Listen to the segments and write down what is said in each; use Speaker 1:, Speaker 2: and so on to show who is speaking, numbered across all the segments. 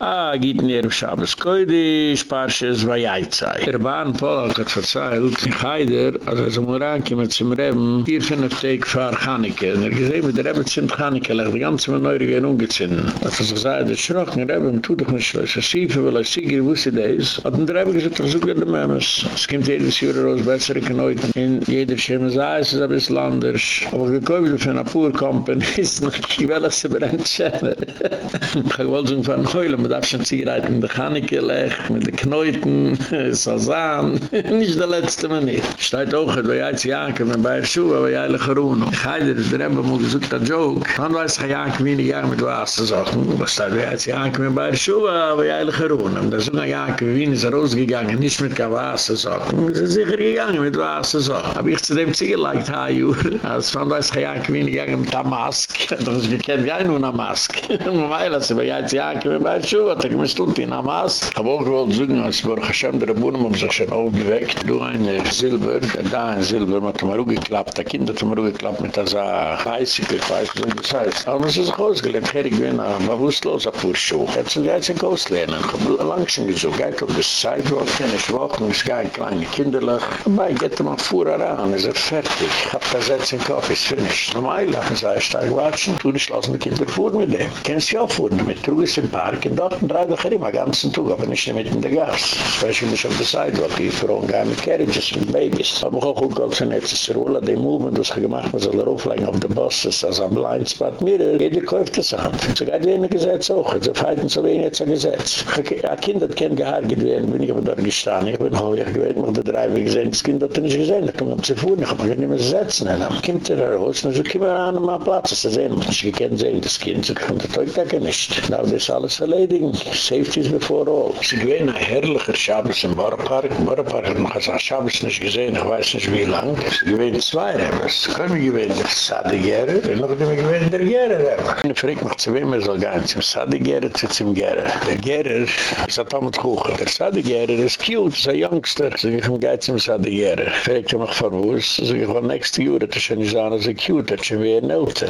Speaker 1: Uh, Geht in Erev Shabbos Koidish, Parshas Vayayitzai. Der Bahn Polak hat verzeilt, in Haider, als er so Moranki mit zum Reben, vier, fünf Teg fahr Chaneke. Und er gesehen, wie der Reben sind Chaneke, leg die ganze Meneure gehen umgezinnen. Als er sich sagt, der Schrock, der Reben, tu doch nicht, was er siefe, weil er siege, wusste des. Hat der Reben gesagt, er sucht an Memes. Es kommt jedes Jahr raus, bessere Knoiten. In jeder Schema sei, es ist ein bisschen anders. Aber gekäufe für eine Pur Company, ist noch, ich will, dass sie brennt, schäfer. Ich wollte so von Heulen, darf schon ziereit in der Chaneke lech, mit den Knoiten, Sazan, nicht der letzte Minute. Steht auch, wo jetzt Janke, mit Bayer Schuhe, wo ich eigentlich geruhen. Ich heide, der Rebbe muss gesucht, der Joke. Wann weiß ich, Janke, wie ich mit Wasser sagen? Was steht, wo jetzt Janke, mit Bayer Schuhe, wo ich eigentlich geruhen. Da sind Janke, wie ist er rausgegangen, nicht mit Wasser sagen. Sie sind sicher gegangen mit Wasser sagen. Hab ich zu dem Ziel gelegt, ha, Jür. Also, wann weiß ich, Janke, wie ich mit der Mask. Das ist gekannt, wie ein nur eine Mask. Weil, also, wo jetzt Janke, mit Bayer Schuhe, er gemisst und in Hamas. Ich habe auch gewollt sagen, als Baruch Hashem der Rabunen haben sich schon aufgeweckt. Du ein Silber, da ein Silber, hat mir auch geklappt, der Kind hat mir auch geklappt mit dieser Heißig, ich weiß nicht, was heißt. Aber es ist ausgelehnt, ich bin ein bewusstloser Purschuh. Jetzt sind wir jetzt ein Auslehren. Ich habe lang schon gesagt, geht auf das Sidewalk, ich wochen, es geht kleine Kinderlach. Aber ich gehe mal vor heran, es ist fertig. Ich habe das jetzt im Kopf, ist finished. Normal, lachen sie, ich steige watschen, tun ich lassen die Kinder vor mit dem. Kennst du auch vor damit? Trug ist im Park, in dort drei doch immer ganzen Tag, aber nicht mit in der Gas. Especially nicht auf der weil die Frauen gehen mit Carriages, mit Babys. Aber auch gut, als ein letztes Roller, die Movement, das gemacht, man soll er auflegen auf der Buses, als ein Blindspot. Mir, jeder kauft das an. So geht wie ein Gesetz auch. So feiten so wenig jetzt ein Gesetz. Ein Kind hat kein Gehaar gewähnt, bin ich aber dort gestanden. Ich bin heuer gewähnt, mach der Driver gesehen, das Kind hat er nicht gesehen, da kann man zu fuhren, ich kann man nicht mehr setzen. Dann kommt er raus, und so kommen wir an, um Platz zu sehen. Ich kann sehen, das Kind, so kann der Teug nicht. Da ist alles erledigen. Safety is before all. Sie gewähnen ein herrlicher Schabes im Bauerpark. Bauerpark hat man das Schabes nicht gesehen, ich weiß nicht wie lang. Sie gewähnen zwei Rebers. Sie können gewähnen der Sade Gere, und noch nicht gewähnen der Gere Reber. Ich frage mich, zu wem er soll gehen, zum Sade Gere, zu zum Gere. Der Gere ist ein Tom und Kuchen. Der Sade Gere ist cute, ist ein Youngster. Sie gehen zum Sade Gere. Ich frage mich, von wo ist, sie gehen von nächsten Jahr, das ist nicht so ein cute, das ist wie ein älter.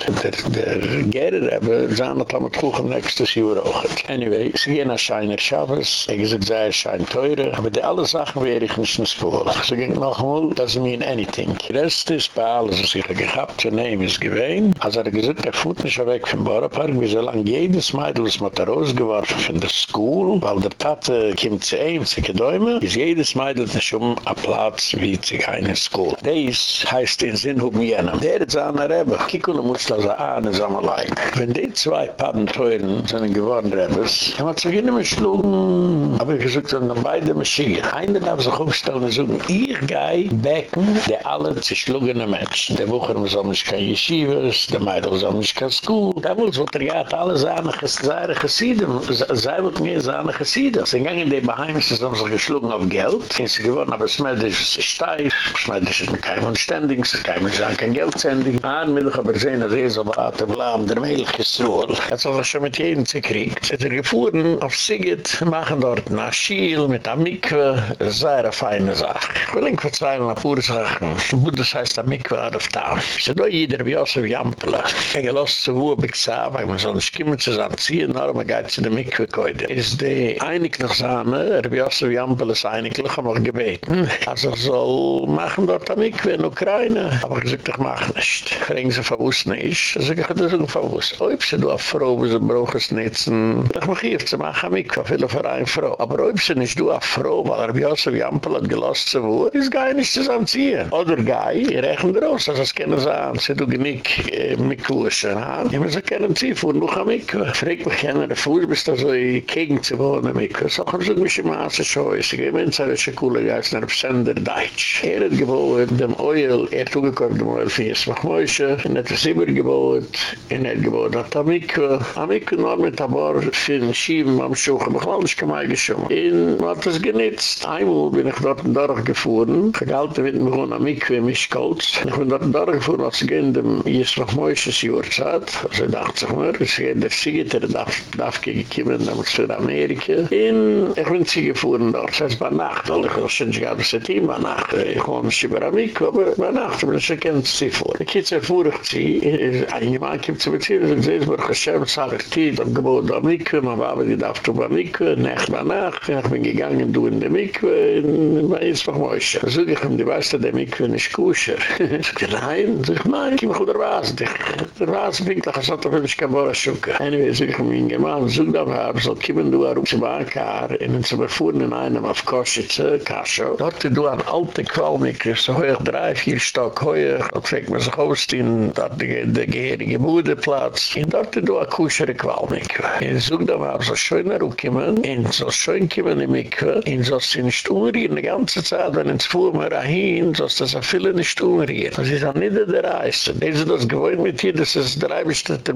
Speaker 1: Der Gere Reber, ist ein Tom und nächstes Jahr auch. Anyway, sie gehen als Scheiner Schabes, ich sage, sei es schein teure, aber die alle Sachen wäre ich nicht ins Pool. So ging einmal, doesn't mean anything. Die Rest ist bei alles, was ich gehabt, zu nehmen ist gewähnt. Als er gesagt, der Fuß nicht weg vom Bauernpark, wie so lange jedes Mädel ist mit der Rose geworfen von der School, weil der Tate kommt zu ihm, zu gedäumen, ist jedes Mädel nicht um ein Platz wie zu einer School. Dies heißt in Sinn, um jenem. Der ist an der Rebbe. Kikula muss das an, ist am allein. Wenn die zwei Padenteuren sind geworden, Rebbes, dann hat sich nicht mehr schlugen. Aber ich gesagt, dann beide Maschinen. Einer darf sich aufstellen und sagen, ich gehe becken, der alle zu schlugene Menschen. Der Wucher muss auch nicht kein Yeshivas, der Meidl muss auch nicht kein School. Da muss man triat alle seine seine Gesieden. Sei wird mir seine Gesieden. Sie gingen in die Beheimnisse, sie haben sich geschlungen auf Geld. Sie sind geworden, aber Smedisch ist steif. Smedisch ist mit keinem Unständig, sie kann mir sagen, kein Geld zendig. Ahn will ich aber sehen, dass er so warte, blam, der Melch ist ruhig. Jetzt hat er schon mit jedem gekriegt. Sie sind gefahren auf Sigit, machen dort ein Aschiel mit einem Mikve. Das ist eine feine Sache. Ich will nicht verzweilen, nach pure Sachen. Das heißt, ein Mikve out of town. Sie do jeder wie aus wie Ampele. Ich gehe los zu wo, ich sage, weil man soll nicht kommen zu sein, ziehen, aber man geht zu der Mikve heute. Ist die einig noch sagen, er wie aus wie Ampele ist einiglich, haben wir gebeten. Also ich soll machen dort ein Mikve in Ukraine. Aber ich sage, ich mache nicht. Ich bringe sie verwusst nicht. Ich sage, ich habe das verwusst. Ob sie du auf Frau, sie brauchen es nicht. Ich mache hier zu machen, ich kann viele für eine Frau. Aber ob sie nicht du eine Frau, weil er wie aus wie Ampel hat gelost zu wo, ist gar nicht zusammenziehen. Oder gar, ich rechne raus, also es können sagen, sie du genick mit Kursen haben. Ja, aber sie können sie vor, noch am ich. Frag mich gerne, der Fuß bist du so gegen zu wohnen, mit. So haben sie mich im Maße schon, ich gehe mir in seine Schule, geist nach Sender Deutsch. Er hat gewohnt, dem Oil, er hat zugekauft, dem Oil für Jesmach Moishe, er hat es immer gewohnt, er hat gewohnt, hat am ich, am ich nur mit der Bar, für Schieben am Schuchen, ich weiß nicht, ich schon. In hat es genitzt. Einmal bin ich dort durchgefahren. Gehalten wird mir am Mikve im Ischkolz. Ich bin dort durchgefahren, als ich in dem Jesmach Moishes Jurtzat. Also ich dachte sich mir, es geht der Siegit, er darf, darf gekommen, damals für Amerika. In, ich bin sie gefahren dort. Das heißt, bei Nacht, weil ich auch schon gehabt, das Team bei Nacht. Ich komme nicht über am Mikve, aber bei Nacht, aber ich kenne sie vor. Ich gehe zu fuhr ich sie, ein Mann kommt zu beziehen, und ich sehe, Hashem, Salach, Tid, am Gebot am Mikve, man war aber ich darf zu bei Mikve, nach bei Nacht, ich bin gegangen, du in der Mikve, und ich weiß noch mal, ich sage, ich die weißt, der Mikve nicht kusher. Ich sage, nein, ich nein, ich komme gut der Wasen, der Wasen bringt doch, ich sage, ich kann Bora schuken. Anyway, sage ich mir, ich meine, ich sage, ich sage, kommen du auf zum Ankar, und sie befuhren in einem auf Koschitze, Kascho, dort du an alte Qualmikve, so hoch, drei, vier Stock hoch, dort fängt man sich aus, in der Geherige Budeplatz, und dort du a kuschere Qualmikve. Und so, da war so schön herumgekommen, und so schön kommen in Mikve, und so sind nicht umrieren, die ganze Zeit, wenn ins Fuhrmer dahin, so ist das viele nicht umrieren. Das ist an nieder der Reise. Das ist das gewohnt mit hier, das ist drei Bestätte,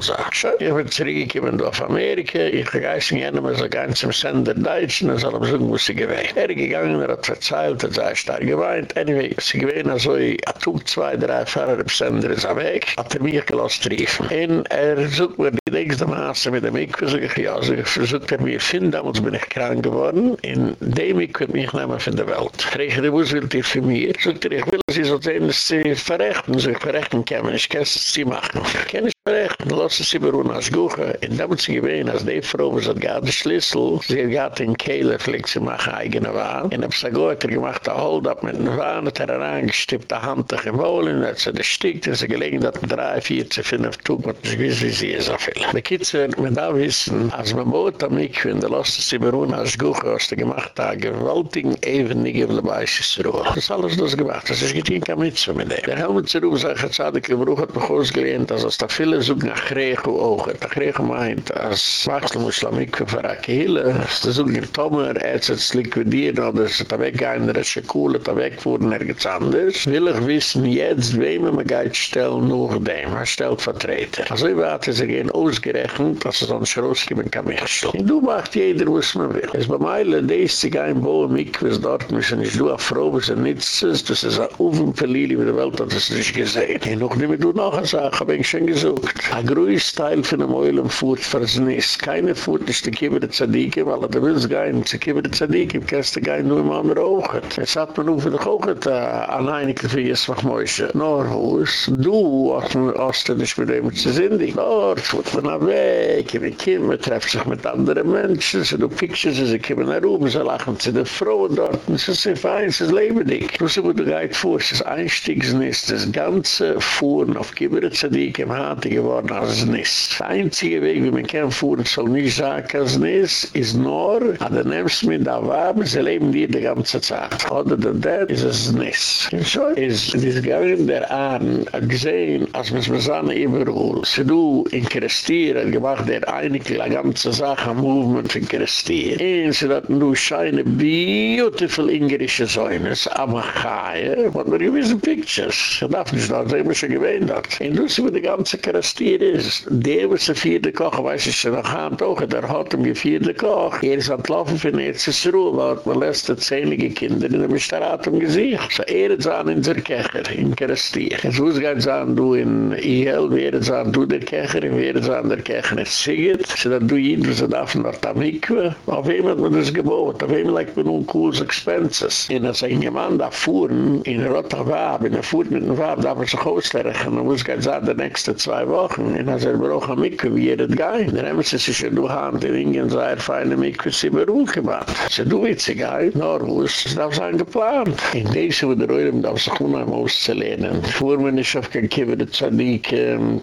Speaker 1: sagen. Schön, ich bin zurückgekommen auf Amerika, ich gegeißen gerne mal so ganz im Sender Deutsch, und so haben so muss ich gewähnt. Er gegangen, er hat verzeilt, er sei stark geweint. Anyway, sie gewähnt also, er tut zwei, drei Fahrer, der Sender ist er weg, hat er mich gelost riefen. Und er sucht mir die nächste Maße mit dem Ikwe, so ich, ja, so ich versucht er mir finden, damals bin ich krank geworden, in dem Ikwe mich nehmen von der Welt. Frage die, was will ihr für mich? Er, ich will, sie so sehen, dass sie verrechten, so ich verrechten kann, ich kann es sie machen. Ich kann recht, lasse sie beruhen als Guche. Und da muss sie gewähnen, als die Frau, was hat gar den Schlüssel, sie hat gar den Kehle, vielleicht sie machen eigene Wahn. Und hab sie gehört, er gemacht, ein Hold-up mit den Wahn, hat er reingestippt, die Hand hat gewohlen, hat sie gestickt, und sie gelegen, dass man drei, vier, zu fünf, tun, und sie wissen, wie sie es erfüllen. Die Kitze, wenn da wissen, als man bohut am Mikve, und lasse sie beruhen als Guche, was sie gemacht hat, gewaltigen, even nicht im Lebeisches Ruhe. Das ist alles das gemacht, das ist getein kein Mitzvah mit dem. Der Helmut Zerub, sagt, hat sie gebrochen, hat mich ausgelehnt, als ist da viele suchen nach Grego auch. Der Grego meint, als Wachsel muss la Mikve für Akele, dass die suchen in Tomer, er hat es liquidiert, oder es ist da weggehen, er ist schekule, da wegfuhren, nirgends anders. Will ich wissen, jetzt, wem man geht stellen, nur dem, er stellt Vertreter. Also ich warte, sie gehen ausgerechnet, dass es dann schrausgeben kann mich. Und du macht jeder, was man will. Es bei Meile, der ist sich ein Bohm, Mikve dort, müssen nicht du afro, was er nichts ist, das ist ein Ufen Verlili mit der Welt, hat es nicht gesehen. Und noch nicht mehr du noch eine Sache, hab ich schon gesucht. Ein größtes Teil von dem Eulen fuhrt versniss. Keine fuhrt ist die Kieber der Zadike, weil er will gehen, die Kieber der Zadike, kannst du gehen nur im anderen Augen. Jetzt hat man auf der Augen äh, an einige für jetzt noch Mäusche. Norhus, du hast du nicht mit dem zu sindig. Dort fuhrt man nach weg, wie Kieber trefft sich mit anderen Menschen, so du pictures, sie kommen nach oben, sie lachen zu der Frau dort, es ist ein fein, es ist lebendig. Du sie, wo du gehit es ist Einstiegsnis, das ganze Fuhren auf Kieber Zadik im Harte geworden als Nis. Der einzige Weg, wie man kann fuhren, soll nicht sagen als Nis, ist nur, an der Nems mit der Waben, sie leben dir die ganze Zeit. Oder der Dad ist es Nis. Und so ist dieses Gewinn der Ahn gesehen, als man es mir sagen, überall. Sie du in Christier, hat gemacht der einige die ganze Sache am Movement in Christier. Und sie hatten du scheine beautiful ingerische Säunes, aber Chaie, von der gewissen Pictures. Ich darf nicht da, sie haben schon gewähnt hat. Und du sie, wo die ganze Christier ist. Der, was der vierte Koch, weiß ich schon noch an, auch der hat ihm die vierte Koch. Er ist entlaufen für Nezes Ruhe, weil man lässt die zähnliche Kinder in der Mistarat um Gesicht. So er ist an in der Kecher, in Christier. Und so ist ganz an, du in IL, wer ist an, du der Kecher, und wer ist an der Kecher, es siegt. So dass du jeden, was er darf noch da mikwe. Auf wem hat man das gebot? Auf wem legt man cools expenses? Und als ein Mann da fuhren, in Rotterdam, in der Fuhr mit dem Wab, darf er sich auslerchen, man muss ganz an, die nächste zwei Wochen. Und als er braucht ein mikwe, wie er das geht. Dann haben sie sich ja du haben, die Ingen sei feine mikwe, sie beruhig gemacht. So du sie gehen, nur wo ist, das darf sein geplant. In diese, wo der Reulem darf sich unheim auszulehnen. Fuhr mir nicht auf kein Kiewer der Zadik,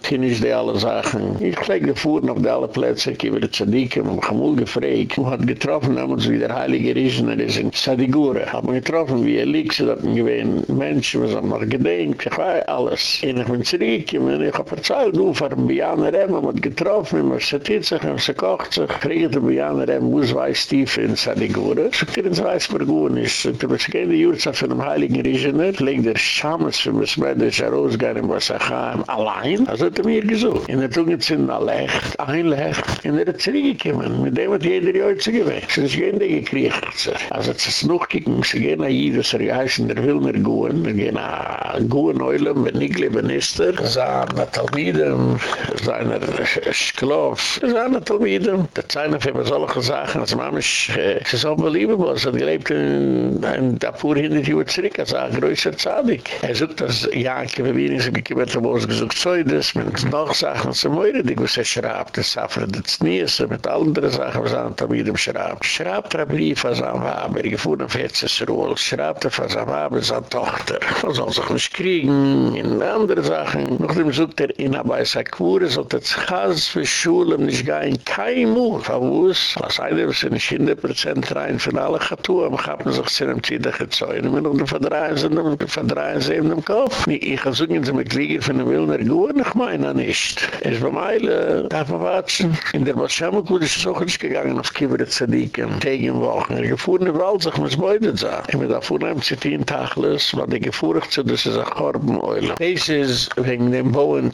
Speaker 1: finish die alle Sachen. Ich lege fuhren auf die alle Plätze, Kiewer der Zadik, und hab mal gefragt, wo hat getroffen, damals wie der Heilige Riesener ist in Zadigure. Hab man getroffen, wie er liegt, so dass man gewähnt, Menschen, was haben noch gedenkt, ich weiß alles. Ich bin zurück, ich hab erzählt, du, vor dem Bianer M, man hat getroffen, man setzt sich, man kocht sich, kriegt der Bianer wo es weiß tief in Zadigure. So, das weiß man gut nicht. So, das ist keine Jurza von dem Heiligen Riesener, legt der Schames für mich mit, der ist er rausgegangen, was er kam, allein. Also hat er mir gesucht. In der Tunge sind ein Lecht, ein Lecht, in der zurückgekommen, mit dem hat jeder Jöitze gewählt. Sie sind gehen, die gekriegt. Also es ist noch kicken, sie gehen nach Jidus, er geheißen, der will mir gehen, wir gehen nach Guen Neulem, wenn ich lebe Nister, sahen Natalmide, Talmidem, seiner Schklof, seiner Talmidem. Der Zeiner für mir solche Sachen, als Mama ist, es ist unbelievable, es hat gelebt in ein Dapur hinter die Uhr zurück, als ein größer Zadig. Er sucht das, ja, ich habe wenig, ich habe mir wo es gesucht, so ist mit noch Sachen, so moire, die was er schraubt, das Safra, das Nies, mit anderen Sachen, was an Talmidem schraubt. Schraubt er ein Brief, als ein Waber, gefuhr auf Hetzesruhl, schraubt er, als ein Waber, seine Tochter. Man soll sich nicht kriegen, in andere Sachen. Nachdem sucht er in Abai Sakwure, sollt er sich Chaz für Schulen nicht gehen, kein Mut. Verwus, was einer, was in 100% rein von allen hat man sich zu einem Zidach gezeugt. Und noch die Verdreien sind, noch die Verdreien sind in dem Kopf. Ich kann sagen, sie mit Krieger von dem Wilner Gouen, ich meine nicht. Es war Meile, darf man watschen. In der Balschamak wurde ich so nicht gegangen auf Kiewer Zadikem, tegen Wochen. Er gefuhren in Wald, sich muss beide sagen. Ich bin da vorne am Zitin Tachlis, weil die gefuhrig zu, das ist ein Korbenäule. Das ist wegen dem Bauen,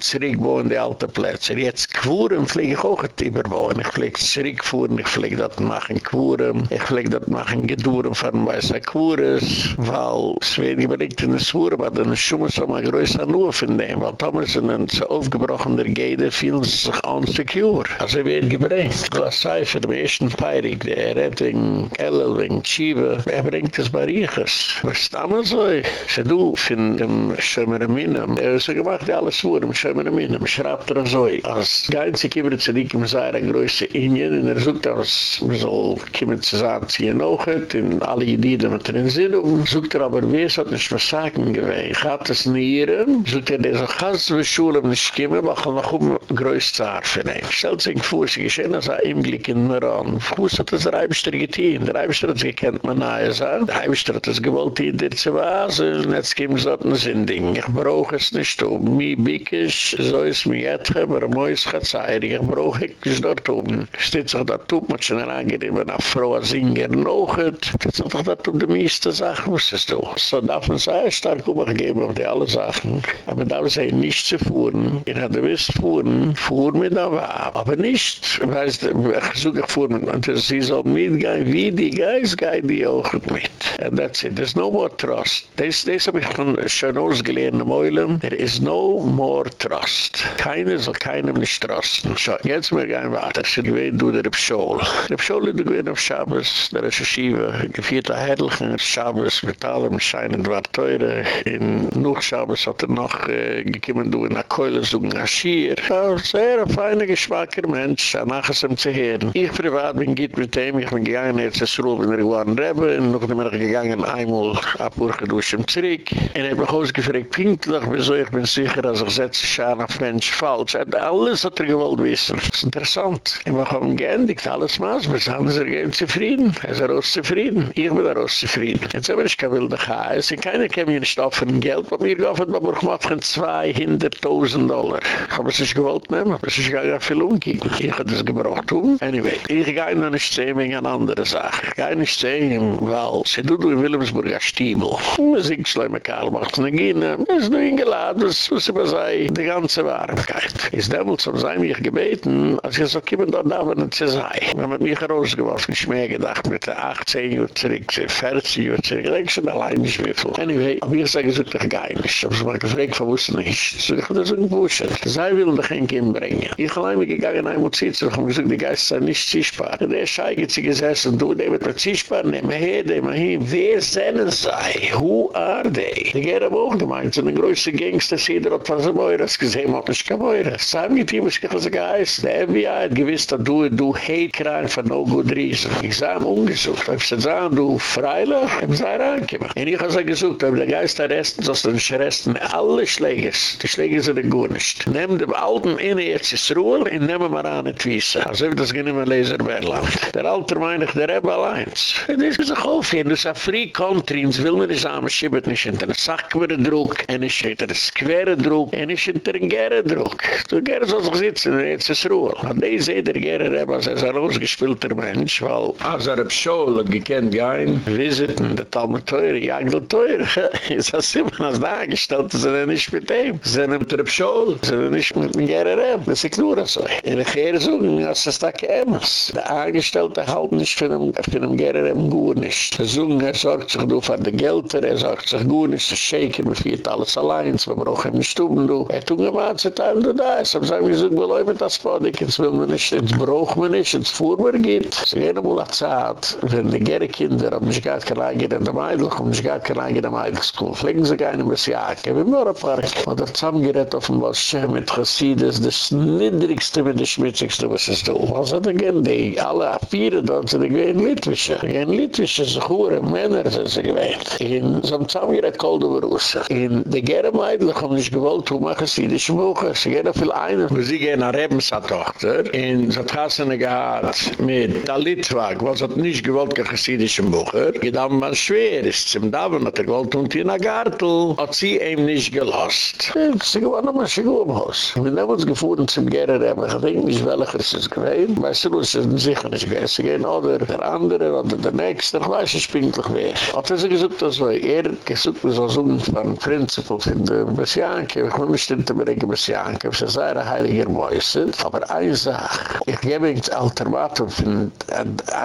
Speaker 1: zurückbauen die alte Plätze. Jetzt Quoren fliege ich auch nicht überbauen. Ich fliege zurückfuhren, ich fliege das machen Quoren, ich fliege das machen Geduren von weißer Quores, weil es wird überlegt in der Swur, aber dann ist schon so mal größer nur von dem, weil Thomas sind ein so aufgebrochener Gede, fühlen sich unsecure. Also er wird gebringt. Glas Seifer, der ersten Peirik, der Rettung, Ellel, wegen Chiva, er bringt es bei Riechers. Was ist damals so? Se du, von dem Minam, er ist so gemacht, die alles vor dem Schömer Minam, schreibt er so, als geinze Kieber zu dik im Zaira größe Ingen, und er sucht aus, man soll kiemen zu sagen, ziehen noch et, in alle Jediden mit drin sind, und sucht er aber, wie es hat nicht was sagen gewesen. Ich hatte es nieren, sucht er, der so ganz wie Schule nicht kiemen, mach er noch um größe Zahr für ihn. Stellt sich vor, sie geschehen, als er im Blick in mir. Fuß hat das Reibster getein, der Reibster hat sich gekannt, man nahe sagt, der Reibster hat das gewollt, die dir zu was, und jetzt sie dort ein Sinding. Ich brauche es nicht um. Mi bikisch, so ist mi jetche, aber moi ist gezeir. Ich brauche ich es dort um. Steht sich dort um, mit schon angerieben, eine Frau, Singer, noch et. Das ist doch dort um die meiste Sachen, wusstest du. So darf man sehr stark umgegeben auf die alle Sachen. Aber da wir sehen, nicht zu fuhren. Ich hatte wisst fuhren, fuhr mit der Wab. Aber nicht, weißt du, ich suche fuhren, und sie soll mitgehen, wie die Geist gehen die auch mit. And that's it. There's no more trust. Das, habe ich schon, ausgelehrt in Meulen. There is no more trust. Keiner soll keinem nicht trusten. So, jetzt mir gehen weiter. Sie gewähnt du der Pschol. Der Pschol ist gewähnt auf Schabes, der ist ein Schiewe. Gefierter Herrlichen, Schabes mit allem scheinen war teure. In Nuch Schabes hat er noch äh, gekommen, du in der Keule ein Aschier. Ja, sehr ein feiner, geschmacker Mensch, danach ist ihm zu hören. Ich privat bin geht mit ihm, ich bin gegangen, jetzt ist Ruhl, bin er geworden Rebbe, und noch bin ich gegangen, einmal abhorgeduscht im Zirik. Und er hat mich ausgefragt, pinklich, wieso ich bin sicher, dass ich setze Schaan auf Mensch falsch. Er hat alles, was er gewollt wissen. Das ist interessant. Und wir haben geendigt, alles maß, wir sind sehr gern zufrieden. Er ist auch zufrieden. Ich bin auch zufrieden. Jetzt habe ich kein wilde Chaos. Und keiner kann mir nicht offen Geld, was mir geoffert, aber ich mache 200.000 Dollar. Ich habe es nicht gewollt nehmen, aber es ist gar nicht viel umgekehrt. Ich habe das gebraucht tun. Anyway, ich gehe noch nicht sehen wegen einer anderen Sache. Ich gehe nicht sehen, weil sie tut in Wilhelmsburg ein Stiebel. Man singt schlimme Karl macht eine Gine. Man ist nur eingeladen, das muss immer sein, die ganze Warmkeit. Ist damals am sein mich gebeten, als ich so kommen dort da, wenn es sei. Man hat mich rausgeworfen, ich mir gedacht, mit der 18 Uhr zurück, 40 Uhr zurück, ich schon allein nicht mehr viel. Anyway, aber ich sage, es ist doch geil. Ich habe es mal gefragt, von es nicht. So, ich habe das ein Bullshit. Sei will doch ein Kind bringen. Ich allein gegangen, einmal sitzen, ich habe gesagt, die Geist sei nicht zischbar. Der Schei geht sie gesessen, du, der wird zischbar, nehmen her, nehmen hin. Wer sind sei? Who are they? Die gehen aber auch gemeint, so eine größte Gangster, sie hat was am Eures gesehen, hat nicht kein Eures. Sagen die Team, ich habe geheißen, der FBI hat gewiss, dass du, du hate crime for no good reason. Ich sah ihm ungesucht. Ich sah sagen, du freilich, ich sah reinkommen. Und ich habe sie gesucht, aber der Geist arresten, so dass die Arresten alle Schlägers, die Schläger sind gut nicht. Nehmen die alten inne jetzt ins Ruhe und nehmen wir an die Wiese. Also ich das mal Leser Berland. Der Alter meine ich, der Rebbe allein. Das ist sich aufhören, das ist ein Free Country, ins will mir die Samen nicht hinter einen Sackquere Druck, en ist hinter einen Square Druck, en ist hinter einen Gere Druck. Du Gere soll sich sitzen, jetzt ist Ruhe. Und die seht der Gere Rebbe, als er ist ein ausgespielter Mensch, weil als er auf Schule gekannt gehen, visiten, der Talmud teure, jagdel teure. Ist das immer als dargestellt, sind er nicht mit ihm. Sind er mit der Schule, sind er nicht mit dem Gere Rebbe. Das ist nur so. In der suchen, als es da kämmes. Der Angestellte halt nicht für den Gere Rebbe gut nicht. Der Sohn, er sorgt sich du für die Gelder, er sorgt sich gut nicht, der Shaker, man fährt alles allein, braucht ihm nicht tun, du. Er tun gemacht, ganze Teil da da ist. Aber sagen wir, so will mit das Podik, jetzt will man nicht, jetzt braucht man nicht, jetzt fuhr man geht. Es ist eine Zeit, wenn die gerne Kinder haben nicht gar keine Lage in der Meidl, haben nicht gar keine Lage in der Meidl-School. Fliegen sie gar nicht mehr sie Jacke, wie Mörderpark. Und er zusammengerät auf dem Waschchen mit Chassidus, das niedrigste mit der Schmitzigste, was ist da. Was hat er gern, die alle Apiere dort sind, die gehen Litwische. Die gehen Litwische, so hohe Männer sind sie gewähnt. In so einem zusammengerät Kolde Berusse. In der gerne Meidl, haben nicht gewollt, wo man Chassidische Buche. Sie gehen auf viel einen. Sie gehen nach Rebensa-Tochter. In so Tassene gehad mit der Litwag, was hat nicht gewollt, kein chassidischen Bucher. Gedam man schwer ist, zum Daven hat er gewollt und in der Gartel hat sie ihm nicht gelost. Sie gewann noch mal schick um Haus. Wir haben uns gefuhren zum Gerer, aber ich denke nicht, welcher ist es gewesen. Weißt du, es ist sicher nicht gewesen. Sie gehen oder der andere oder der Nächste, ich weiß nicht, pinklich wer. Hat er sich gesagt, dass wir er gesucht, wir sollen suchen von Prinzipal von der Messianke. Ich will mich stimmt, aber ich Messianke. Es ist eine heilige Mäuse. Aber eine Sache, ich gebe ins Ultimatum von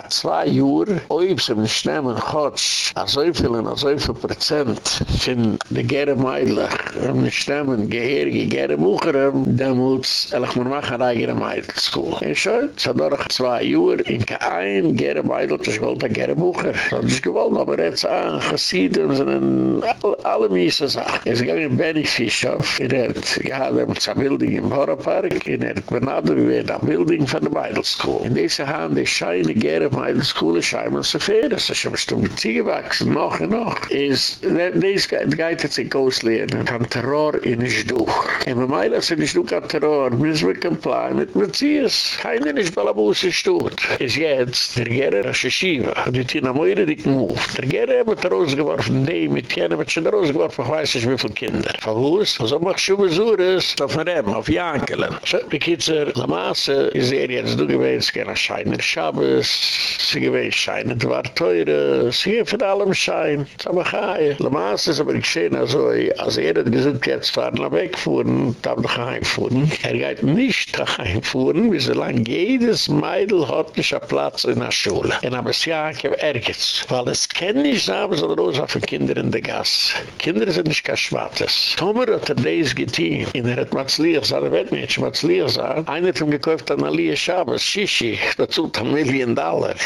Speaker 1: zwei Jahren, ob sie mich nehmen, a so viel und so viel Prozent von der Gere Meidlich, um mich nehmen, Geherge, Gere Bucherem, dann muss ich mir machen, eine Gere Meidlich School. Und schon, es hat noch zwei Jahre, in kein Gere Meidlich, das gewollt ein Gere Bucher. Das ist gewollt, aber jetzt an Chassidim sind alle miese Sachen. Es gab ein Benny Fischhoff, er hat gehad, damals ein in im Park in er benadert wird ein Bilding von der Meidl School. In deze haan de scheine gerne Meidl School, ist einmal zu fair, das ist schon bestimmt ziegewachsen, noch und noch. Ist, dies geht jetzt in Kostlernen, von Terror in den Stuch. Und wenn Meidl ist in den Stuch an Terror, müssen wir comply mit Matthias. Keiner ist Balabus is Stutt. Ist jetzt, der Gerrer ist dit die Tina Moira dik move. Der Gerrer hat rausgeworfen, die mit jener, mit schon rausgeworfen, ich weiß nicht wie viele Kinder. Verwus, was auch mach schon Besuches? Auf dem auf Jankelen. So, die Kitzer, La Masse, is er jetzt du gewesen, es geht ein Scheiner Schabes, sie gewesen, Scheiner, war teure, sie von allem schein. Gehe. Le Mans ist aber geschehen, also, als er hat gesagt, jetzt fahren wir wegfuhren, wir heimfuhren. Er geht nicht heimfuhren, wie so lange jedes Meidl hat nicht einen Platz in der Schule. Und aber es ja, ich habe Ärgers. Weil es kann nicht sein, so rosa für Kinder in der Gas. Kinder sind nicht kein Schwarzes. Tomer hat er das getan. Und er hat Matzliach sein, er wird nicht Matzliach sein. Einer hat ihm gekauft an Aliyah Shabbos, Shishi, dazu hat ein Million Dollar.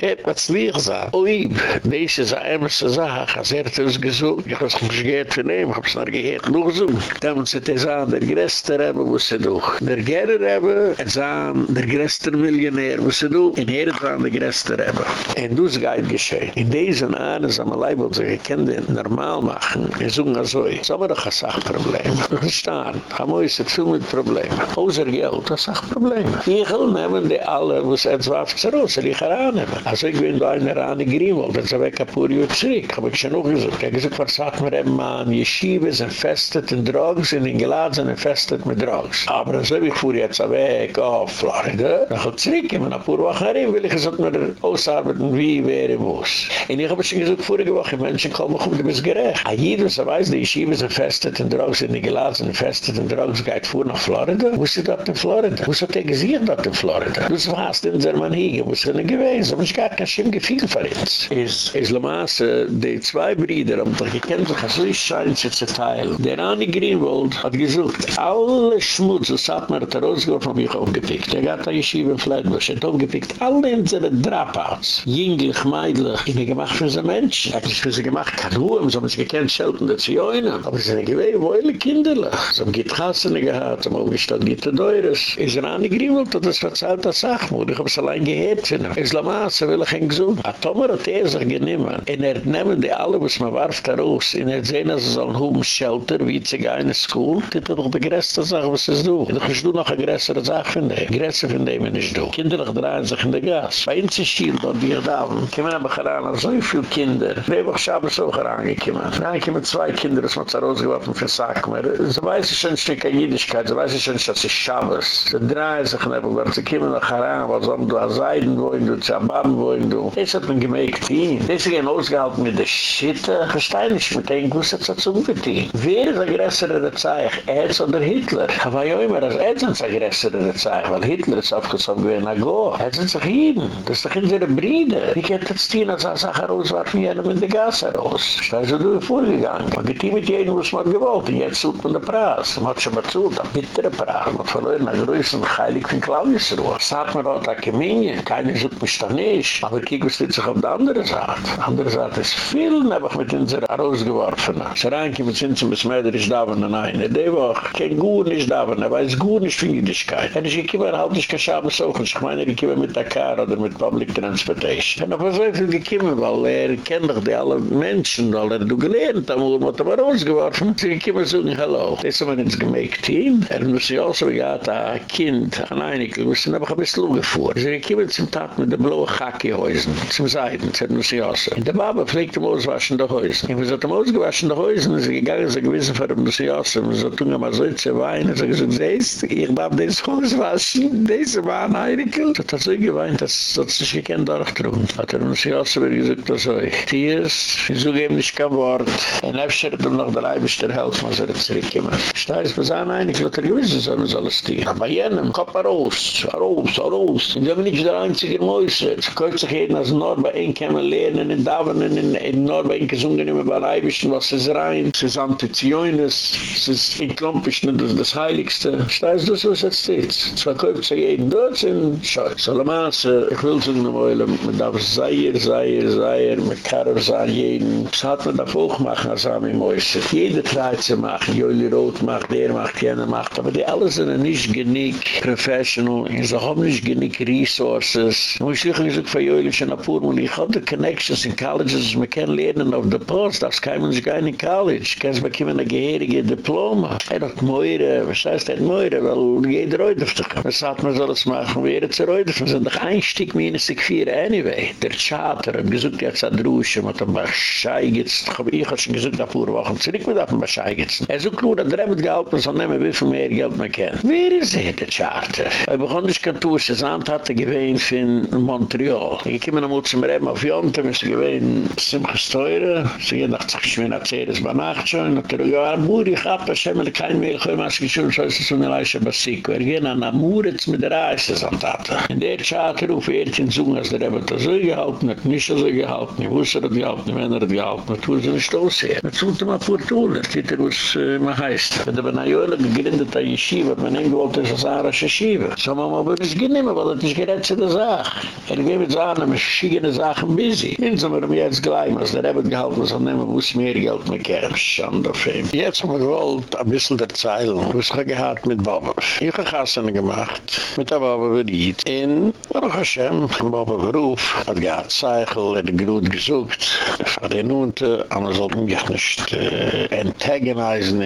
Speaker 1: Er hat Matzliach sein. ihm, das ist eine ämmerste Sache, als er hat uns gesucht. Ich weiß nicht, was geht von ihm, hab's noch gehört, noch so. Damals muss er gesagt, der größte Rebbe muss er durch. Der Gerre Rebbe er gesagt, der größte Millionär muss er durch. In Ehret waren der größte Rebbe. Und das geht geschehen. In diesen Ahnen, sind wir leibend, sie können den normal machen. Wir suchen also, so haben wir doch ein Sachproblem. Wir starren. Hamois hat viel mit Problemen. Außer Geld, das ist auch Probleme. Ich will nehmen die alle, wo es jetzt warf zu raus, die ich herannehmen. Also ich bin da in der Rane Grimwald, das ist weg ab paar Jahre zurück, Hab ich schon noch gesagt. Ich er gesagt, was sagt mir eben an Yeshiva, sind festet in Drogs, in den Geladen sind er festet mit Drogs. Aber so wie ich fuhr jetzt weg auf Florida, dann habe ich zurück, in ein paar Wochen herin, will ich gesagt, mir ausarbeiten, wie wäre muss. Und ich habe schon gesagt, vorige Woche, Menschen kommen, kommen, du bist gerecht. Ah, jeder, jedes weiß, die Yeshiva sind festet in Drogs, in den Geladen sind festet in Drogs, geht fuhr nach Florida. Wo ist sie dort in Florida? Wo ist er gesehen dort in Florida? Das war's in Zermanhige, wo ist er gewesen? Aber ich gar kein Schimmgefühl für uns. Is, is Maße, die zwei Brüder haben doch gekannt, dass so ist schein zu zerteilen. Der Anni Greenwald hat gesucht, alle Schmutz, das hat man der Rosgorf von mich aufgepickt. Er hat eine Yeshiva in Flatbush, er hat aufgepickt, alle unsere Dropouts, jünglich, meidlich, ich bin gemacht für so Menschen. Er hat nicht für sie gemacht, kann Ruhe, so haben sie gekannt, schelten der Zioinen. Aber sie sind gewähnt, wo alle Kinderlich. So haben Gitthassene gehabt, so haben aufgestellt, Gitte Deures. Ist er Greenwald, hat das verzeiht, das Sachmut, ich habe es allein von ihm. Ist Lamaße, will ich ihn gesucht. A Tomer hat er sich geniemen, En er nemen die alle, was man warf da raus. En er es so ein hohen Shelter, wie zu gehen in School. Ist doch die größte Sache, was es ich du noch eine größere Sache von dem. Größe von dem ist du. Kinder drehen sich in der Gas. Bei uns ist hier, dort wir da, kommen aber gerade so viele Kinder. Ich habe auch schon so herangekommen. Nein, ich habe zwei Kinder, das man zu rausgeworfen für Sackmer. So weiß ich schon an Jüdischkeit, so weiß ich schon, dass es Schabes. Sie drehen sich der Welt, sie kommen noch heran, was um du an Seiden wollen, du zu Ababen wollen, du. Das hat man gemerkt, Das ist ein ausgehalten mit der Schitte. Ich verstehe nicht, mit dem Guss hat es dazu umgetein. Wer ist Aggressor in der Zeich? Eds oder Hitler? Aber ja immer, als Eds ist Aggressor in der Zeich, weil Hitler ist aufgezogen wie ein Ago. Eds sind sich hin. Das ist doch in seine Brüder. Wie geht das Tien, als er sich herauswarfen, jenem in der Gas heraus? Da ist er durch vorgegangen. Man geht hier mit jedem, was man gewollt, und jetzt sucht man den Preis. Man hat schon mal zu, da bittere Pracht. Man verloren, na größen Heilig von Claudius Ruhe. Sagt man auch, da Keminien, keine sucht mich da nicht. Aber kiek, was steht sich auf der andere Seite. Andere Seite ist viel nebach mit unserer rausgeworfen. Saranki mit Zinsen zum Besmeider ist da, wenn eine. Die Woche, kein Guren ist da, wenn er weiß, Guren ist Fingerlichkeit. Er ist gekümmer, halt nicht kein Schabes auch. Ich meine, er gekümmer mit der Car oder mit Public Transportation. Er hat so viel weil er kennt doch die alle Menschen, weil er du gelernt, aber er hat aber rausgeworfen. Sie gekümmer so, hallo. Das haben wir ins gemägt Team. Er muss sich auch so, gehabt, ein Kind, ein Einigl, muss ihn einfach ein bisschen umgefuhr. Sie gekümmer zum Tag mit der blauen Chaki-Häusen, zum Seiden, das muss ich auch so. Der Baba pflegt ihm auswaschen der Häusen. Und wir sind ihm ausgewaschen der Häusen, sie gegangen, sie gewissen, für ihn muss ich auch so. Sie tun ihm so zu weinen, sie gesagt, siehst, ich darf das Haus waschen, diese war ein Einigl. Sie hat so geweint, dass sie sich gekannt durchdrungen. Hat er muss ich auch so, gesagt, das euch. Tiers, ich suche ihm nicht kein Wort. Ein Efscher hat ihm noch der Eibischter helfen, als er zurückkommen. Steiß, wir sahen Einigl, hat er gewissen, so muss alles stehen. Aber jenem, Kopf raus, raus, raus. Und wenn ich der einzige Mäuse, es könnte sich jeden als Norba ein kämen lernen, in Davonen, in, in Norba ein gesungen, immer bei Reibischen, was ist rein, es ist Antizioines, es ist in Klompischen, das ist das Heiligste. Steiß, das was jetzt steht. Es verkauft sich jeden dort, sind schau, Salamaße, ich will so eine Mäule, man darf Seier, Seier, Seier, mit Karrer sein, jeden. Das hat man da machen, als Ami Mäuse. Jede Treize machen, Joili Roth macht, der macht, jener macht, aber die alle sind nicht genick professional, und sie haben nicht genick resources. Und ich schlich nicht für Joili schon apur, und ich hatte connections in colleges, man kann lernen auf der Post, das kann man sich gar nicht in college. Kannst bekommen ein gehirige Diploma. Er hat Meure, was heißt das Meure, weil jeder reut Was hat man soll es machen, wie er zu reut Wir sind doch ein Stück minus sich vier anyway. Der Chater hat gesagt, jetzt hat Drusche, mit dem Baschei-Gitz, ich habe schon gesagt, apur Wochen zurück mit dem Baschei-Gitz. Er sagt nur, dass er Geld, man soll nehmen, wie viel mehr Geld man kennt. Wer ist er, der Charter? Er begann nicht kein Tour, das Amt hatte gewähnt von Montreal. Ich komme noch mal zum Reben auf Jonte, wir sind gewähnt ziemlich teuer. Sie gehen nach sich schwer nach Zeres bei Nacht schon. Und er ja, Amur, ich hab, ich habe kein Mehl, ich habe mir schon so ist es eine Leiche Basik. Wir gehen an Amur jetzt mit der Reise, so ein Tate. In der Charter auf Erdchen zu als der Reben das so gehalten hat, nicht so gehalten, ich wusste das gehalten, wenn er das gehalten hat, wo sie nicht. Das sollte man vortun, das ist was man heißt. Der Benayoyle gegründet hat, Yeshiva, man ihn gewollt, das ist eine Yeshiva. So man aber nicht genehmen, weil das ist gerät zu der Sache. Er gibt mit Sachen, mit verschiedenen Sachen busy. Inso wir mir jetzt gleich, was der Rebbe gehalten, was er nehmen, wo es mehr Geld mit Kerem. Schande auf ihm. Jetzt haben wir gewollt, ein bisschen der Zeilen, was er gehabt mit Baba. Ich habe Gassen gemacht, mit der Baba Veried. In Baruch Hashem, Baba Verruf, hat gehabt Zeichel, hat Grut gesucht. Von den Unte, aber sollten mich nicht äh,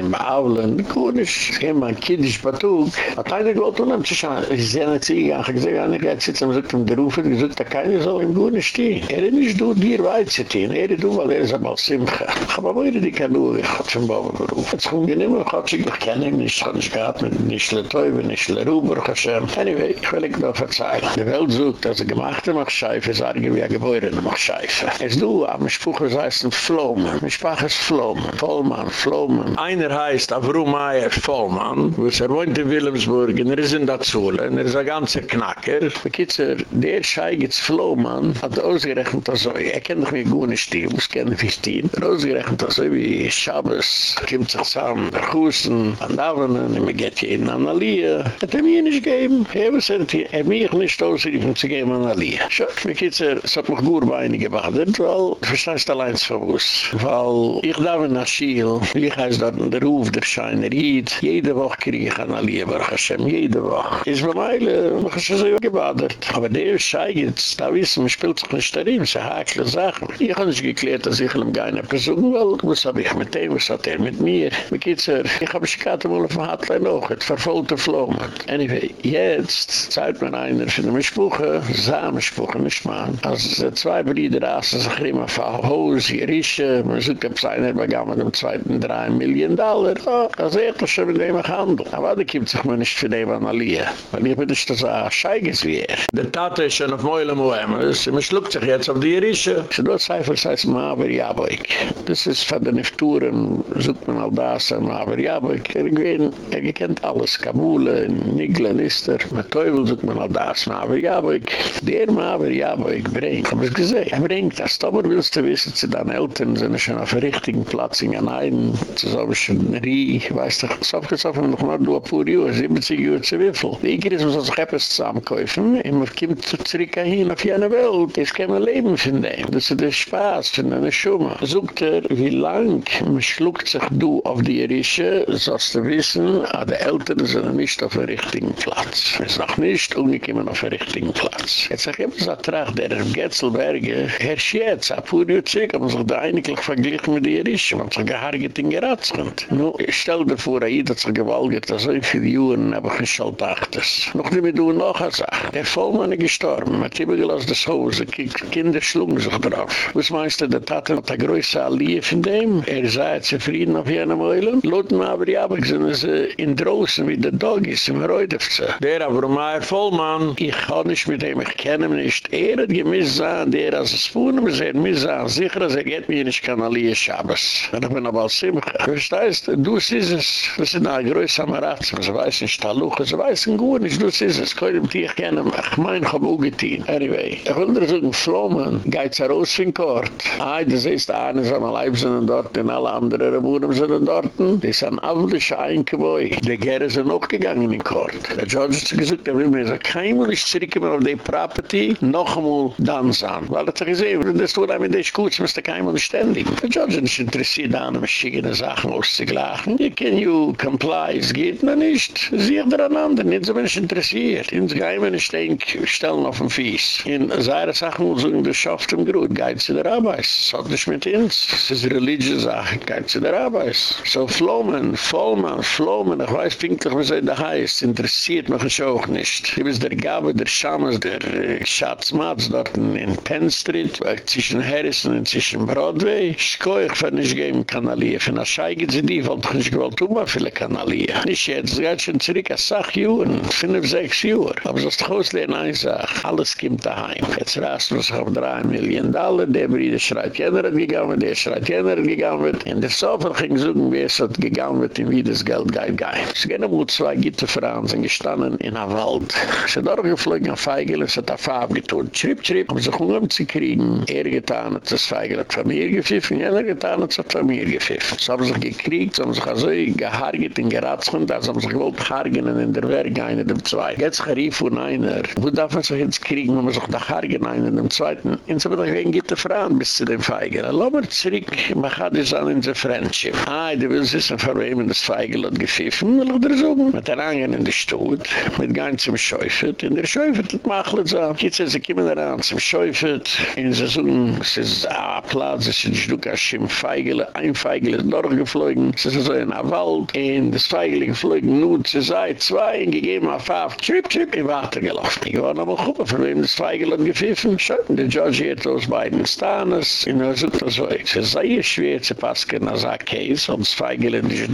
Speaker 1: im Aulen. Likunisch. Ich habe mein Kind, ich batug. Hat einer gewollt und dann, ich sehe eine Ziege, ich sehe eine Ziege, ich ich da keiner soll im Gune stehen. Er ist du, dir weizzetien, er ist du, weil er ist einmal Simcha. Ich habe aber die Kanur, ich habe schon Bauer gerufen. Jetzt kommt geniemen, ich habe sich, ich nicht, ich habe nicht nicht le Teube, nicht le Ruber, khasham Anyway, ich will ich noch verzeihen. Die Welt sucht, dass er gemachte Machscheife, es arge wie ein Gebäude Machscheife. Es du, am Spuche, reisen heißt ein Flomen, ein Spaches Flomen, Vollmann, Flomen. Einer heißt Avrum Meier Vollmann, wo er wohnt in Wilhelmsburg, und er ist in der Zule, und er ist ein ganzer Knacker. Bekitzer, der Schei gibt's Floman, hat ausgerechnet das so, er kennt doch nicht gut nicht die, muss kennen wie die, er ausgerechnet das so wie Schabes, kommt sich zusammen, der Husten, an Davonen, und man geht jeden an Aliyah, hat er mir nicht gegeben, er was er, mich nicht ausgerechnet zu geben an Aliyah. Schau, Bekitzer, es hat mich gut bei einigen gebadet, weil, du verstehst allein zu verwusst, weil ich da in Aschiel, ich heißt dort, der Ruf, der Scheiner, jede Woche kriege ich an Aliyah, Baruch Hashem, jede Woche. Ist bei mach ich so gebadet. Aber der Schei jetzt, da wissen, man spielt sich nicht darin, so hakele Sachen. Ich habe nicht geklärt, dass ich ihm nicht besuchen will. Was habe ich mit dem, was hat er mit mir? Wie geht's er? Ich habe gerade mal auf dem Hartlein auch, het verfolgte Flomen. Anyway, jetzt zeigt mir einer von dem Spuche, Samen Spuche, nicht mal. Als zwei Brüder aßen sich immer von Haus, hier ische, man sucht ab seiner Begamm mit dem zweiten drei Millionen Dollar. Oh, ist echt schon mit dem gehandelt. Aber da gibt sich mir nicht für den an Aliyah. Weil ich bin nicht so ein Scheiges wie er. Der Tate ist schon auf Meule Moemes, man schluckt sich jetzt auf die Irische. Sie dort Seifel heißt Maver Jaboik. Das ist von den Nifturen, sucht man all das an Maver Jaboik. Er gewinnt, er gekennt alles, Kabule, Nigle, Nister. Mit Teufel sucht man all das Maver Jaboik. Der Maver Jaboik bringt, hab ich gesehen, er bringt das. Aber willst du wissen, sie deine Eltern sind schon auf der richtigen Platz in Ganeiden. Das ist aber schon Rie, du, so viel, so viel, noch mal du ein paar Jahre, 70 Jahre zu wieviel. Die Iker ist, man soll sich etwas zusammenkäufen, und man kommt zurück hin auf jene Welt, es kann man leben von dem, das ist der Spaß, von einer Schumme. Sogt er, wie lang man schluckt sich du auf die Rische, sollst du wissen, aber die Eltern sind nicht auf der richtigen Platz. Es ist noch nicht umgekommen auf der richtigen Platz. Jetzt sag ich immer so, trage der Getzelberge, Herr Schietz, ab wo du zick, aber sich da eigentlich verglichen mit die Rische, man hat sich gehargert in Geratschend. Nu, stell dir vor, er hat sich gewalgert, so viele Juren aber kein Schaltachtes. Noch nicht mehr du noch eine Sache. Der Vollmann ist gestorben, hat immer gelassen das Hause, Kinder schlugen sich drauf. Was meinst du, der Tat hat eine größere Allie von dem? Er sei zufrieden auf jenem Eulen? Lotten aber die Abwechseln, sie in draußen wie der Dog ist, im Reutefze. Der aber Meier Vollmann, ich kann nicht mit ihm, ich kenne ihn nicht. Er hat gemiss sein, der als es fuhren, wir sehen, wir sagen, sicher, dass er geht mir nicht kann Allie Schabes. Und ich bin aber als Simcha. Verstehst du, du siehst es, das sind eine größere Amaratze, sie weiß nicht, Taluche, sie weiß gut nicht, du siehst es, kann ich dich kennen, ich meine, ich habe auch getan. Anyway, ich will dir sagen, Flomen, geht es raus in Kort. Ah, das ist eine, so eine Leib sind dort, und alle anderen Wohnen sind dort. Das ist ein Avlischer Eingebäu. Die Gere sind auch gegangen in Kort. Der George hat gesagt, er will mir sagen, kein Mal ist zurückgekommen auf die Property, noch einmal dann sein. Weil er hat gesehen, das tut einem in der Schutz, muss der kein Mal ständig. Der George nicht interessiert, an einem schickene Sachen auszugleichen. Can you comply, es geht mir nicht. Sie hat einander, nicht so wenig interessiert. In der Geheime ist ein Stellen auf dem Fies. In seiner Sachen muss ich das schafft im Grut, geht zu der Arbeit. Hat nicht mit uns. Es ist religiöse Sache, geht zu der Arbeit. So Flomen, Vollmann, Flomen, ich weiß pinklich, was er da heißt, interessiert mich auch nicht. Ich weiß, der Gabe, der Schamas, der äh, Schatzmatz dort in Penn Street, zwischen Harrison und zwischen Broadway. Ich kann euch für nicht geben, kann Aliyah. Für eine Schei geht sie die, weil ich nicht gewollt tun, aber viele kann Aliyah. Nicht jetzt, es geht schon zurück, als sechs Jahren, fünf, sechs Jahre. Aber so ist doch auslehnen, eine Sache, alles kommt daheim. Jetzt rast sich auf drei Millionen Dollar, der Brüder schreit, jener hat gegangen, der schreit, jener hat gegangen. In der Sofa ging suchen, wie es hat gegangen wird, wie das Geld geht, geht. Es gehen um zwei Gitterfrauen, sind gestanden in der Wald. Es hat auch geflogen, ein Feigel, es hat eine Farbe getont. Schripp, schripp, um sich um zu kriegen, er getan hat das Feigel, hat von mir gepfiffen, jener getan hat es von mir gepfiffen. Sie haben sich gekriegt, sie haben sich also gehargert in Geratschund, also haben sich gewollt hargen in der Werk, einer dem Zweiten. Jetzt gerief von einer, wo darf man sich jetzt kriegen, wenn man sich da hargen, einer dem Zweiten. Und so wird er wegen Gitterfrauen bis zu dem Feigel. Lass mal zurück, man hat es an in der Friendship. Ah, du willst wissen, für wem das Feigel hat gepfiffen, will ich dir sagen. Mit der Angen in der Stutt, mit ganzem Schäufert, in der Schäufert hat so. Jetzt sind sie kommen daran zum Schäufert, in der Saison, es ist ein Platz, es ist ein Stück, ein Feigel, ein Feigel ist durchgeflogen, es ist so in der Wald, in das Feigel geflogen, nur zu sein, zwei, gegeben auf Haft, schripp, schripp, in Water gelaufen. Ich war noch mal gucken, von wem das Feigel hat gepfiffen, schön, der George hat aus beiden Stanes, in der Sucht, so, es ist sehr schwer zu passen, als Case, und das Feigel in der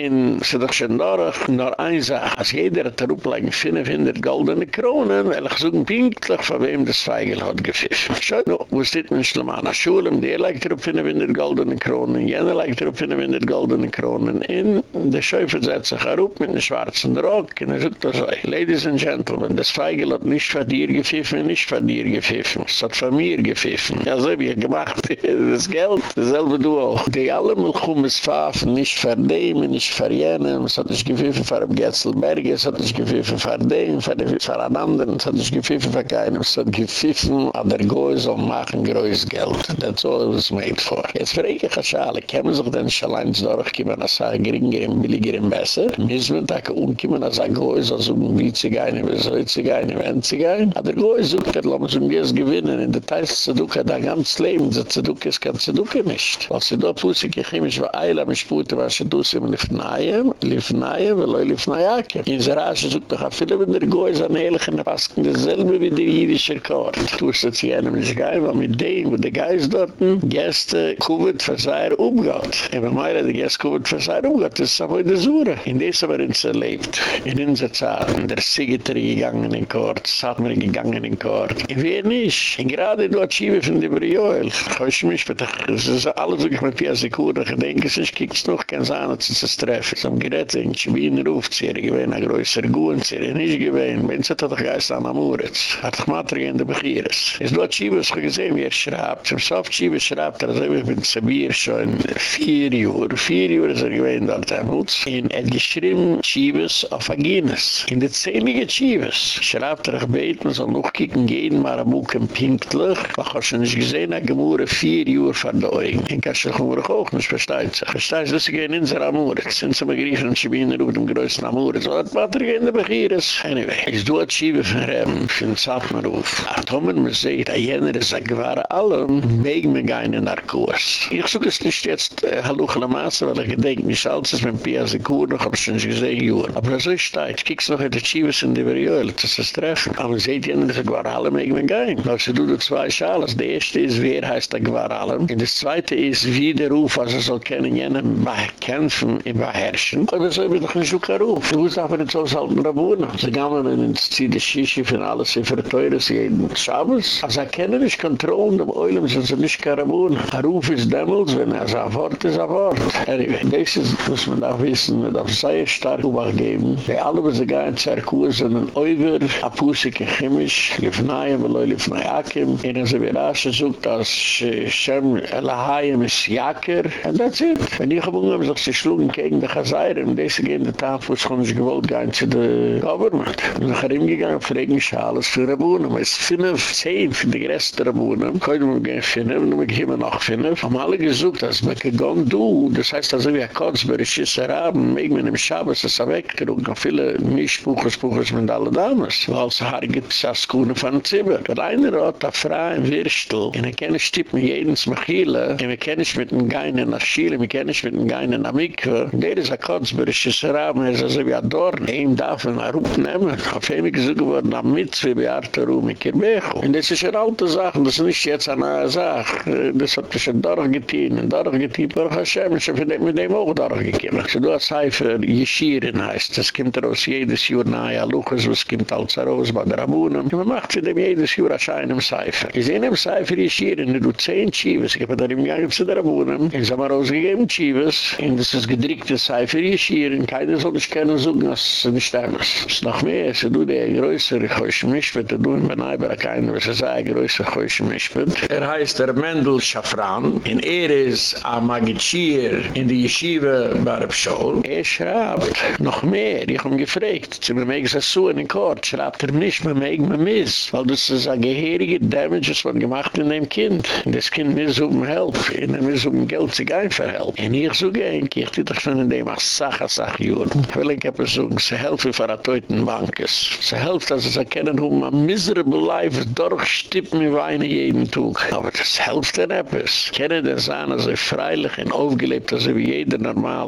Speaker 1: in, durch, nur ein Sache, als jeder hat er upleigen, 500 goldene Kronen, weil ich so Pinklich, von wem das Feigel hat gepfiffen. Schön, wo steht man schon mal an der Schule, der legt er auf 500 goldene Kronen, jener legt er auf 500 goldene Kronen, in der Schäufer setzt sich er up mit einem schwarzen Rock, und er sagt so, Ladies and Gentlemen, das Feigel hat nicht von dir gepfiffen, nicht von dir gepfiffen, es hat von mir gepfiffen. Ja, so hab ich gemacht, das Geld, dasselbe du auch. Die alle Milchummes pfaffen, nicht für dem, nicht für jenen, es hat nicht gepfiffen für den Getzelberg, es hat nicht gepfiffen für den, für den, für einen anderen, es hat nicht gepfiffen für keinen, es hat gepfiffen, an der Goy soll machen größtes Geld. That's all it was made for. Jetzt frage ich euch alle, kämen sich denn schon allein durchkommen, als er geringer und billiger und besser? Müssen wir da umkommen, als er Goy soll so ein wie zu gehen, wie soll zu gehen, wenn zu gehen? Aber der Goy sucht, er lassen sie mir es gewinnen, in der Teils zu duke, da ganz Leben, so zu duke, es kann zu duke nicht. Was sie da pussig, ich chemisch, war eila, mich spute, was sie du sie, lief nahe, lief nahe, weil er lief nahe, in der Rache sucht doch, viele, wenn der ist an Ehrlich in der Pasken, dasselbe wie der jüdische Kort. Du hast jetzt hier einem nicht geil, weil mit dem, wo der Geist dort, Gäste, Kuvit, sein Umgott. Und wenn man die Gäste Kuvit, für sein Umgott, das ist aber in der Sura. In des haben wir uns erlebt. In unserer Zeit, in der Sigeter gegangen in Kort, Satmer gegangen in Kort. In wer nicht? Und gerade du hast Schiewe von der Brioel. Ich weiß mich, das ist alles, was ich mit Pia Sekur, ich denke, ich kriege es noch, kein Sahne zu treffen. So ein Gerät, in Schwien ruft, sie gewähne, ein größer Guren, sie nicht gewähne, wenn sie hat doch Geist an Amuritz. Hat doch Matri in der Bechiris. Es du hat Schiewe, ich gesehen, wie er schreibt. Zum Soft Schiewe schreibt, er ich bin Sabir schon vier Uhr. Vier Uhr ist er gewähne, dort damals. Und er hat geschrieben, Chivas auf Agines. In der zählige Chivas. Schreibt er, ich bete, man soll noch kicken gehen, maar am Uken pinktlich. Ich habe schon nicht gesehen, er gemurde vier Uhr von der Augen. Ich kann sich gemurde auch nicht verstehen. Ich verstehe, dass sie gehen in der Amore. Sind mir geriefen, sie bienen auf dem größten Amore. So hat Vater gehen, der Bechiris. Anyway. Ich do hat Chiva von Reben, für den Zapmaruf. Atomen, man sieht, a jener ist a gewahre allem, wegen mir gein in Arkurs. Ich suche es nicht jetzt, äh, halluchle Maße, weil ich denke, mich als es mit Pia Sekur noch, hab ich schon gesehen, Juhn. Aber so ist ich kiek's noch in die Chivas in die Verjöle, das ist treffen. Aber seht ihr, das ist allem, wegen mir gein. Aber sie tut zwei Schales. Die erste ist, wer heißt gewahre allem. Und das zweite ist, wie der Ruf, also soll kennen, jenen bekämpfen, und beherrschen. Aber so ist doch ein Schuka Ruf. Du musst aber nicht so salten Rabunen. Sie gaben in die Shishi von alles in Verteures jeden Schabes. Als er kennen nicht Kontrollen, dem Eulam sind sie nicht Karabunen. A Ruf ist Demmels, wenn er sagt, Wort ist ein Wort. Anyway, das ist, muss man auch wissen, man darf sehr stark übergeben. Die alle, was sie gar nicht zerkuhen, sind ein a Pusik in Chimisch, Lifnayim, Eloi Lifnayakim. Und als er wieder Asche sucht, als Shem Elahayim ist Yaker. And that's it. Wenn ich gebungen habe, sich sie schlugen gegen die Chazayrim, diese gehen die Tafel, es konnte sich gewollt gehen zu der Government. Und habe ihm gegangen, fragen ich alles für Rabunen. Es sind zehn für die größten Rabunen. Muss man gehen und wir gehen noch finden. Haben alle gesucht, dass man gegangen du, das heißt, also wie ein Kotzberg, ich ist Araben, ich bin im Schabes, das ist er weggerungen. Viele Mischbuches, Buches mit allen Damen. Weil es har gibt es als Kuhne von Zimmer. Der eine hat eine Frau im Wirstel, und er kann nicht tippen jeden Smachile, und er kann nicht mit einem Gein in der Schiele, wir können nicht mit einem Gein in der Mikve. Der ist ein Kotzberg, ich ist Araben, er ist also wie ein Dorn. Ihm darf man er aufnehmen. Auf ihm gesucht worden, am Mitzwe, wie Arte Ruhm, in Kirbecho. Und das ist eine alte Sache, das ist nicht jetzt eine neue Sache. Das hat sich ein Dorf getein, ein Dorf getein, Baruch Hashem, ich habe mit dem auch Dorf gekommen. So du hast Heifer, Jeschiren heißt, das kommt raus jedes Jahr nahe, Luches, was kommt als raus bei der Abunnen. Man macht für dem jedes Jahr als einem Seifer. Ich sehe in einem Seifer Jeschiren, du zehn Chivas, ich habe da im Gang zu der Abunnen, ich habe rausgegeben Chivas, und das ist gedrückte Seifer Jeschiren, keiner soll nicht kennen, so dass es nicht anders. Es ist noch mehr, es ist du der größere Chosh Mishpet, du in Benaibar, keiner, was es sei, größere Chosh Mishpet. Er heißt der Mendel Shafran, und er ist a Magichir in die Yeshiva Barab Shol. Er schreibt noch mehr, ich habe ihn gefragt, mir mögen es so in den Kort, schreibt er nicht, mir mögen wir miss, weil das ist ein geheirige Damages von gemacht in dem Kind. Und das Kind muss um Help, und er muss um Geld sich einfach help. Und ich so gehen, ich hätte doch schon in dem Sache, sag Juren. Ich will ein paar sagen, sie helfen für die Teuten Bankes. Sie helfen, dass sie erkennen, wo man miserable life durchstippt mit Weine jeden Tag. Aber das hilft dann etwas. Kennen den Sahne so freilich und aufgelebt, als wie jeder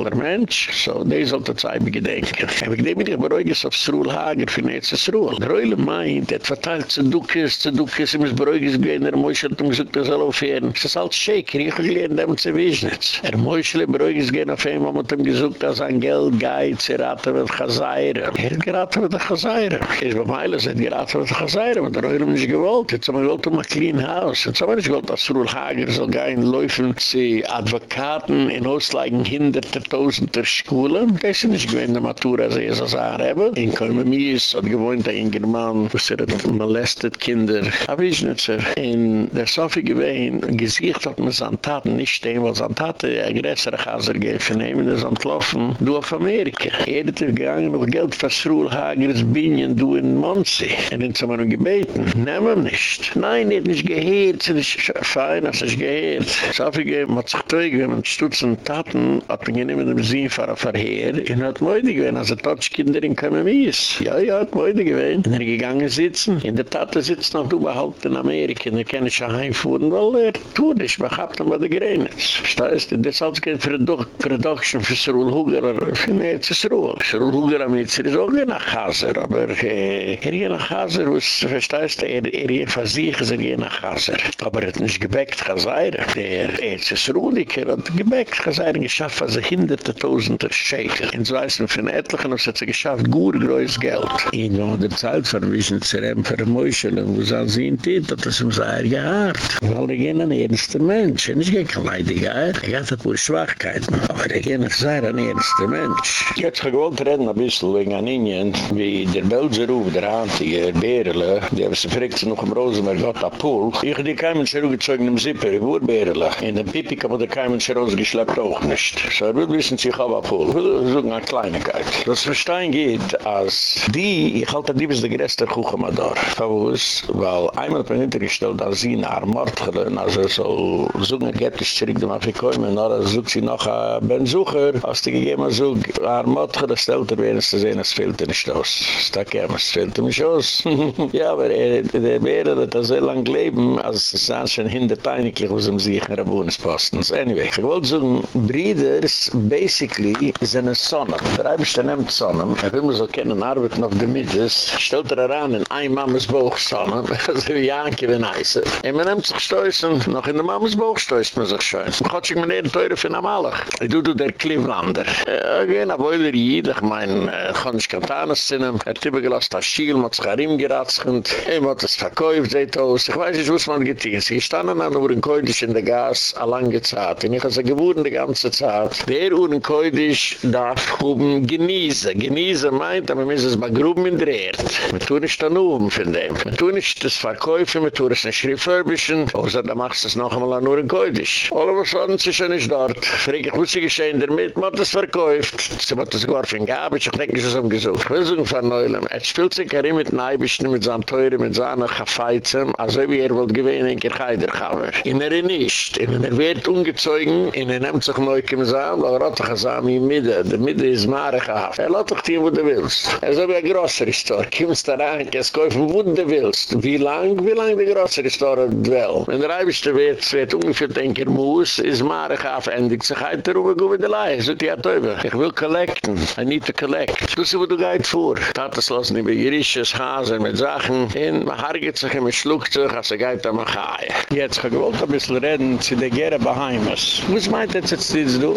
Speaker 1: normaler Mensch. So, das sollte Zeit begedenken. Aber ich denke, ich beruhige es auf Sruel Hager für nächstes Sruel. Der Reule meint, er verteilt zu Dukes, zu Dukes, ihm ist beruhige es gewesen, er muss hat ihm gesagt, er soll aufhören. Es ist als Shaker, ich habe gelernt, dem zu. Er muss beruhige es gehen auf ihm, hat ihm gesagt, dass Geld geht, sie raten mit Chazayra. Er hat geraten mit Chazayra. Er bei Meile, er hat geraten mit Chazayra, aber der Reule nicht gewollt. Jetzt haben wir gewollt um ein clean house. Jetzt haben wir nicht gewollt, dass Sruel Hager soll gehen, laufen, sie Advokaten in Ausleigen hinderte Tausender Schulen. Das ist nicht gewähnt, der Matura, sie ist als Arabe. In Kolmemies hat gewohnt ein German, wo sie hat molestet Kinder. Aber ich nicht so. In der Sofie gewähnt, gesiegt hat man seine Taten nicht stehen, weil seine Taten ein größere Chaser gehen, vernehmen das entlaufen, du auf Amerika. Er hat gegangen, noch Geld für Sruel Hagers Binien, du in Monsi. Dann haben wir gebeten, nehmen wir nicht. Nein, er hat nicht gehört, es ist fein, es ist gehört. Sofie gegeben, hat sich teug, wenn man stutzen Taten, hat man genehm mit dem Sinnfahrer verheer, und hat Möde gewesen, also Totschkinder in Kamamies. Ja, ja, hat Möde gewesen. Und er gegangen sitzen, in der Tate sitzt noch überhaupt in Amerika, und er kann nicht heimfuhren, weil er tut nicht, man hat ihn bei der Grenitz. Steißt, das ist alles kein Production für Sruel Huger, für Netzes Ruhl. Sruel Huger am Netzer ist auch nach Chaser, aber äh, er geht nach Chaser, es, versteißt, er, er geht für sich, er geht nach Chaser. Aber er hat nicht gebackt, Chaser, der Erzes Ruhliker hat gebackt, Chaser, geschafft, was er hinderte Tausender Schäkel. Und so heißt man, für eine Etliche, was hat sie geschafft, gut größt Geld. In der Zeit von Wischen Zerem, für ein Mäuschel, wo es an sie in hat das ihm sehr gehaart. Weil er ging ein ernster Mensch, er ist kein leidiger, er hat ein Schwachkeiten, aber er ging ein sehr ernster Mensch. Jetzt gewollt reden ein bisschen wegen an Ingen, wie der Belseruf, der Antige, Berele, die haben sie verrückt noch im Rosenberg, Gott Apul. Ich die Keimen schon gezeugt im Zipper, ich wurde Berele. In der Pipik haben die Keimen schon rausgeschleppt auch nicht. So er will
Speaker 2: wissen, ich habe ein Pool. Will sagen, eine Kleinigkeit. Das Verstehen geht, als die, ich halte die bis der größte Kuchen mal da. Verwus, weil einmal bin ich hintergestellt, als sie nach Mordgelen, also so, so ein Gettisch zurück, dem Afrikoimen, oder sucht sie noch ein Bensucher, als die gegeben so, nach Mordgelen stellt er wenigstens sehen, es fehlt nicht aus. Da käme es, fehlt er nicht aus. Ja, aber er, der Bäre hat das sehr lang leben, als es ist schon hinterteiniglich, was um sich in Rabunesposten. Anyway, ich wollte sagen, Breeders, basically, sind eine Sonne. Der Eibischte nimmt Sonne, er will mir so kennen, arbeiten auf der Middes, stellt er heran in ein Mammes Bauch Sonne, also wie Janke, wie Neisse. Und man nimmt sich stoßen, noch in der Mammes Bauch stoßt man sich schön. Man kann sich mit den Teuren für eine Malach. Ich tue der Clevelander. Ja, gehen, aber wohl ich mein, äh, kann ich Kantanes zinnen, er hat übergelost, das Schiel, man hat sich Harim geratschend, er hat es verkäuft, seht aus, ich weiß nicht, was man getan. Sie standen an Uren Koidisch in der Gas a lange Zeit. Und ich habe sie gewohren die ganze Zeit. Der Uren Koidisch darf oben genießen. Genießen meint, aber wir müssen es bei Gruben in der Erde. Wir tun nicht dann oben von dem. Wir tun nicht das Verkäufe, wir tun es nicht refurbischen. Außer da machst du es noch einmal an Uren Koidisch. Alle was waren sie schon nicht dort. Frag ich, was sie geschehen damit, man hat es verkäuft. Sie hat es geworfen, gab ich, ich denke, sie haben gesucht. Wir sind von Neulem. Es spielt sich nicht mit Neibischen, mit seinem Teure, mit seiner Gefeizem, also wie er wollte gewinnen, in Kirchheider gaben. In er nicht. In er wird ungezeugen, in er nimmt sich neu aber er hat doch gesagt, in Mitte. Der Mitte ist Mare gehabt. Er lässt doch dir, wo du willst. Er ist aber ein größer Store. Kimmst da rein, kannst kaufen, wo du willst. Wie lang, wie lang der größer Store dwell. Wenn der Eibischte wird, wird ungefähr denken, muss, ist Mare gehabt, endigt sich halt der Ruhe, gut wie der Lai. So, die hat Teube. Ich will collecten. I need to collect. Du wo du gehit vor. Tatas lassen über Jirisches, Hasen mit Sachen. In, man hargit sich, man schluckt sich, als er geht am Achai. Jetzt, ich wollte ein bisschen reden zu der Gere Bahamas. Was meint das jetzt, das du?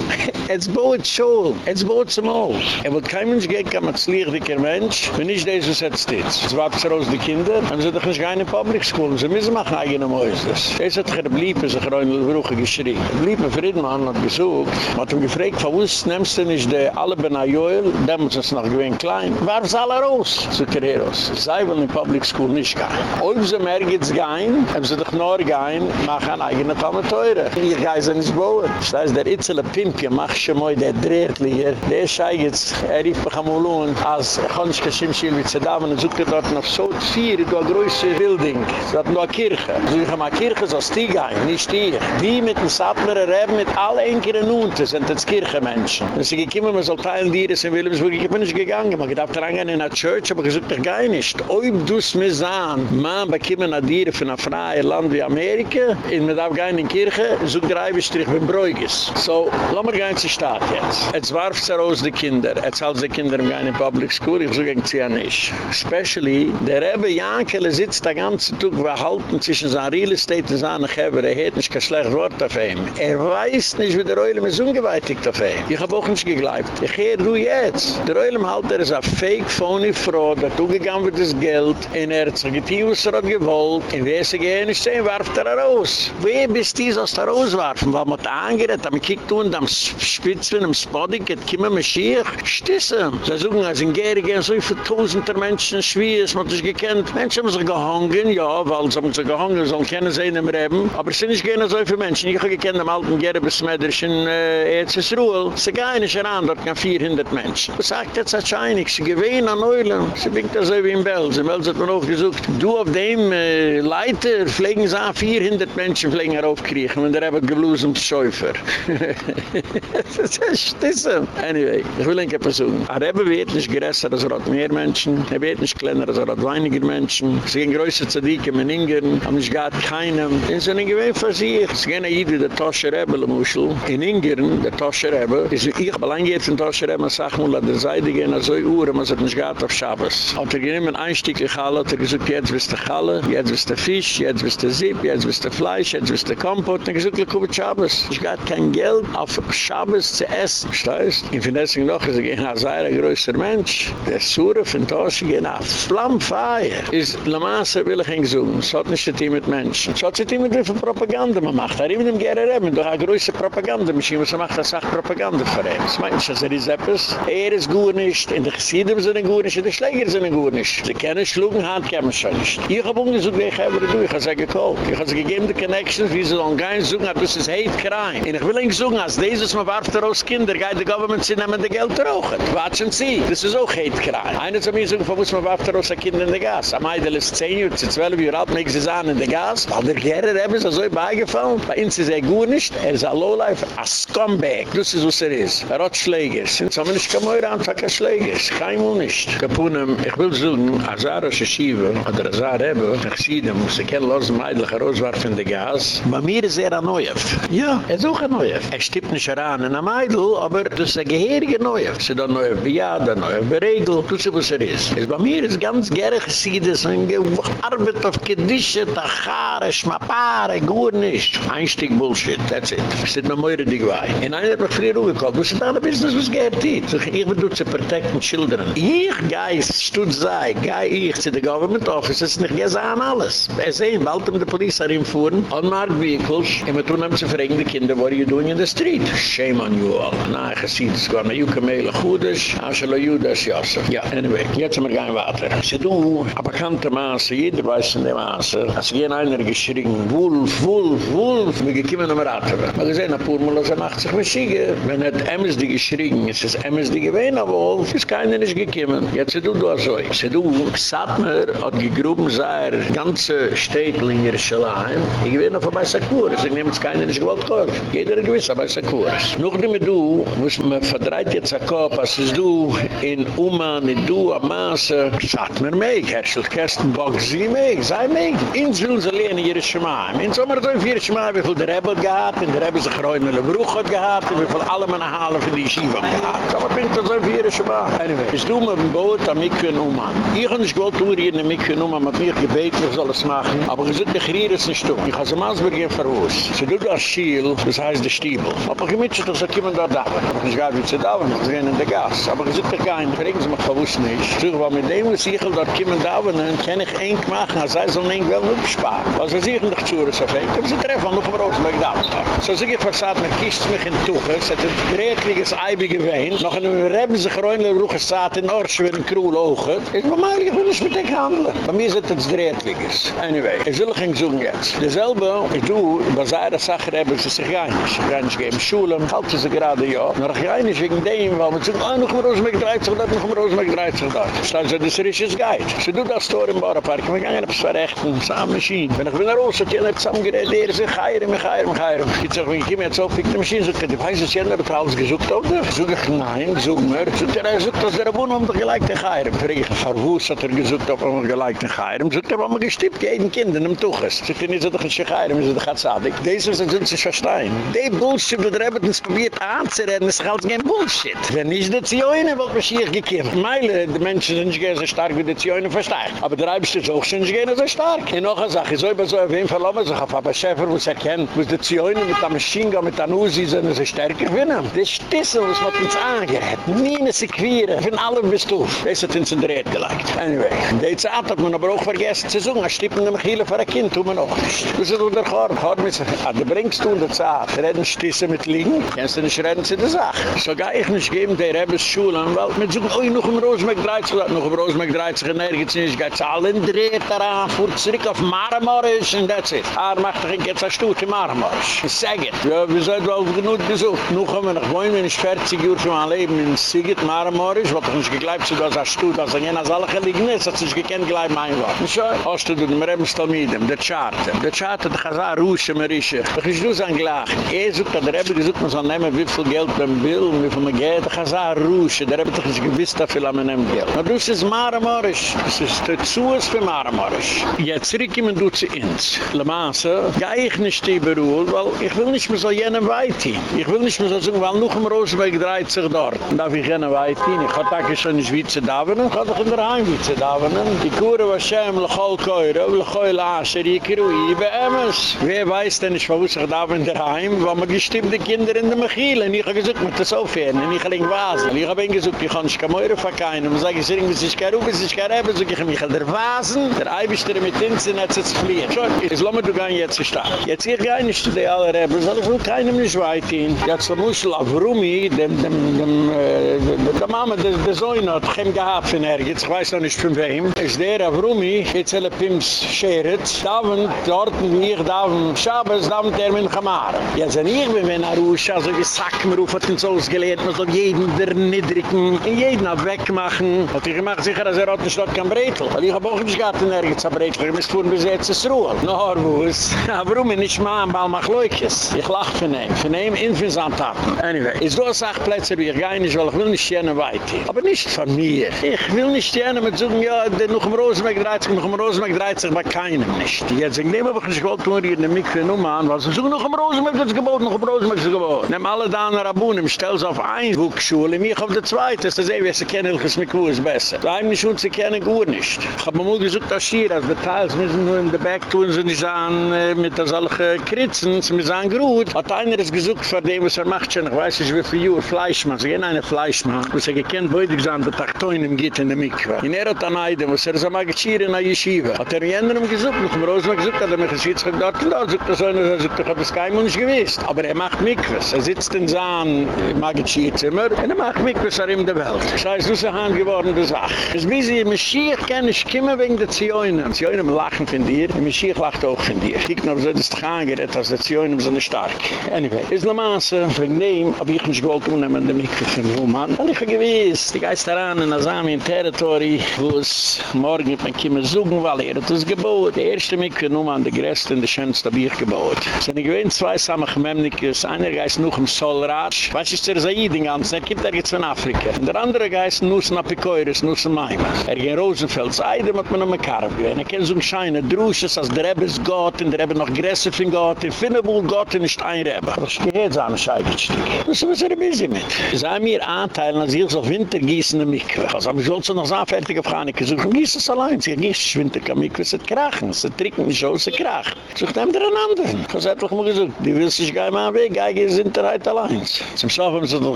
Speaker 2: Es baut schon. Es baut zum Haus. Er wird kein Mensch gehen, kann man zu lichtiger Mensch. Wenn nicht das, was jetzt ist. Es war raus die Kinder. Dann sind doch nicht keine Public School. Sie müssen machen eigene Mäuses. Es hat geblieben, sich rein in die Brüche geschrien. Blieben Friedman hat gesucht. Hat ihm gefragt, von uns nimmst du nicht die alle Benayoel? Da muss es noch gewinn klein. Warf es alle raus. So Kereros. Sei will in Public School nicht gehen. Ob sie mehr geht's gehen, haben sie doch nur gehen, machen eigene Tome teure. Ich gehe sie nicht bauen. Das heißt, der Itzele Pimpje macht schon mal, der dreht hier. Der schei jetzt, er rief mich am Ulun, als Chonschke Schimschil wie Zedamen und sucht er dort noch so vier, du ein größer Bilding. Sie hatten eine Kirche. So ich eine Kirche, so ist die gehen, nicht hier. Die mit dem Sattler Reben, mit allen Enkeren unten, sind das Kirchenmenschen. Wenn sie gekommen, man soll teilen die, das in Wilhelmsburg, ich bin nicht gegangen, man gedacht, er in einer Church, aber gesagt, ich gehe nicht. Ob du es mir sahen, man bekommen eine Diere von einer freien Land wie Amerika, in mit afgein in kirche so greibe strich mit broiges so lamm wir gehen ganze Staat jetzt. Jetzt warf es er raus die Kinder. Jetzt halt die Kinder im Gein in Public School. Ich suche sie ja nicht. Especially, der Rebbe Jankele sitzt den ganzen Tag verhalten zwischen seinen Real Estate und seinen Geber. Er hat nicht kein schlechtes Wort auf ihm. Er weiß nicht, wie der Eulam ist ungeweitigt auf ihm. Ich hab auch nicht geglaubt. Ich hör du jetzt. Der Eulam halt, er ist eine fake, phony Frau, Er hat umgegangen mit das Geld. Und er hat sich getan, was er hat gewollt. Und wer sie gehen ist, warf er raus. Wer bist du, was er rauswarfen? Weil man hat angerät, man kiegt und am Spitzen, am Spoddik, et kima me schiech. Stissen. Sie suchen, als in Gere gehen so viele tausender Menschen schwer, es hat sich gekannt. Menschen haben sich gehangen, ja, weil sie haben sich gehangen, sollen keine sehen im Reben. Aber es sind nicht gerne so viele Menschen. Ich habe gekannt am alten Gere besmetterisch in äh, Erzsruel. Sie gehen nicht heran, dort kann 400 Menschen. Sagt jetzt als Scheinig? Sie gewähnen an Eulen. Sie winkt das so wie in Belz. In Belz hat man auch gesucht, du auf dem äh, Leiter pflegen sie an 400 Menschen fliegen heraufkriechen, wenn der eben geblosen Schäufer. Das ist Stissem. Anyway, ich will ein paar sagen. Er eben wird nicht größer er hat mehr Menschen. Er wird nicht kleiner er hat weniger Menschen. Sie gehen größer zu dicken mit Ingern, haben nicht gar keinem. Sie sind ein gewinn für sich. Sie gehen wie der Tosche Rebbe, der Muschel. In Ingern, der Tosche Rebbe, ist ich habe lange jetzt in Tosche Rebbe, sag mal, an der Seite gehen, als so ein Uhr, man sagt nicht gar auf Schabes. Hat er genommen ein Stück in Halle, hat er gesagt, jetzt bist du Halle, jetzt bist du Fisch, jetzt bist du Sieb, jetzt bist du Fleisch, jetzt bist du Kompott. Und ich sage, komm, Schabes. Ich habe kein Geld auf Schabes zu essen. Verstehst? Finde es noch, dass ich ein sehr größer Mensch. Der Sura von Toshi gehen auf Flammfeier. Ist La Masse will ich ihn gesungen. Es hat nicht die mit Menschen. Es hat sich die mit wie Propaganda man macht. Er immer dem Reben. Du hast eine größere Propaganda-Maschine. Was er macht, das sagt Propaganda für ihn. Das meint nicht, dass er ist etwas. Er ist gut nicht. In der Gesiedem sind er gut nicht. In der Schläger sind er gut nicht. Sie kennen schlugen Hand, kennen schon nicht. Ich habe umgesucht, wie ich habe, ich habe sie gekauft. Ich habe sie gegeben, die Connections, wie sie sollen gehen, suchen, das ist Hate Crime. Und ich will ihnen suchen, als dieses Mal war warft er aus Kinder, geht die Government sie nehmen die Geld rauchen. Watschen Sie, das ist auch hate crime. Einer zu mir sagen, wo muss man warft er aus der Kinder in der Gas? Am Eidl ist 10 Uhr, zu 12 Uhr alt, mögen Sie sagen in der Gas. Weil der Gerrer haben sie so beigefallen. Bei uns ist er gut nicht, er ist ein Lowlife, ein Scumbag. Das ist was er ist. Er hat Schlägers. Und so wir nicht kein Meurer anfangen, kein Schlägers. Kein Wohl nicht. Kapunem, ich will sagen, Azar aus der Schiewe, oder Azar Rebbe, ich sehe dem, muss ich kennen, los dem Eidl herauswarfen in der Gas. Bei mir ist er ein Neuef. Ja, er ist auch ein Neuef. Er stippt nicht heran in einem aber das ist ein Gehirige Neuef. Sie da Neuef bei Ja, da Neuef bei Regel, das ist was er ist. Es bei mir ist ganz gerne gesehen, dass man gearbeitet auf Kedische, Tachare, Schmapare, gut nicht. Ein Stück Bullshit, that's it. Es ist noch mehr die Gewei. In einer hat mich früher rumgekommen, was ist da ein Business, was geht dit? Ich will du zu protecten Children. Ich gehe, stut sei, gehe ich zu der Government Office, es ist nicht gesagt alles. Er sehen, bald um die Polizei reinfuhren, unmarked vehicles, wir tun haben zu fragen, die Kinder, what are you doing in the street? Shame on you all. Na, ich sehe, es war eine Juke-Meile Chudisch, Ashala Judas, Yosef. Ja, anyway, jetzt sind wir weiter. Sie du, aber kannte Maße, jeder weiß in der Maße, als gehen einer geschrien, Wolf, Wolf, Wolf, wir gekommen am Ratten. Wir gesehen, ein paar Mal, als er macht sich mit Schiege. Wenn er Emmes die geschrien, ist es Emmes die gewähne, Wolf, ist keiner nicht gekommen. Jetzt du, du, so. Sie du, Satmer hat gegruben, sei er, ganze Städte in Jerusalem, ich gewähne vorbei Sakuras, ich nehme es keiner nicht gewollt kaufen. Jeder gewiss, aber Sakuras. Noch mehr du, muss man verdreit jetzt ein Kopf, als es du in Uman, in du, am Maße, Satmer meeg, Herrschel, Kersten, Bock, sie meeg, sei meeg. Ins will sie lehnen in Jerusalem. In Sommer hat er in Jerusalem, wie viel der Rebbe gehad, in der Rebbe sich in der Bruch hat gehad, wie viel alle meine Halle für die Yeshiva gehad. Aber bin ich so in Jerusalem. Anyway, ich du mit dem Boot am Mikve in Uman. Ich habe nicht gewollt, hier in der Mikve in Uman, mit mir gebeten, ich soll es machen. Aber ich sollte mich hier jetzt nicht tun. Ich habe sie mal beginnen verwoes. Sie tut das Schiel, das heißt der Stiebel. Aber ich ich jemand da da war. Ich gehe wie zu da, ich gehe in der Gas. Aber ich sollte gar nicht, fragen Sie mich verwoes nicht. Ich sage, mit dem Siegel, dort kommen da, dann kann ich eng machen, als sei so ein eng wel sparen. Was wir sichern doch zu, das auf eng. Sie treffen noch im Rosenberg da. So sie geht versagt, man kischt mich in Tuche, es hat ein drehtliches Eibe gewähnt, noch in einem Reben sich reunle Ruche saat in Orsch, wie ein Kruhl hoche. Ich bin mal, ich will nicht mit dem handeln. Bei mir sind es drehtliches. Anyway, ich will ging suchen jetzt. Derselbe, ich du, bei seiner Sache haben sie sich gar nicht. Sie gehen nicht geben Schulen, halten sie gerade ja. Nur ich gehe nicht wegen dem, weil man sagt, oh, noch im Rosenberg dreht sich dort, noch im Rosenberg dreht sich dort. Stellen sie, das ist ein Guide. Sie tut das Tor im Bauernpark, wir gehen etwas verrechten, es ist Maschine. Wenn ich wieder raus, hat jeder zusammengerät, der sich heiren, mich heiren, mich heiren. Ich sage, wenn ich komme jetzt auf, ich die Maschine, sagt, die weiß, dass jeder hat alles gesucht, oder? Sag ich, nein, such mir. Sagt er, er sucht, dass er wohnen, um dich gleich zu heiren. Frage ich, hat er gesucht, ob er gleich zu heiren. Sagt er, aber man gestippt, jeden Kind in dem er, nicht, dass er nicht heiren, ist er doch zadig. Das ist, sind sie verstehen. Die Bullshit, der uns probiert anzureden, ist halt kein Bullshit. Wenn nicht die Zioine, wird man hier gekommen. Meile, die Menschen sind nicht so stark wie die Zioine verstehen. Aber der Rebbe ist auch nicht so stark. Und noch eine Sache, so über so auf jeden Fall, lassen sich auf Papa Schäfer, wo sie erkennen, wo die Zioine mit der Maschine, mit der Nusi, sind sie stärker finden. Das Stissen, was man uns angerät. Nie eine Sequire. Von allem bist du. Das hat uns in der Rede gelegt. Anyway. Die Zeit hat man aber auch vergessen zu sagen, als Stippen dem Chile für ein Kind tun wir noch. Das ist unter Chor. Chor mit sich. Ah, du bringst du der Zeit. Reden Stisse mit Liegen. Kennst du nicht reden zu der Sache. So gehe ich nicht geben, der Rebbe Schulen, weil wir sagen, oh, noch im Rosenberg 30, noch im Rosenberg 30, und nirgends nicht, geht es alle dreht daran, fuhrt zurück auf Marmorisch, and that's it. Ah, macht doch jetzt ein Stutt in Marmorisch. Sag it. Ja, wir sind wohl genug gesucht. Nun kommen wir noch, wollen wir nicht 40 Uhr schon mal leben in Siget, Marmorisch, was doch nicht geglaubt, so dass ein Stutt, als er jener alle gelegen ist, hat sich gekannt gleich mein Wort. Und so, hast du den mit dem, der Charte. Der Charte, der Chazar, Rusche, Marische. Ist du sein Glach. Er sucht, der Rebbe gesucht, man soll nehmen, wie viel Geld man will, wie viel man geht, der Chazar, Rusche. Der Rebbe doch nicht gewiss, da viel man nimmt Geld. Du, es ist Marmorisch. Es ist der Zuhause für Marmorisch. Jetzt riechen du zu uns. Le Masse, gehe ich nicht die Beruhl, weil ich will nicht mehr so jenen weithin. Ich will nicht mehr so sagen, weil noch im Rosenberg dreht sich dort. Darf ich jenen weithin. Ich hatte eigentlich schon in Schweizer Davenen, ich hatte in der Heimwitze Davenen. Die Kure war Shem, lechol keure, lechol asher, ikiru, ibe emes. Wer weiß denn, ich verwusste ich da in der Heim, weil man gestimmte Kinder in der Mechile. Und ich habe gesagt, man das aufhören, und ich habe ihn wasen. Und ich habe ihn gesagt, ich kann nicht mehr verkeinen. Und ich sage, ich sage, ich sage, ich sage, ich sage, ich sage, ich sage, der Vasen, der Eibischter mit Tinsen hat sich zu fliehen. Schau, jetzt lassen wir du gehen jetzt zu starten. Jetzt gehe ich gar nicht zu den aller Rebbe, weil ich will keinem nicht weit hin. Jetzt der Muschel auf Rumi, dem, dem, dem, äh, der Mama, der, der Sohn hat kein gehabt von Ergitz, ich weiß noch nicht von wem. Ist der auf Rumi, jetzt alle Pims scheret, da dort, wie ich da Schabes, da der mit Chamare. Jetzt wenn ich bin, wenn er ruhig, also wie Sackmeruf hat uns ausgelehrt, man soll jeden der Niedrigen, in jeden wegmachen. Hat ich gemacht, sicher, dass er hat nicht dort kein Bretel. Weil ich hab auch nicht gehabt, nirgends ein Bretel. Ich muss tun, bis jetzt ist Ruhe. No, wo? Ja, warum ich nicht mal ein Ball mach Leukes? Ich lach von ihm. Von ihm insgesamt hatten. Anyway, ist du sag Plätze, wie ich gar nicht, weil ich will nicht stehen weiter. Aber nicht von mir. Ich will nicht stehen mit so, ja, der noch im Rosenberg dreht sich, noch im Rosenberg dreht sich bei keinem nicht. Jetzt, ich nehme aber nicht gewollt, nur hier in der Mikve Nummer an, weil sie suchen noch im Rosenberg, das Gebot, noch im Rosenberg, das Gebot. Nehm alle da an der Abunnen, stell sie auf ein Wuchschule, mich auf der Zweite, das ist eh, sie kennen, welches Mikve ist besser. Da mich und sie kennen gut nicht. Ich hab mir mal gesagt, dass hier, wir teils müssen nur in der Back tun, sie nicht an, äh, mit solchen Kritzen, sie müssen an Grut. Hat einer das gesucht, von dem, was er macht schon, ich weiß nicht, wie viel Uhr Fleischmann, sie gehen eine Fleischmann, was er gekannt, ich gesagt, der Taktoin geht in der Mikve. In er hat an Eidem, was er so mag in der Yeshiva. Hat er in jenerem gesucht, noch im Rosenberg gesucht, hat er geschieht, dort und dort, sucht ich hab das kein Mensch gewiss. Aber er macht Mikves. Er sitzt in seinem Magazierzimmer und er macht Mikves er in der Welt. Das heißt, das ist eine handgewordene Sache. Das wie sie, Mashiach kann nicht kommen wegen der Zioinen. Zioinen lachen von dir, und Mashiach lacht auch von dir. Kiek noch, so das ist doch angerett, als die Zioinen sind stark. Anyway, ist noch maße, wegen dem, hab ich nicht gewollt unnehmen, der Mikves von Wohmann. Weil ich gewiss, die Geist daran in Asami-Territory, wo es morgen mit mir kommen suchen, weil er hat das Gebot. Der erste Mikve, nur an der Gräste, in der schönste habe ich gebaut. Es sind gewähnt zwei Samachmemnikes, einer geist im Solratsch, was ist der Said in ganz, er kommt er jetzt von Afrika. Und der andere geist nur in Apikoiris, nur in Maima. Er ging in Rosenfeld, Seidem hat man noch mit Karab gewähnt. Er kennt so ein Schein, er drusches, als der Rebbe ist Gott, und der Rebbe noch größer von Gott, in Finnebul Gott ist ein Rebbe. Das ist jetzt ein Scheibestück. Das ist ein bisschen mit. Haben mir Anteilen, als ich so Winter gießen in Mikve. Also ich wollte so noch so fertig gefragt, ich so, gieß es allein, ich gieß es Winter, kann Mikve, hat krachen, hat trinken, es hat krachen. So ich nehme dir einen anderen. Ich habe gesagt, die willst dich gar nicht mehr weg, eigentlich sind der Reit allein. Zum Schlafen haben sie doch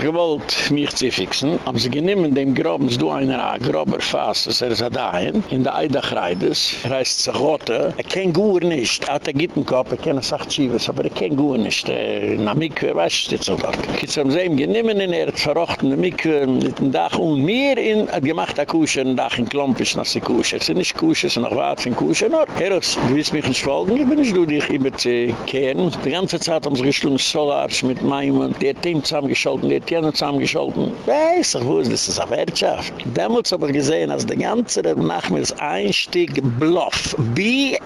Speaker 2: gewollt, mich zu fixen, aber sie genommen dem Groben, du einer grober Fass, das er ist da hin, in der Eidachreides, er heißt Zachote, er kennt gut nicht, er hat er Gittenkopf, er kennt sagt Schiebes, aber er kennt gut nicht, na Mikve, weißt du, jetzt so dort. Jetzt haben sie ihm genommen, er hat verrochten, Mikve, mit dem Dach. Und mir in, hat gemacht, Kusche, ein Dach in Klompisch, nach sie Kusche, es sind nicht Kusche, es sind noch Wart von Kusche, nur, Herrus, du willst mich nicht folgen, ich bin nicht du dich immer zu kehren. Die ganze Zeit haben sie geschlungen Solars mit Maimen, die hat ihm zusammengescholten, die hat jenen zusammengescholten. Weiß ich, wo ist das? Das ist eine Wirtschaft. Damals habe ich gesehen, als der ganze Nachmittag Einstieg Bluff. B-L-U-F-F.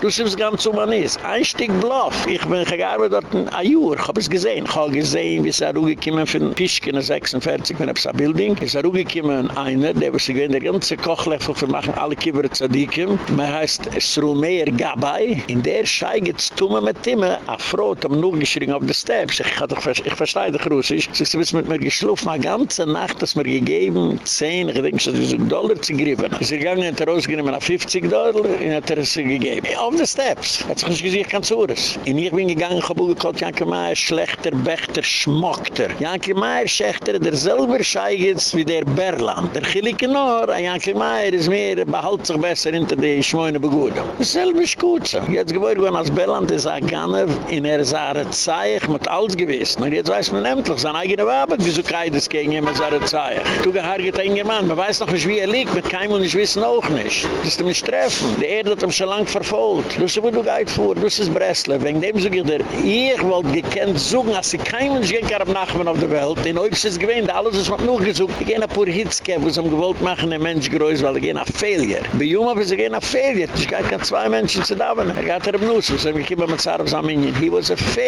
Speaker 2: Du siehst ganz so, man ist. Einstieg Bluff. Ich bin gearbeitet dort ein Jahr. Ich habe es gesehen. Ich habe gesehen, wie es er gekommen von Pischken 46, wenn es ein Building. Es ist er gekommen einer, der sich der ganze Kochlöffel für machen, alle Kieber Zadikim. Man heißt Srumeir Gabay. In der Schei geht's tumme mit Timme. A Frau hat ihm nur geschrien auf der Steps. Ich, ich, ich verstehe dich Russisch. Sie ist mit mir geschlufen, eine ganze Nacht, dass mir gegeben, 10, ich denke, dass ich Dollar zu griffen. Sie ist gegangen, hat er rausgenommen auf 50 Dollar, und hat er sie gegeben. Auf der Steps. Hat sich nicht ich kann zu uns. Und ich bin gegangen, habe gesagt, Janke Meier, schlechter, bechter, schmockter. Janke Meier, schlechter, der selber Schei geht's wie der Berland. Der Chilike Nor, Janke Meier ist mehr, behalt sich besser hinter die Schmoyne Begudung. Dasselbe ist gut so. Jetzt geboren geworden als Belland ist ein Ganef in er Saare Zeich mit alles gewesen. Und jetzt weiß man endlich, sein eigener Waben, wieso kann das gegen mit Saare Zeich? Du gehargert ein Mann, man weiß noch nicht, wie er liegt, mit keinem und ich wissen auch nicht. Das ist mich treffen. Die Erde hat ihn schon lange verfolgt. Du sie, wo du gehit vor, du sie Breslau. Wegen dem sag ich dir, ich wollte gekannt suchen, als sie kein Mensch gehen kann Nachbarn auf der Welt. In Oibs ist gewähnt, alles ist noch gesucht. Ich gehe nach pur Hitzke, wo sie gewollt machen, ein Mensch größer, weil ich gehe nach Failure. Bei Juma, wie sie gehen nach Failure. Ich gehe kein zwei Menschen zu da, Er gaat er op nuus, dus heb ik hier bij mijn zaar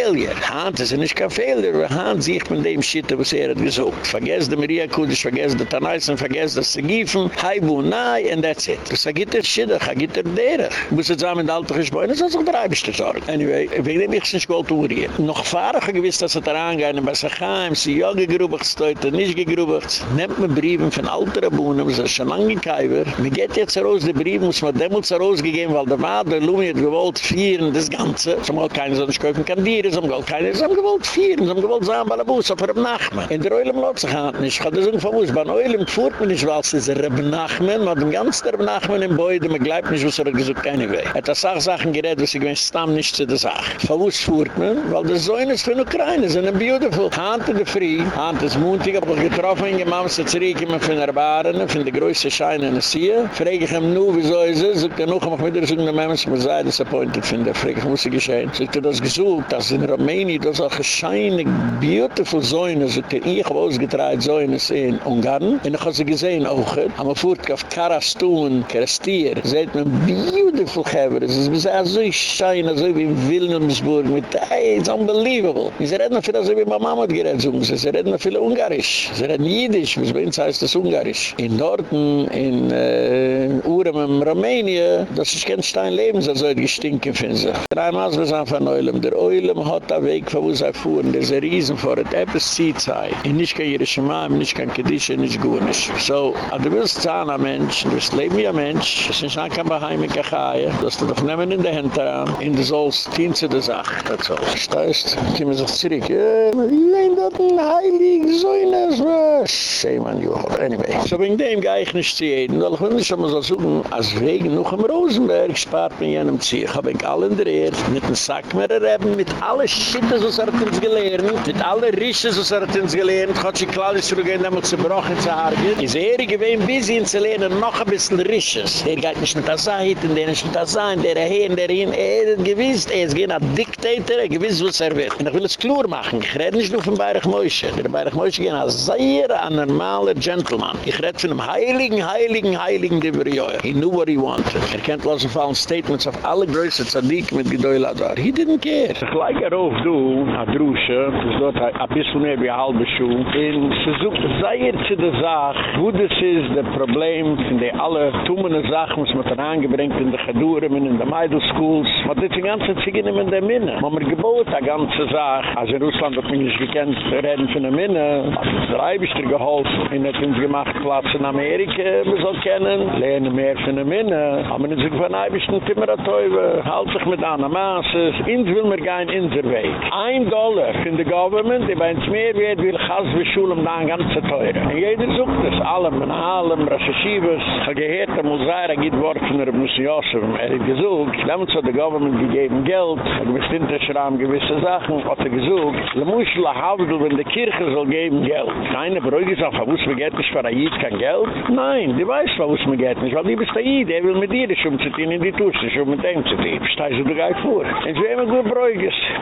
Speaker 2: failure. Hans is nicht kein failure, Hans sieht man dem Shit, was er hat gesucht. Vergesst den Maria Kudisch, vergesst den Tanaisen, vergesst das Segifen, Haibu, Nai, and that's it. Das agit er Schiddach, agit er Derech. Muss jetzt zusammen mit alten Alte Geschbäude, das ist auch der Eibischte Sorge. Anyway, wegen dem ich nicht gewollt umrieren. Noch fahrig gewiss, dass er da angehen, aber sie kam, sie ja gegrubigt, steht er nicht gegrubigt. Nehmt mir Briefen von alter Abunnen, das ist schon lange Kuiper. Man geht jetzt raus, die Briefen muss man demnächst rausgegeben, weil der Vater, der Lumi hat gewollt, vieren, das Ganze. Zumal keine Sonne schäufen kann dir, so haben keine, so haben gewollt vieren, so haben gewollt sagen, bei der Bus, auf einem Nachmen. In der Oilem lohnt sich an, ich kann das irgendwo wuss, bei Oilem fuhrt man nicht, weil es ist ein Rebnachmen, hat den ganzen Rebnachmen im Beude, man gleibt nicht, was er hat gesagt, keine Weh. Er hat das auch Sachen geredet, was ich gewinnt, stamm nicht zu der Sache. Von wuss fuhrt man, weil der Sohn ist von Ukraine, sind ein beautiful. Hand in der Früh, Hand ist Montag, hab ich getroffen, in Gemam, sie zurückgekommen von der Baren, von der größten Scheine in der See. Frage ich ihm nur, wieso ist es, sagt er noch, mach mit der Sohn, der Menschen, man sei disappointed, finde, frage ich, muss ich geschehen. Sie hat das gesucht, dass in Rumänien, das auch eine scheine, beautiful Säune, so kann ich ausgetreut Säune in Ungarn. Und ich habe sie gesehen auch, haben wir auf Karastun, Karastier, seht man beautiful Geber, es ist so scheine, so wie in Wilhelmsburg, mit, hey, it's unbelievable. Sie reden für das, wie meine Mama hat gerät, sie reden für Ungarisch, sie reden Jiddisch, was bei uns heißt das Ungarisch. In Norden, in äh, Urem, in Rumänien, das ist kein Stein Lebens, also die gestinken finden sie. Dreimal wir sind von Eulam, der Eulam hat einen Weg, wo sie fuhren, der ist ein Riesen vor, der etwas zieht sei. Und nicht kein Jerusalem, nicht kein Kedische, nicht gut nicht. So, du willst sein ein Mensch, du willst leben wie ein Mensch, es ist nicht kein Beheim, ich kann du hast doch nehmen in der Hand daran, in der Sols, dient sie der Sache, das. Das heißt, kommen sich zurück, ja, lehnt das ein Heilig, so in das was. Shame on you, anyway. So, wegen dem gehe ich nicht zu jedem, weil ich will nicht schon mal so suchen, als wegen noch im Rosenberg spart mir jenem Zieh. Ich habe ich alle in der Erde, mit dem Sack mehr erheben, mit alle Schitte, so er hat uns gelernt, mit alle Rische, so er hat uns gelernt, hat sich klar, dass er damit zerbrochen zu haben. Ist er gewesen, bis ihn zu lernen, noch ein bisschen Risches. Er geht nicht mit der Zeit, in der nicht mit der Zeit, der er der hin, er hat gewiss, er ist ein Diktator, er gewiss, was er wird. Und ich will es klar machen, ich rede nicht nur von Bayerich Moishe, der Bayerich Moishe gehen als sehr ein normaler Gentleman. Ich rede von einem heiligen, heiligen, heiligen, wir He knew what he wanted. Er kennt losen fallen Statements auf alle größe Zadik mit Gedoyla da. He didn't care. Ich er auf du, a Drusche, das dort a bisschen mehr wie a halbe Schuh, in se sucht seier zu der Sach, wo das ist der Problem, in der alle tumene Sachen, was man dann angebringt in der Gedurem, in der Meidl Schools, was das die ganze Zeit in der Minne. Man hat gebaut, a ganze Sach, also in Russland hat man nicht gekannt, reden von der Minne, hat uns der Eibischter geholfen, in hat uns gemacht Platz in Amerika, wir soll kennen, lernen mehr von der Minne, aber nicht so von Eibischten Timmerateuwe, halt sich mit einer Maße, ins will mir gehen in der Weg. Ein Dollar in der Government, die bei uns mehr wird, will Chas wie Schulem da ein ganzer Teure. Und jeder sucht es, allem, in allem, er gehört, sein, er geht wort von der Musi-Yosef, er hat gesucht, damals hat der Government gegeben Geld, er bestimmt der Schramm gewisse Sachen, hat er gesucht, le Muschel, Havdel, wenn die Kirche soll geben Geld. Keine Brüge sagt, es mir geht nicht, für Ayid kein Geld? Nein, die weiß, es mir geht nicht, weil die bist Ayid, er will mit dir, zu tun, in die Tusche, schon mit dem zu tun. Verstehst du, du gehst vor. Und so immer gut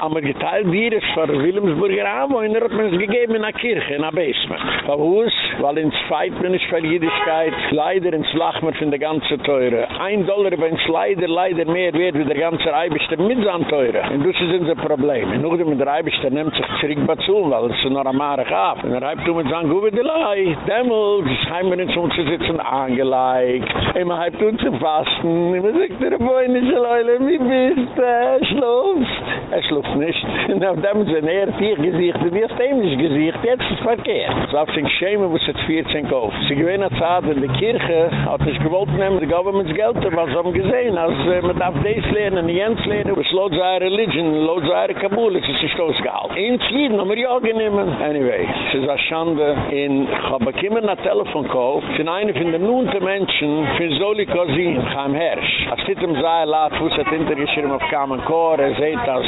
Speaker 2: Bräugis. Aber geteilt dir ist für Wilhelmsburger Amwohner, hat man es gegeben in der Kirche, in der Basement. Warum? Weil ins Feit man ist für Jüdischkeit, leider ins Lachmer von der ganzen Teure. Ein Dollar, wenn es leider, leider mehr wird, wie der ganze Eibischter mit Teure. Und das ist unser Problem. Und wenn der Eibischter nimmt sich zurück bei Zuhl, weil es noch am Marek ab. Und er hat du mit seinem Gubedelei, Demmels, heim wir nicht um zu sitzen, angelegt. Immer hat du zu fasten, immer sagt der Beine, Leule, wie bist du? Er schluft. Er nicht. Und auf dem sind er vier Gesichter, die ist ihm nicht Gesicht, jetzt ist es verkehrt. Es darf sich schämen, es jetzt 14 kauft. Sie gewinnen eine Zeit in der Kirche, hat es gewollt nehmen, die Governments Geld, was sie haben gesehen, als äh, man darf das lernen, Jens lernen, was laut seine Religion, laut seine Kabul, es ist ein Stoßgehalt. In Frieden haben wir ja genommen. Anyway, es ist eine Schande. In, ich habe bekommen einen Telefonkauf, von einer von den nunten Menschen, von Soli Kozin, Chaim Herrsch. Als dit hem zei, laat hoe ze het intergeschreven op Kamen Kor, er zei dat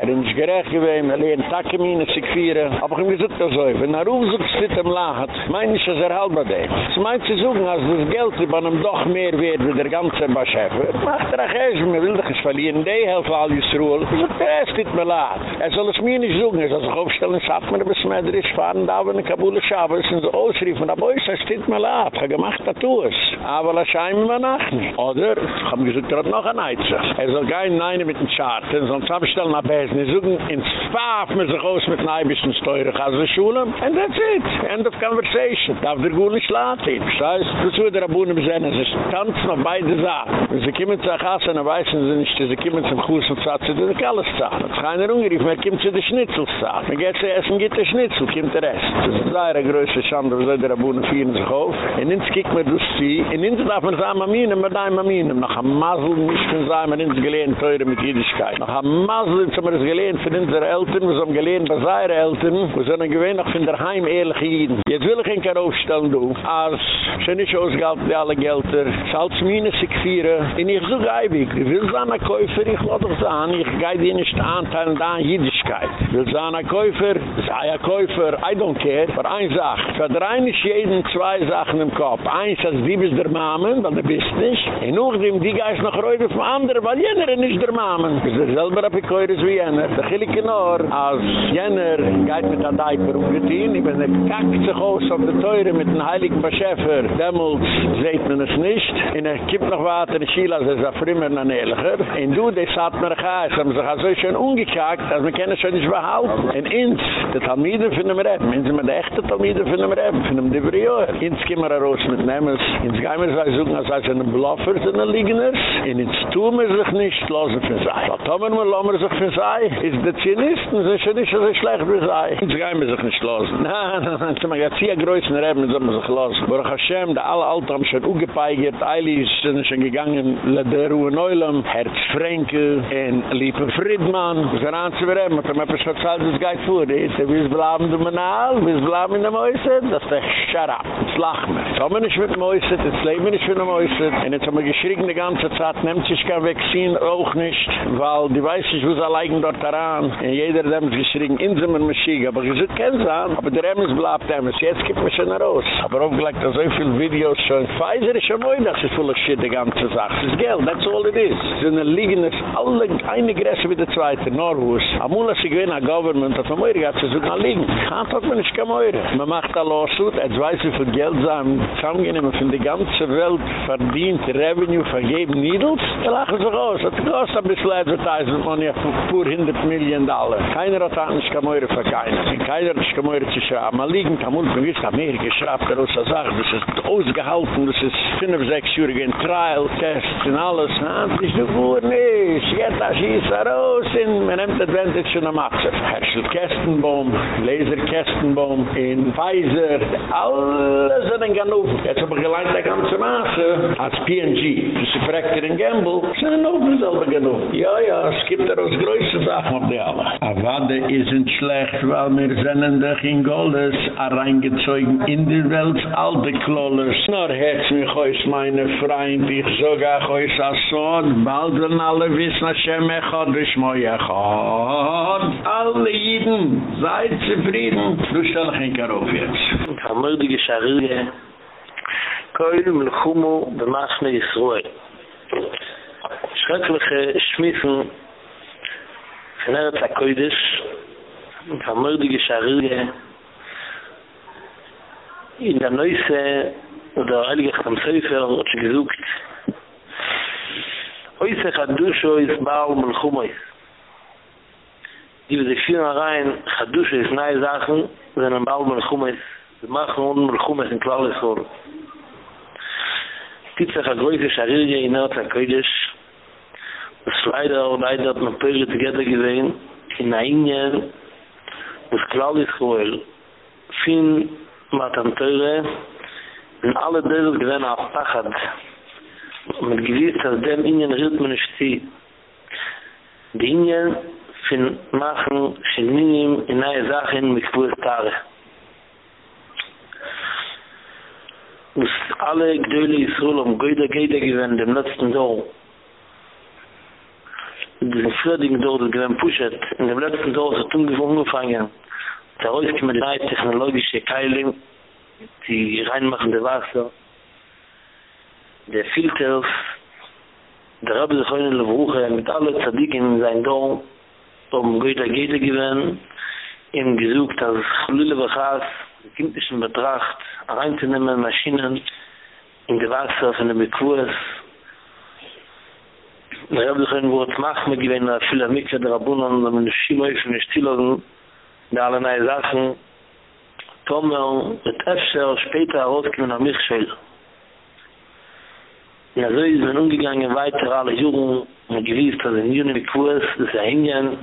Speaker 2: er is niet gerecht geweest, er leren takkemien, zich vieren. Aber ik heb gezegd dat zo even. Naar hoe zoekt dit macht, meint nicht, dass er halt bei dem. Das meint zu suchen, als das Geld bei einem doch mehr wird, wie der ganze Beschäfer. Macht er auch erst, man will doch nicht verlieren. Die Hälfte all ist Ruhl. Ich sage, das ist nicht mehr leid. Er soll es mir nicht suchen. Er soll sich aufstellen, es hat mir ein bisschen mehr drin. Ich fahre in Davon in Kabul, ich habe es in so ausriefen. Aber ich sage, das ist nicht mehr leid. Ich habe gemacht, das tue es. Aber das scheinen wir nach nicht. Oder? Ich habe gesagt, er hat noch ein Eizer. Er soll kein Nein mit dem Chart. Er soll uns abstellen, aber er ist nicht suchen. Ins Pfaff, man sich aus mit den Eibischen Steuern. Also Schulen, And that's it. End of conversation. Darf der gut nicht schlafen. Das heißt, das wird der Abunnen besehen, es ist tanzen auf beide Sachen. Wenn sie kommen zu Achassen, dann weißen sie nicht, sie kommen zum Kuss und sagt, sie tun alles zahlen. Das ist keiner ungerief, man kommt zu den Schnitzelszahl. Man geht zu essen, geht der Schnitzel, kommt der Rest. Das ist eine größere Schande, wo der Abunnen fieren sich auf. Und jetzt kiegt man durch sie, und jetzt darf man sagen, Maminen, mit deinem Maminen. Nach einem Masel nicht von sein, man ins gelehnt teure mit Jüdischkeit. Nach einem Masel sind wir das gelehnt von unseren Eltern, wir sind gelehnt bei seinen Eltern, wir sind gewähnt von der Heim ehrliche Jiden. Je will er geen kan aufstellen doen. Als ze niet ausgehalten die alle gelder. Salz minus ik vieren. Er. En ik zoek eibig. Ik wil zijn een käufer. Ik laat toch zijn. Ik ga die niet aanteilen da aan jiddischkeit. Ik wil zijn een käufer. Zij een käufer. I don't care. Maar één zaak. Verdrein is jeden zwei zaken im kop. Eins als die bist der mamen. Want dat bist niet. En nog dem die geist nog reut auf andere. Weil jener is der mamen. Is er selber op ik wie jener. Da gil ik in oor. Als jener gaat met dat diaper omgeteen. Ik ben een kaktig aus auf der Teure mit dem Heiligen Beschäfer. Demmels seht man es nicht. Und er kippt noch weiter in Schiele, als er sagt, frimmer nach Neliger. Und du, das hat mir geheiß, haben sich also schon umgekackt, als wir können schon nicht behalten. Und ins, die Talmide von dem Reben, ins sind die echte Talmide von dem Reben, von dem Debrior. Ins kommen wir raus mit Nemes, ins gehen wir sich suchen, als er sind Bluffer, sind ein Liegeners. Und ins tun wir sich nicht, lassen für sei. Was haben wir, lassen wir sich für sei? Ist die Zionisten, sind schon nicht so schlecht für sei. Ins gehen wir sich nicht lassen. Nein, nein, nein, jetzt hier größten Reben, sind wir sich lassen. Baruch Hashem, die alle Alten haben schon ungepeigert, Eilis sind schon gegangen, der Ruhe Neulam, Herz Frenke, und Liebe Friedman, ist ein Anzuberem, hat er mir etwas verzeiht, das geht vor, das ist, wir bleiben in der Manal, wir bleiben in der Mäuse, das ist der Scharab, das lacht mir. Jetzt haben wir nicht mit Mäuse, das leben wir nicht mit Mäuse, und jetzt haben wir geschrien die ganze Zeit, nehmt sich kein Vaccine, auch nicht, weil die weiß nicht, wo sie allein dort daran, und jeder hat geschrien, in so einer Maschine, aber sollte kennen sagen, aber der Emmes bleibt Emmes, jetzt gibt man schon raus. Aber auch gleich, da so viele Videos schon, Pfizer ist schon mooi, das ist voll of shit, die ganze Sache, das ist Geld, that's all it is. Sie sind liegen, es alle, eine Größe wie der Zweite, Norwus, amul, als ich gewinne, a Government, hat man mooi, sie sind alle liegen, kann hat man nicht kein mooi. Man macht a lawsuit, als weiß wie viel Geld sie zusammengenehmen, von der ganzen Welt verdient, Revenue, vergeben Needles, da lachen sie raus, das kostet ein bisschen Advertisement, man ja, pur 100 Millionen Dollar. Keiner hat nicht kein mooi für keiner. Hat nicht kein mooi zu schrauben. Man liegen, amul, man wisst, Amerika schraubt er aus der Sache, das ist ausgehalten, das ist 5, 6 Jahre gehen, Trial, Tests und alles. Das ist doch gut nicht. Jetzt ich es raus in, man nimmt Advantage schon am Achse. Herschel Kästenbaum, Laser Kästenbaum, in Pfizer, alles sind in Ganuf. Jetzt ich geleint der ganze Maße, als PNG, das ist Procter Gamble, sind auch nicht selber Ganuf. Ja, ja, es gibt da aus größte Sachen auf die alle. Aber das ist nicht schlecht, weil wir sind in Goldes, reingezogen in die Welt, alte Klollers. Nur hätt's mich euch meine Freund, ich sogar euch als Sohn, bald werden alle wissen, mich hat, durch meine Gott. Alle Jiden, seid zufrieden. Du stell dich in Karof jetzt.
Speaker 3: Vermödige Scharile, Keul Melchumo, Bemachne Yisroel. Schreckliche Schmissen, von Eretz HaKoidisch, Vermödige Scharile, in der Neuse, oder eigentlich am Sefer, hat sie gesucht, Oise Chadusho is Baal Melchumois. Die sich vielen rein, Chadusho is nahe Sachen, sind ein Baal Melchumois. Sie machen ohne Melchumois in Klallis vor. Titzach a größe Scharilje in Erz a Kodesh. Das leider, leider hat man Pöre together gesehen, in Ainien, das Klallis vor. Fin Matan Teure, in alle Dödel gewähne auf Pachad. mit gewiss, dass dem Ingen rilt man nicht. Die Ingen fin machen Scheminim in neue Sachen mit Kvur Tare. Us alle Gdöle Yisroel um Goyda Geide gewinnt dem letzten Dor. Den Fredigen Dor, der gewinnt Pushet, in dem letzten Dor ist er. Da kommen die neue technologische Keiling, die reinmachende Wasser. der Filters, der Rabbi sich heute in der Woche mit allen Zadiken in sein Dom, um Goethe Gede gewinnen, ihm gesucht, als Cholile Bachas, die kindlichen Betracht, reinzunehmen Maschinen in die Wasser von der Mikwurs. Der Rabbi heute wurde gemacht, mit Mikve der Rabunan, und mit Schimoi von Stilosen, der alle neue Sachen, Tommel, mit Efter, später herausgekommen nach Michschel. Ja, so ist man umgegangen weiter, alle Jungen, man gewiss, dass in Juni Kurs, das hingehen,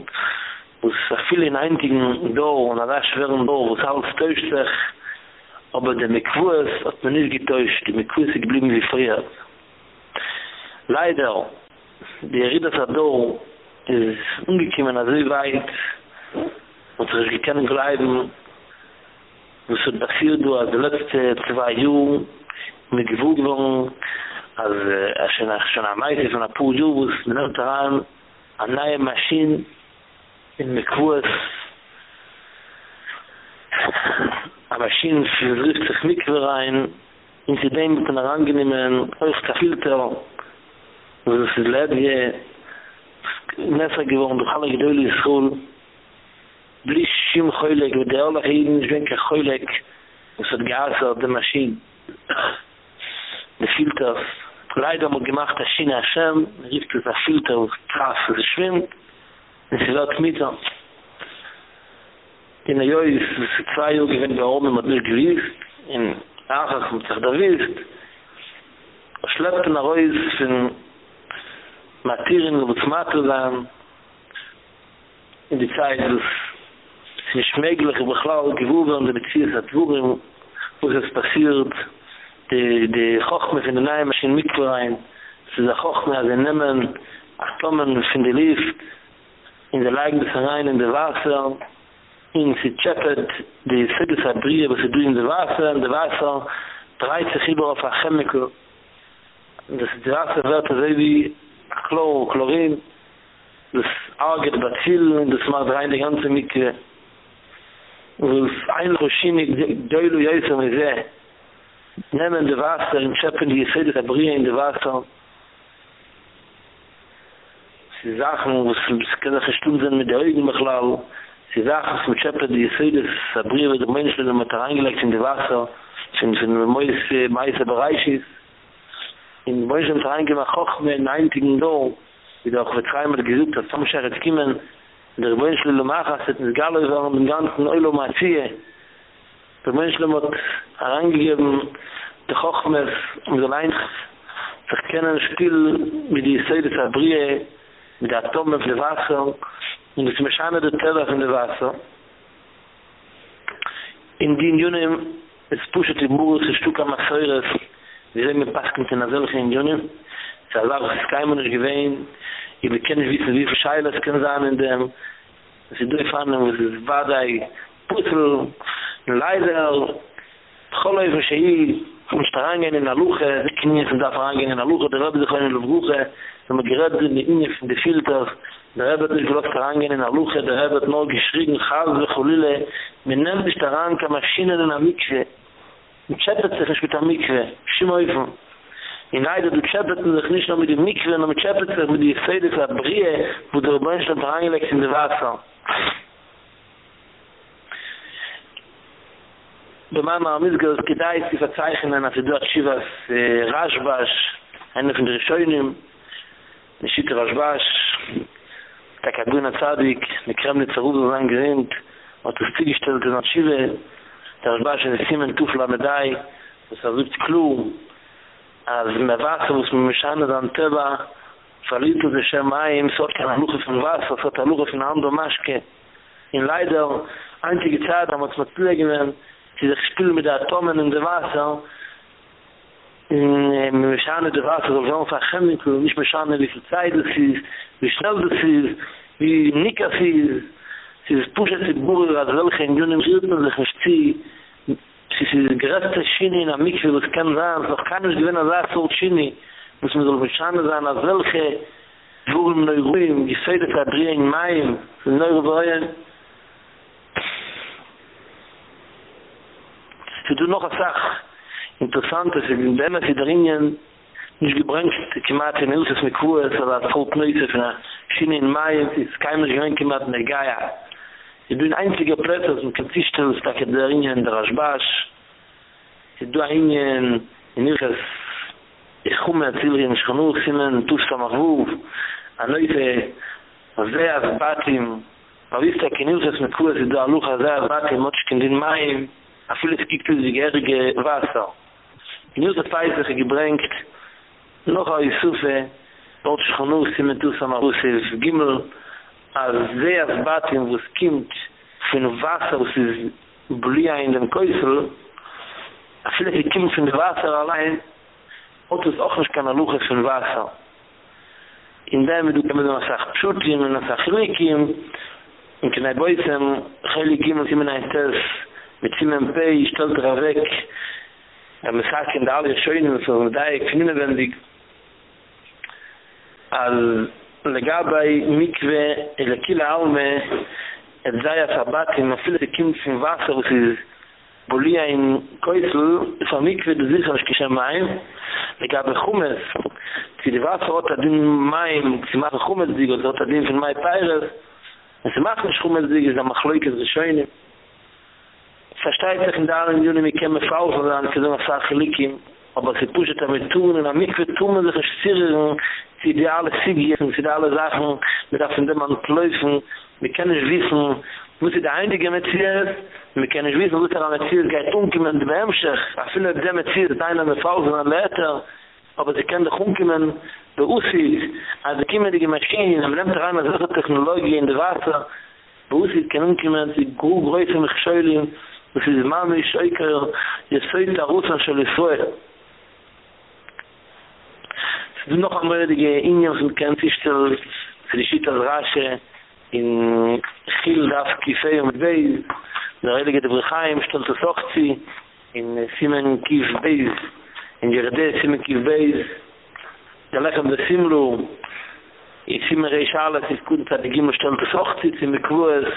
Speaker 3: wo es viele in einigen da, und er schweren da, wo es alles täuscht sich, aber der Mikwus hat man nicht getäuscht, die Mikwus ist geblieben wie früher. Leider, die Rieder da ist umgekommen, also weit, und es ist gekannt bleiben, was hat passiert, du, als die letzte zwei Jungen, mit Gewugelung, אז אשנה שנה מייט פון אפו יובס נאָט דרן א נאיי מאשין אין מקווס א מאשין פיר ריכט sich mit rein in sie dem mit einer angenehmen euch der filter und es ist leider Messer gewohnt, durch alle Gedäule in bliss shim khoylek und der alle reden ich denke khoylek es hat gas auf der maschine der filter leider mal gemacht das shina sham gibt es das filter und krass es schwimmt es wird mit so in der joi ist zwei jahre gewinn der oben mit mir gewiss in achach mit sich schleppt in der von matirin und zmatelan in die zeit des es nicht möglich ist, Bechlau, gewoben und die Beziehung hat gewoben, wo es passiert, die, die Chochme von der Neue Maschine mitgerein, es ist eine Chochme, also nehmen Atomen von der Lift, in der Leigen des Rhein in der Wasser, in sie tscheppet, die Siddis Abrie, was sie du in der Wasser, in der Wasser, dreht sich über auf ein Chemical, und das Wasser wird so wie Chlor, Chlorin, das Arget Bacil, und das macht rein die ganze Mikve. was ein Roshini Deulu Yoyza Mezeh nemen de Wasser und schöpfen die Yisrede Tabriya in de Wasser. Sie sachen, was es können verstummt sein mit der Eugen Mechlau sie sachen, was mit schöpfen die Yisrede Tabriya wird der Mensch wenn mit reingelegt in de Wasser sind in dem meisten Bereich ist. In dem Mensch gemacht er reingemacht hoch mit einem einzigen Dorn wie der wird reingemacht gesucht, dass zum Scherz kommen der Mensch will machen, es hat ein Galo war im ganzen Eulo Matzie. Der Mensch will hat herangegeben, der Chochmes, um so leins, sich kennen still mit die Seide Sabrie, mit der Atom auf der Wasser, und das Mechane der Teller von der Wasser. In den Jungen, es pushet die Mure, es ist Stuka Masoires, wir sehen, wir passen mit den in Jungen, es ist ist gewähnt, i mir kenne wissen wie scheile es können sein in dem. Das ist durchfahren und es war da putzel leider kolle ist schee ich strang in aluche luche knie da frage in der luche da wird gefallen in der luche so man gerät in in der filter da wird die luche strang in der luche da wird noch geschrien hall und holile man nimmt strang in der mit schatz ist mit in heide du chabet du nicht no mit dem mikro und mit chabet mit die seide der brie wo der mensch da eigentlich in der wasser. Der Mann am Misgos gedait sich verzeichnen an der dort Shivas äh, Rashbas eine von der schönen Nishit Rashbas der Kadun Tzadik mit Kram Nitzarud und Angrind und das Zigi stellt Rashbas Simen Tuf Lamedai das er Azut Klum אז מבאס וס משנה דן טבע verliert es sich mein sort kann noch von was was hat noch von am domaschke in leider einzige zeit haben uns mit pflegen die sich spielen mit der atomen in der wasser in mechane der חמיק so so verhemmen und nicht mechane wie viel zeit das ist wie schnell das ist sie pushet die burger als welche in und Sie sind die größte Schiene in der Mikve, was kann sein, es ist kein Mensch gewinnen, das er ist so ein Schiene, muss man so ein Schande sein, als welche Wurm Neuruim, die Söder verdrehen in Maim, in Neuruim, Sie tun noch eine Sache, interessant ist, in dem es die Drinien nicht gebringt, die Kimaat in Hilfes mit Kuhes, aber als Volk Neuze, von der Schiene in Maim, ist kein Mensch gewinnen, die Kimaat in der Gaia. Sie tun einzige Plätze, das kann sich stellen, das ist der Ingen, der Rashbash, Sie tun Ingen, in Ilses, ich komme erzähle in Schanu, Simen, Tusta Mahwuf, an Leute, זה הזבטים, רביסת הכניסס מקוע זה דו הלוכה, זה הזבטים, עוד שכנדין מים, אפילו סקיקטו זה גרג וסר. כניסס פייסך גברנקט, נוח היסופה, עוד שכנו סימנטוס המרוסף, גימל, אז זה הזבטים וסקימת, פן וסר וסיז בלי אין דם קויסל, אפילו סקימת פן וסר עליין, עוד זה אוכנש כאן הלוכה פן וסר. in dem du kemen na sach pshutim na sach likim in kenay boysem khalikim mit men aytes mit simen pe ishtol dravek a mesak in dal shoyn so da ik finen bendig לגבי מקווה אלקיל העלמה את זי הסבת עם אפילו תקים פים ועשר וכיז בוליה עם קויסל את המקווה דזיך השקישה מים לגבי חומס כי דבר עשרות הדין מים כשימח חומס זיג זה עוד הדין של מי פיירס ושימח משחומס זיג זה המחלוי כזה שויני. פשטייט איך דאר אין יוני מכם מפאוס ודאר אין כזה מסע חיליקים aber sie pushet damit tun, und am Mikve tun, und sich stirren, sie die alle Siege, sie die alle Sachen, mit auf dem Mann läufen, wir können nicht wissen, muss ich der einige Metzies, wir können nicht wissen, wo der Metzies geht umkommen, die Beemschech, a viele der Metzies, der eine mit Frau, sondern Leiter, aber sie können doch umkommen, der Ussi, also kommen die Maschinen, am nehmt rein, als solche Technologie in der Wasser, der Ussi können umkommen, sie gut größer mich schäulen, und sie Mami, Schäuker, ihr seid der Russen schon Israel. Sie sind noch einmal die Ingen, sie kennen sich, sie steht als Rasche, in Chil Daf Kifei und Beis, der Heilige de Brechaim, Stolte Sochzi, in Simen Kif Beis, in Yerde Simen Kif Beis, der Lechem de Simlu, in Simen Reish Alas, is Kudin Tadigim, Stolte Sochzi, Simen Krues,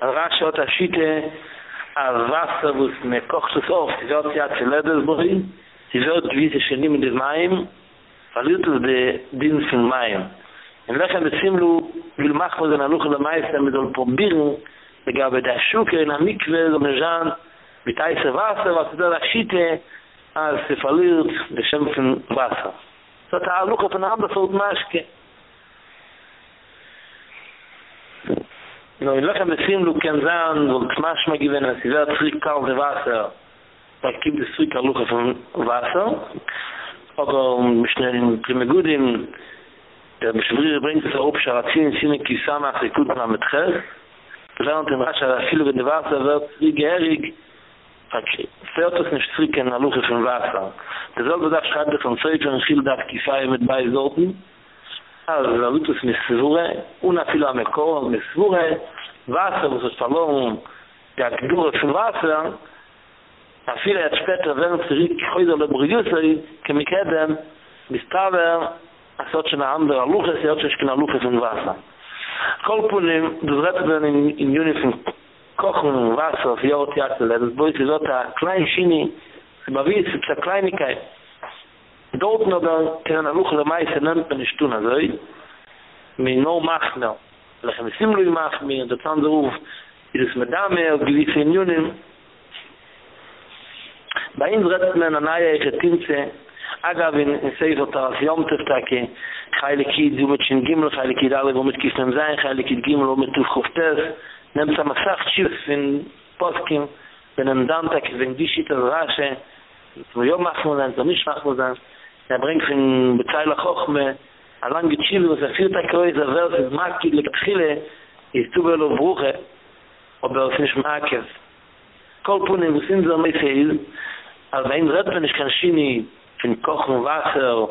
Speaker 3: al Rashi Ota Shite, al Wasser, wo es me kocht es auf, die wird die wie sie schon in den Maim, verliert es den Dienst von Mayen. In welchem Beziemlu will machen wir den Aluch und der Meister mit dem Probieren, begab er der Schuker in der Mikve, so mit Jean, mit heißem Wasser, was ist der Schiette, als sie verliert den Schem von Wasser. So hat der Aluch auf einer anderen Folge Maschke. No, in welchem Beziemlu kann sein, wo es Maschma gewinnt, als sie wird zurückkauen von da gibt es zurück Wasser, aber mishnel in primegudim der Beschwere bringt es auf, Scharatzin in Sine Kisama, Chikut na Metches, lernt in Rasch, aber viele, wenn die Wasser wird, wie zurück in der Luche von Wasser. Derselbe Tag schreibt er von Zeugen, in viel darf Kisai mit bei Soten, also da wird es mit Svure, und viele am Ekor, mit Svure, Wasser, was es verloren, der Gdure von Wasser, אפילו את שפטר ואין צריק חוידו לבריוסי, כמקדם, מסתבר, עשות שנה אנדר הלוחס, עשות שכנה לוחס ונבאסה. כל פונים, דוזרת בין עם, עם יוניס, עם כוכן ונבאסה, ויור תיאצל, אז בואי תזאת הקליין שיני, זה מביא את סיפס הקלייניקאי. דורת נובר, כאן הלוח למאי סננת בנשטון הזוי, מנור מחנר, לכם עושים לו עם מחמיר, דצן זרוב, איזה סמדה מהגליפי עניונים, Bei uns redet man an naya eche Tinze, Agav in seizo taraf yom teftake Chayle ki du mit shin gimlo Chayle ki dalle vomit kisnem zayin Chayle ki gimlo mit tuf choftez nehmt sa masach tshiv sin poskim Ben em damtak ben dishit al rashe Zmo yom achmuzan, zmo nish achmuzan Ya brengt fin Bezayla Chochme, Alang gitshiv zafir ta zavel Zmo makkid lakachile lo bruche Obe osnish Makev. Kol punim vusin zomay seiz Also wenn ich rede, wenn ich kann schien ich kochen Wasser,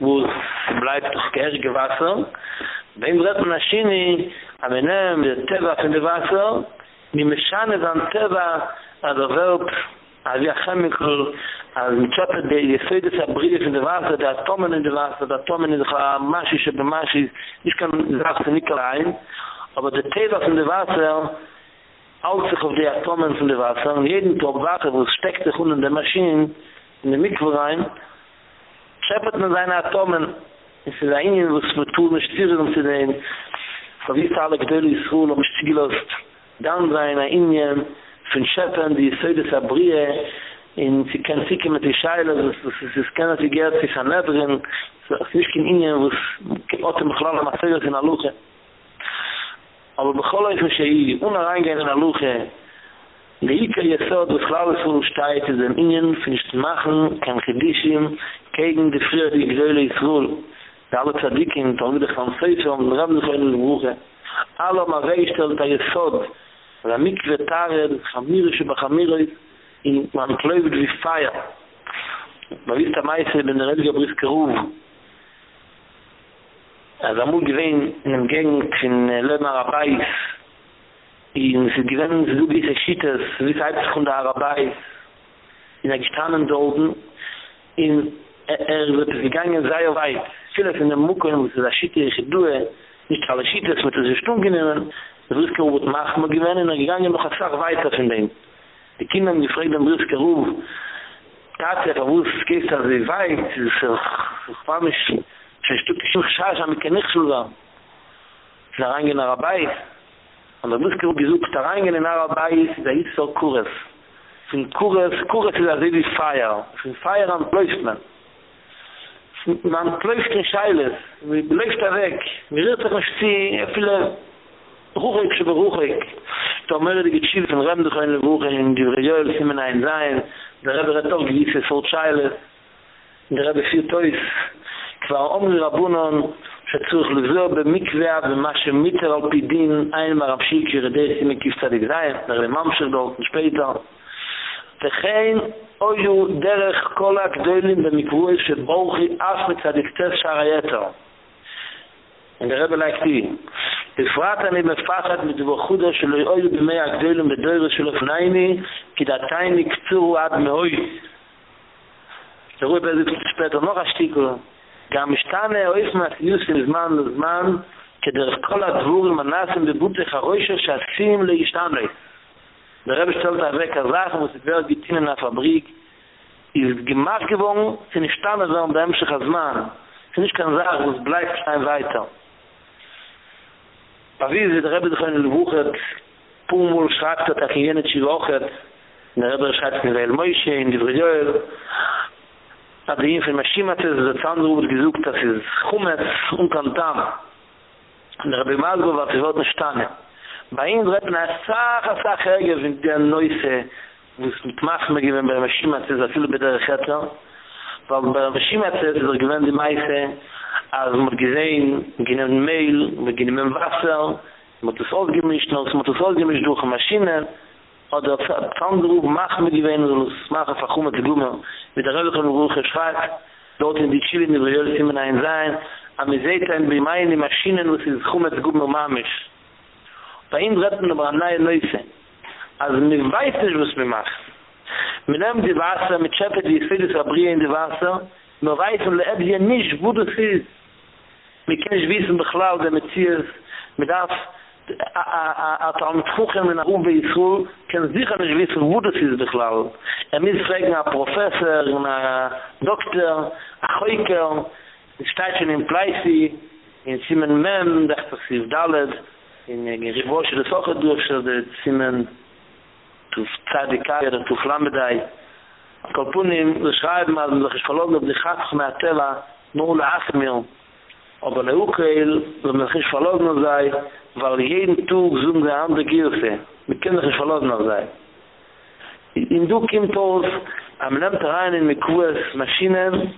Speaker 3: wo es bleibt das gehärige Wasser, wenn ich rede, wenn ich schien ich am Ende mit der Teba von dem Wasser, mit dem Schane von Teba, an der Welt, an der Chemikl, an der Schöpfe, die die Söder zu abrieren von dem Wasser, die Atomen in dem Wasser, die Atomen in der Maschische, die Maschische, ich kann das nicht rein, aber der Teva von dem Wasser, Alt sich auf die Atomen von dem Wasser, und jeden Tag Wasser, wo es steckt sich unter der Maschine, in der Mikro rein, scheppert man seine Atomen, in sie da ihnen, was man tun, zieren um zu sehen, so wie es alle Gedöli ist, wo man sich gelost, dann seine Ingen, von Scheppern, die ist heute Sabrie, in sie kann sich mit die Scheile, das ist, es kann sich gehört, sich an Nebrin, so ist nicht kein Ingen, wo es im Chlal, am Azegas in Aluche, aber bechol איפה שהיא, unreingehen in der Luche, Leika Yesod, was klar ist, wo steht, ist im Ingen, finisht machen, kein Chedishim, gegen die Friede, die Gröle Yisroel, die alle Tzadikim, Talmidach von Sefer, und Rabbi Zechon in der Buche, alle am Avei stellt der Yesod, und am Mikve Tare, das Chamire, שבחמיר ist, in man kläubt wie Feier. Man wisst am meisten, wenn Also amul gewein in dem Gegend von Lema Rabais, in sie gewinnen sie du diese Schittes, wie es halb von der Arabai, in der gestanen Dolden, in er wird gegangen sehr weit. Vieles in der Mucke, wo sie das Schitte, ich tue, nicht alle Schittes, mit dieser Stunde gewinnen, Briske Ruf machen, wir gewinnen, er gegangen noch von es ist Ich שיש תות נשים חשעה שם מכניך שלו גם. נרנגן הר הבית, und der Misker gesucht da rein in den Arabai, da ist so Kures. Von Kures, Kures ist also wie Feier. Von Feier am Pläuft man. Man pläuft in Scheiles, man pläuft da weg. Man rührt sich nicht zieh, viele Ruchig שברוחיק. אתה אומר לי גדשיל פן רם דכוין לברוכים, דברי יואל סימן אין זין, דרב רטוב גיס יסור צ'יילס, דרב פיר טויס, כבר אומר רבונן שצריך לזור במקווה ומה שמיטר על פי דין אין מרבשי כשרדי סימי כפצד יגזיין נרלמם של דורטן שפייטר וכן אויו דרך כל הגדולים במקווי שבורכי אף מצד יקצף שער היתר נראה בלהקטי בפרט אני מפחד מדווחודו שלא יאויו במי הגדולים בדוירו של אופנייני, כי דעתיים יקצורו עד מאוי תראו באיזה תשפטר נורא שתיקו גם משתן אויף מאסיוס אין זמן זמן כדר כל הדבור מנאסם בבוט חרוש שאסים לישתן ליי דרב שטאל דער קזאך מוס דער גיטן אין פאבריק איז גמאר געוואונג צו נשטן אזוי אין דעם שך זמן נישט קען זאג עס בלייב שיין ווייטער פאביז די רב דכן לבוך פומול שאַקט דא קיינה צילוך נערבער שאַקט מיט אלמוישע אין די ברידער Aber die Infe Maschimatze, das hat Sandro gesucht, das ist Chumetz und Kantam. Und der Rabbi Malgo war zu Worten Stane. Bei ihm dreht man eine Sache, eine Sache, eine Sache, die ein wo es mit Macht mehr gewinnt, bei der Maschimatze, das viele bei der Rechetra. Weil bei der Maschimatze, das gewinnt die Meise, als man gesehen, man Mehl, man ging Wasser, man hat es ausgemischt, man hat es ausgemischt durch die Maschinen, oder tandru mach mir geben und das mach auf khum mit der rebe kommen ruhig schwarz dort in die chile in real simen ein sein am zeiten bei meine maschinen was ist khum mit gumo mamisch Bei ihm retten wir aber neue Neufe. Also wir weiß nicht, was wir machen. Wir nehmen die Wasser, mit Schäfer, die vieles Abrie in die Wasser, wir weiß und lehrt hier nicht, wo das ist. Wir können nicht wissen, beklau, der Metzies, mit das, a a fuchen in rum bei so ken zikh an gewis wud es iz bikhlal er mis fragen a professor na äh, doktor a hoiker in pleisi in simen mem dakh tsiv dalad in gevor shel sokh du ef shel simen tu tsadikar tu flamedai kolpunim ze shraid mal de khshlog ze khat khme atela nu la akhmir אבל היו כאל, ומלכי שפלוג war jeden tog zum der andere girse mit ken khish falog no zay in du kim tos am nam train in mikwes maschinen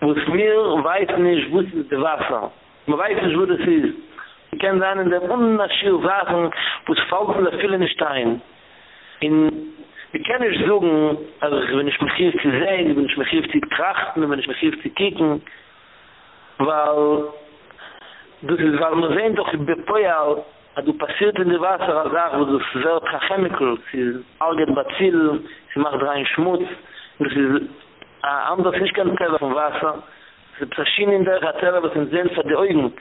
Speaker 3: wo mir weiß nicht wo ist der wasser. Man weiß nicht wo das ist. Ich kann sagen, in der Unnaschil Sachen, wo es fällt von der Füllenstein. In Ich kann nicht sagen, also wenn ich mich hier zu sehen, wenn ich mich hier zu trachten, wenn ich mich hier zu kicken, weil weil man sehen doch, ich bin vorher, du passiert in der Wasser, als auch, wo du es sehr chemical, sie algen Bazil, sie macht rein Schmutz, das ist anders, nicht kein Teller vom Wasser, sie psaschen in der Teller, was sind sehen für die Augen,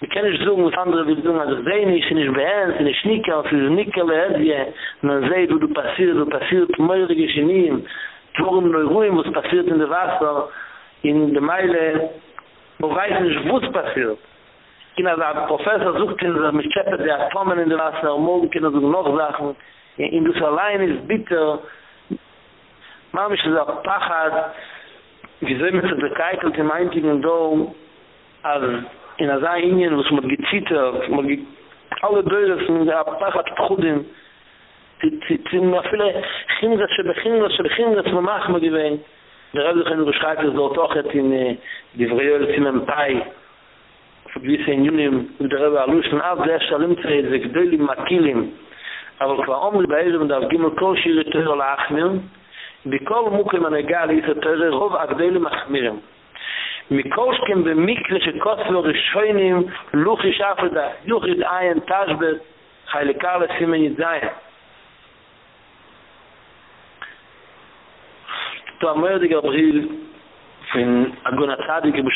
Speaker 3: Ich kann nicht sagen, was andere will sagen, also sehe nicht, ich bin ernst, ich bin nicht, ich bin nicht, ich bin nicht, man sieht, wo du passierst, du passierst, mehrere warum nur ruhig, was passiert in der Wasser, in der Meile, wo weiß nicht, wo es passiert. Kina da Professor sucht in der Mischeppe der Atomen in der Wasser und morgen kina so noch Sachen. In das allein ist bitter. Mama ist da Pachat. Wir sehen mit der Zeit und dem einzigen Dom. Also in der Zainien, was mit gezittert, man alle sind in der Pachat Pchudim. צים אפילו חינזה שבחינזה של חינזה צממח מגיבין. נראה לכם הוא בשחק לזה אותו חטא עם דברי יואל צימנפאי. gewisse Unionen, mit der Rebbe Alushen ab, der Salim zeigt, der Gdeli Makilim, aber klar um die Beide, und auf Gimel Kol, Schiri Teure Lachmir, bei Kol Mukim an Egal, ist der Teure, Rob Agdeli Machmirim. Mikolschkim, bei Mikle, die Kostler, die Schoenim, Luchi Schafrida, Juchi Dain, Tashbet, Chalikar, das Himmel nicht sein. Du in Agunatadi, gibu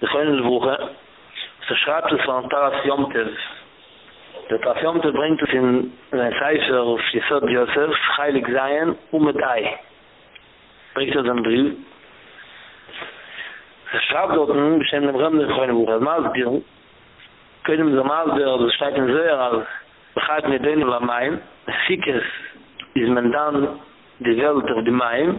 Speaker 3: de khoyn el vucha se schreibt es von taras yomtev der taras yomtev bringt es in ein zeifer auf yesod yosef heilig zayen um mit ei bringt er dann Brief. Er schreibt dort, hm, bestimmt dem Rande, ich kann nicht, mal spielen. Können wir mal spielen, das steht in Söhr, als begeit mir den über mein, Sikes ist man dann die Welt auf Main,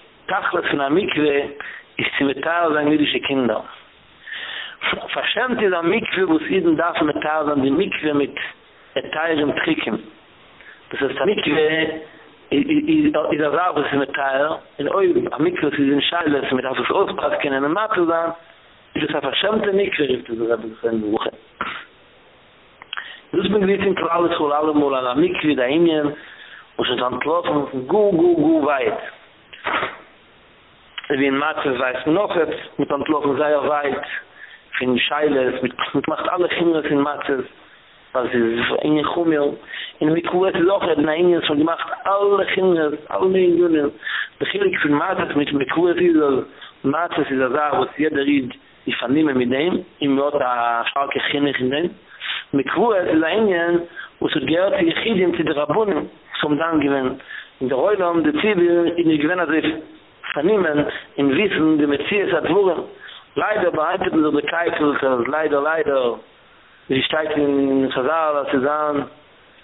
Speaker 3: Tachlis von der Mikve ist sie betal sein jüdische Kinder. Verschämt ist der Mikve, wo es jeden darf mit Tal sein, die Mikve mit erteiltem Tricken. Das ist der Mikve, is a rav is mit tail in oy a mikros is in shales mit afos ospas ken an matu da is a verschämte mikros is da bin buch Dus ben gewiss in kral is hol alle mol da inen und so dann gu gu gu weit wie in Matzes weiß noch mit einem Tlofen sehr er weit, von Scheiles, mit, mit macht alle Kinder in Matzes, was ist in Chumil, in Mikuet Lochet, na Ingen, so gemacht alle Kinder, alle Ingen, bechirik von Matzes mit Mikuet Isel, Matzes ist das wo es jeder Ried, die vernehmen mit dem, im Wort der starke Kinder in dem, Mikuet ist ein Ingen, wo es gehört die Chidim zu der In der Heulam, der vernehmen in wissen die mit hat wollen leider behalten so die keiter so leider leider die steigt in sadar sie zaan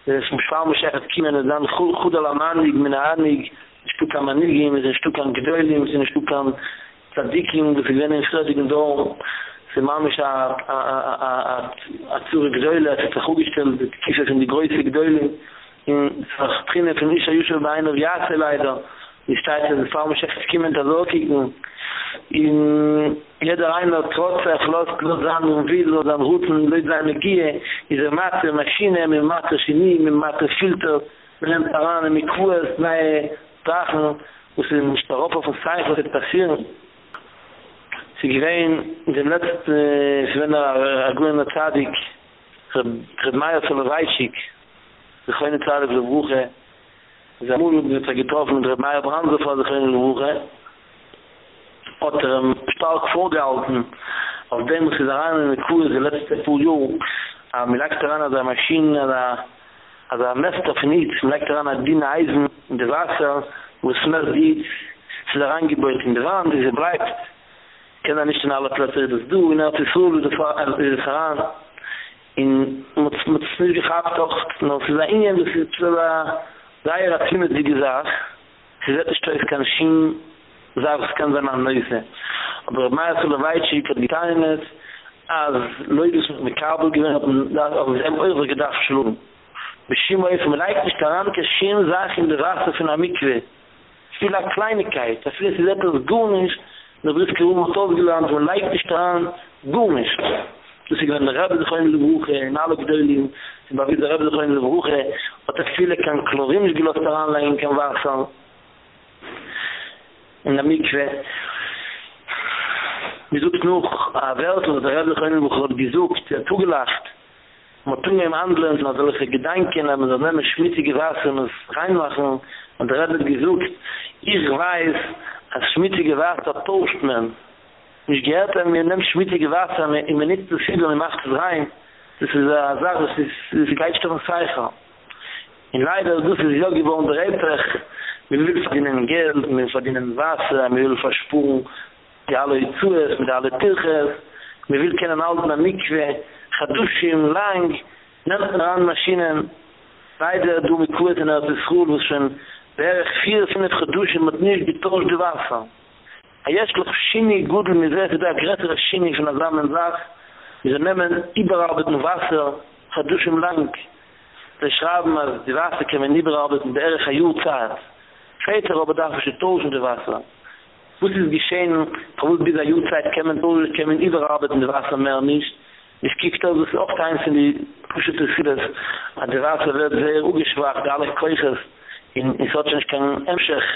Speaker 3: es muss schauen was ich kann und dann gut gut der mann die mit einer mit ein Stück am Nigi, mit ein Stück an Gedöli, mit ein Stück am Tzadiki, mit ein Gwenen Schrödig und Es ist immer noch ein es ist ein die es ist ein Gwenen Gedöli. Es ist ein Trinne für mich, es ist ein bei einer leider. Die Städte, die Frau muss ich jetzt da so kicken. In jeder einer trotz er schlost, lo dran und will, lo dran rutsen, lo dran eine Gie, diese Matze, Maschine, mit Matze Chini, mit Matze Filter, mit einem Taran, mit Kurs, neue Sachen, wo sie im Starop auf uns zeigen, was jetzt passieren. Sie gewähnen, in dem letzten, äh, wenn er, äh, er agunen Zadig, meyer von reichik sie können Zadig so buche, Sie haben Mulu mit getroffen und Reb Meier Brandse vor sich in der Woche. Hat er ihm stark vorgehalten. Auf dem muss ich er rein in der Kuh in der letzten Pulio am ah, lag daran er an der Maschine er an der an der Mester von Nietz am lag daran an Dina Eisen in der Wasser wo es mehr sieht sie da reingebeut in der Wand sie bleibt. Kann er nicht in alle Plätze das du in der Fissur daran in mit mit gehabt doch noch für ein das ist äh, Zai er hat himmet, sie gesagt, sie zet ist toch kein Schien, sag es kann sein an Neuse. Aber mei ist so der Weitsch, ich getan in es, als Leute, die mit Kabel gewinnen haben, da haben sie gedacht, schlug. Bishim oif, man leik nicht daran, kein Schien sag in der Rasse von Amikwe. Viel a Kleinigkeit, das ist jetzt etwas Gunisch, der wird es gewohnt, was auch gelernt, mei leik nicht daran, Gunisch. Das ist, wenn der Rabbi, die Freunde, die Buche, in alle Gedäulien, en bij de rabbe de gewoon de broege wat er viele kan klorim gelost daran lijn kan wachten in der Mikve. Wir sucht noch a Welt, wo der Rebbe können wir gerade gesucht, der zugelacht. Man tun im Handeln, man soll sich Gedanken, man soll nehmen schmutzige Wasser und es reinmachen. Und der Rebbe gesucht, ich weiß, als schmutzige Wasser tauscht man. Ich gehört, wenn wir nehmen schmutzige Wasser, wenn wir nicht zu viel, und wir machen es rein, das ist eine Sache, das ist, das ist gleich Zeichen. In leider, das ist ja gewohnt, der Rebbe, Wir will verdienen Geld, wir verdienen Wasser, wir will verspuren die alle Zuhers, mit alle Tilchers, wir will kennen Alten am Mikve, Chadushim, lang, nennt man an Maschinen, beide du mit Kuhet in der Schule, wo schon בערך vier, fünf Chadushim mit nicht getauscht die Wasser. יש לך שיני גודל מזה, אתה יודע, גרטר השיני של הזמן זך, Wir nehmen überall mit dem Wasser, verduschen lang. Wir schreiben, dass die Wasser kommen überall mit dem Erich Ayurzat. Später aber darf ich ein Tausend Wasser. Wo ist es geschehen, wo bis diese Jahrzehnt kommen, wo kommen überall mit dem Wasser mehr nicht. Ich kiek da das oft eins in die Pusche des Sides, dass die Wasser wird sehr ungeschwacht, alle Köche. in in sochn ich kann emschach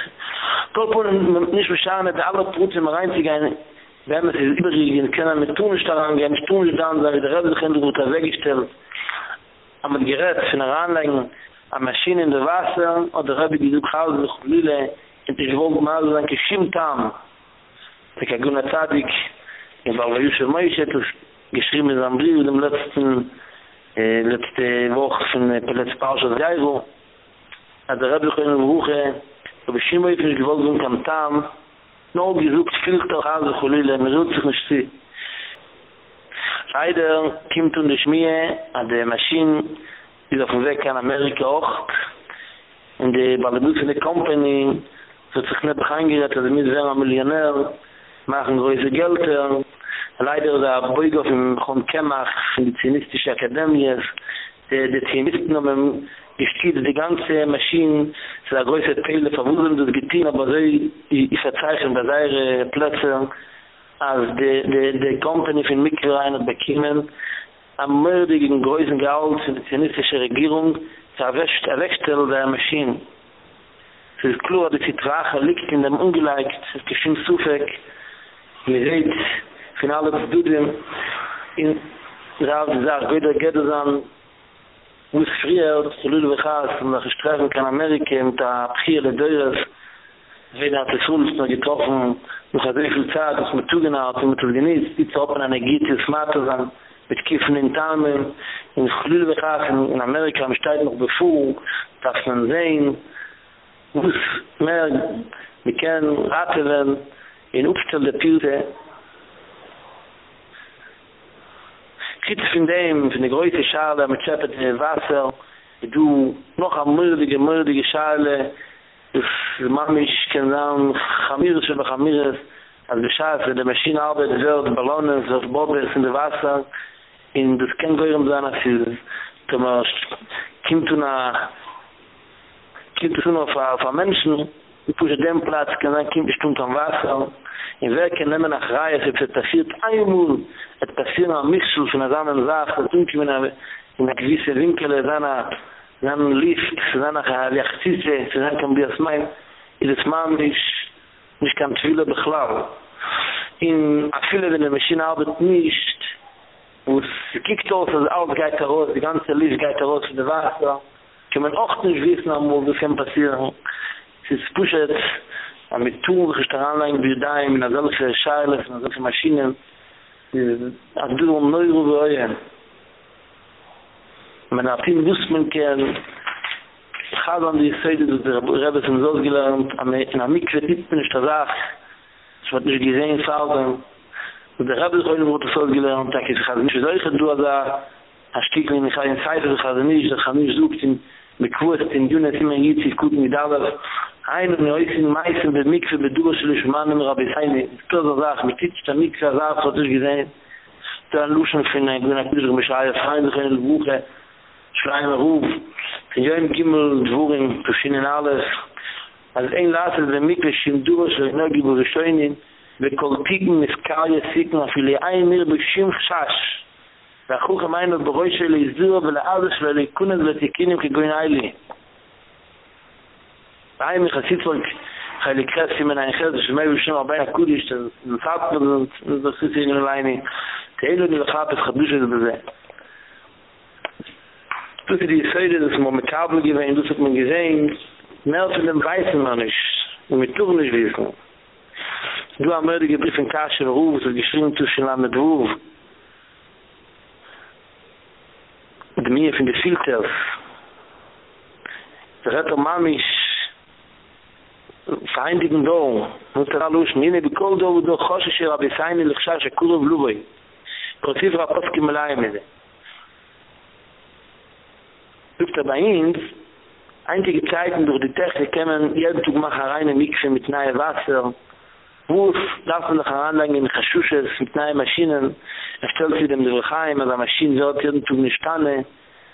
Speaker 3: kolpon nicht beschaene de alle putze im rein zu gehen Wenn es ist übrigens, kann er mit Tunisch daran gehen, nicht Tunisch daran sein, wie der Rebbe sich in der Gute weggestellt, am Gerät, von der Anlegen, am Maschinen in der Wasser, und der Rebbe gesagt, Chaos die Chulile, in der Gewalt, mal, so ein Kishim Tam, der Kaguna Tadik, in Barba Yusuf Moishe, das geschrieben in seinem Brief, dem letzten, äh, letzte Woche von äh, Peletz Parshas Geiro, hat der Rebbe, der Rebbe, der Rebbe, der Rebbe, der Rebbe, der Rebbe, no gesucht viel doch also kolile mir so zu versteh Leider kimt und ich mir an der Maschine ist auf dem Weg in Amerika auch in der Balabut in der Company so sich nicht begangen dass mit wäre ein Millionär machen große Gelder eh. leider der Beuger im Chon Kemach von der Zionistische Akademie eh, der Zionisten haben gestiert die ganze Maschine zu der größte Teil der Verwundung des Gittin, aber so ich verzeichne bei seinen Plätzen, als die, die, die Company von Mikroein hat bekommen, am mördigen größten Gehalt von der zionistische Regierung zu erwechstellen der Maschine. Es ist klar, dass die Trache liegt in dem Ungeleicht, es geschieht zufällig, mir seht, von allen Studien, in Rav, die sagt, wieder geht es an, wo es früher, das zu Lüde Bechaz, und nach Streifen kann Amerika, mit der Pchier der Deures, wenn er das Hulz noch getroffen, noch hat sehr viel Zeit, das mit Tugenart, und mit Tugenist, die zu open an Egiti, es Mathe sein, mit Kiffen in Tamen, in Lüde Bechaz, in Amerika, am Stein noch befuhr, darf man sehen, es mehr, wir können raten, in Upstel der Pilze, Kitz von dem, von der größten Schale, mit Schäppet in Wasser, du noch eine mördige, mördige Schale, das macht mich, kann sagen, Chamiris über Chamiris, als Bescheid, wenn die Maschine arbeitet, wird Ballonen, so Bobres in der Wasser, in das kann gehören sein, als sie, wenn man kommt zu einer, kommt zu einer Menschen, Ich pushe den Platz, kann sein, kommt bestimmt am Wasser. In welken nehmen nach Reihe, es ist passiert einmal, es passiert am Mischel von einer anderen Sache, es ist in einer gewisse Winkel, es ist ein Lift, es ist eine Liachzisse, es ist ein Kambias Mein, es ist man nicht, nicht kann viele beklau. In a viele, wenn die Maschine arbeitet nicht, wo es kiegt aus, also alles geht heraus, die ganze Lift geht heraus von der Wasser, kann man auch nicht wissen, wo das kann passieren. ist pushet am tun sich daran lang wir da in einer solche schale einer solche Maschine, ab du um neu gehen man hat ihm wusst man kein, Chad an die Seide, dass der Rebbe zum Sohn gelernt, am in der Mikve nicht bin ich der Sach, es wird nicht gesehen, es hat dann, dass der Rebbe zum Sohn gelernt, dass ich Chad nicht, wie soll ich du da, ein Stück, wenn ich in Zeit, dass ich Chad nicht, dass ich nicht sucht, in Bekwurst, in Dünnet, immer in Jitzig, gut, mit die eine neuen meisen mit mixe mit durchlich mannen rabbi seine tolle sach mit tits der mixe war so durch gesehen der luschen finde in einer mit mischal fein in der buche schreiben ruf. In jedem gimmel dwurin zu alles. Als ein Lasse der mixe im durch so eine gebore scheinen mit kolpigen miskalje sitzen auf ihre ein mir beschim schas da khu khmaine beroy shel izur vel azel vel Ein mich hasit von Heilig Christi min ein Chesed, שמי בשם הרבה הקודיש, נצאת mit das ist in der Leine. Teilo die Lachat ist Chadush ist beze. Du sie die Seide, das man mit Kabel gewähnt, das hat man gesehen, mehr von dem weißen man nicht, und mit Tuch nicht wissen. Du am Mörder gebrief in Kasher Ruf, so geschrieben zu Schilam mit Ruf. Und mir von der Filters. Der Retter Mamisch, feindigen do mutter alush mine bikol do do khosh she rab isain el khsha she kulov luboy kosif rapos kimlaim ez gibt da eins er einige zeiten durch die technik kann man jeden tag mal er rein in mikse mit neue wasser Wurf darf man noch heranlangen in Chashushes mit neuen Maschinen. erstellt sie dem Dürrheim, aber Maschinen wird jeden Tag nicht stande.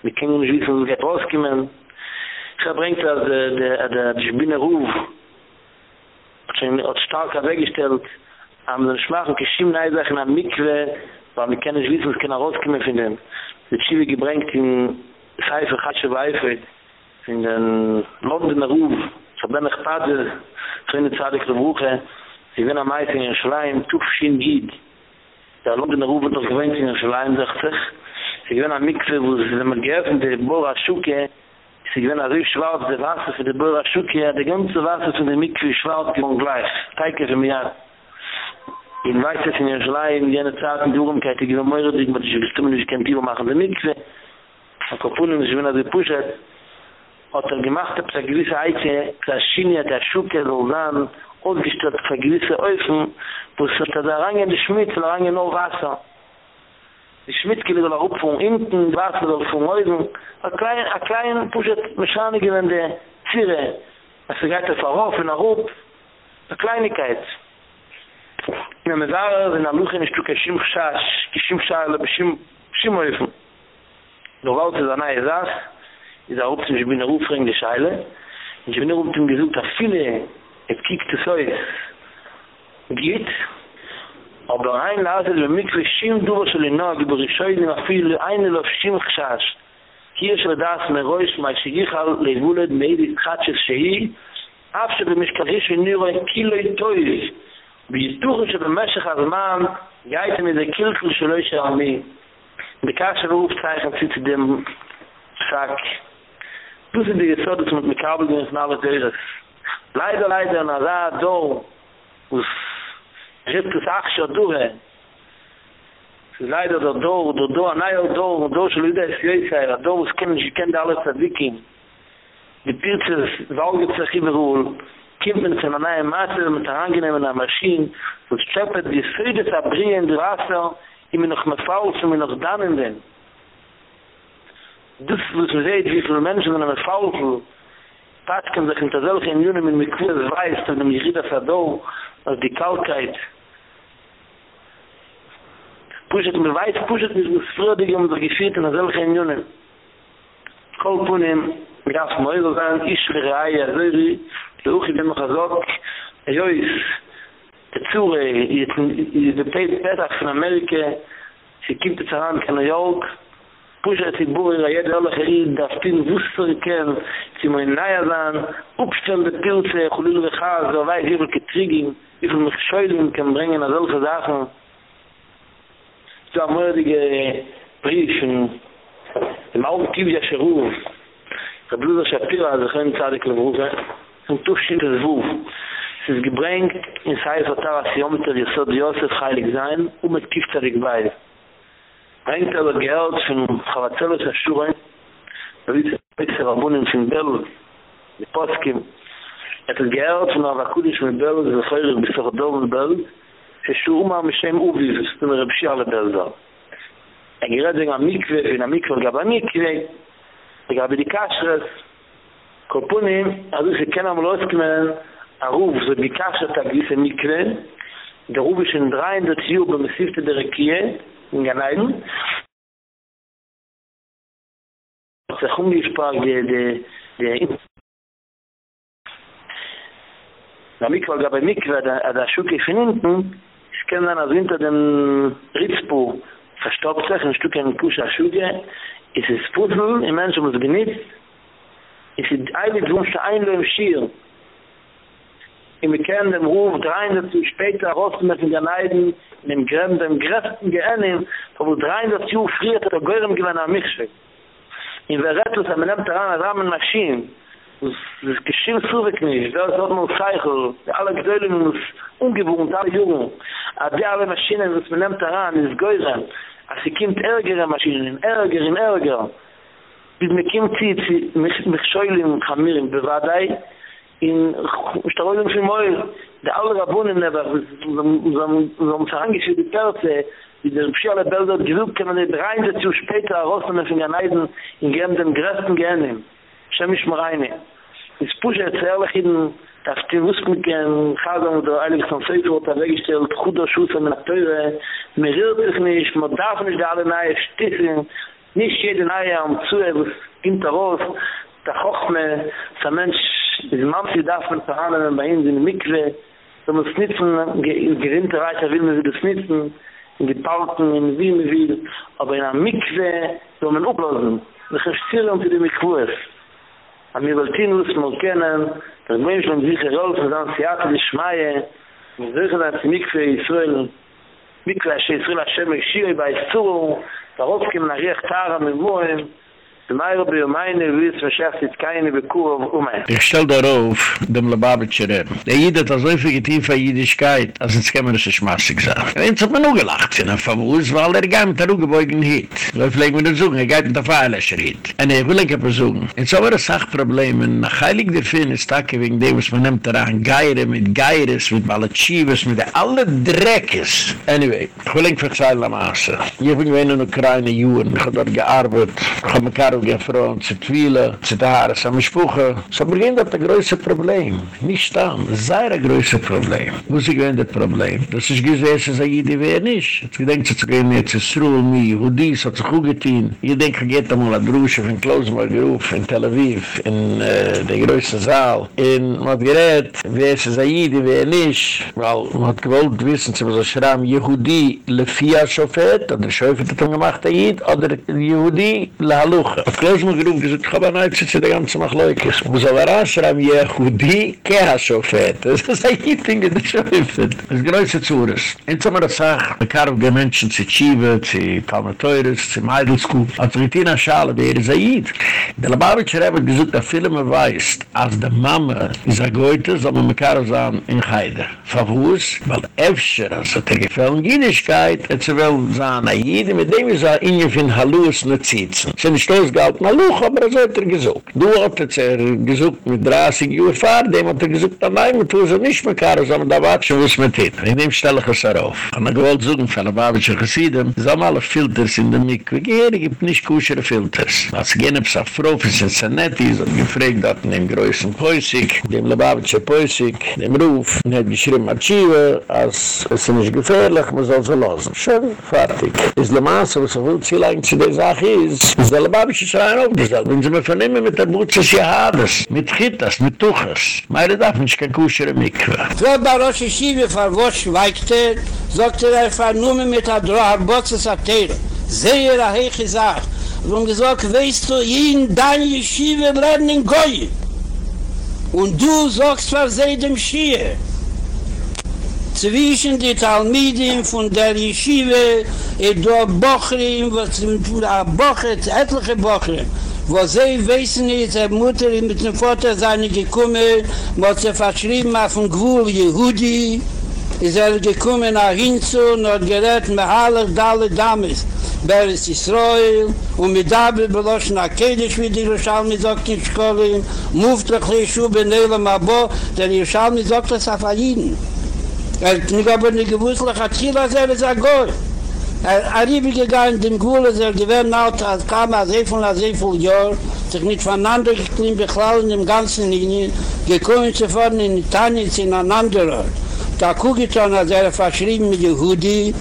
Speaker 3: Wir können nicht wissen, wie wir rauskommen. Ich habe bringt, dass der Schbiner Ruf schon als starker weggestellt am den schmachen geschim nei sachen am mikwe war mir kenne wissen es kann rauskommen finden die chive gebracht in seife hat schon weifet in den Londoner Ruf, so bin ich eine Zeit der Woche, sie bin am meisten in Schleim, Tufchen Gid, der Londoner Ruf noch gewöhnt in Schleim, sagt sich, sie bin am Mikve, wo sie sind geöffnet, der Bora Schuke, Sie gewinnen ein Riefschwalz, der Wasser für die Böhrer Schuki, der ganze Wasser für die Mikve schwarz die gleich. Teike für mich an. In Weißes, in Jerusalem, in jener Zeit, in die Urumkeit, die gewinnen mehr, die sich bestimmen, die sich kein Tivo machen, die Mikve. Und Kofunin, sie gewinnen ein Riefschwalz, hat er gemacht, dass er gewisse Eike, dass Schini der Schuki, der Ulan, und gestört, dass er gewisse Öfen, wo es hat er da range in die Schmitz, da er range in Wasser. die Schmidtkele soll er hoch von hinten, die Warte soll von Häusen. A klein, a klein, pushet, mechanik in der Zire. Als er geht er verhoff, in der Rup, a kleinigkeit. In der Mezare, in der Luchin, ist du kein Schimchash, kein Schimchash, oder bischim, bischim Häusen. Nur weil sie danach ist er hoch zum Schibin der Rup, fragen Scheile. Ich bin Gesucht, viele, et geht, Ob der ein lazet mit mikle shim du vos le nag bi rishayn na fil ein le shim khash. Hier shol das me roish ma shigikh al le gulad mei di khat shel shei. Af shel mish kadi shel nur ein kilo toyes. Bi tuch shel mashakh az man gayt mit de kilkel shel oy shel ami. Bi kash ruf tsaykh tsit dem sak. Du sind die Sorte zum Mikabel, du sind alles Dereses. Leider, leider, na da, do, us gibt es ach schon durch. Es ist leider der Dor, der Dor, ein neuer Dor, der Dor של Jüda ist Jeser, der Dor ist kennen, sie kennen alle Tzadikim. Die Pirze saugen sich Tzachim Ruhl, kimmen zu einer neuen Masse, mit der angenehmen Maschine, und schleppet die Söde Sabrien, die Wasser, im noch Mefalz, im noch Dannenden. Das, was man sieht, wie viele Menschen, wenn man Mefalz, tatschen sich in der Selche in Juni, mit Mikvir, weiß, von dem Jerida Sador, als die Kalkheit, pushet mir weit pushet mir so frödig um der gefierte na selche union kolpunem graf moi do zan is gerei ja zeri du khim dem khazok ayois tsur in der pet pet af na amerike si kimt tsaran ke new york. Pushet it bur ja der le khiri daftin wusser ken si mein naya zan upstel pilze khulil ve khaz da mordige briefen. Im augen gibt ja scheruf der bluder schapira ze khan tsadik lebruge und tu shit de vuv siz gebreng in sai zotar asiom tzer yosod yosef khalik zain um mit Kifter tzer gebay aber geld von Chavatzelos Aschurin Rizze Rizze Rabunin von Belud Lipotskim Et geld von Avakudish von Belud Zechoyer Bistachodov von Belud שהוא אומר משם אובי, זאת אומרת, רבשי על הדלדל. אני רואה את זה עם המקווה, ועם המקווה לגבי המקווה, לגבי בדיקה של קופונים, אז זה כן אמור לא הרוב, זה בדיקה של תגיס המקווה, דרובי שנדריים דציו במסיבת דרקיה, נגניים, צריכים להשפר דה... למקווה לגבי מקווה, עד השוק יפנינטון, שכן dann also hinter dem Ritzpo verstopft sich ein Stück in Kusha Schuge, ist es Puzzle, ein Mensch muss genitzt, ist es eilig, du musst ein Lohm schier. Und wir kennen den Ruf, drein dazu später rosten mit den Ganeiden, in dem Gräm, dem Gräften geähnen, wo drein dazu friert, der Gärem gewann am Mischweg. In der Rettus, am nehmt daran, Rahmen Maschinen, Das geschehen so weg nicht. Das ist nur Zeichel. Alle Gdeulen muss ungewohnt, alle Jungen. אדע אלע מאשינע וואס מנם טרא נסגויזן אַכי קימט ערגער מאשינע ערגער אין ערגער ביז מקימ ציט מחשוילן חמירן בוודאי. אין שטרוילן פון מאל דער אלע געבונן נער וואס זעם זעם זעם צעגעשיד די פערצ די דעם שאלע בלד גרוק קען נэт ריינ דאס צו שפּעטער ראוס פון דעם אין גרמדן גראסטן גערנען שמיש מריינע Es pujet zelig in dass die Wusken mit dem Chazam oder Eilig von Sefer hat er weggestellt, Chuda Schuss an der Teure, mir rührt sich nicht, man darf nicht alle neue Stiffen, nicht jede neue am Zuhe, was kommt da raus, der Chochme, der Mensch, die Mamsi darf man verhandeln, bei ihnen sind Mikve, so man snitzen, gerinnte Reicher will man sie das snitzen, in die Pauken, in wie man will, aber in einer Mikve soll man uplosen, wir gestieren unter die Mikve, a mi vertin us mo kenen der mein schon sich erol für dann siat de schmaie mit der hat mit für israel mit klashe israel schem shir bei tsur tarot kim Zmayro bi yomayne wies verschaft it keine bekur um mein.
Speaker 1: Ich stell darauf dem Lubavitcher Reben. Der Jid hat so viel getiefer Jidischkeit, als ins Kämmerische Schmasse gesagt. Er hat mir nur gelacht, sind er verwus, weil er gar mit der Ugebeugen hit. So pflegen wir das suchen, er geht mit der Feierlöscher hit. Und er will ich aber suchen. Und so war das Sachproblem, nach Heilig der Finn ist Tage wegen dem, was man nimmt daran, Geire mit Geires, mit Balachivas, mit alle Dreckes. Anyway, ich will ich verzeihen am Asse. Ich bin in Ukraine Juren, ich habe dort gearbeitet, ich habe Frau gehen Frauen zu Twila, zu Tare, zu Mischpuche. So beginnt das ein größer Problem. Nicht es sei ein größer Problem. Wo ist gewähnt das Problem? Das ist es ist ein Jede, wer nicht. Jetzt gedenkt sich zu gehen, jetzt ist Ruhl, mi, wo dies hat sich gut getan. Ich denke, ich gehe mal an Drusche von Klosenberg Ruf in Tel Aviv, in äh, der größten Saal. In gerät, wer ist ein Jede, wer nicht. Weil man hat gewollt wissen, sie muss schreiben, Yehudi, le Fia Shofet, oder Shofet hat er gemacht, oder Yehudi, le Halucha. Auf Klausma gerufen, gesagt, ich habe eine Zeit zu der ganzen Machleukes. Wo soll er anschreiben, Yehudi, keha Shofet. Das ist ein Hitting in der Shofet. Das größer Zures. Jetzt haben wir das gesagt, wir die Menschen zu Tshiva, zu Palmateures, zu Meidelskuh. Als Ritina Schale, der ist ein Jid. Der Lubavitcher hat gesagt, dass viele mehr weiß, als der Mama ist ein Goethe, soll man mit Karo sein in Heide. Verwus, weil Efscher, als er der Gefällen Jüdischkeit, hat sie will sein, ein Jid, mit dem ist er in ihr von Halus nicht zitzen. Sie sind nicht galt na luch, aber er sollte er gesucht. Du hat er gesucht mit 30 Uhr fahr, dem hat er gesucht, na nein, mit Hose nicht mehr kar, sondern da war schon was mit hin. In dem stelle ich es darauf. Und er gewollt suchen von der Babische Gesiedem, es haben alle Filters in der Mikve, gehere gibt nicht kuschere Filters. Als es für sind sie nett, ist und gefragt hat in dem größten Poisik, dem Lubavitsche Poisik, dem Ruf, und hat geschrieben, Archive, als es nicht gefährlich, man soll sie losen. Schön, fertig. Ist Le Mans, was ich will, ziel eigentlich zu der Sache ist, ist der Lubavitsche schreien auf ein Obdesal. Wenn sie mir vernehmen mit der Mutze des Jahades, mit Chittas, mit Tuches. Meine darf nicht kein Kuschere Mikve.
Speaker 4: Ikwa. So, bei Rosh Hashim, wir fahren, schweigt er, sagt er, er nur mit der Droh, der Botz des Ateir. Sehr, er gesagt. Und gesagt, weißt du, ihn, dein Yeshiva, bleiben in Goyi. Und du sagst, was sei dem Schieh. Zwischen die Talmidim von der Yeshiva und der Bochrim, was der Bochrim, etliche Bochrim, wo sie wissen nicht, der Mutter mit dem Vater seine gekommen, wo sie verschrieben auf dem Gwul Yehudi, ist er gekommen nach Hinzu und hat gerät mit Halle, Dalle, Dames. Ber ist Israel, und mit Dabel beloschen Akedisch, wie die Yerushalmi sagt in Schkolim, Muftrach, Leshu, Benelem, Abo, der Yerushalmi sagt das auf Ayiden. Er hat nicht aber nicht gewusst, dass er viel als er ist ein Gott. Er hat riebig gegangen, dem Gule, er gewinnt alt, als kam er sehr viel, sehr viel Jahr, sich nicht voneinander geklimmt, beklau in dem ganzen Linie, gekommen zu fahren in Italien, in ein anderer. Da gucke ich dann, als er verschrieben mit Yehudi,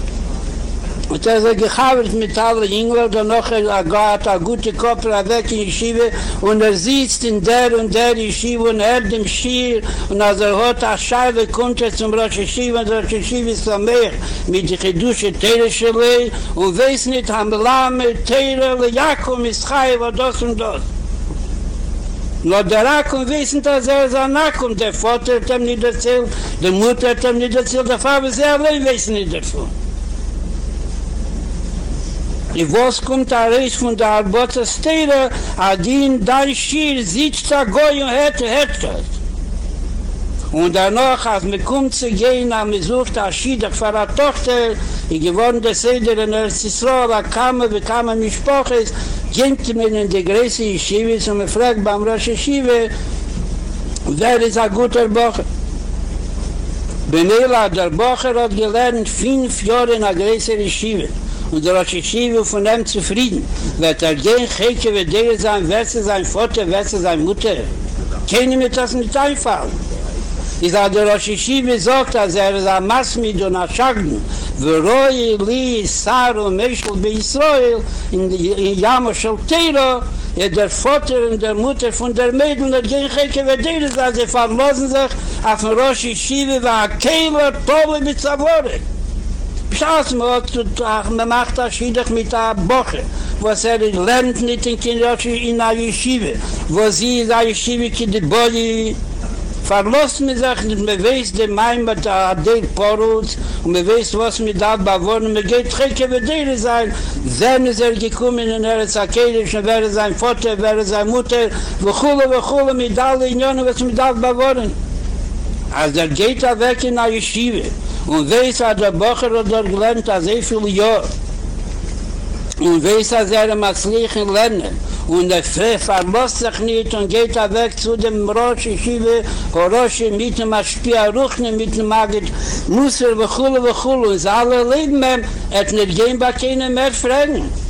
Speaker 4: Und er ist gehabert mit allen Jüngern, dann noch er hat eine gute Koppel, er weg in die Schiebe, und er sitzt in der und der Schiebe und er dem Schier, und als er hat eine Scheibe, kommt er zum Rosh Schiebe, und Rosh Schiebe ist am Meer, mit der Chedusche Tereschele, und weiß nicht, am Lame, Tere, le Jakob, Mischai, war das und das. Nur der Rakum wissen, dass er sein Nakum, der Vater hat ihm nicht erzählt, der Mutter hat ihm nicht erzählt, der Vater, sie allein wissen nicht davon. I was kommt a reis von der Arbota Stele, a di in dein Schir sitzt a goi und hätte hätte. Und danach, als mir kommt zu gehen, a mir sucht a Schiedach für a Tochter, i gewohnt der Seder in Erz Yisrael, a kamme, wie kamme mi Spoches, gent mir in die Gräse Yeshiva, so mir fragt beim Rosh Yeshiva, wer ist a guter Bocher? Benela, der Bocher hat gelernt, fünf Jahre in a Gräse Yeshiva. Und der Rosh Hashiva von ihm zufrieden. Wird er gehen, Cheke, wird der sein, wer ist sein Vater, wer ist seine Mutter. Keine mir das nicht einfallen. Ich sage, der Rosh Hashiva sagt, dass er ist ein Masmid und ein Schagden, wo Roi, Li, Sar und Meshul bei Israel, in, in Yama Shal Teiro, ja, der Vater und der Mutter von der Mädel, der gehen, Cheke, wird der sein, sie verlassen sich auf den Rosh Hashiva, war Keiler, Tove mit Zavorik. Schaß mir, du tach, mir macht das Schiedach mit der Boche. was er lernt nicht in Kinder in der Yeshiva, wo sie in der Yeshiva ki die Boli verlost mir sich nicht, man weiß dem Maim mit der Adel Poruz und man weiß, was mir da bewohnen, man geht trecke bei dir sein, dann ist er gekommen in Eretz Akelisch und wäre sein Vater, wäre sein Mutter, wo chule, wo chule, mit alle Unionen, was mir da bewohnen. Als er geht er weg in der Yeshiva und weiß, dass der Bocher hat dort gelernt, als er viele Jahre, und weiß, dass er am Aslichen lernen. Und der Frey verlost sich nicht und geht er weg zu dem Rosh Yeshiva, Rosh mit dem Aschpia Ruchne, mit dem Magid, Musser, wachulu, wachulu, und sie alle leben, et nicht gehen bei keinem mehr fragen.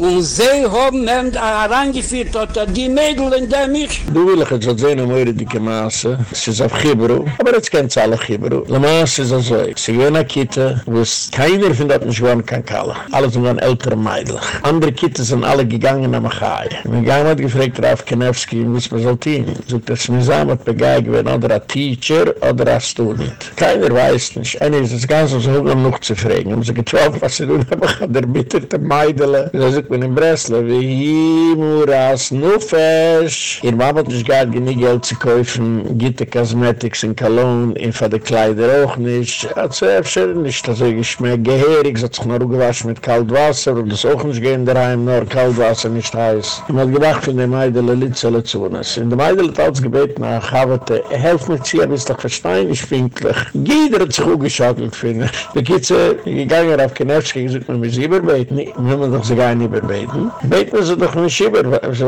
Speaker 4: Und sie haben ihm herangeführt, hat er die Mädel in der mich.
Speaker 1: Du will ich jetzt so sehen, um eure dicke Maße. Es ist auf Chibru, aber jetzt kennt es alle Chibru. La Maße ist also, sie gehen nach Kitte, wo es keiner von dort nicht gewohnt kann Kalle. Alle sind dann ältere Mädel. Andere Kitte sind alle gegangen am Achai. Mein Gang hat gefragt, Rav Kenevski, wo es man soll tun. Sogt er mir zusammen, ob er oder ein Teacher oder ein Student. Keiner weiß nicht. Einer ist das Ganze so hoch noch zu fragen. Um sie getroffen, was sie tun, aber ich habe der bitterte Mädel. Bin in Breslau, wie hier Muras Nufesh. Ihr Mama hat nicht gar nicht Geld zu kaufen, Gitte Cosmetics in Cologne, in für die Kleider auch nicht. Also öfter nicht, also ich schmeck Geherig, so hat sich noch gewaschen mit Kaltwasser und das auch nicht gehen daheim, nur Kaltwasser nicht heiß. Ich hab gedacht von der Meidele Litzele zu uns. In der Meidele hat alles gebeten, nach Havate, helf mir zu, aber ist doch verstein, ich pinklich. Jeder hat sich auch finde ich. Die Kitze, gegangen auf Kenevski, such mir mit Sieberbeten, wir haben doch sogar nicht beten. Beten sie doch nicht über. Das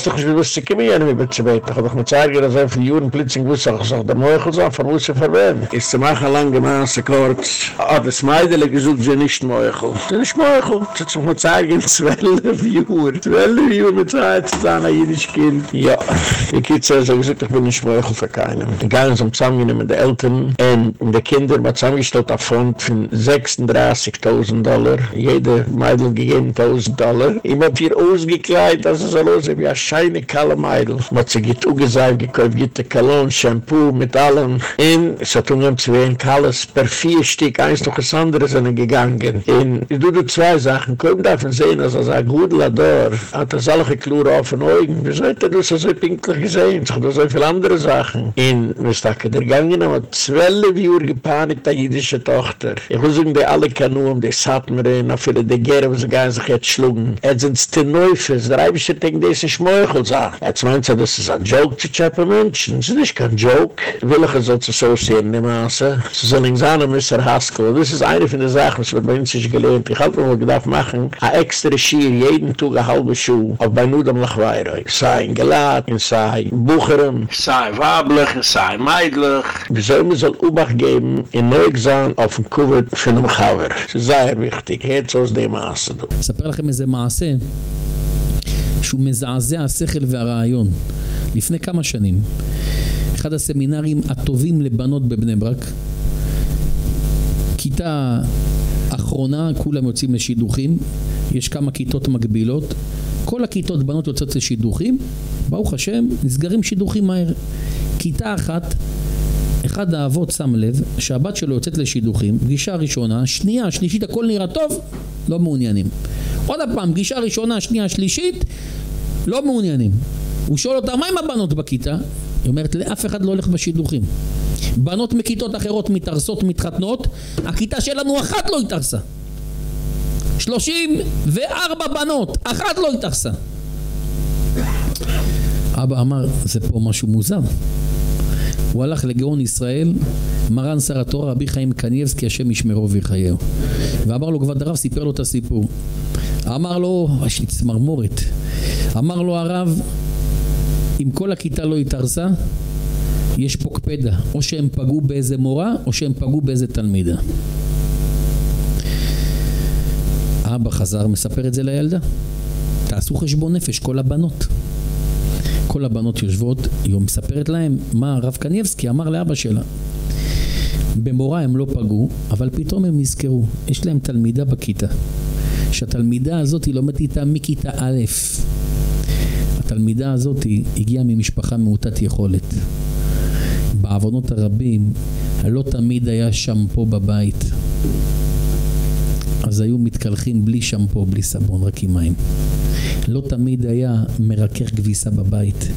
Speaker 1: ist doch nicht bewusst, sie kommen ja nicht mehr zu beten. Ich habe doch mit Zeiger, dass er für Juren plötzlich wusste, ich sage, der Meuchel sagt, von wo sie verwenden. Ist zu machen lange Maße kurz. Ah, das Meidele gesucht sie nicht Meuchel. Sie nicht Meuchel. Sie hat sich mit Zeiger in zwölf Juren. Zwölf Juren mit Zeit, das ein jüdisch Kind. Ja. Die Kids haben so gesagt, ich bin nicht Meuchel für keinen. Die gehen zum Zusammengenehmen mit den Eltern und die Kinder haben zusammengestellt auf Front von 36.000 Dollar. Jede Meidele gegeben 1000 Dollar. Ich hab hier ausgekleidet, das ist alles wie ein scheine Kalle Meidl. Man hat sich nicht ugesagt, gekauft, gibt ein Cologne, Shampoo, mit allem. Und es hat ungeheben zwei ein Kalles per vier Stück, eins noch das andere sind gegangen. Und ich tue zwei Sachen. Kaum darf man sehen, dass er sagt, gut, Lador, hat er solche Klur auf den Augen. Wieso hat er das so pinklich gesehen? Ich habe so viele andere Sachen. Und wir stacken der Gangen, aber zwölf Uhr gepanikt, die jüdische Tochter. Ich sagen, die alle Kanuam, die Satmerin, auf viele der Gerben, sie gehen sich jetzt schlugen. Er sind es die Neufels, der Eibische denkt, das ist ein Schmeuchel, sagt. Jetzt meint er, das ist ein Joke zu tschäppen Menschen. Das ist nicht kein Joke. Will ich es so zu so sehen, die Maße. Sie sollen nicht sagen, Mr. Haskell. Das ist eine von den Sachen, was wird bei uns nicht gelernt. Ich halte mir gedacht, machen ein extra Schier, jeden Tag eine halbe Schuh, auf bei Nudam nach Weiroi. Sei ein Gelad, sei ein Bucherem, sei Wablich, sei Meidlich. Wir sollen uns ein Ubach geben, in Neugzahn auf dem Kuvert von dem Chauer. Das ist sehr wichtig. Herz aus dem Maße.
Speaker 5: אספר לכם איזה מעשה שהוא מזעזע השכל והרעיון. לפני כמה שנים, אחד הסמינרים הטובים לבנות בבני ברק, כיתה אחרונה, כולם יוצאים לשידוכים, יש כמה כיתות מקבילות, כל הכיתות בנות יוצאות לשידוכים, ברוך השם, נסגרים שידוכים מהר. כיתה אחת, אחד האבות שם לב שהבת שלו יוצאת לשידוכים, פגישה ראשונה, שנייה, שלישית, הכל נראה טוב, לא מעוניינים. עוד פעם, פגישה ראשונה, שנייה, שלישית, לא מעוניינים. הוא שואל אותה, מה עם הבנות בכיתה? היא אומרת, לאף אחד לא הולך בשידוכים. בנות מכיתות אחרות מתארסות, מתחתנות, הכיתה שלנו אחת לא התארסה. שלושים וארבע בנות, אחת לא התארסה. אבא אמר, זה פה משהו מוזר. הוא הלך לגאון ישראל, מרן שר התורה רבי חיים קניבסקי, השם ישמרו ויחייהו. ואמר לו, כבוד הרב סיפר לו את הסיפור. אמר לו, יש לי צמרמורת, אמר לו הרב, אם כל הכיתה לא התארסה, יש פוקפדה, או שהם פגעו באיזה מורה, או שהם פגעו באיזה תלמידה. אבא חזר, מספר את זה לילדה. תעשו חשבון נפש, כל הבנות. כל הבנות יושבות, היא מספרת להם מה הרב קניבסקי אמר לאבא שלה. במורה הם לא פגעו, אבל פתאום הם נזכרו, יש להם תלמידה בכיתה. שהתלמידה הזאת היא לומדת איתה מכיתה א'. התלמידה הזאת הגיעה ממשפחה מעוטת יכולת. בעוונות הרבים, לא תמיד היה שמפו בבית. אז היו מתקלחים בלי שמפו, בלי סבון, רק עם מים. לא תמיד היה מרכך כביסה בבית,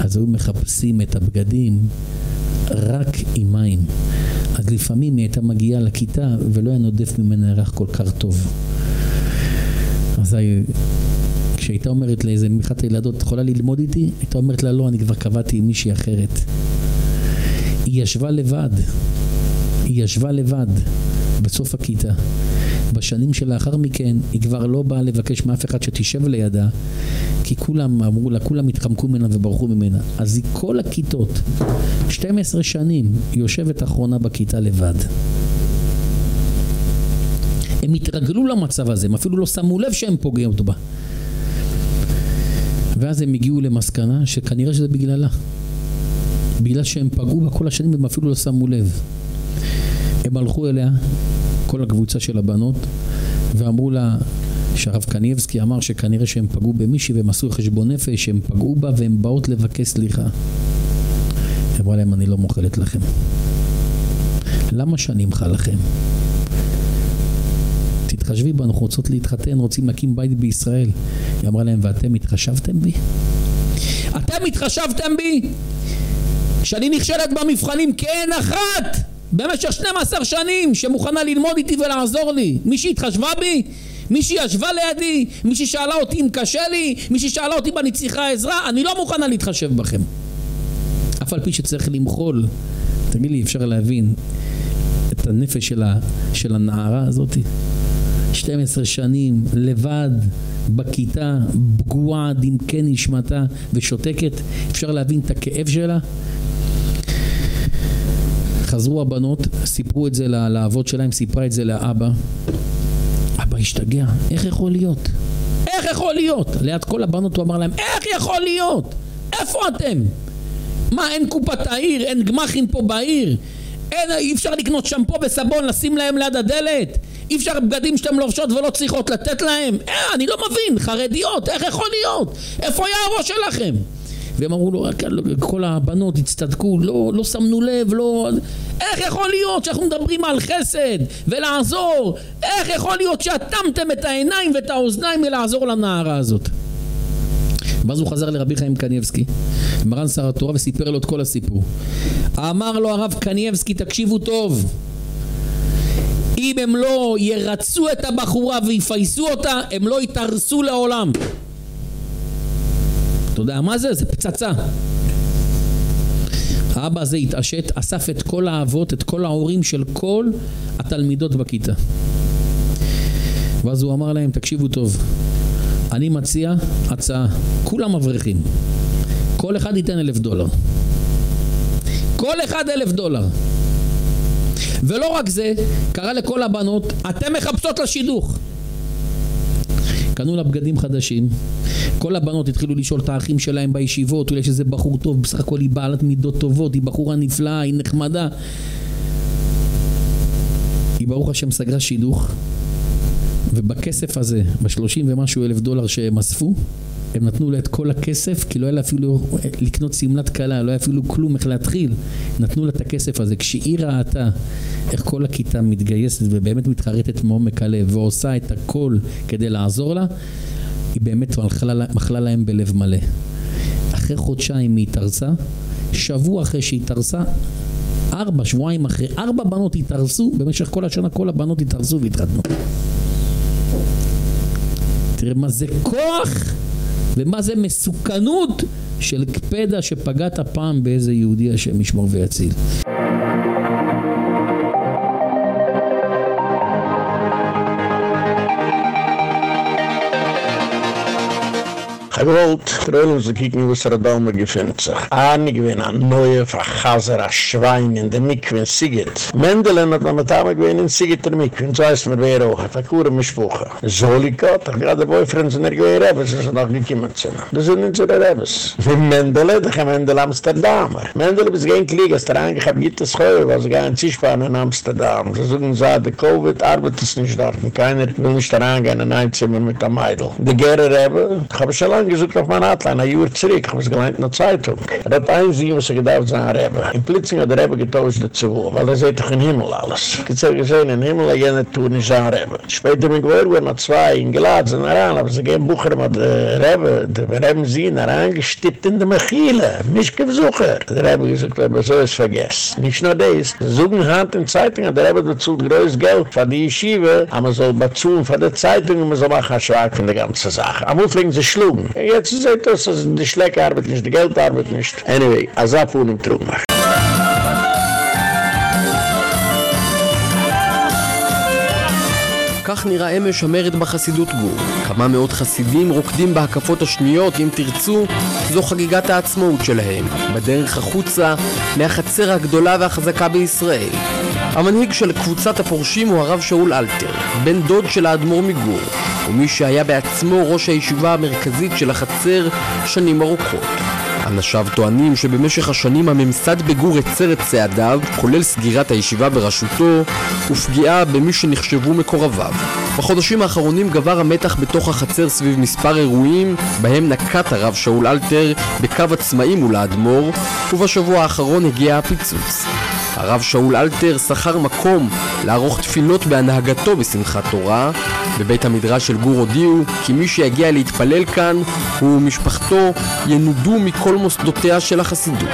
Speaker 5: אז היו מחפשים את הבגדים רק עם מים. אז לפעמים היא הייתה מגיעה לכיתה ולא היה נודף ממנה ריח כל כך טוב. אז כשהייתה אומרת לאיזה מאחת הילדות, את יכולה ללמוד איתי? הייתה אומרת לה, לא, אני כבר קבעתי עם מישהי אחרת. היא ישבה לבד, היא ישבה לבד בסוף הכיתה. בשנים שלאחר מכן היא כבר לא באה לבקש מאף אחד שתשב לידה כי כולם אמרו לה, כולם התחמקו ממנה וברחו ממנה. אז היא כל הכיתות, 12 שנים, יושבת אחרונה בכיתה לבד. הם התרגלו למצב הזה, הם אפילו לא שמו לב שהם פוגעות בה. ואז הם הגיעו למסקנה שכנראה שזה בגללה. בגלל שהם פגעו בה כל השנים הם אפילו לא שמו לב. הם הלכו אליה, כל הקבוצה של הבנות, ואמרו לה שהרב קנייבסקי אמר שכנראה שהם פגעו במישהי והם עשו חשבון נפש, שהם פגעו בה והם באות לבקש סליחה. היא אמרה להם, אני לא מוכלת לכם. למה שאני אמחל לכם? תתחשבי בנו, אנחנו רוצות להתחתן, רוצים להקים בית בישראל. היא אמרה להם, ואתם התחשבתם בי? אתם התחשבתם בי? שאני נכשלת במבחנים כאין אחת במשך 12 שנים שמוכנה ללמוד איתי ולעזור לי. מישהי התחשבה בי? מישהי ישבה לידי? מישהי שאלה אותי אם קשה לי? מישהי שאלה אותי אם אני צריכה עזרה? אני לא מוכנה להתחשב בכם. אף על פי שצריך למחול. תגיד לי, אפשר להבין את הנפש של, ה, של הנערה הזאתי? 12 שנים, לבד, בכיתה, פגועה עד עמקי נשמתה ושותקת, אפשר להבין את הכאב שלה? חזרו הבנות, סיפרו את זה לאבות שלהם, סיפרה את זה לאבא. אבא השתגע, איך יכול להיות? איך יכול להיות? ליד כל הבנות הוא אמר להם, איך יכול להיות? איפה אתם? מה, אין קופת העיר? אין גמחים פה בעיר? אין, אי אפשר לקנות שמפו וסבון לשים להם ליד הדלת? אי אפשר בגדים שאתם לובשות ולא צריכות לתת להם? אה, אני לא מבין, חרדיות, איך יכול להיות? איפה היה הראש שלכם? והם אמרו לו, כל הבנות הצטדקו, לא, לא שמנו לב, לא... איך יכול להיות שאנחנו מדברים על חסד ולעזור? איך יכול להיות שאטמתם את העיניים ואת האוזניים מלעזור לנערה הזאת? ואז הוא חזר לרבי חיים קניבסקי, מרן שר התורה, וסיפר לו את כל הסיפור. אמר לו הרב קניבסקי, תקשיבו טוב, אם הם לא ירצו את הבחורה ויפייסו אותה, הם לא יתארסו לעולם. אתה יודע מה זה? זה פצצה. האבא הזה התעשת, אסף את כל האבות, את כל ההורים של כל התלמידות בכיתה. ואז הוא אמר להם, תקשיבו טוב, אני מציע הצעה, כולם אברכים, כל אחד ייתן אלף דולר. כל אחד אלף דולר. ולא רק זה, קרא לכל הבנות, אתם מחפשות לשידוך. קנו לה בגדים חדשים, כל הבנות התחילו לשאול את האחים שלהם בישיבות, אולי שזה בחור טוב, בסך הכל היא בעלת מידות טובות, היא בחורה נפלאה, היא נחמדה. היא ברוך השם סגרה שידוך, ובכסף הזה, בשלושים ומשהו אלף דולר שהם אספו, הם נתנו לה את כל הכסף, כי לא היה לה אפילו לקנות שמלת כלה, לא היה אפילו כלום איך להתחיל. נתנו לה את הכסף הזה. כשהיא ראתה איך כל הכיתה מתגייסת ובאמת מתחרטת מעומק הלב ועושה את הכל כדי לעזור לה, היא באמת מחלה להם בלב מלא. אחרי חודשיים היא התארסה, שבוע אחרי שהיא התארסה, ארבע, שבועיים אחרי, ארבע בנות התארסו, במשך כל השנה כל הבנות התארסו והתחתנו. תראה מה זה כוח ומה זה מסוכנות של קפדה שפגעת פעם באיזה יהודי השם ישמור ויציל.
Speaker 1: Ich wollte trollen zu kicken, wo es er da mal gefunden sich. Ahne gewinne an neue, verchaser, a Schwein in der Mikve in Siget. Mendelen hat man mit Ahme gewinne in Siget der Mikve. Und so heißt man, wer auch hat, a kure Mischbuche. Solika, doch gerade Boyfriends sind er gewinne Rebes, ist er noch nicht jemand zu nehmen. Das sind unsere Rebes. Wie Mendele, doch Mendele Amsterdamer. Mendele bis gehen klieg, als der eigentlich hab jitte Schäuwe, was er gehen Zischbahn in Amsterdam. Sie sagen, so hat der Covid, arbeitet es nicht dort. Keiner will nicht daran gehen in ein Zimmer mit der Meidl. Die Gere Rebe, ich hab schon lange angesucht auf meine Hotline, ein Jahr zurück, ich habe es geleint in der Zeitung. Er hat ein Sie, was er gedacht sein Rebbe. In Plitzing hat der Rebbe getauscht dazu, weil er sieht doch im Himmel alles. Ich habe gesehen, im Himmel, er jene tun nicht sein Rebbe. Später bin ich gewohr, wenn er zwei in Gelad sind heran, aber sie gehen Bucher mit der Rebbe, der Rebbe sie heran gestippt in der Mechile, mich gebesucher. Der Rebbe gesagt, aber so ist vergessen. Nicht nur das, suchen Hand in Zeitung, der Rebbe dazu größt Geld für die Yeshiva, aber soll bezahlen für die Zeitung, und man soll machen, schwach von der ganzen Sache. Am Anfang sie schlugen. Jetzt ist es so, dass die Schlecke arbeit nicht, die Geld arbeit nicht. Anyway, als Abwohnung trug machen.
Speaker 6: כך נראה אמש המרד בחסידות גור. כמה מאות חסידים רוקדים בהקפות השניות, אם תרצו, זו חגיגת העצמאות שלהם. בדרך החוצה, מהחצר הגדולה והחזקה בישראל. המנהיג של קבוצת הפורשים הוא הרב שאול אלתר, בן דוד של האדמו"ר מגור, ומי שהיה בעצמו ראש הישיבה המרכזית של החצר שנים ארוכות. אנשיו טוענים שבמשך השנים הממסד בגור הצר את צעדיו, כולל סגירת הישיבה בראשותו, ופגיעה במי שנחשבו מקורביו. בחודשים האחרונים גבר המתח בתוך החצר סביב מספר אירועים, בהם נקט הרב שאול אלתר בקו עצמאי מול האדמו"ר, ובשבוע האחרון הגיע הפיצוץ. הרב שאול אלתר שכר מקום לערוך תפילות בהנהגתו בשמחת תורה. בבית המדרש של גור הודיעו כי מי שיגיע להתפלל כאן הוא ומשפחתו ינודו מכל מוסדותיה של החסידות.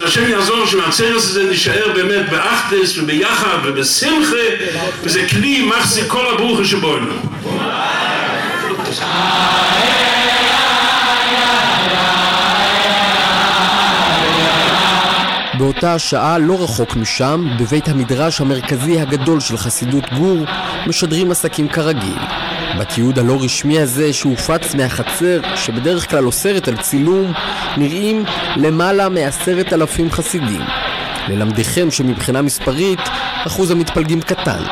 Speaker 7: השם יעזור שמהצרס הזה נשאר באמת באחדס וביחד ובשמחה וזה כלי מחזיק כל הברוכה שבונו.
Speaker 6: באותה השעה, לא רחוק משם, בבית המדרש המרכזי הגדול של חסידות גור, משדרים עסקים כרגיל. בתיעוד הלא רשמי הזה שהופץ מהחצר, שבדרך כלל אוסרת על צילום, נראים למעלה מעשרת אלפים חסידים. ללמדיכם שמבחינה מספרית, אחוז המתפלגים קטן.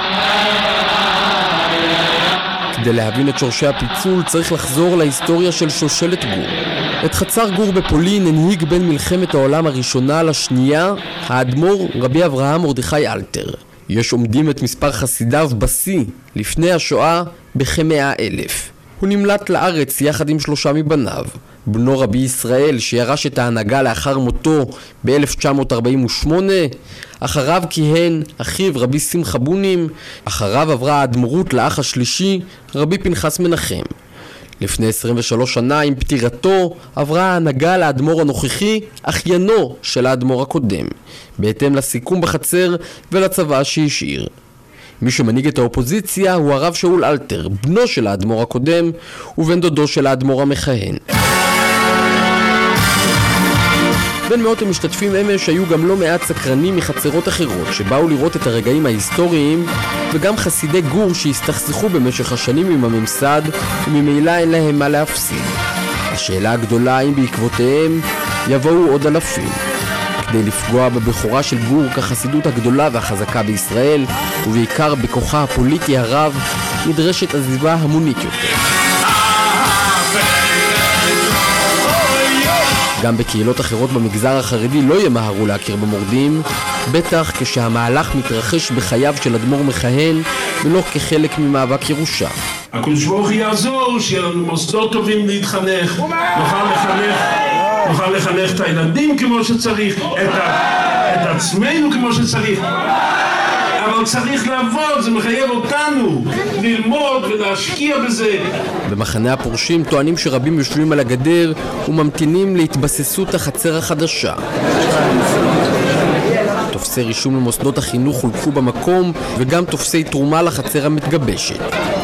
Speaker 6: כדי להבין את שורשי הפיצול צריך לחזור להיסטוריה של שושלת גור. את חצר גור בפולין הנהיג בין מלחמת העולם הראשונה לשנייה האדמו"ר רבי אברהם מרדכי אלתר. יש עומדים את מספר חסידיו בשיא לפני השואה בכמאה אלף. הוא נמלט לארץ יחד עם שלושה מבניו. בנו רבי ישראל שירש את ההנהגה לאחר מותו ב-1948 אחריו כיהן אחיו רבי שמחה בונים אחריו עברה האדמו"רות לאח השלישי רבי פנחס מנחם לפני 23 שנה עם פטירתו עברה ההנהגה לאדמו"ר הנוכחי אחיינו של האדמו"ר הקודם בהתאם לסיכום בחצר ולצבא שהשאיר מי שמנהיג את האופוזיציה הוא הרב שאול אלתר, בנו של האדמו"ר הקודם ובן דודו של האדמו"ר המכהן. בין מאות המשתתפים אמש היו גם לא מעט סקרנים מחצרות אחרות שבאו לראות את הרגעים ההיסטוריים וגם חסידי גור שהסתכסכו במשך השנים עם הממסד וממילא אין להם מה להפסיד. השאלה הגדולה האם בעקבותיהם יבואו עוד אלפים. כדי לפגוע בבכורה של גור כחסידות הגדולה והחזקה בישראל ובעיקר בכוחה הפוליטי הרב נדרשת עזיבה המונית יותר. גם בקהילות אחרות במגזר החרדי לא ימהרו להכיר במורדים, בטח כשהמהלך מתרחש בחייו של אדמו"ר מכהן ולא כחלק ממאבק ירושה.
Speaker 7: הקדוש ברוך יעזור, שיהיה לנו מוסדות טובים להתחנך, נוכל לחנך, נוכל לחנך את הילדים כמו שצריך, את, ה, את עצמנו כמו שצריך. אבל צריך לעבוד, זה מחייב אותנו ללמוד ולהשקיע בזה.
Speaker 6: במחנה הפורשים טוענים שרבים יושבים על הגדר וממתינים להתבססות החצר החדשה. טופסי רישום למוסדות החינוך חולקו במקום וגם טופסי תרומה לחצר המתגבשת.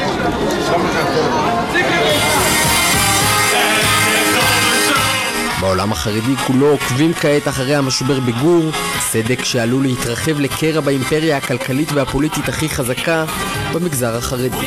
Speaker 6: בעולם החרדי כולו עוקבים כעת אחרי המשבר בגור, סדק שעלול להתרחב לקרע באימפריה הכלכלית והפוליטית הכי חזקה במגזר החרדי.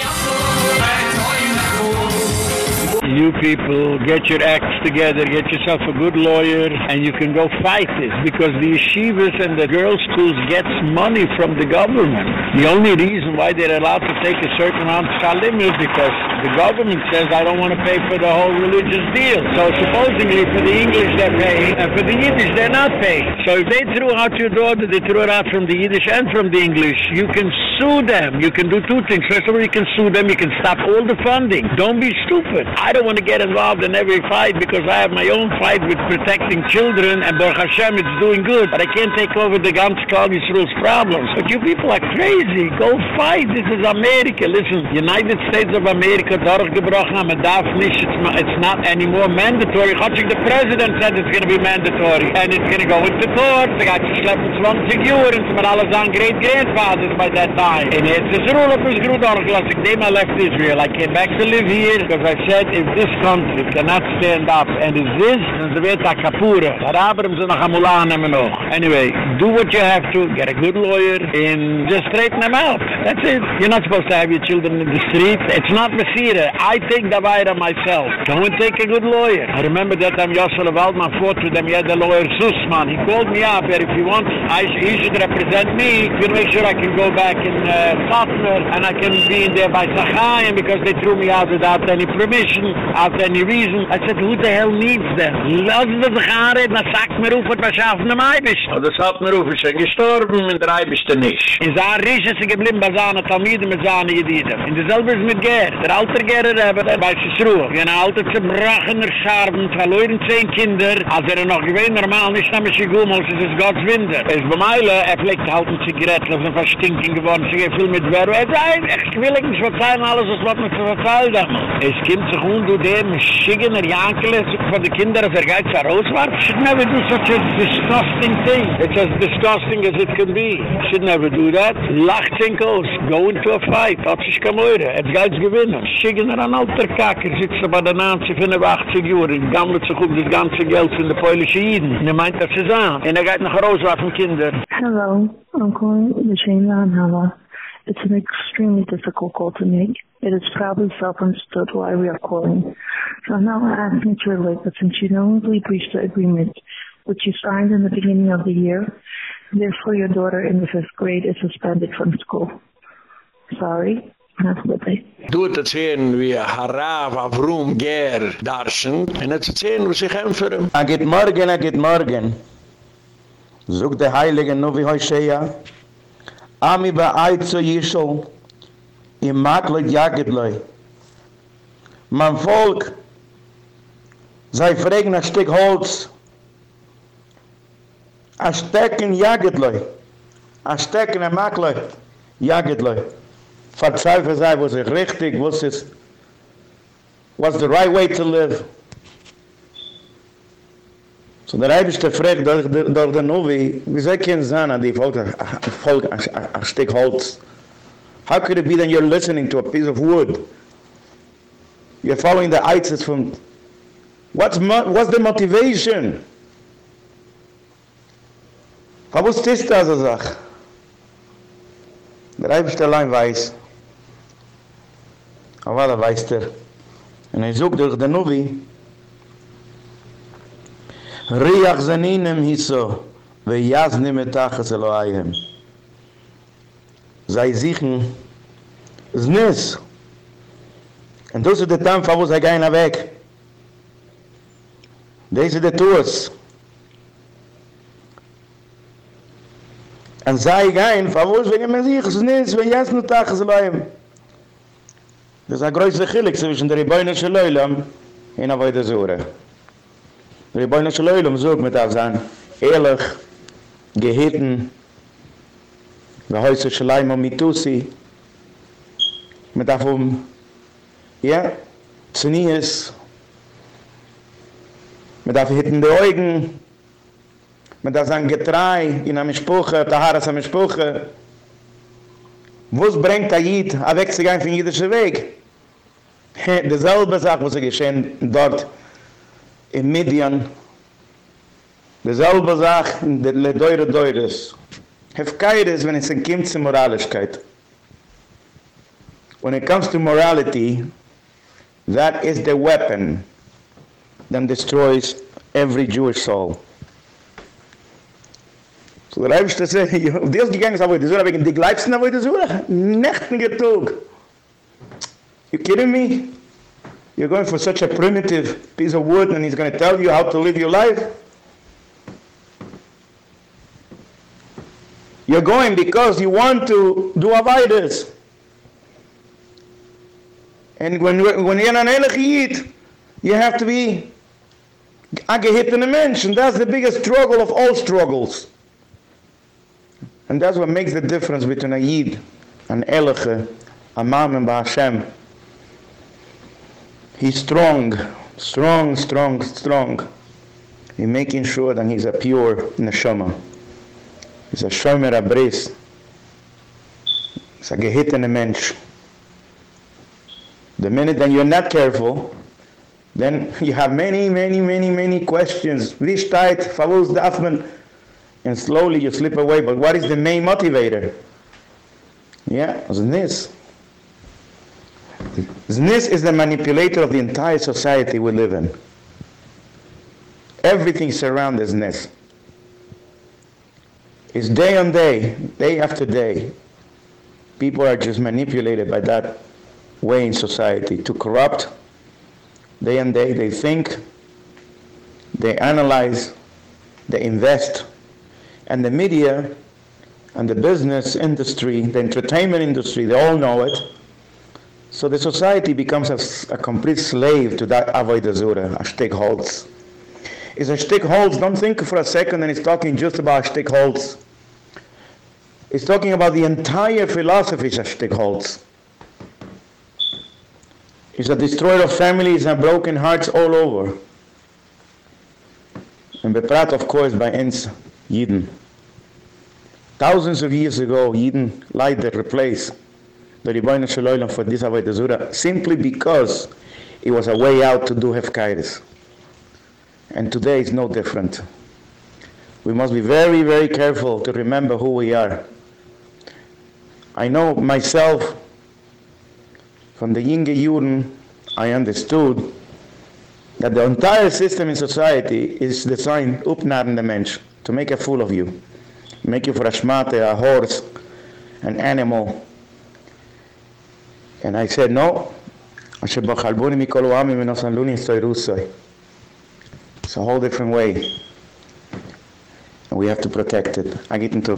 Speaker 8: You people get your acts together, get yourself a good lawyer, and you can go fight this because the yeshivas and the girls' schools gets money from the government. The only reason why they're allowed to take a certain amount of salim is because the government says I don't want to pay for the whole religious deal. So supposedly for the English they're paying, and for the Yiddish they're not paying. So if they threw out your daughter, they threw her out from the Yiddish and from the English. You can sue them. You can do two things. First of all, you can sue them. You can stop all the funding. Don't be stupid. I don't want to get involved in every fight because I have my own fight with protecting children and Baruch Hashem, it's doing good. But I can't take over the Gans Klal Yisrael's problems. But you people are crazy. Go fight. This is America. Listen, United States of America, it's, not anymore mandatory. The president said it's going to be mandatory. And it's going to go into court. They got to sleep 20 years and some all on great grandfathers by that time. And it's this rule of this group durchgelassen. Then I left Israel. I came back to live here because I said if this country cannot stand up and is this, then the wird a Arabers are noch amula nehmen noch. Anyway, do what you have to, get a good lawyer, and just straighten them out. That's it. You're not supposed to have your children in the street. It's not Messira. I take the Vaira myself. Go and take a good lawyer. I remember that time Yosef Waldman fought with them. He had the lawyer Sussman. He called me up, and if he wants, I, he should represent me to make sure I can go back in uh, and I can be in there by Zachayim because they threw me out without any permission, without any reason. I said, who the hell needs them? Lassen Sie sich anreden, das sagt mir auf, was schaffen am Eibisch.
Speaker 1: Und das hat mir auf, ist er gestorben, mit der Eibisch der nicht.
Speaker 8: In seiner Risch ist er geblieben bei seiner Talmide mit seiner Jediden. In derselbe ist mit Ger. Der alter habe, der weiß es Ruhe. Wie ein alter zerbrochener Scharben, verloren zehn Kinder, als er noch gewinn normal nicht nach mich gegummelt, ist es Gottes Winder. Es ist bei Meile, er pflegt halt ein Zigaretten, auf ein Verstinken geworden, sie geht viel mit Werbe. Er sagt, ich will nicht verzeihen alles, was man verzeiht hat. Es kommt sich um, du dem Schigener Jankele, von den Kindern, er geht zur. Should never do such a disgusting thing. It's as disgusting as it can be. Should never do that. Lacht sich aus, go into a fight. Hat sich kein Eure. Es geht gewinnen. Schigener an alter Kacker, sitzt bei der 90, 85 Jahren, gammelt sich um das ganze Geld von der Polische Jiden. Und er meint, das ist an. Und er geht nach Auswarfen, Kinder.
Speaker 9: Hello, I'm calling the Shane Hava. It's an extremely difficult call to make. It is probably self-understood why we are calling. So now I'm not asking to relate, but since you knowingly breached the agreement which you signed in the beginning of the year, therefore your daughter in the fifth grade is suspended from school. Sorry.
Speaker 1: Du hat erzählen wie Harav Avrum Ger Darschen und hat erzählen, was sich empfern.
Speaker 10: A geht morgen, a geht morgen. Sog der Heilige Novi Hoshea. Ami ba Aizu Yishol. Im Maklet Jagedloi. Man Volk. Sei fregen a Stück Holz. A Stecken Jagedloi. A Stecken a Maklet Jagedloi. Verzweifel sei, was ist richtig, was ist, what's the right way to live. So der Eibischte fragt durch, durch den Novi, wie soll kein sein die Volk, Volk, a Stück Holz? How could it be that you're listening to a piece of wood? You're following the ites from, what's, what's the motivation? Warum ist das so sag? Der Eibischte allein weiß, aber er weiß der, und er sucht durch den Novi, ריח זנינם היסו, ויזנם את תחס אלוהיהם. Sei sichen, es nis. Und das ist der Tampf, wo sei keiner weg. Das ist der Tuss. an sei gein favos wegen mir sich nis wenn jetzt nur tag zlaim das a zwischen der beine in avoid der zure Zure. Der Rebbeine Shalom sucht mit auf sein ehrlich, gehitten, der Häuser Shalom und Mitusi, mit auf um, ja, Zunies, mit auf hitten die Augen, mit auf sein Getrei in einem Spuche, Taharas am Spuche, Was bringt der Jid, er wechselt von jüdischen Weg? Derselbe Sache, was er geschehen dort in Midian. In Deures. Wenn es. When it comes to morality, that is the weapon that destroys every Jewish soul. So der Eibischte sagt, die ist gegangen, aber die Sura, wegen die Gleibsten, aber die Sura, nechten getug. You kidding me? You're going for such a primitive piece of wood and he's going to tell you how to live your life? You're going because you want to do avoidance. And when, when you're an ehrlich Yid, you have to be a gehittene mensch. And that's the biggest struggle of all struggles. And that's what makes the difference between a Yid, an ehrliche, a man and Hashem. He's strong, strong, strong, strong. In making sure that he's a pure neshama. He's a shomer abris. He's a gehittene mensch. The minute that you're not careful, then you have many, many, many, many questions. Wie steht, verwus darf man, and slowly you slip away. But what is the main motivator? Yeah, Znis. Znis is the manipulator of the entire society we live in. Everything surrounds Znis. It's day on day, day after day. People are just manipulated by that way in society to corrupt. Day and day they think, they analyze, they invest, and the media and the business industry, the entertainment industry, they all know it. So the society becomes a, a complete slave to that avodah zura, a shtick holds. Is a shtick holds, don't think for a second and it's talking just about shtick holds. It's talking about the entire philosophy of shtick holds. He's a destroyer of families and broken hearts all over. And beprat, of course, by Ens Yidden. Thousands of years ago, Yidden lied that replaced the Shel Olam for this Avodah Zura simply because it was a way out to do Hefkairis. And today is no different. We must be very, very careful to remember who we are. I know myself from the Yinge Juden, I understood that the entire system in society is designed upnarren the mensch, to make a fool of you. Make you for a schmate, a horse, an animal. And I said, no. אשר בחלבוני מכל העמים ונוסנלוני סוירוסוי. It's a whole different way. And we have to protect it. I get into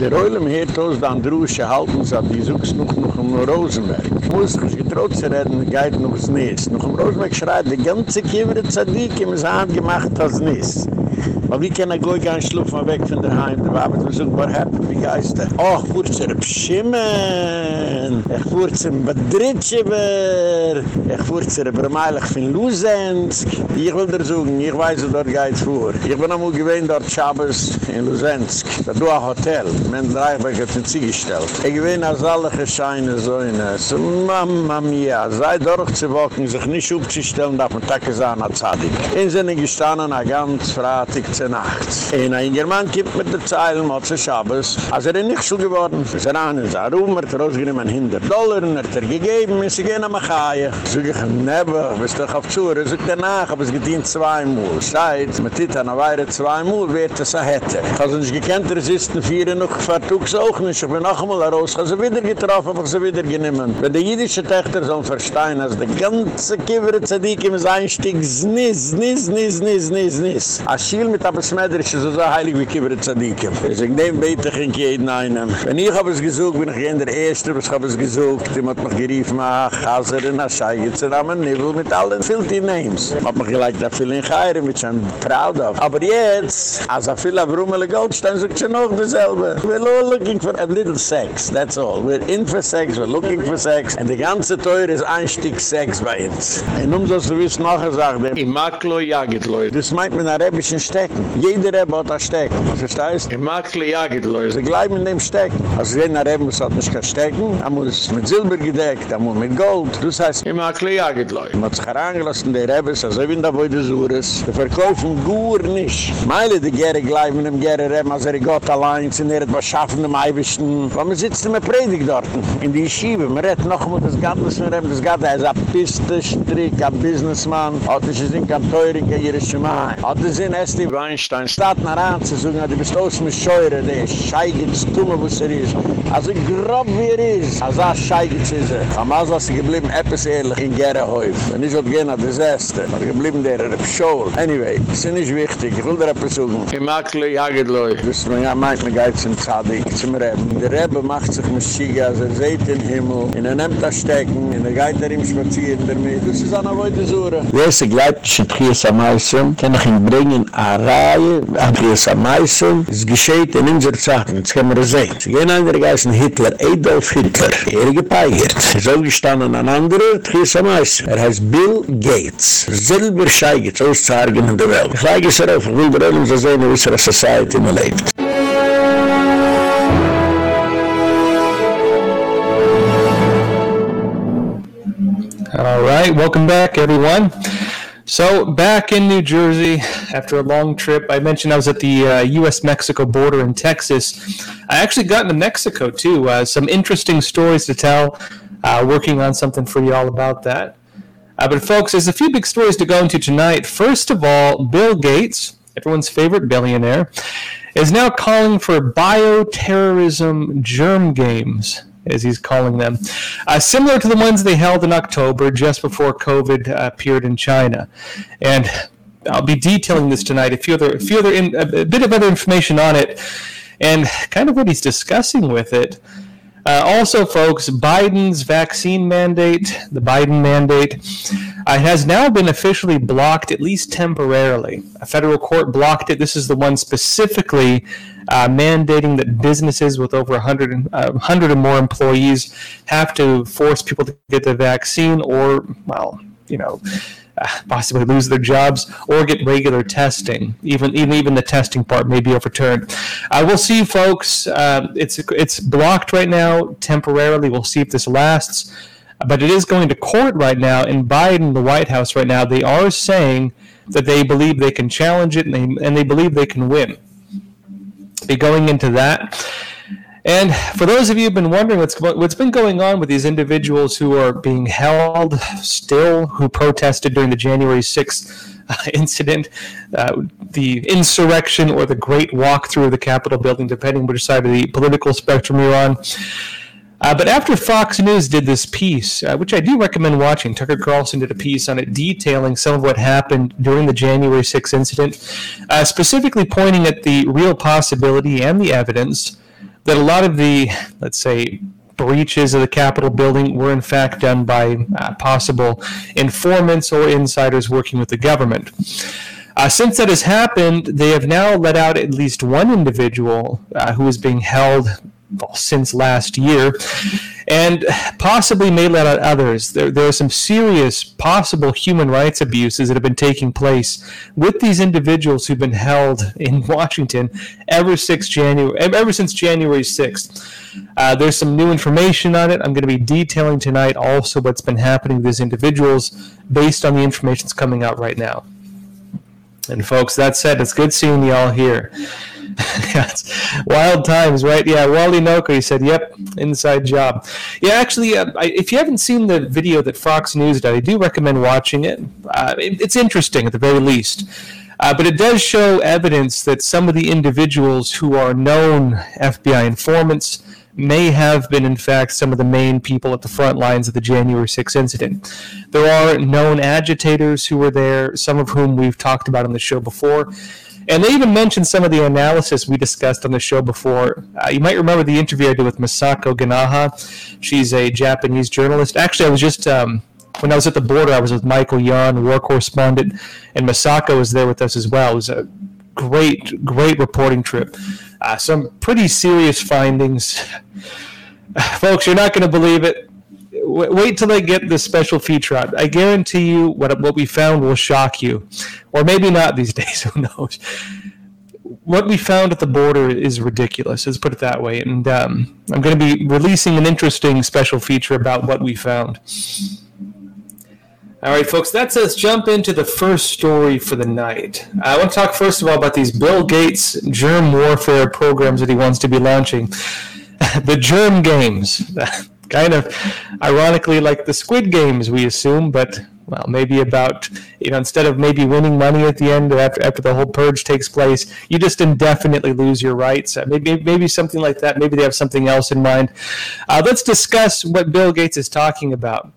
Speaker 1: Der Oilem heert aus der Andrusche halten, so die suchst noch noch um Rosenberg. Muss ich getraut zu reden, geht noch das Nis. Noch um Rosenberg schreit, die ganze Kiewer Zadik im Sand gemacht als Nis. Aber wie kann er gleich gehen schlufen weg von der Heim? Der Wabit muss auch mal happy wie Geister. Oh, ich fuhr zu Pschimmen. Ich fuhr zu Badritschewer. Ich fuhr zu Bremeilig von Luzensk. Ich will dir sagen, ich weiß, wo dort geht vor. Ich bin einmal gewesen dort Schabes in Luzensk. Da du ein Hotel. Mein Dreifberg hat uns gestellt. Ich bin als alle gescheine Säune. So, Mama mia. Sei durchzuwocken, sich nicht aufzustellen, darf man Tage sagen, hat Zadig. In sind gestanden, eine ganz Freitag zur Nacht. Ein Ingerman gibt mit der Zeile, Motze Schabes. Also er ist nicht so geworden. Ist ein Ahnen, es ist ein er hat rausgenommen 100 Dollar, er hat er gegeben, und sie gehen am Achaia. So ich, nebbe, bist doch auf Zuhre, so danach, aber es ihn zweimal. Seit, mit Tita, na weire zweimal, wird es a hätte. Ich habe nicht gekannt, resisten vier noch vertugs auch nicht. Ich bin noch einmal raus, ich habe sie wieder getroffen, aber sie wieder genommen. Wenn die jüdische Töchter so verstehen, als die ganze Kivere Zadik im Einstieg, znis, znis, znis, znis, znis, znis. Aschiel mit aber Smedrisch ist so heilig wie Kivere Zadik. Ich nehme bete ich jeden einen. Wenn ich habe es gesucht, bin ich in der Erste, was habe es gesucht, die hat mich geriefen, ach, Chaser in Aschai, jetzt sind am Nibel mit allen filthy names. Habe mich gleich da viel in Chayre, which I'm proud of. Aber jetzt, als er viel auf Rummele Goldstein, sagt schon noch dasselbe. We're all looking for a little sex, that's all. We're in for sex, we're looking for sex, and the ganze Teure ist ein Stück Sex bei uns. Und um das zu wissen, er,
Speaker 2: Ich mag lo jagit lo.
Speaker 1: das meint mit einer Rebischen Stecken. Jeder Rebbe hat ein Stecken. Verstehst?
Speaker 2: Ich mag lo jagit lo.
Speaker 1: Sie bleiben in dem Stecken. Also jeder Rebbe hat nicht kein Stecken, er muss mit Silber gedeckt, er muss mit Gold. Das heißt,
Speaker 2: Ich mag lo jagit lo.
Speaker 1: Man hat sich herangelassen, die Rebes, also wie in der Beide Sures. Die verkaufen gut nicht. Meile, die Gere mit dem Gere Reben, als er Gott allein sind, er hat was schaffen, dem Eibischten. Weil man sitzt in der Predigt dort, in die Schiebe. Man redt noch mal das Gattes von Reben, das er ist ein Piste, Strick, ein Businessman. Hat es ist in Kantorik, er ist mal. Hat es in Steve Weinstein staat naar aan zu sagen, du bist aus mit Scheure, der Scheigitz, dumme, was er ist. Also grob wie er ist. Also ein Scheigitz ist er. Hamas hast du geblieben, etwas ehrlich in Gerrehäuf. Wenn ich dort gehen, hat das Erste. Aber geblieben der Repschol. Anyway, das ist nicht wichtig. Ich will dir etwas sagen. Ich mag le, jaget leu. Das ist mir ja meint, mir geht zum Zadig, zum Reben. Der Rebbe macht sich mit Schiga, als er seht den Himmel, in er nimmt das Stecken, in er geht er ihm spazieren damit. Das ist eine Woide Sura. Wer ist die Gleitische Trias am Eisen, kann ich ihn bringen, a Reihe, a Trias am Eisen, es geschieht in unserer Zeit, jetzt können wir es sehen. Sie gehen an der Geist Hitler, Adolf Hitler, er gepeigert. Er ist auch gestanden an andere, Trias am Eisen. Er heißt Bill Gates. Silber Scheigitz, auszahgen in der Welt. Ich lege es darauf, will der Ölm so sehen, wie es in Society immer lebt.
Speaker 11: All right, welcome back, everyone. So, back in New Jersey after a long trip, I mentioned I was at the uh, U.S. Mexico border in Texas. I actually got into Mexico too. Uh, some interesting stories to tell. Uh, working on something for you all about that. Uh, but, folks, there's a few big stories to go into tonight. First of all, Bill Gates, everyone's favorite billionaire, is now calling for bioterrorism germ games as he's calling them, uh, similar to the ones they held in October just before COVID uh, appeared in China. And I'll be detailing this tonight. A few other, a few other, in, a bit of other information on it, and kind of what he's discussing with it. Uh, also, folks, Biden's vaccine mandate, the Biden mandate, uh, has now been officially blocked, at least temporarily. A federal court blocked it. This is the one specifically uh, mandating that businesses with over 100, uh, 100 or more employees have to force people to get the vaccine or, well, you know, uh, possibly lose their jobs or get regular testing. Even even even the testing part may be overturned. Uh, we'll see, folks. Uh, it's it's blocked right now temporarily. We'll see if this lasts. But it is going to court right now. In Biden, the White House right now, they are saying that they believe they can challenge it and they and they believe they can win. Be going into that. And for those of you who've been wondering what's what's been going on with these individuals who are being held still, who protested during the January 6th uh, incident, uh, the insurrection, or the Great Walk through the Capitol building, depending which side of the political spectrum you're on. Uh, but after Fox News did this piece, uh, which I do recommend watching, Tucker Carlson did a piece on it detailing some of what happened during the January 6th incident, uh, specifically pointing at the real possibility and the evidence that a lot of the, let's say, breaches of the Capitol building were in fact done by uh, possible informants or insiders working with the government. Uh, since that has happened, they have now let out at least one individual uh, who is being held since last year, and possibly may let out others. There, there are some serious possible human rights abuses that have been taking place with these individuals who've been held in Washington ever since January, ever since January sixth. Uh, there's some new information on it. I'm going to be detailing tonight also what's been happening to these individuals based on the information that's coming out right now. And folks, that said, it's good seeing you all here. wild times, right? Yeah, Wally Noka, he said, yep, inside job. Yeah, actually, uh, I, if you haven't seen the video that Fox News did, I do recommend watching it. Uh, it it's interesting at the very least. Uh, but it does show evidence that some of the individuals who are known FBI informants may have been, in fact, some of the main people at the front lines of the January 6th incident. There are known agitators who were there, some of whom we've talked about on the show before. And they even mentioned some of the analysis we discussed on the show before. Uh, you might remember the interview I did with Masako Ganaha. She's a Japanese journalist. Actually, I was just um, when I was at the border, I was with Michael Yon, war correspondent, and Masako was there with us as well. It was a great, great reporting trip. Uh, some pretty serious findings. Folks, you're not going to believe it. Wait till they get this special feature out. I guarantee you what, what we found will shock you. Or maybe not these days, who knows. What we found at the border is ridiculous, let's put it that way. And um, I'm going to be releasing an interesting special feature about what we found. All right, folks, that says jump into the first story for the night. I want to talk first of all about these Bill Gates germ warfare programs that he wants to be launching. the germ games. kind of ironically like the Squid Games, we assume, but well, maybe about, you know, instead of maybe winning money at the end after, after the whole purge takes place, you just indefinitely lose your rights. Uh, maybe, maybe something like that. Maybe they have something else in mind. Uh, let's discuss what Bill Gates is talking about.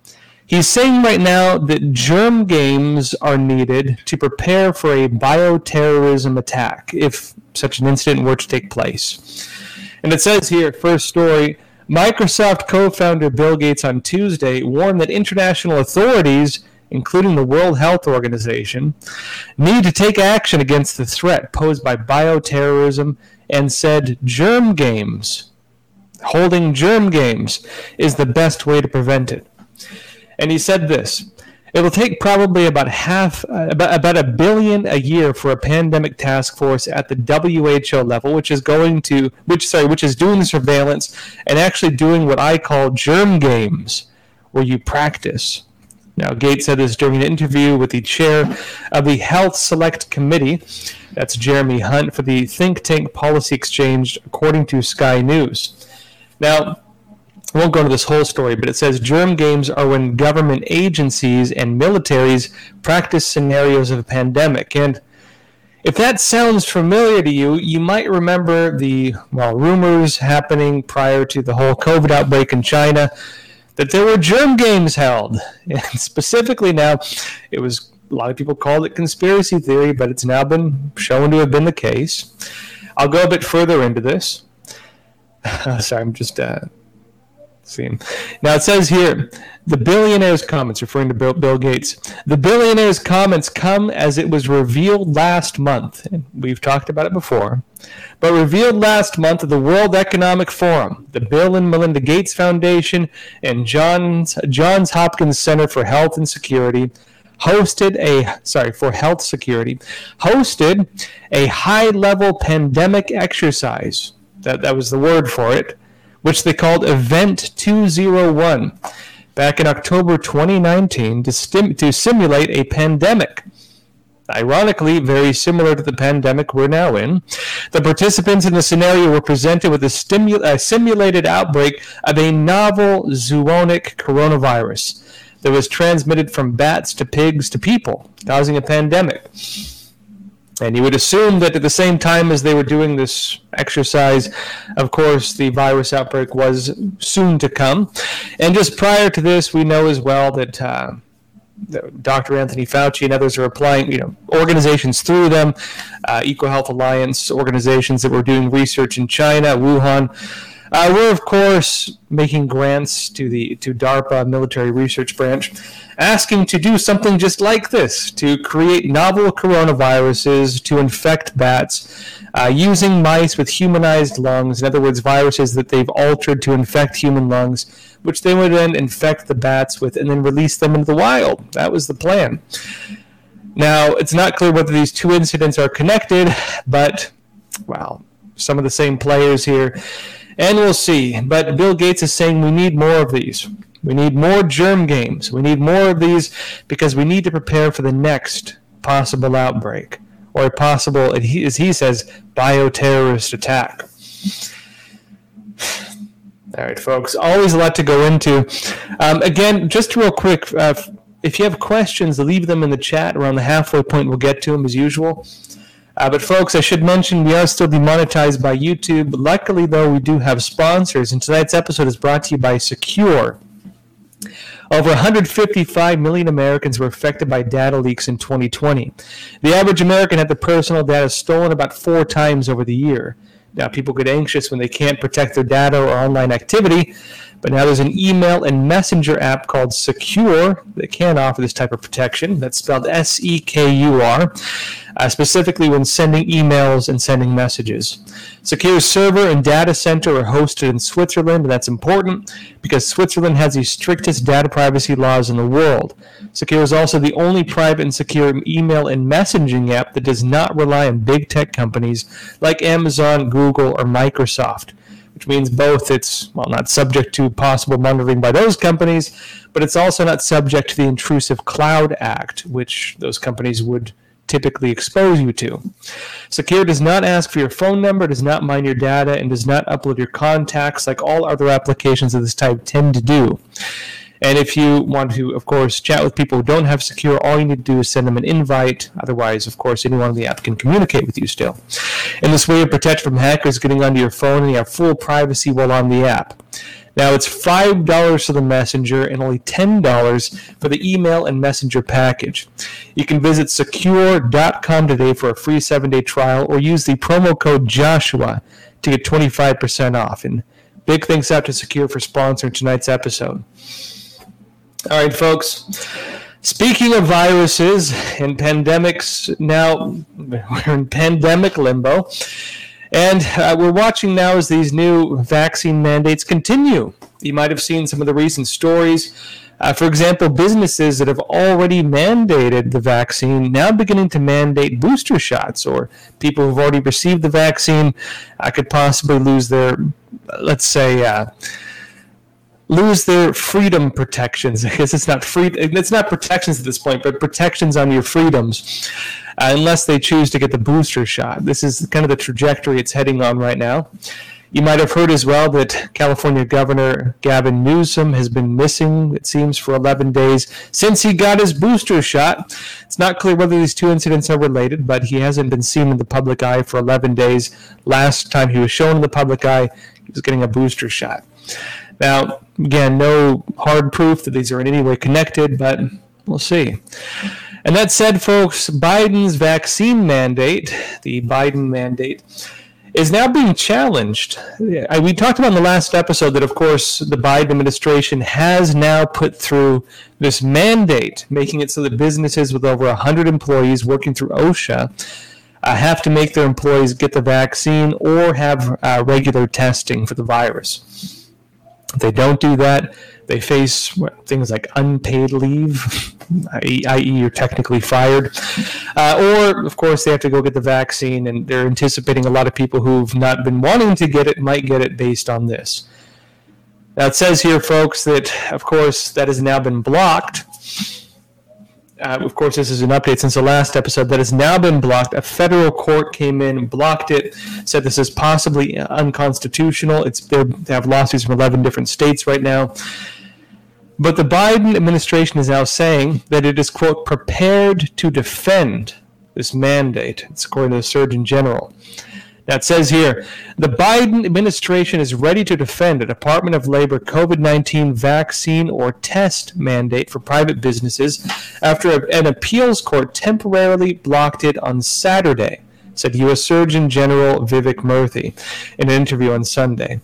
Speaker 11: He's saying right now that germ games are needed to prepare for a bioterrorism attack if such an incident were to take place. And it says here, first story, Microsoft co founder Bill Gates on Tuesday warned that international authorities, including the World Health Organization, need to take action against the threat posed by bioterrorism and said germ games, holding germ games, is the best way to prevent it. And he said this it will take probably about half, uh, about, about a billion a year for a pandemic task force at the WHO level, which is going to, which sorry, which is doing the surveillance and actually doing what I call germ games, where you practice. Now, Gates said this during an interview with the chair of the Health Select Committee. That's Jeremy Hunt for the think tank Policy Exchange, according to Sky News. Now, I won't go into this whole story, but it says germ games are when government agencies and militaries practice scenarios of a pandemic. And if that sounds familiar to you, you might remember the well rumors happening prior to the whole COVID outbreak in China that there were germ games held. And specifically now, it was a lot of people called it conspiracy theory, but it's now been shown to have been the case. I'll go a bit further into this. Sorry, I'm just uh, scene. Now it says here, the billionaire's comments, referring to Bill, Bill, Gates, the billionaire's comments come as it was revealed last month. And we've talked about it before, but revealed last month at the World Economic Forum, the Bill and Melinda Gates Foundation, and Johns Johns Hopkins Center for Health and Security hosted a sorry for health security hosted a high level pandemic exercise that that was the word for it which they called Event 201 back in October 2019 to, stim- to simulate a pandemic. Ironically, very similar to the pandemic we're now in. The participants in the scenario were presented with a, stimu- a simulated outbreak of a novel zoonotic coronavirus that was transmitted from bats to pigs to people, causing a pandemic. And you would assume that at the same time as they were doing this exercise, of course, the virus outbreak was soon to come. And just prior to this, we know as well that. Uh, Dr. Anthony Fauci and others are applying, you know, organizations through them, uh, EcoHealth Alliance organizations that were doing research in China, Wuhan, uh, we're of course making grants to the to DARPA military research branch, asking to do something just like this to create novel coronaviruses to infect bats, uh, using mice with humanized lungs. In other words, viruses that they've altered to infect human lungs, which they would then infect the bats with and then release them into the wild. That was the plan. Now, it's not clear whether these two incidents are connected, but well, some of the same players here and we'll see. But Bill Gates is saying we need more of these. We need more germ games. We need more of these because we need to prepare for the next possible outbreak or a possible, as he says, bioterrorist attack. All right, folks. Always a lot to go into. Um, again, just real quick, uh, if you have questions, leave them in the chat around the halfway point. We'll get to them as usual. Uh, but folks, I should mention we are still demonetized by YouTube. Luckily, though, we do have sponsors, and tonight's episode is brought to you by Sekur. Over 155 million Americans were affected by data leaks in 2020. The average American had their personal data stolen about four times over the year. Now, people get anxious when they can't protect their data or online activity, but now there's an email and messenger app called Sekur that can offer this type of protection. That's spelled S E K U R, uh, specifically when sending emails and sending messages. Sekur's server and data center are hosted in Switzerland, and that's important because Switzerland has the strictest data privacy laws in the world. Secure is also the only private and secure email and messaging app that does not rely on big tech companies like Amazon, Google, or Microsoft which means both it's, well, not subject to possible monitoring by those companies, but it's also not subject to the Intrusive Cloud Act, which those companies would typically expose you to. Sekur does not ask for your phone number, does not mine your data, and does not upload your contacts like all other applications of this type tend to do. And if you want to, of course, chat with people who don't have Sekur, all you need to do is send them an invite. Otherwise, of course, anyone on the app can communicate with you still. And this way, you're protected from hackers getting onto your phone and you have full privacy while on the app. Now it's $5 for the messenger and only $10 for the email and messenger package. You can visit sekur.com today for a free seven day trial or use the promo code Joshua to get 25% off. And big thanks out to Sekur for sponsoring tonight's episode. All right, folks. Speaking of viruses and pandemics, now we're in pandemic limbo. And uh, we're watching now as these new vaccine mandates continue. You might have seen some of the recent stories. Uh, for example, businesses that have already mandated the vaccine now beginning to mandate booster shots, or people who've already received the vaccine uh, could possibly lose their, let's say, uh, lose their freedom protections. I guess it's not free. It's not protections at this point, but protections on your freedoms, uh, unless they choose to get the booster shot. This is kind of the trajectory it's heading on right now. You might have heard as well that California Governor Gavin Newsom has been missing, it seems, for 11 days since he got his booster shot. It's not clear whether these two incidents are related, but he hasn't been seen in the public eye for 11 days. Last time he was shown in the public eye, he was getting a booster shot. Now, again, no hard proof that these are in any way connected, but we'll see. And that said, folks, Biden's vaccine mandate, the Biden mandate, is now being challenged. We talked about in the last episode that, of course, the Biden administration has now put through this mandate, making it so that businesses with over 100 employees working through OSHA uh, have to make their employees get the vaccine or have uh, regular testing for the virus. They don't do that, they face things like unpaid leave, i.e., you're technically fired. Uh, or, of course, they have to go get the vaccine, and they're anticipating a lot of people who've not been wanting to get it might get it based on this. Now, it says here, folks, that, of course, that has now been blocked. Uh, of course, this is an update since the last episode that has now been blocked. A federal court came in, blocked it, said this is possibly unconstitutional. It's they have lawsuits from 11 different states right now. But the Biden administration is now saying that it is, quote, prepared to defend this mandate. It's according to the Surgeon General. It says here the Biden administration is ready to defend a Department of Labor COVID 19 vaccine or test mandate for private businesses after an appeals court temporarily blocked it on Saturday, said U.S. Surgeon General Vivek Murthy in an interview on Sunday.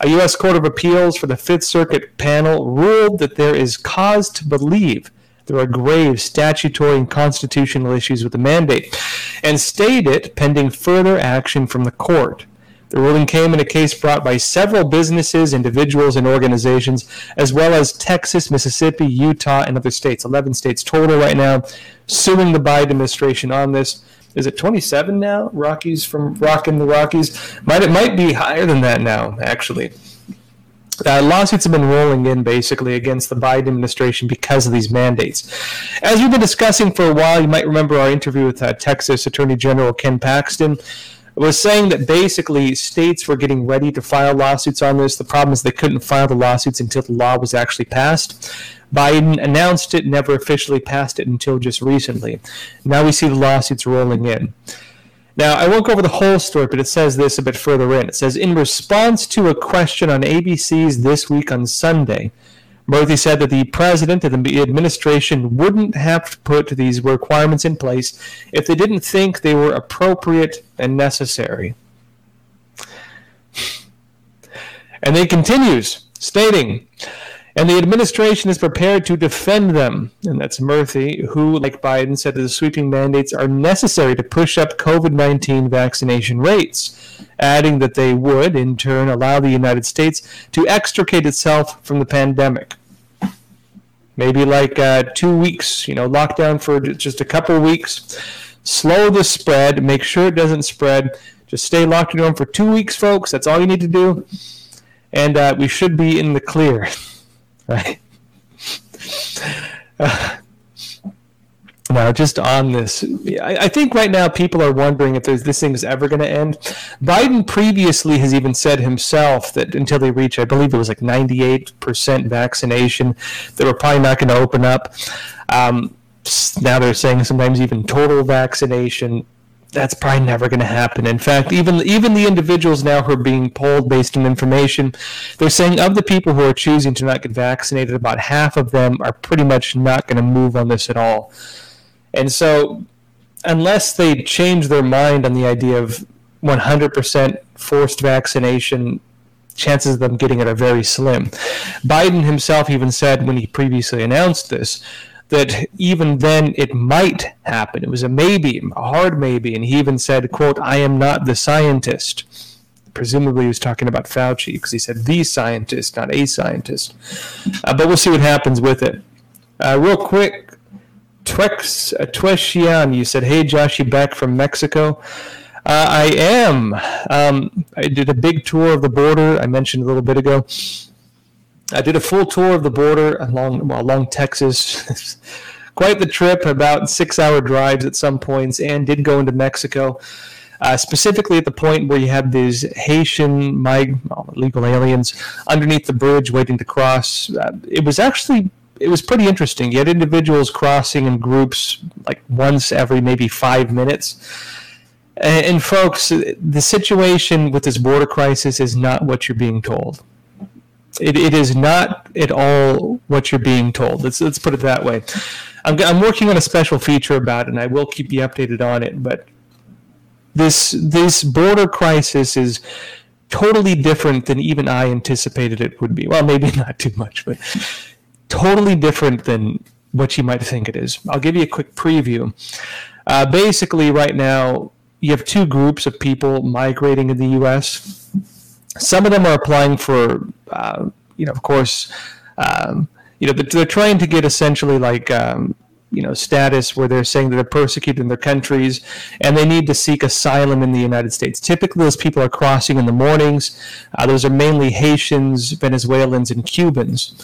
Speaker 11: A U.S. Court of Appeals for the Fifth Circuit panel ruled that there is cause to believe there are grave statutory and constitutional issues with the mandate, and stayed it pending further action from the court. The ruling came in a case brought by several businesses, individuals, and organizations, as well as Texas, Mississippi, Utah, and other states. 11 states total right now suing the Biden administration on this is it 27 now? Rockies from rocking the Rockies. Might it might be higher than that now, actually. Uh, lawsuits have been rolling in basically against the Biden administration because of these mandates. As we've been discussing for a while, you might remember our interview with uh, Texas Attorney General Ken Paxton was saying that basically states were getting ready to file lawsuits on this. The problem is they couldn't file the lawsuits until the law was actually passed. Biden announced it, never officially passed it until just recently. Now we see the lawsuits rolling in. Now, I won't go over the whole story, but it says this a bit further in. It says, in response to a question on ABC's This Week on Sunday, Murthy said that the president and the administration wouldn't have to put these requirements in place if they didn't think they were appropriate and necessary. And then continues, stating, and the administration is prepared to defend them. And that's Murthy, who, like Biden, said that the sweeping mandates are necessary to push up COVID 19 vaccination rates, adding that they would, in turn, allow the United States to extricate itself from the pandemic. Maybe like uh, two weeks, you know, lockdown for just a couple weeks, slow the spread, make sure it doesn't spread. Just stay locked at home for two weeks, folks. That's all you need to do. And uh, we should be in the clear. right? Uh, Now, just on this, I, I think right now people are wondering if this thing is ever going to end. Biden previously has even said himself that until they reach, I believe it was like 98% vaccination, they were probably not going to open up. Um, now they're saying sometimes even total vaccination that's probably never going to happen. In fact, even even the individuals now who are being polled based on information, they're saying of the people who are choosing to not get vaccinated, about half of them are pretty much not going to move on this at all. And so, unless they change their mind on the idea of 100% forced vaccination, chances of them getting it are very slim. Biden himself even said when he previously announced this that even then it might happen. It was a maybe, a hard maybe, and he even said, "quote I am not the scientist." Presumably, he was talking about Fauci because he said the scientist, not a scientist. Uh, but we'll see what happens with it. Uh, real quick, Twex uh, Tweshian, you said, "Hey, Josh, you back from Mexico?" Uh, I am. Um, I did a big tour of the border. I mentioned a little bit ago. I did a full tour of the border along well, along Texas. Quite the trip, about six hour drives at some points, and did go into Mexico. Uh, specifically at the point where you had these Haitian mig- legal aliens underneath the bridge waiting to cross. Uh, it was actually it was pretty interesting. You had individuals crossing in groups like once every maybe five minutes. And, and folks, the situation with this border crisis is not what you're being told. It, it is not at all what you're being told. Let's, let's put it that way. I'm, I'm working on a special feature about it, and I will keep you updated on it. But this this border crisis is totally different than even I anticipated it would be. Well, maybe not too much, but totally different than what you might think it is. I'll give you a quick preview. Uh, basically, right now, you have two groups of people migrating in the U.S. Some of them are applying for, uh, you know, of course, um, you know, they're, trying to get essentially like, um, you know, status where they're saying that they're persecuted in their countries and they need to seek asylum in the United States. Typically, those people are crossing in the mornings. Uh, those are mainly Haitians, Venezuelans, and Cubans.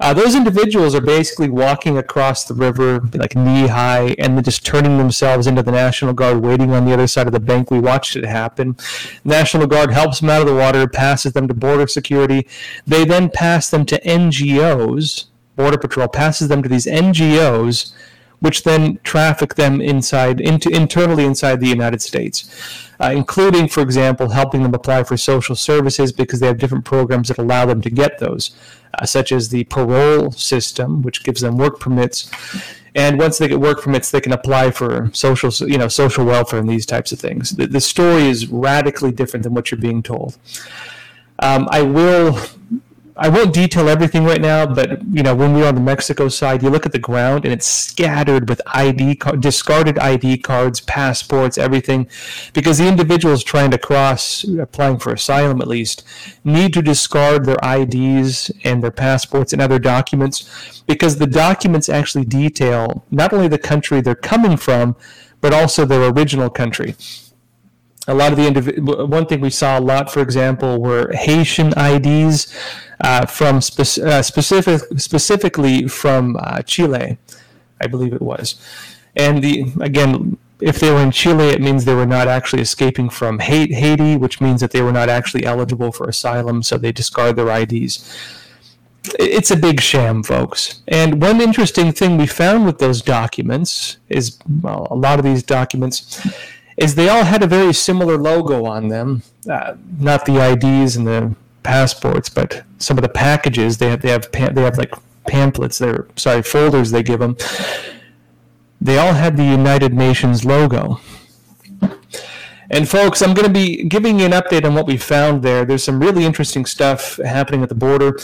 Speaker 11: Uh, those individuals are basically walking across the river like knee high and then just turning themselves into the National Guard waiting on the other side of the bank. We watched it happen. National Guard helps them out of the water, passes them to border security. They then pass them to NGOs. Border Patrol passes them to these NGOs, which then traffic them inside into internally inside the United States uh, including, for example, helping them apply for social services because they have different programs that allow them to get those, uh, such as the parole system, which gives them work permits. And once they get work permits, they can apply for social, you know, social welfare and these types of things. The, the story is radically different than what you're being told. Um, I will I won't detail everything right now, but you know, when we are on the Mexico side, you look at the ground and it's scattered with ID discarded ID cards, passports, everything, because the individuals trying to cross, applying for asylum at least, need to discard their IDs and their passports and other documents, because the documents actually detail not only the country they're coming from, but also their original country a lot of the one thing we saw a lot, for example, were Haitian IDs uh, from spe- uh, specific specifically from uh, Chile, I believe it was, and the again. If they were in Chile, it means they were not actually escaping from Haiti, which means that they were not actually eligible for asylum, so they discard their IDs. It's a big sham, folks. And one interesting thing we found with those documents is well, a lot of these documents is they all had a very similar logo on them. Uh, not the IDs and the passports, but some of the packages they have. They have they have like pamphlets. They're sorry folders they give them. They all had the United Nations logo. And folks, I'm going to be giving you an update on what we found there. There's some really interesting stuff happening at the border.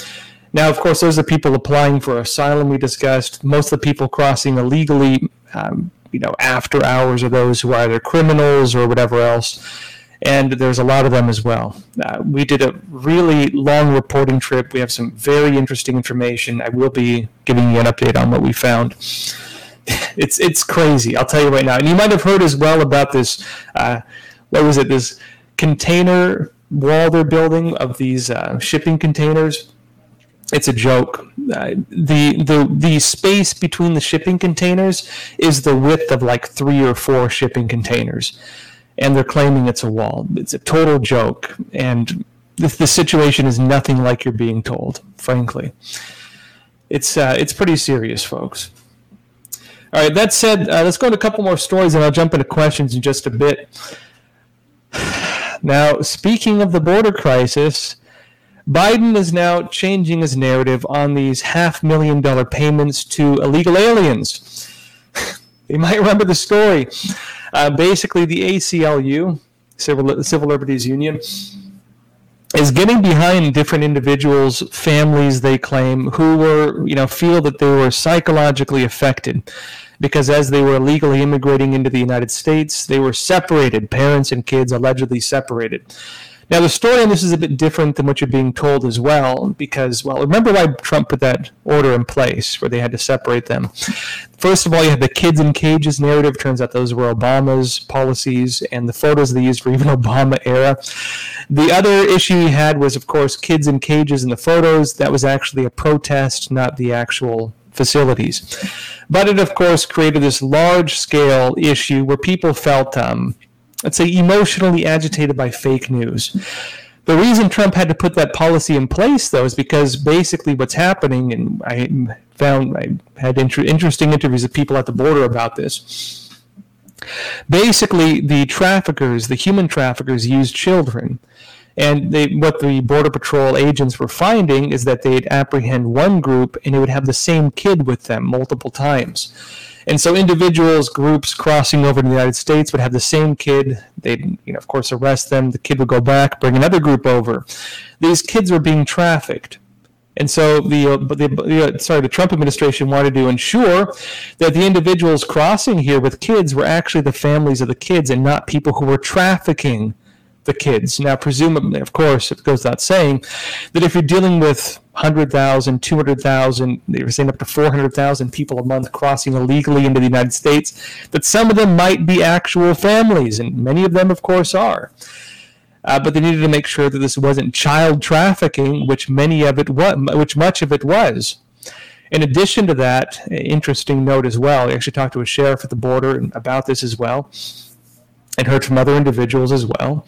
Speaker 11: Now, of course, those are people applying for asylum we discussed. Most of the people crossing illegally um, you know after hours are those who are either criminals or whatever else and there's a lot of them as well. Uh, we did a really long reporting trip. We have some very interesting information. I will be giving you an update on what we found. It's it's crazy. I'll tell you right now. And you might have heard as well about this. Uh, what was it? This container wall they're building of these uh, shipping containers it's a joke. Uh, the the the space between the shipping containers is the width of like three or four shipping containers, and they're claiming it's a wall. It's a total joke, and the, the situation is nothing like you're being told. Frankly, it's uh, it's pretty serious, folks. All right. That said, uh, let's go to a couple more stories, and I'll jump into questions in just a bit. Now, speaking of the border crisis, Biden is now changing his narrative on these half million dollar payments to illegal aliens. you might remember the story. Uh, basically, the ACLU, Civil, Civil Liberties Union, is getting behind different individuals, families they claim, who were, you know, feel that they were psychologically affected because as they were illegally immigrating into the United States, they were separated, parents and kids allegedly separated. Now, the story on this is a bit different than what you're being told as well, because, well, remember why Trump put that order in place where they had to separate them. First of all, you had the kids in cages narrative. Turns out those were Obama's policies, and the photos they used were even Obama era. The other issue he had was, of course, kids in cages in the photos. That was actually a protest, not the actual facilities. But it, of course, created this large scale issue where people felt um, let's say, emotionally agitated by fake news. The reason Trump had to put that policy in place, though, is because basically what's happening, and I found I had inter- interesting interviews with people at the border about this. Basically, the traffickers, the human traffickers, use children. And they, what the Border Patrol agents were finding is that they'd apprehend one group and they would have the same kid with them multiple times. And so individuals, groups crossing over to the United States would have the same kid. They'd, you know, of course, arrest them. The kid would go back, bring another group over. These kids were being trafficked. And so the, uh, the, the, sorry the Trump administration wanted to ensure that the individuals crossing here with kids were actually the families of the kids and not people who were trafficking the kids. Now, presumably, of course, it goes without saying that if you're dealing with 100,000, 200,000, they were saying up to 400,000 people a month crossing illegally into the United States, that some of them might be actual families, and many of them, of course, are. Uh, but they needed to make sure that this wasn't child trafficking, which many of it was, which much of it was. In addition to that, interesting note as well. I actually talked to a sheriff at the border about this as well and heard from other individuals as well,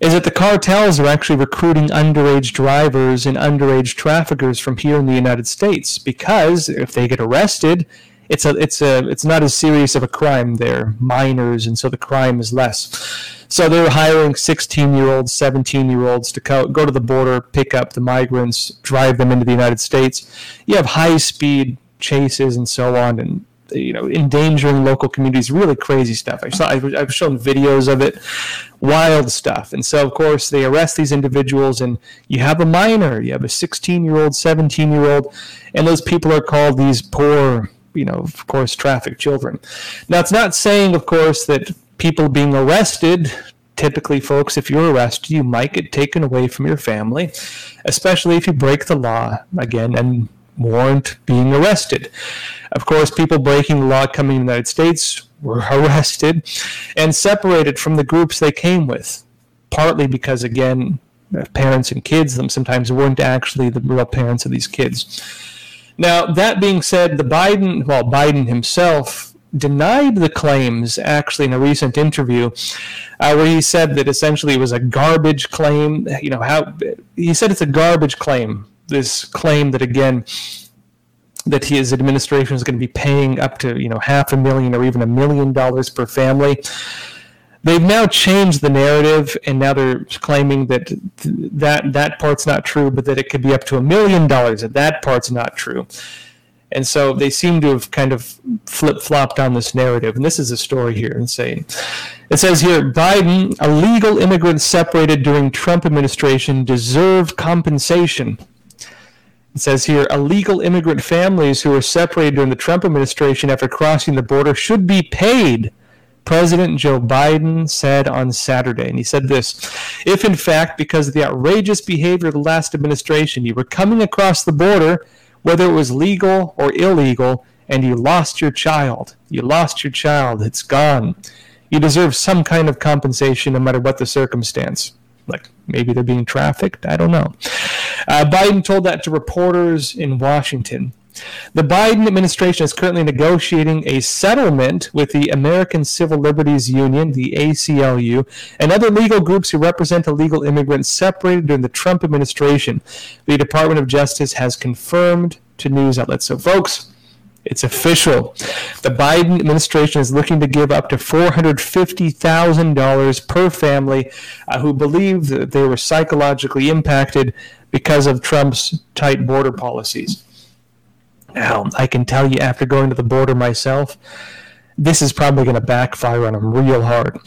Speaker 11: is that the cartels are actually recruiting underage drivers and underage traffickers from here in the United States because if they get arrested, it's a it's a it's not as serious of a crime. They're minors, and so the crime is less. So they're hiring 16 year olds, 17 year olds to co- go to the border, pick up the migrants, drive them into the United States. You have high speed chases and so on, and you know, endangering local communities, really crazy stuff. I saw, I've shown videos of it, wild stuff. And so, of course, they arrest these individuals, and you have a minor, you have a 16 year old, 17 year old, and those people are called these poor, you know, of course, trafficked children. Now, it's not saying, of course, that people being arrested typically folks if you're arrested you might get taken away from your family especially if you break the law again and warrant being arrested. Of course, people breaking the law coming to the United States were arrested and separated from the groups they came with, partly because, again, parents and kids them sometimes weren't actually the real parents of these kids. Now, that being said, the Biden, well, Biden himself denied the claims actually in a recent interview uh, where he said that essentially it was a garbage claim you know how he said it's a garbage claim this claim that again that his administration is going to be paying up to you know half a million or even a million dollars per family. They've now changed the narrative, and now they're claiming that that that part's not true, but that it could be up to a million dollars. That that part's not true, and so they seem to have kind of flip flopped on this narrative. And this is a story here, insane. It says here, Biden, illegal immigrants separated during Trump administration deserve compensation. It says here illegal immigrant families who were separated during the Trump administration after crossing the border should be paid. President Joe Biden said on Saturday. And he said this If, in fact, because of the outrageous behavior of the last administration, you were coming across the border, whether it was legal or illegal, and you lost your child, you lost your child, it's gone. You deserve some kind of compensation no matter what the circumstance. Like maybe they're being trafficked. I don't know. Uh, Biden told that to reporters in Washington. The Biden administration is currently negotiating a settlement with the American Civil Liberties Union, the ACLU, and other legal groups who represent illegal immigrants separated during the Trump administration. The Department of Justice has confirmed to news outlets. So, folks, it's official. The Biden administration is looking to give up to $450,000 per family uh, who believe that they were psychologically impacted because of Trump's tight border policies. Now, I can tell you after going to the border myself, this is probably going to backfire on them real hard.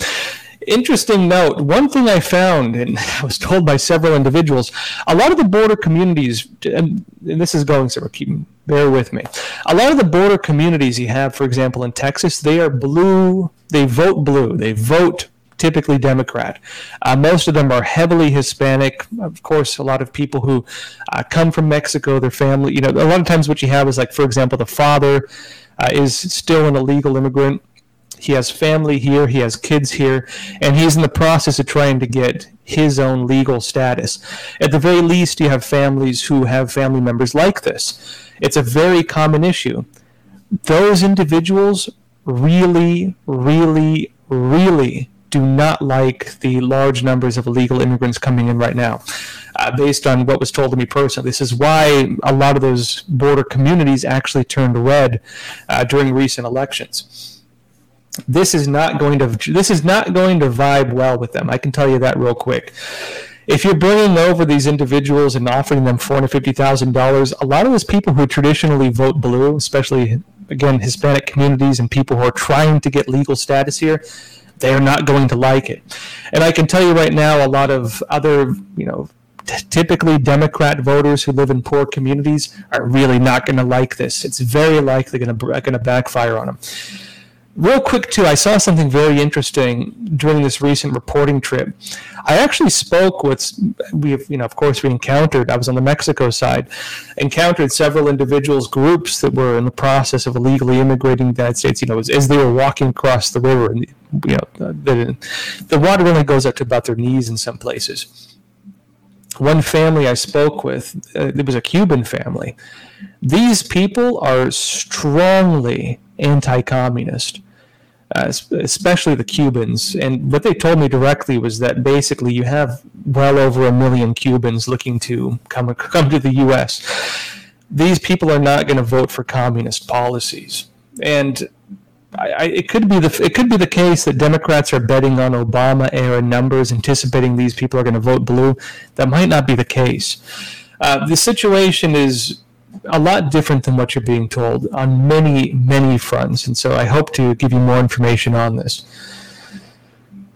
Speaker 11: Interesting note one thing I found, and I was told by several individuals, a lot of the border communities, and, and this is going somewhere, keep, bear with me. A lot of the border communities you have, for example, in Texas, they are blue, they vote blue, they vote typically Democrat. Uh, most of them are heavily Hispanic. Of course, a lot of people who uh, come from Mexico, their family, you know, a lot of times what you have is like, for example, the father uh, is still an illegal immigrant. He has family here, he has kids here, and he's in the process of trying to get his own legal status. At the very least, you have families who have family members like this. It's a very common issue. Those individuals really, really, really do not like the large numbers of illegal immigrants coming in right now. Uh, based on what was told to me personally, this is why a lot of those border communities actually turned red uh, during recent elections. This is not going to this is not going to vibe well with them. I can tell you that real quick. If you're bringing over these individuals and offering them four hundred fifty thousand dollars, a lot of those people who traditionally vote blue, especially again Hispanic communities and people who are trying to get legal status here, they are not going to like it. And I can tell you right now, a lot of other, you know, typically Democrat voters who live in poor communities are really not going to like this. It's very likely going to going to backfire on them. Real quick, too, I saw something very interesting during this recent reporting trip. I actually spoke with, we have, you know, of course, we encountered, I was on the Mexico side, encountered several individuals, groups that were in the process of illegally immigrating to the United States, you know, as, as they were walking across the river. And, you know, the, the water only goes up to about their knees in some places. One family I spoke with, uh, it was a Cuban family. These people are strongly anti communist uh, especially the Cubans. And what they told me directly was that basically you have well over a million Cubans looking to come come to the U.S. These people are not going to vote for communist policies, and I, I, it could be the it could be the case that Democrats are betting on Obama era numbers, anticipating these people are going to vote blue. That might not be the case. Uh, the situation is a lot different than what you're being told on many, many fronts. And so I hope to give you more information on this.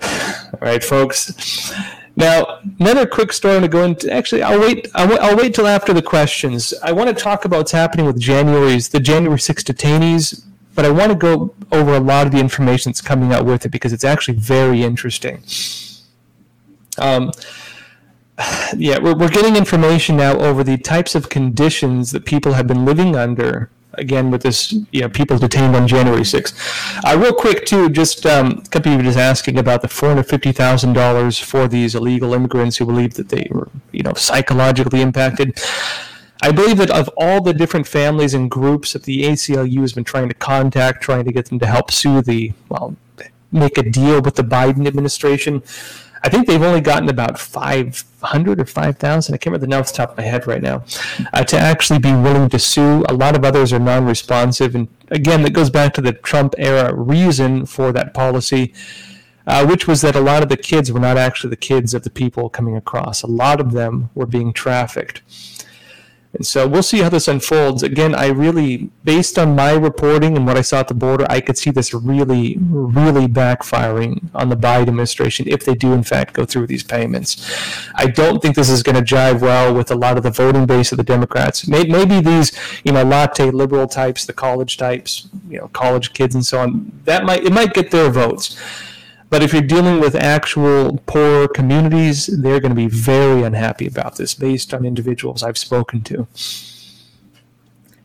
Speaker 11: All right, folks. Now, another quick story to go into. Actually, I'll wait. I'll, I'll wait till after the questions. I want to talk about what's happening with January's the January 6 detainees, but I want to go over a lot of the information that's coming out with it because it's actually very interesting. Um, yeah, we're, we're getting information now over the types of conditions that people have been living under. Again, with this, you know, people detained on January 6th. Uh, real quick, too, just um, a couple of you just asking about the $450,000 for these illegal immigrants who believe that they were, you know, psychologically impacted. I believe that of all the different families and groups that the ACLU has been trying to contact, trying to get them to help sue the, well, make a deal with the Biden administration, I think they've only gotten about 500 or 5,000. I can't remember the off the top of my head right now, uh, to actually be willing to sue. A lot of others are non responsive. And again, that goes back to the Trump era reason for that policy. Uh, which was that a lot of the kids were not actually the kids of the people coming across. A lot of them were being trafficked. And so we'll see how this unfolds. Again, I really, based on my reporting and what I saw at the border, I could see this really, really backfiring on the Biden administration if they do, in fact, go through these payments. I don't think this is going to jive well with a lot of the voting base of the Democrats. Maybe these, you know, latte liberal types, the college types, you know, college kids and so on, that might, it might get their votes. But if you're dealing with actual poor communities, they're going to be very unhappy about this based on individuals I've spoken to.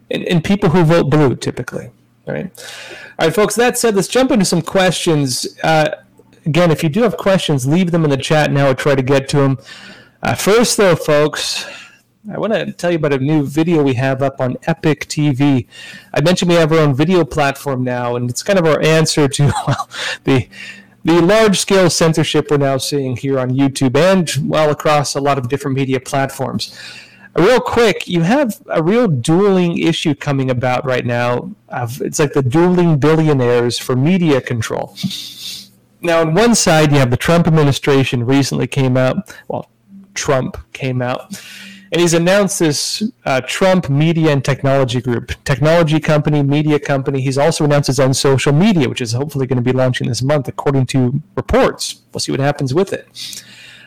Speaker 11: And, and people who vote blue typically. All right. All right, folks, that said, let's jump into some questions. Uh, again, if you do have questions, leave them in the chat now. I'll try to get to them. Uh, first, though, folks, I want to tell you about a new video we have up on Epoch TV. I mentioned we have our own video platform now, and it's kind of our answer to well, the the large scale censorship we're now seeing here on YouTube and well across a lot of different media platforms. Uh, real quick, you have a real dueling issue coming about right now. It's like the dueling billionaires for media control. Now, on one side, you have the Trump administration recently came out. Well, Trump came out and he's announced this uh, Trump Media and Technology Group, technology company, media company. He's also announced his own social media, which is hopefully going to be launching this month, according to reports. We'll see what happens with it.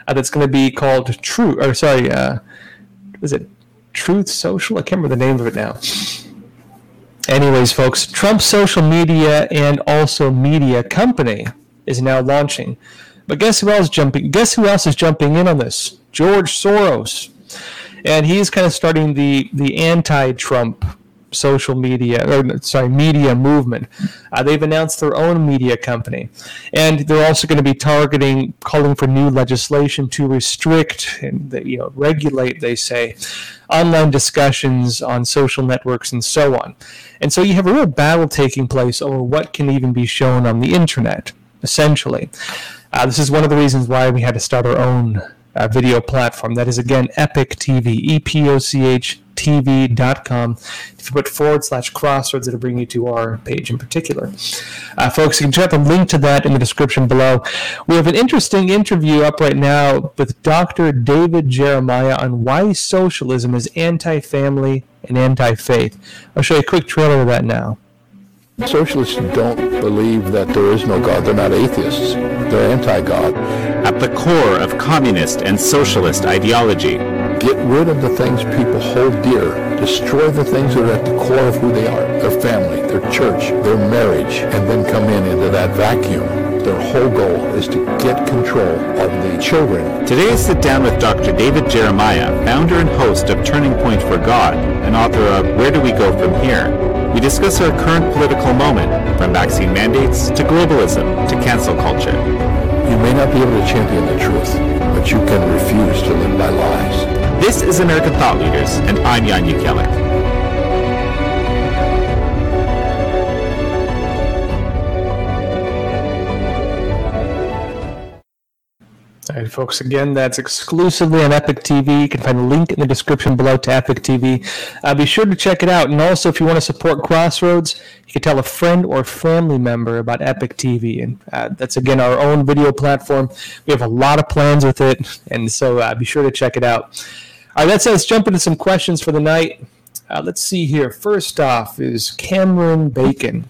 Speaker 11: Uh, that's going to be called True, or sorry, uh, is it Truth Social? I can't remember the name of it now. Anyways, folks, Trump social media and also media company is now launching. But guess who else jumping? Guess who else is jumping in on this? George Soros and he's kind of starting the the anti-Trump social media or sorry media movement. Uh, they've announced their own media company, and they're also going to be targeting, calling for new legislation to restrict and you know regulate. They say online discussions on social networks and so on. And so you have a real battle taking place over what can even be shown on the internet, essentially. Uh, this is one of the reasons why we had to start our own uh, video platform. That is again Epoch TV, E P O C H TV.com. If you put forward slash crossroads, it'll bring you to our page in particular. Uh, folks, you can check out the link to that in the description below. We have an interesting interview up right now with Dr. David Jeremiah on why socialism is anti family and anti faith. I'll show you a quick trailer of that now.
Speaker 12: Socialists don't believe that there is no God. They're not atheists. They're anti-God.
Speaker 13: At the core of communist and socialist ideology.
Speaker 12: Get rid of the things people hold dear. Destroy the things that are at the core of who they are. Their family, their church, their marriage, and then come in into that vacuum. Their whole goal is to get control of the children.
Speaker 13: Today I sit down with Dr. David Jeremiah, founder and host of Turning Point for God, and author of Where Do We Go From Here? We discuss our current political moment, from vaccine mandates to globalism to cancel culture.
Speaker 12: You may not be able to champion the truth, but you can refuse to live by lies.
Speaker 13: This is American Thought Leaders, and I'm Jan Jekielek.
Speaker 11: All right, folks, again, that's exclusively on Epoch TV. You can find a link in the description below to Epoch TV. Uh, be sure to check it out. And also, if you want to support Crossroads, you can tell a friend or family member about Epoch TV. And uh, that's, again, our own video platform. We have a lot of plans with it. And so uh, be sure to check it out. All right, that says jump into some questions for the night. Uh, let's see here. First off is Cameron Bacon.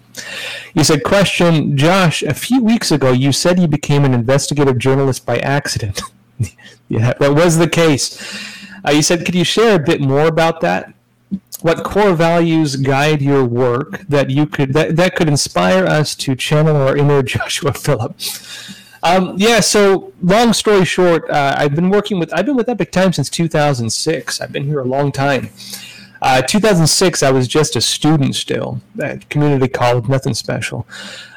Speaker 11: He said, Question Josh, a few weeks ago you said you became an investigative journalist by accident. yeah, that was the case. Uh, you said, Could you share a bit more about that? What core values guide your work that you could that, that could inspire us to channel our inner Joshua Phillip? Um, yeah. So, long story short, uh, I've been working with I've been with Epoch Times since 2006. I've been here a long time. Uh, 2006, I was just a student still at community college, nothing special.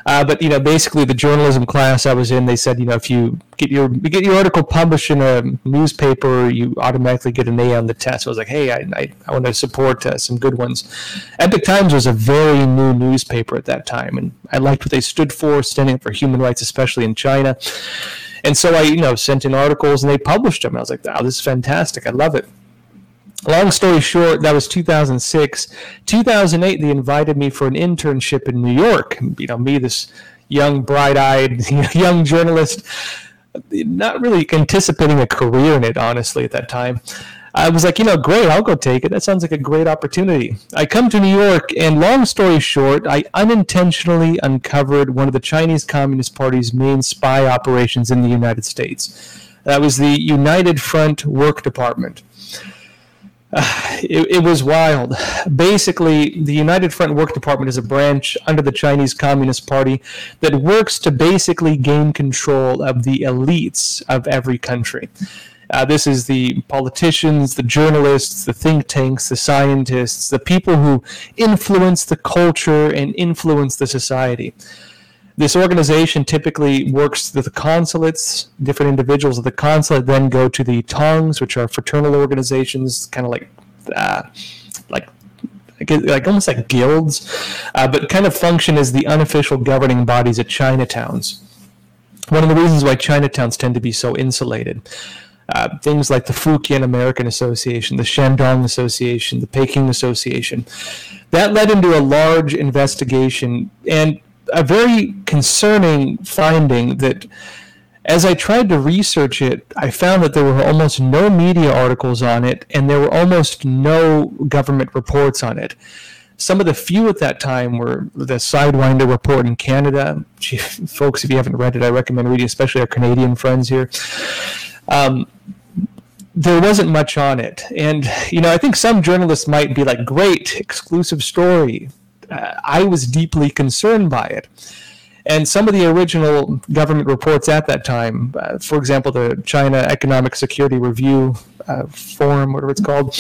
Speaker 11: Uh, but you know, basically, the journalism class I was in, they said, you know, if you get your you get your article published in a newspaper, you automatically get an A on the test. So I was like, hey, I, I, I want to support uh, some good ones. Epoch Times was a very new newspaper at that time, and I liked what they stood for, standing up for human rights, especially in China. And so I, you know, sent in articles, and they published them. I was like, wow, this is fantastic. I love it long story short, that was 2006. 2008, they invited me for an internship in New York. You know, me, this young, bright-eyed, young journalist, not really anticipating a career in it, honestly, at that time. I was like, you know, great, I'll go take it. That sounds like a great opportunity. I come to New York, and long story short, I unintentionally uncovered one of the Chinese Communist Party's main spy operations in the United States. That was the United Front Work Department. it, it, was wild. Basically, the United Front Work Department is a branch under the Chinese Communist Party that works to basically gain control of the elites of every country. Uh, this is the politicians, the journalists, the think tanks, the scientists, the people who influence the culture and influence the society. This organization typically works with the consulates. Different individuals of the consulate then go to the tongs, which are fraternal organizations, kind of like uh, like like almost like guilds, uh, but kind of function as the unofficial governing bodies at Chinatowns. One of the reasons why Chinatowns tend to be so insulated. Uh, things like the Fukien American Association, the Shandong Association, the Peking Association. That led into a large investigation and a very concerning finding that as I tried to research it, I found that there were almost no media articles on it, and there were almost no government reports on it. Some of the few at that time were the Sidewinder report in Canada. Folks, if you haven't read it, I recommend reading, especially our Canadian friends here. Um, there wasn't much on it. And, you know, I think some journalists might be like, great, exclusive story. Uh, I was deeply concerned by it. And some of the original government reports at that time, uh, for example, the China Economic Security Review uh, Forum, whatever it's called,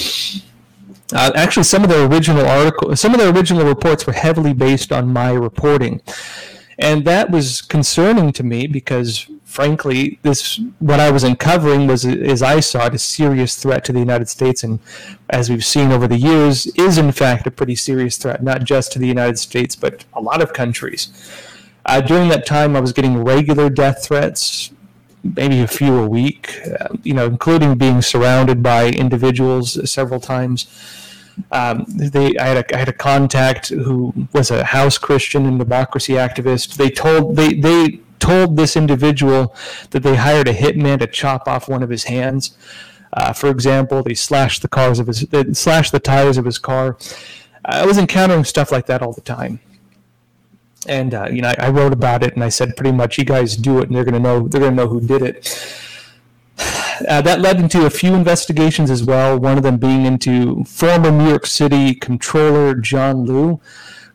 Speaker 11: uh, actually, some of the original article, some of the original reports were heavily based on my reporting, and that was concerning to me because, frankly, this what I was uncovering was, as I saw it, a serious threat to the United States, and as we've seen over the years, is in fact a pretty serious threat, not just to the United States, but a lot of countries. Uh, during that time, I was getting regular death threats, maybe a few a week, uh, you know, including being surrounded by individuals several times. Um, they, I had, a, I had a contact who was a house Christian and democracy activist. They told they they told this individual that they hired a hitman to chop off one of his hands. Uh, for example, they slashed the cars of his, they slashed the tires of his car. I was encountering stuff like that all the time and uh, you know I, I, wrote about it and I said pretty much you guys do it and they're gonna know they're gonna know who did it. Uh, that led into a few investigations as well. One of them being into former New York City Controller John Liu,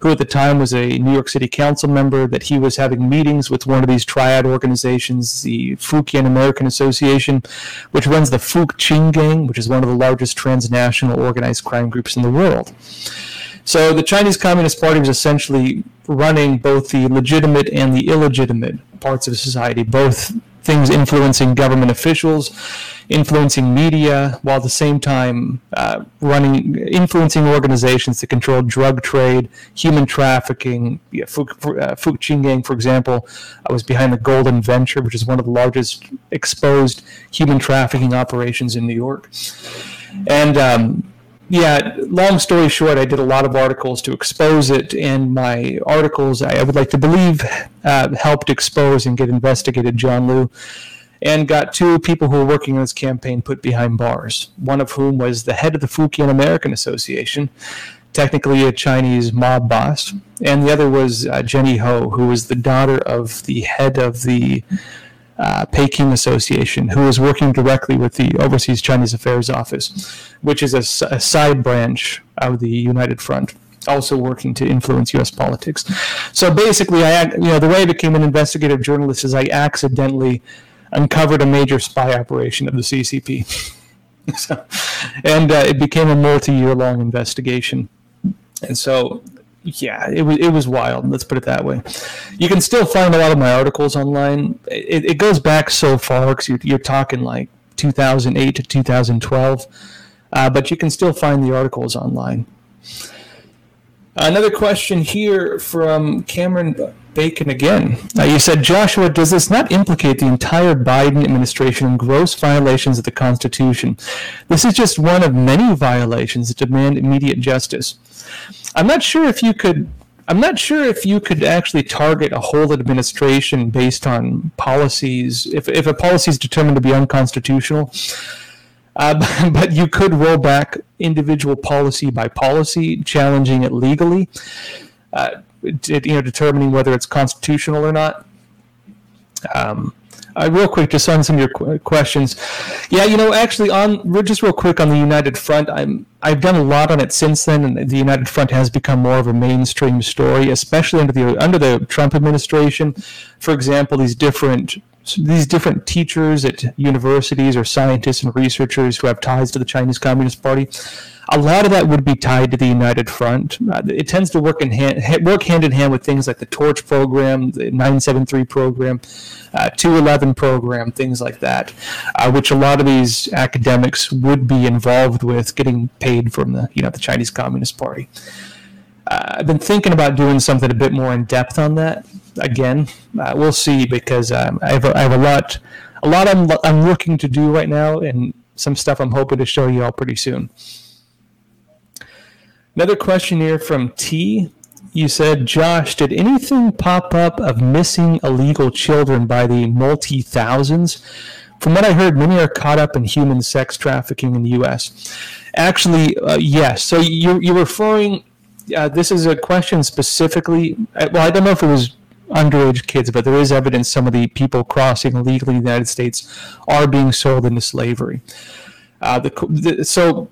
Speaker 11: who at the time was a New York City Council member. That he was having meetings with one of these triad organizations, the Fukien American Association, which runs the Fuk Ching Gang, which is one of the largest transnational organized crime groups in the world. So the Chinese Communist Party was essentially running both the legitimate and the illegitimate parts of society, both things influencing government officials, influencing media, while at the same time uh, running, influencing organizations that control drug trade, human trafficking. Yeah, uh, Qinggang, for example, uh, was behind the Golden Venture, which is one of the largest exposed human trafficking operations in New York. And um, yeah, long story short, I did a lot of articles to expose it, and my articles, I would like to believe, uh, helped expose and get investigated John Liu, and got two people who were working on this campaign put behind bars. One of whom was the head of the Fukien American Association, technically a Chinese mob boss, and the other was uh, Jenny Hou, who was the daughter of the head of the uh, Peking Association, who is working directly with the Overseas Chinese Affairs Office, which is a, a side branch of the United Front also working to influence U.S. politics. So basically, I you know the way I became an investigative journalist is I accidentally uncovered a major spy operation of the CCP, so, and uh, it became a multi-year long investigation. And so yeah, it was it was wild. Let's put it that way. You can still find a lot of my articles online. It, it goes back so far because you're, you're talking like 2008 to 2012, uh, but you can still find the articles online. Another question here from Cameron Bacon again. Uh, you said, Joshua, does this not implicate the entire Biden administration in gross violations of the Constitution? This is just one of many violations that demand immediate justice. I'm not sure if you could. I'm not sure if you could actually target a whole administration based on policies. If if a policy is determined to be unconstitutional, uh, but you could roll back individual policy by policy, challenging it legally, uh, you know, determining whether it's constitutional or not. Um, uh, real quick, just on some of your qu- questions. Yeah, you know, actually, on just real quick on the United Front, I'm I've done a lot on it since then, and the United Front has become more of a mainstream story, especially under the under the Trump administration. For example, these different these different teachers at universities or scientists and researchers who have ties to the Chinese Communist Party. A lot of that would be tied to the United Front. Uh, it tends to work in hand, work hand in hand with things like the Torch program, the 973 program, uh, 211 program, things like that, uh, which a lot of these academics would be involved with, getting paid from the you know the Chinese Communist Party. Uh, I've been thinking about doing something a bit more in depth on that. Again, uh, we'll see because um, I, have a, I have a lot, a lot I'm, I'm looking to do right now, and some stuff I'm hoping to show you all pretty soon. Another question here from T. You said, Josh, did anything pop up of missing illegal children by the multi thousands? From what I heard, many are caught up in human sex trafficking in the U.S. Actually, uh, yes. So you, you're referring, uh, this is a question specifically, uh, well, I don't know if it was underage kids, but there is evidence some of the people crossing illegally in the United States are being sold into slavery. Uh, the, the, so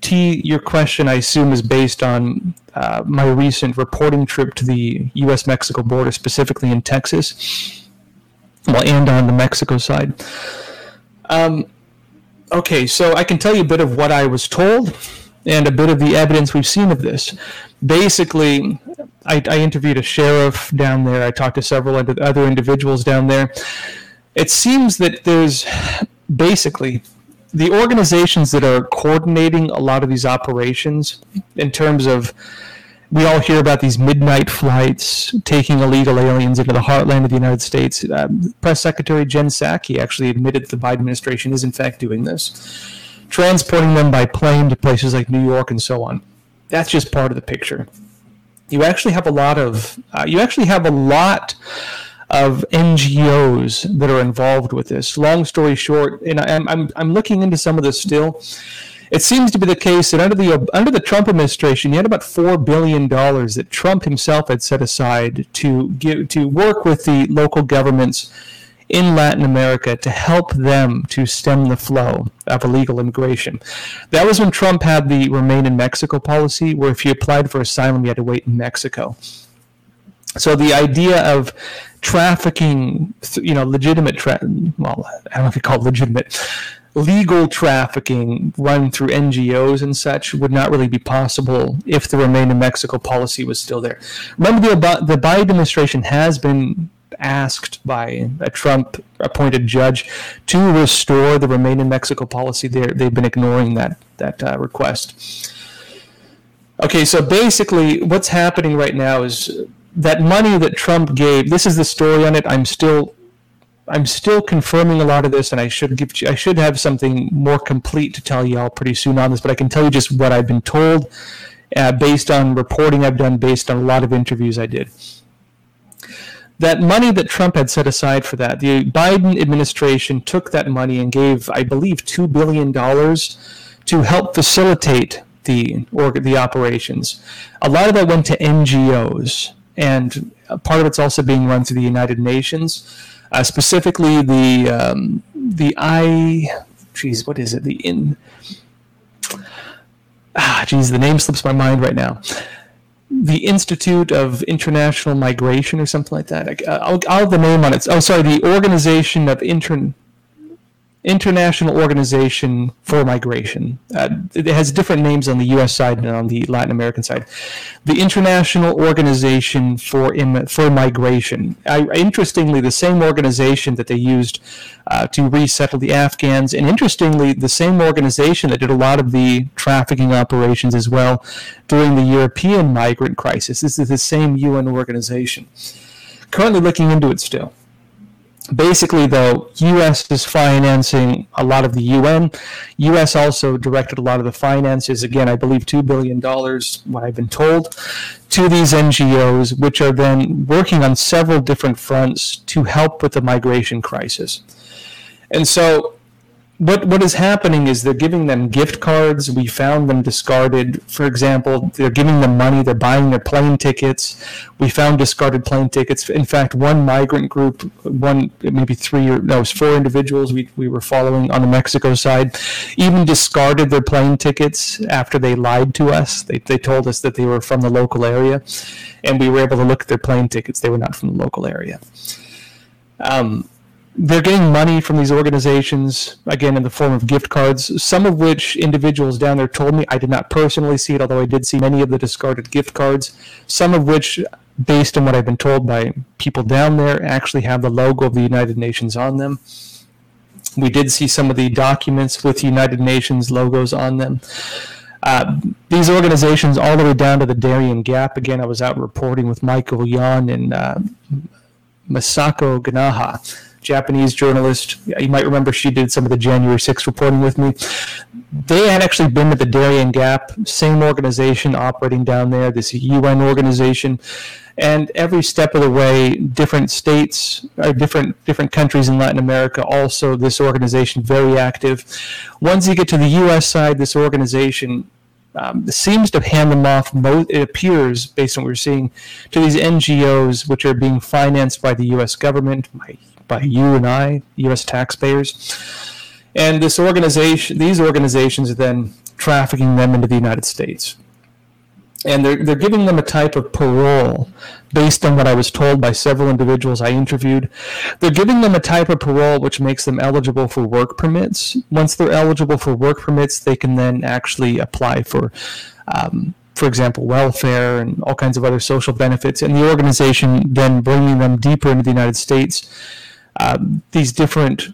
Speaker 11: T, your question, I assume, is based on uh, my recent reporting trip to the U.S. Mexico border, specifically in Texas, well, and on the Mexico side. Um, okay, so I can tell you a bit of what I was told and a bit of the evidence we've seen of this. Basically, I, I interviewed a sheriff down there, I talked to several other individuals down there. It seems that there's basically the organizations that are coordinating a lot of these operations in terms of we all hear about these midnight flights taking illegal aliens into the heartland of the United States. Um, Press Secretary Jen Psaki actually admitted that the Biden administration is in fact doing this, transporting them by plane to places like New York and so on. That's just part of the picture. You actually have a lot of uh, you actually have a lot of NGOs that are involved with this. Long story short, and I'm, I'm, I'm looking into some of this still. It seems to be the case that under the under the Trump administration, you had about four billion dollars that Trump himself had set aside to give to work with the local governments in Latin America to help them to stem the flow of illegal immigration. That was when Trump had the remain in Mexico policy, where if you applied for asylum, you had to wait in Mexico. So the idea of trafficking, you know, legitimate, tra- well, I don't know if you call it legitimate, legal trafficking run through NGOs and such would not really be possible if the Remain in Mexico policy was still there. Remember, the, the Biden administration has been asked by a Trump appointed judge to restore the Remain in Mexico policy. they they've been ignoring that, that uh, request. Okay, so basically, what's happening right now is that money that Trump gave, this is the story on it. I'm still I'm still confirming a lot of this, and I should give I should have something more complete to tell you all pretty soon on this. But I can tell you just what I've been told, uh, based on reporting I've done, based on a lot of interviews I did. That money that Trump had set aside for that, the Biden administration took that money and gave, I believe, two billion dollars to help facilitate the or the operations. A lot of that went to NGOs and part of it's also being run through the United Nations, uh, specifically the um, the I, geez, what is it? The in, ah, geez, the name slips my mind right now. The Institute of International Migration or something like that. I'll, I'll have the name on it. Oh, sorry, the Organization of Inter International Organization for Migration. Uh, it has different names on the U.S. side and on the Latin American side. The International Organization for Im- for Migration. I, interestingly, the same organization that they used uh, to resettle the Afghans, and interestingly, the same organization that did a lot of the trafficking operations as well during the European migrant crisis. This is the same UN organization. Currently looking into it still basically though us is financing a lot of the un us also directed a lot of the finances again i believe $2 billion what i've been told to these ngos which are then working on several different fronts to help with the migration crisis. And so what what is happening is they're giving them gift cards. We found them discarded. For example, they're giving them money. They're buying their plane tickets. We found discarded plane tickets. In fact, one migrant group, one maybe three or no, it was four individuals we, we were following on the Mexico side, even discarded their plane tickets after they lied to us. They they told us that they were from the local area, and we were able to look at their plane tickets. They were not from the local area. Um, they're getting money from these organizations again in the form of gift cards some of which individuals down there told me i did not personally see it although i did see many of the discarded gift cards some of which based on what i've been told by people down there actually have the logo of the united nations on them. We did see some of the documents with united nations logos on them. Uh, these organizations all the way down to the darien gap again i was out reporting with michael yon and uh, masako ganaha Japanese journalist. You might remember she did some of the January 6th reporting with me. They had actually been to the Darien Gap, same organization operating down there, this UN organization. And every step of the way, different states or different different countries in Latin America, also this organization very active. Once you get to the U.S. side, this organization um, seems to hand them off, it appears, based on what we're seeing, to these NGOs which are being financed by the U.S. government, by you and I, U.S. taxpayers. And this organization, these organizations are then trafficking them into the United States. And they're, they're giving them a type of parole based on what I was told by several individuals I interviewed. They're giving them a type of parole which makes them eligible for work permits. Once they're eligible for work permits, they can then actually apply for um, for example, welfare and all kinds of other social benefits, and the organization then bringing them deeper into the United States uh, these different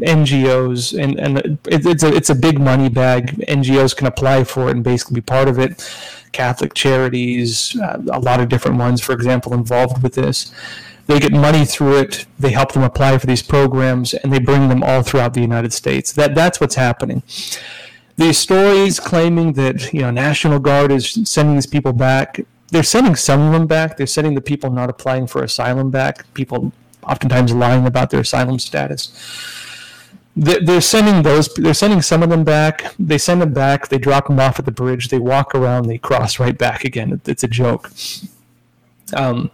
Speaker 11: NGOs, and, and it, it's a it's a big money bag. NGOs can apply for it and basically be part of it. Catholic charities, uh, a lot of different ones, for example, involved with this. They get money through it. They help them apply for these programs, and they bring them all throughout the United States. That that's what's happening. These stories claiming that you know National Guard is sending these people back. They're sending some of them back. They're sending the people not applying for asylum back. People oftentimes lying about their asylum status. They're sending those. They're sending some of them back. They send them back. They drop them off at the bridge. They walk around. They cross right back again. It's a joke. Um,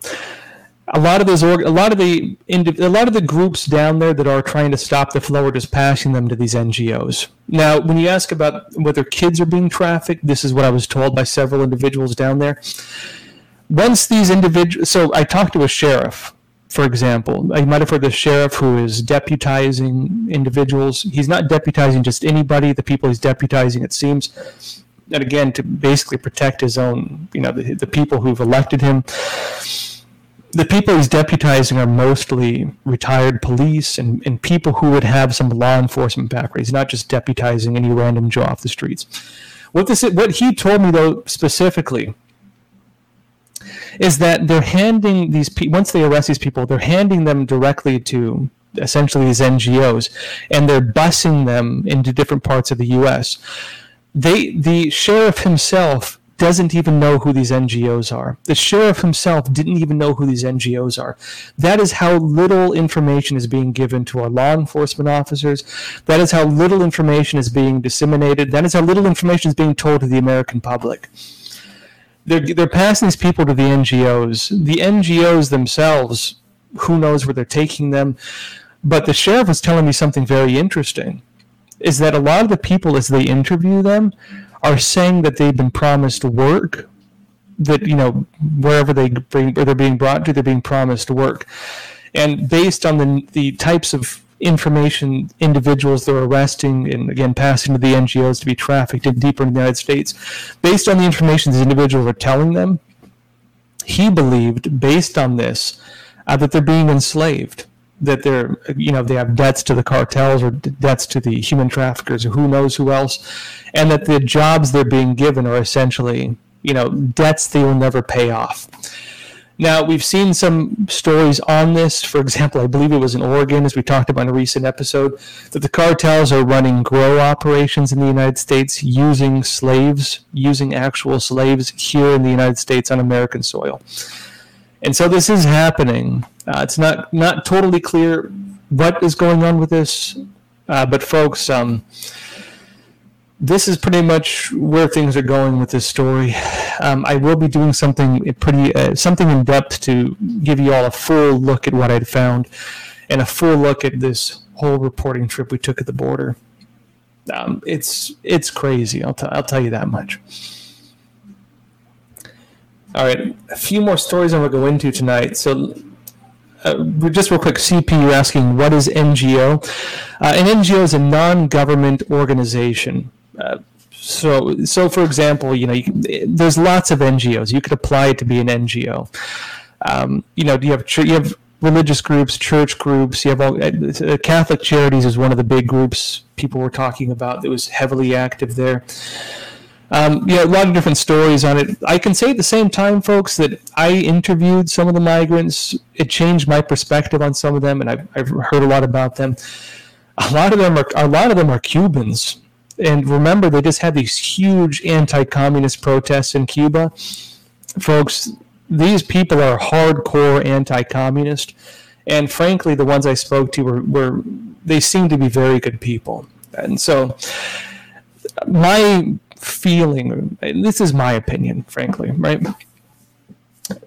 Speaker 11: a lot of those, org- a lot of the, a lot of the groups down there that are trying to stop the flow are just passing them to these NGOs. Now, when you ask about whether kids are being trafficked, this is what I was told by several individuals down there. Once these individuals, so I talked to a sheriff for example, you might have heard the sheriff who is deputizing individuals. He's not deputizing just anybody. The people he's deputizing, it seems, and again to basically protect his own, you know, the, the people who've elected him. The people he's deputizing are mostly retired police and, and people who would have some law enforcement background. He's not just deputizing any random Joe off the streets. What this, what he told me though specifically is that they're handing these people once they arrest these people, they're handing them directly to essentially these NGOs, and they're busing them into different parts of the U.S. They, the sheriff himself doesn't even know who these NGOs are. The sheriff himself didn't even know who these NGOs are. That is how little information is being given to our law enforcement officers. That is how little information is being disseminated. That is how little information is being told to the American public they're they're passing these people to the NGOs. The NGOs themselves, who knows where they're taking them? But the sheriff was telling me something very interesting. Is that a lot of the people, as they interview them, are saying that they've been promised work, that you know wherever they bring, they're being brought to, they're being promised work, and based on the the types of information individuals they're arresting and again passing to the NGOs to be trafficked in deeper in the United States. Based on the information these individuals are telling them, he believed, based on this, uh, that they're being enslaved. That they're, you know, they have debts to the cartels or debts to the human traffickers or who knows who else, and that the jobs they're being given are essentially, you know, debts they will never pay off. Now, we've seen some stories on this. For example, I believe it was in Oregon, as we talked about in a recent episode, that the cartels are running grow operations in the United States using slaves, using actual slaves here in the United States on American soil. And so this is happening. Uh, it's not, not totally clear what is going on with this, uh, but folks, um, this is pretty much where things are going with this story. Um, I will be doing something pretty, uh, something in depth to give you all a full look at what I'd found, and a full look at this whole reporting trip we took at the border. Um, it's it's crazy. I'll, t- I'll tell you that much. All right, a few more stories I'm gonna go into tonight. So uh, just real quick, CP, asking what is NGO? Uh, an NGO is a non-government organization. So, so for example, you know, you can, there's lots of NGOs. You could apply to be an NGO. Um, you know, you have you have religious groups, church groups. You have all uh, Catholic Charities is one of the big groups people were talking about that was heavily active there. Um, know, a lot of different stories on it. I can say at the same time, folks, that I interviewed some of the migrants. It changed my perspective on some of them, and I've, I've heard a lot about them. A lot of them are a lot of them are Cubans and remember, they just had these huge anti-communist protests in Cuba. Folks, these people are hardcore anti-communist, and frankly, the ones I spoke to were, were they seem to be very good people. And so, my feeling, this is my opinion, frankly, right?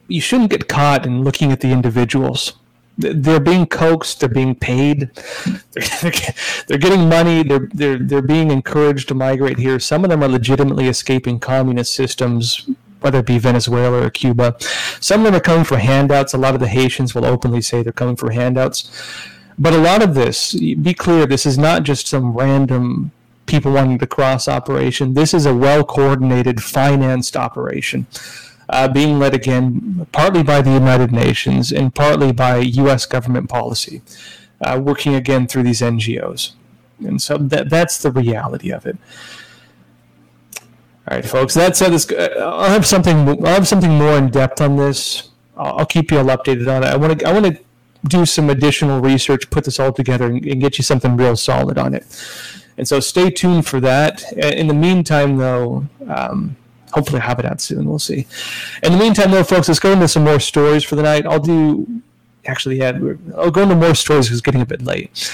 Speaker 11: You shouldn't get caught in looking at the individuals they're being coaxed, they're being paid, they're, getting money, they're, they're, they're being encouraged to migrate here. Some of them are legitimately escaping communist systems, whether it be Venezuela or Cuba. Some of them are coming for handouts. A lot of the Haitians will openly say they're coming for handouts. But a lot of this, be clear, this is not just some random people wanting to cross operation. This is a well coordinated, financed operation uh, being led again partly by the United Nations and partly by U.S. government policy, uh, working again through these NGOs. And so that, that's the reality of it. All right, folks. That said, this uh, I'll have something. I'll have something more in depth on this. I'll, I'll keep you all updated on it. I want to. I want to do some additional research, put this all together, and, and get you something real solid on it. And so, stay tuned for that. In the meantime, though, um, hopefully have it out soon. We'll see. In the meantime, though, folks, let's go into some more stories for the night. I'll do actually, yeah, I'll go into more stories because it's getting a bit late.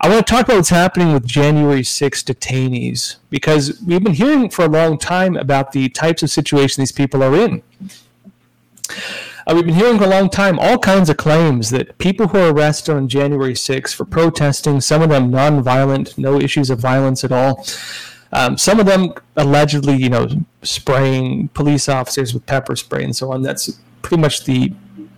Speaker 11: I want to talk about what's happening with January 6 detainees because we've been hearing for a long time about the types of situation these people are in. Uh, we've been hearing for a long time all kinds of claims that people who are arrested on January 6 for protesting, some of them non-violent, no issues of violence at all, um, some of them allegedly, you know, spraying police officers with pepper spray and so on. That's pretty much the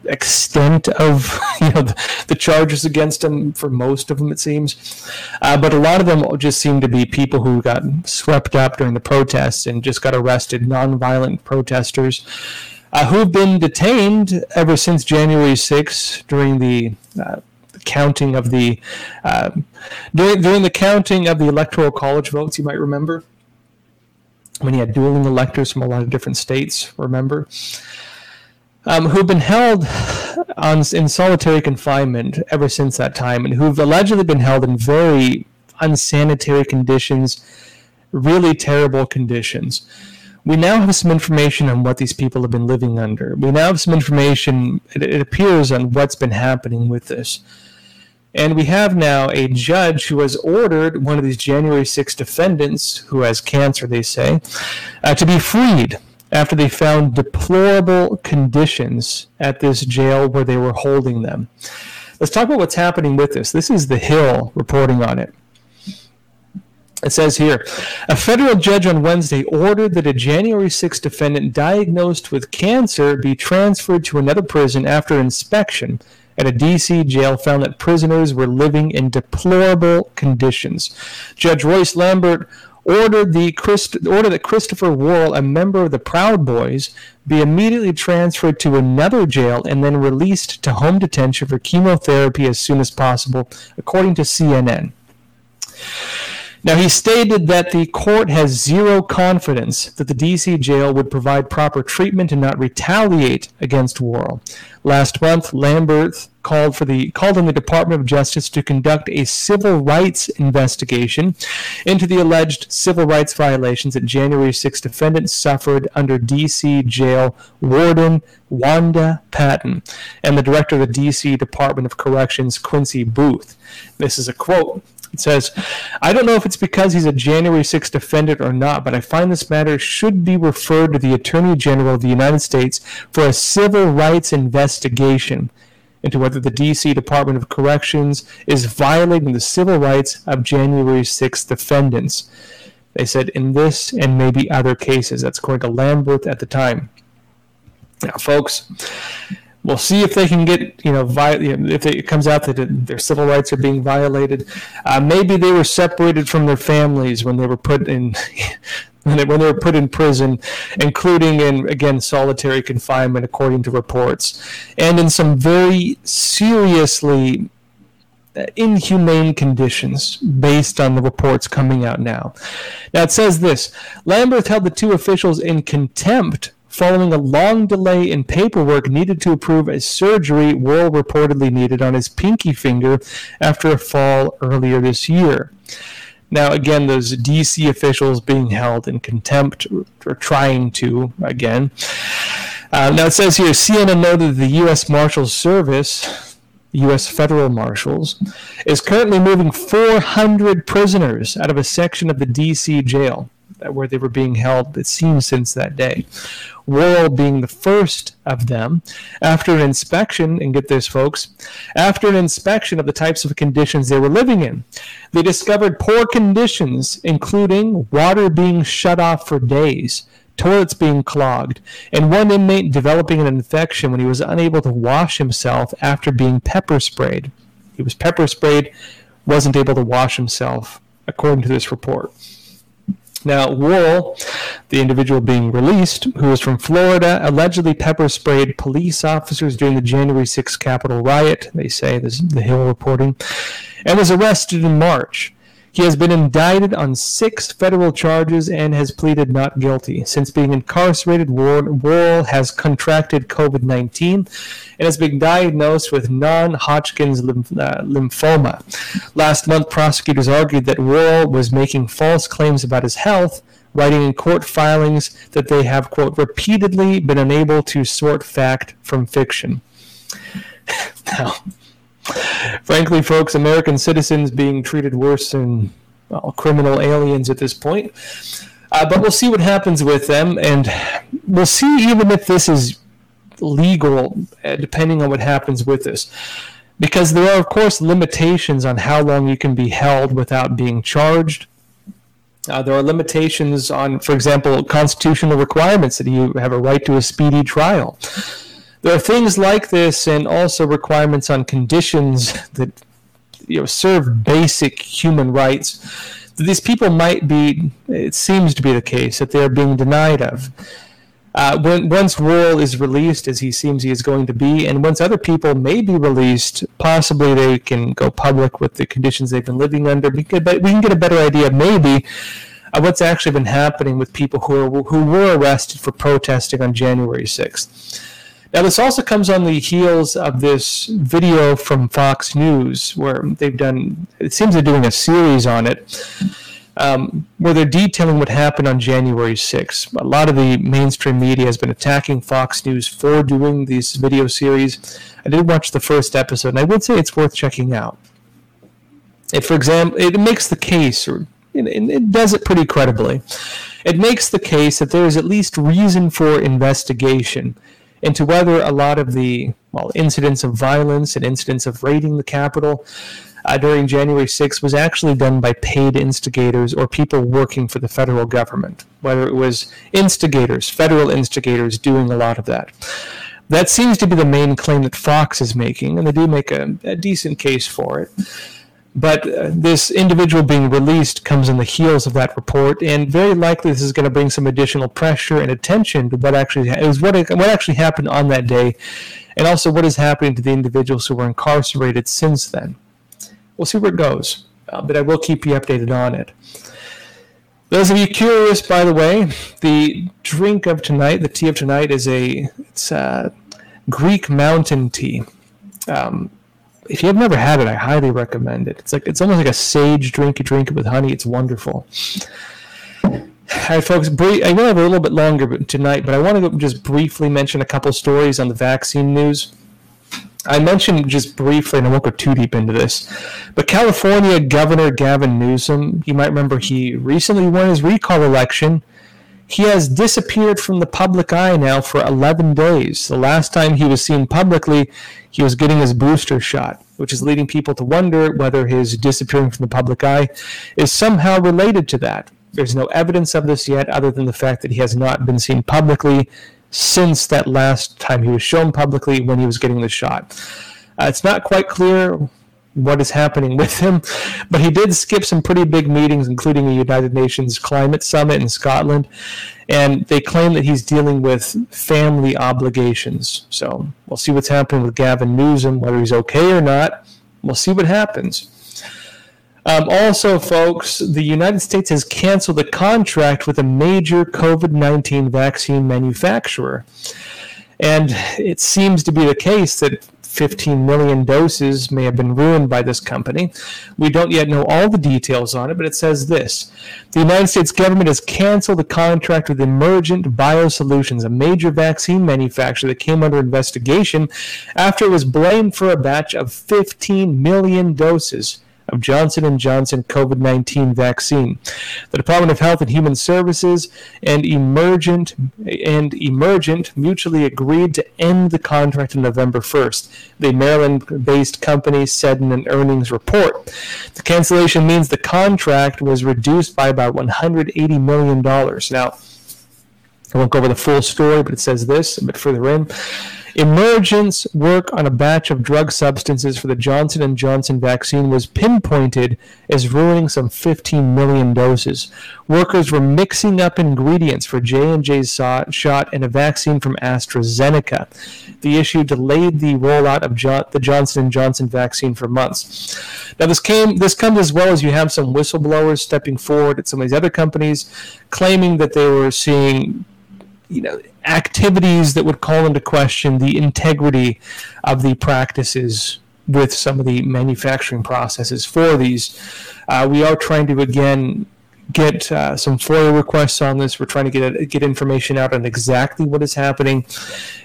Speaker 11: extent of you know the, the, charges against them for most of them it seems uh, but a lot of them just seem to be people who got swept up during the protests and just got arrested non-violent protesters uh, who've been detained ever since January 6th during the uh, counting of the uh, during during the counting of the electoral college votes. You might remember when he had dueling electors from a lot of different states. Remember. Um, who've been held on, in solitary confinement ever since that time, and who've allegedly been held in very unsanitary conditions, really terrible conditions we now have some information on what these people have been living under. We now have some information, it, it, appears, on what's been happening with this. And we have now a judge who has ordered one of these January 6 defendants, who has cancer, they say, uh, to be freed after they found deplorable conditions at this jail where they were holding them. Let's talk about what's happening with this. This is The Hill reporting on it. It says here a federal judge on Wednesday ordered that a January 6 defendant diagnosed with cancer be transferred to another prison after inspection at a D.C. jail found that prisoners were living in deplorable conditions. Judge Royce Lamberth ordered the Christ- ordered that Christopher Worrell, a member of the Proud Boys, be immediately transferred to another jail and then released to home detention for chemotherapy as soon as possible, according to CNN. Now, he stated that the court has zero confidence that the D.C. jail would provide proper treatment and not retaliate against Worrell. Last month, Lamberth called for the called on the Department of Justice to conduct a civil rights investigation into the alleged civil rights violations that January 6 defendants suffered under D.C. jail warden Wanda Patten and the director of the D.C. Department of Corrections Quincy Booth. This is a quote it says, I don't know if it's because he's a January 6th defendant or not, but I find this matter should be referred to the Attorney General of the United States for a civil rights investigation into whether the D.C. Department of Corrections is violating the civil rights of January 6th defendants. They said in this and maybe other cases. That's according to Lamberth at the time. Now, folks, We'll see if they can get, you know, vi- if it comes out that their civil rights are being violated. Uh, maybe they were separated from their families when they were put in. when they, when they were put in prison, including in again solitary confinement, according to reports, and in some very seriously uh, inhumane conditions based on the reports coming out now. Now it says this Lamberth held the two officials in contempt following a long delay in paperwork needed to approve a surgery Worrell reportedly needed on his pinky finger after a fall earlier this year. Now, again, those DC officials being held in contempt or trying to, again. Uh, now, it says here CNN noted the U.S. Marshals Service, U.S. federal marshals, is currently moving 400 prisoners out of a section of the DC jail where they were being held, it seems, since that day. Worrell being the first of them, after an inspection, and get this, folks, after an inspection of the types of conditions they were living in, they discovered poor conditions, including water being shut off for days, toilets being clogged, and one inmate developing an infection when he was unable to wash himself after being pepper sprayed. He was pepper sprayed, wasn't able to wash himself, according to this report. Now, Worrell, the individual being released, who was from Florida, allegedly pepper sprayed police officers during the January 6 Capitol riot, they say, this is the Hill reporting, and was arrested in March. He has been indicted on six federal charges and has pleaded not guilty. Since being incarcerated, Worrell has contracted COVID 19 and has been diagnosed with non Hodgkin's uh, lymphoma. Last month, prosecutors argued that Worrell was making false claims about his health writing in court filings that they have, quote, repeatedly been unable to sort fact from fiction. now, frankly, folks, American citizens being treated worse than well, criminal aliens at this point. Uh, but we'll see what happens with them, and we'll see even if this is legal, uh, depending on what happens with this. Because there are, of course, limitations on how long you can be held without being charged. Uh, there are limitations on, for example, constitutional requirements that you have a right to a speedy trial. There are things like this, and also requirements on conditions that you know serve basic human rights that these people might be. It seems to be the case that they are being denied of. Uh, when once Worrell is released, as he seems he is going to be, and once other people may be released, possibly they can go public with the conditions they've been living under. But we can get a better idea, maybe, of what's actually been happening with people who are, who were arrested for protesting on January sixth. Now, this also comes on the heels of this video from Fox News, where they've done, it seems they're doing a series on it, um, where they're detailing what happened on January 6th. A lot of the mainstream media has been attacking Fox News for doing this video series. I did watch the first episode, and I would say it's worth checking out. It, for example, it makes the case, or it does it pretty credibly. It makes the case that there is at least reason for investigation into whether a lot of the well incidents of violence and incidents of raiding the Capitol uh, during January 6th was actually done by paid instigators or people working for the federal government, whether it was instigators, federal instigators doing a lot of that. That seems to be the main claim that Fox is making, and they do make a, a decent case for it. But uh, this individual being released comes on the heels of that report, and very likely this is going to bring some additional pressure and attention to what actually ha- was what what actually happened on that day, and also what is happening to the individuals who were incarcerated since then. We'll see where it goes, uh, but I will keep you updated on it. Those of you curious, by the way, the drink of tonight, the tea of tonight, is a it's a Greek mountain tea. Um, if you have never had it, I highly recommend it. It's like it's almost like a sage drink. You drink it with honey. It's wonderful. All right, folks. Brief, I will have a little bit longer tonight, but I want to just briefly mention a couple stories on the vaccine news. I mentioned just briefly, and I won't go too deep into this, but California Governor Gavin Newsom, you might remember he recently won his recall election. He has disappeared from the public eye now for 11 days. The last time he was seen publicly, he was getting his booster shot, which is leading people to wonder whether his disappearing from the public eye is somehow related to that. There's no evidence of this yet, other than the fact that he has not been seen publicly since that last time he was shown publicly when he was getting the shot. Uh, it's not quite clear what is happening with him, but he did skip some pretty big meetings, including a United Nations climate summit in Scotland, and they claim that he's dealing with family obligations. So we'll see what's happening with Gavin Newsom, whether he's okay or not. We'll see what happens. Um, also, folks, the United States has canceled a contract with a major COVID 19 vaccine manufacturer. And it seems to be the case that 15 million doses may have been ruined by this company. We don't yet know all the details on it, but it says this The United States government has canceled a contract with Emergent Biosolutions, a major vaccine manufacturer that came under investigation after it was blamed for a batch of 15 million doses of Johnson & Johnson COVID-19 vaccine. The Department of Health and Human Services and Emergent and Emergent mutually agreed to end the contract on November 1st. The Maryland-based company said in an earnings report. The cancellation means the contract was reduced by about 180 million dollars. Now, I won't go over the full story, but it says this a bit further in. Emergent's work on a batch of drug substances for the Johnson & Johnson vaccine was pinpointed as ruining some 15 million doses. Workers were mixing up ingredients for J&J's shot and a vaccine from AstraZeneca. The issue delayed the rollout of jo- the Johnson & Johnson vaccine for months. Now this came this comes as well as you have some whistleblowers stepping forward at some of these other companies claiming that they were seeing you know activities that would call into question the integrity of the practices with some of the manufacturing processes for these. Uh, we are trying to again get uh, some FOIA requests on this. We're trying to get get information out on exactly what is happening.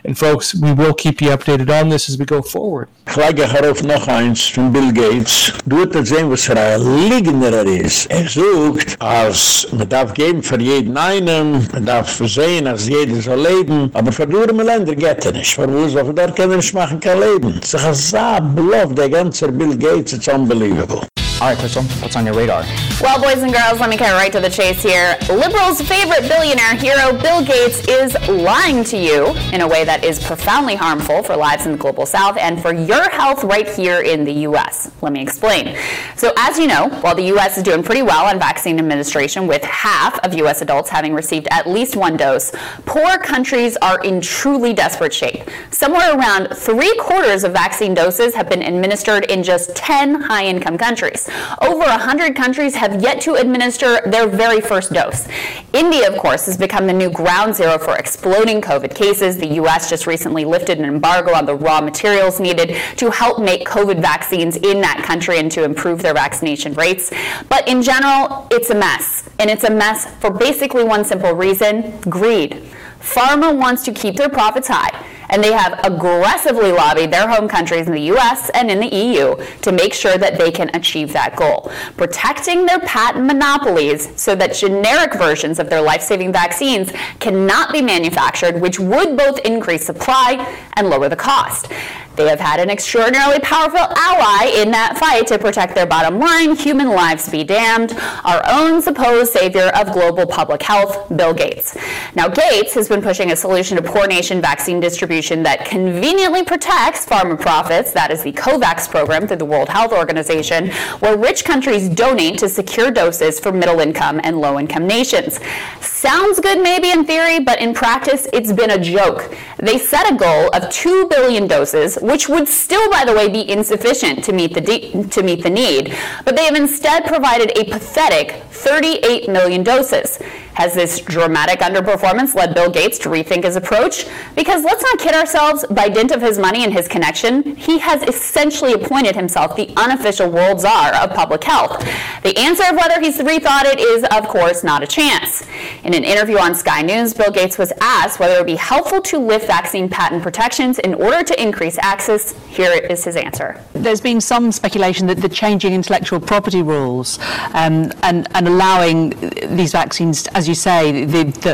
Speaker 11: And folks, we will keep you updated on this as we go forward.
Speaker 14: Lege herauf noch eins von Bill Gates. Du wirst sehen, was er ein Liegender ist. Er sucht, als man darf geben für jeden einen, man darf sehen, als jeder soll leben, aber für die Länder geht er nicht. Für uns, aber dort können wir nicht machen, kein Leben. Es ist ein Bluff, der ganze Bill Gates, it's unbelievable.
Speaker 15: All right, Crystal, what's on your radar?
Speaker 16: Well, boys and girls, let me cut right to the chase here. Liberals' favorite billionaire hero, Bill Gates, is lying to you in a way that is profoundly harmful for lives in the global south and for your health right here in the U.S. Let me explain. So, as you know, while the U.S. is doing pretty well on vaccine administration, with half of U.S. adults having received at least one dose, poor countries are in truly desperate shape. Somewhere around three quarters of vaccine doses have been administered in just 10 high income countries. Over 100 countries have yet to administer their very first dose. India, of course, has become the new ground zero for exploding COVID cases. The U.S. just recently lifted an embargo on the raw materials needed to help make COVID vaccines in that country and to improve their vaccination rates. But in general, it's a mess. And it's a mess for basically one simple reason greed. Pharma wants to keep their profits high and they have aggressively lobbied their home countries in the US and in the EU to make sure that they can achieve that goal. Protecting their patent monopolies so that generic versions of their life saving vaccines cannot be manufactured, which would both increase supply and lower the cost. They have had an extraordinarily powerful ally in that fight to protect their bottom line human lives be damned, our own supposed savior of global public health, Bill Gates. Now, Gates has been pushing a solution to poor nation vaccine distribution that conveniently protects pharma profits, that is the COVAX program through the World Health Organization, where rich countries donate to secure doses for middle income and low income nations. Sounds good maybe in theory, but in practice, it's been a joke. They set a goal of 2 billion doses which would still, by the way, be insufficient to meet the, de- to meet the need. But they have instead provided a pathetic 38 million doses. Has this dramatic underperformance led Bill Gates to rethink his approach? Because let's not kid ourselves, by dint of his money and his connection, he has essentially appointed himself the unofficial world czar of public health. The answer of whether he's rethought it is, of course, not a chance. In an interview on Sky News, Bill Gates was asked whether it would be helpful to lift vaccine patent protections in order to increase access. Here is his answer.
Speaker 17: There's been some speculation that the changing intellectual property rules um, and, and allowing these vaccines, as you say, the, the,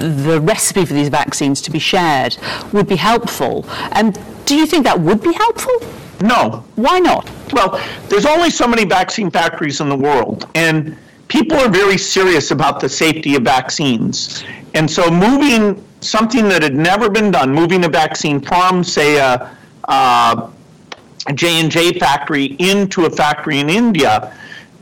Speaker 17: the recipe for these vaccines to be shared would be helpful. And do you think that would be helpful?
Speaker 18: No.
Speaker 17: Why not?
Speaker 18: Well, there's only so many vaccine factories in the world, and people are very serious about the safety of vaccines. And so moving something that had never been done, moving a vaccine from, say, a, Uh, a J&J factory into a factory in India,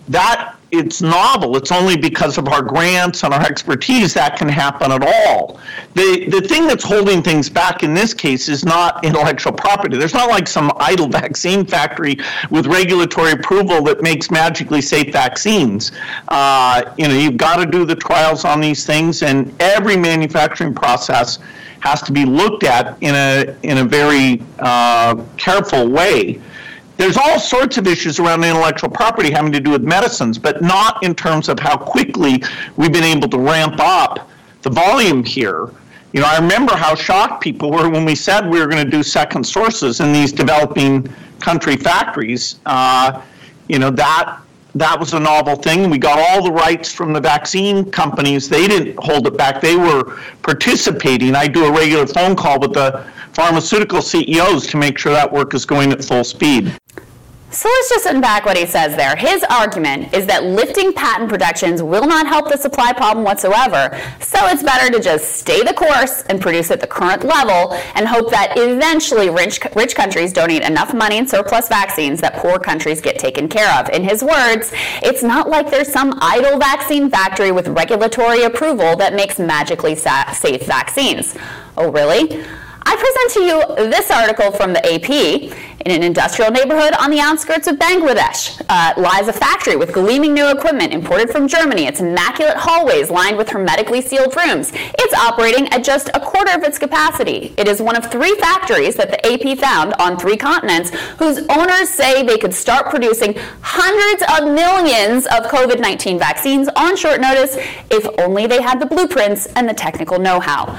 Speaker 18: that it's novel. It's only because of our grants and our expertise that can happen at all. The the thing that's holding things back in this case is not intellectual property. There's not like some idle vaccine factory with regulatory approval that makes magically safe vaccines. Uh, you know, you've got to do the trials on these things, and every manufacturing process has to be looked at in a in a very uh, careful way there's all sorts of issues around intellectual property having to do with medicines, but not in terms of how quickly we've been able to ramp up the volume here. You know, I remember how shocked people were when we said we were going to do second sources in these developing country factories. Uh, you know, that that was a novel thing. We got all the rights from the vaccine companies. They didn't hold it back. They were participating. I do a regular phone call with the pharmaceutical CEOs to make sure that work is going at full speed.
Speaker 16: So let's just unpack what he says there. His argument is that lifting patent protections will not help the supply problem whatsoever, so it's better to just stay the course and produce at the current level and hope that eventually rich, rich countries donate enough money and surplus vaccines that poor countries get taken care of. In his words, it's not like there's some idle vaccine factory with regulatory approval that makes magically safe vaccines. Oh, really? I present to you this article from the AP. In an industrial neighborhood on the outskirts of Bangladesh uh, lies a factory with gleaming new equipment imported from Germany. Its immaculate hallways lined with hermetically sealed rooms. It's operating at just a quarter of its capacity. It is one of three factories that the AP found on three continents whose owners say they could start producing hundreds of millions of COVID 19 vaccines on short notice if only they had the blueprints and the technical know how.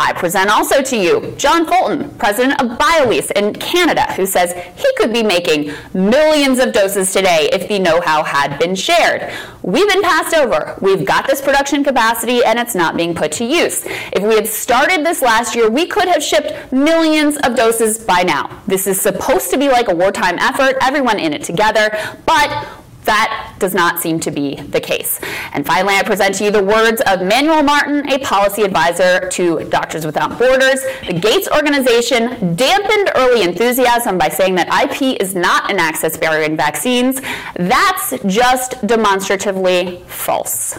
Speaker 16: I present also to you John Fulton, president of Biolyse in Canada, who says he could be making millions of doses today if the know how had been shared. We've been passed over. We've got this production capacity and it's not being put to use. If we had started this last year, we could have shipped millions of doses by now. This is supposed to be like a wartime effort, everyone in it together, but that does not seem to be the case. And finally, I present to you the words of Manuel Martin, a policy advisor to Doctors Without Borders. The Gates organization dampened early enthusiasm by saying that IP is not an access barrier in vaccines. That's just demonstratively false.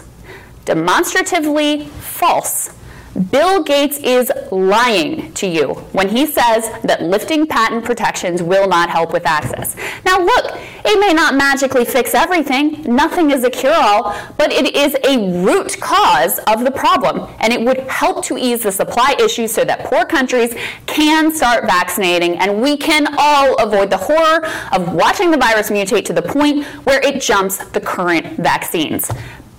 Speaker 16: Demonstratively false. Bill Gates is lying to you when he says that lifting patent protections will not help with access. Now, look, it may not magically fix everything, nothing is a cure all, but it is a root cause of the problem, and it would help to ease the supply issue so that poor countries can start vaccinating and we can all avoid the horror of watching the virus mutate to the point where it jumps the current vaccines.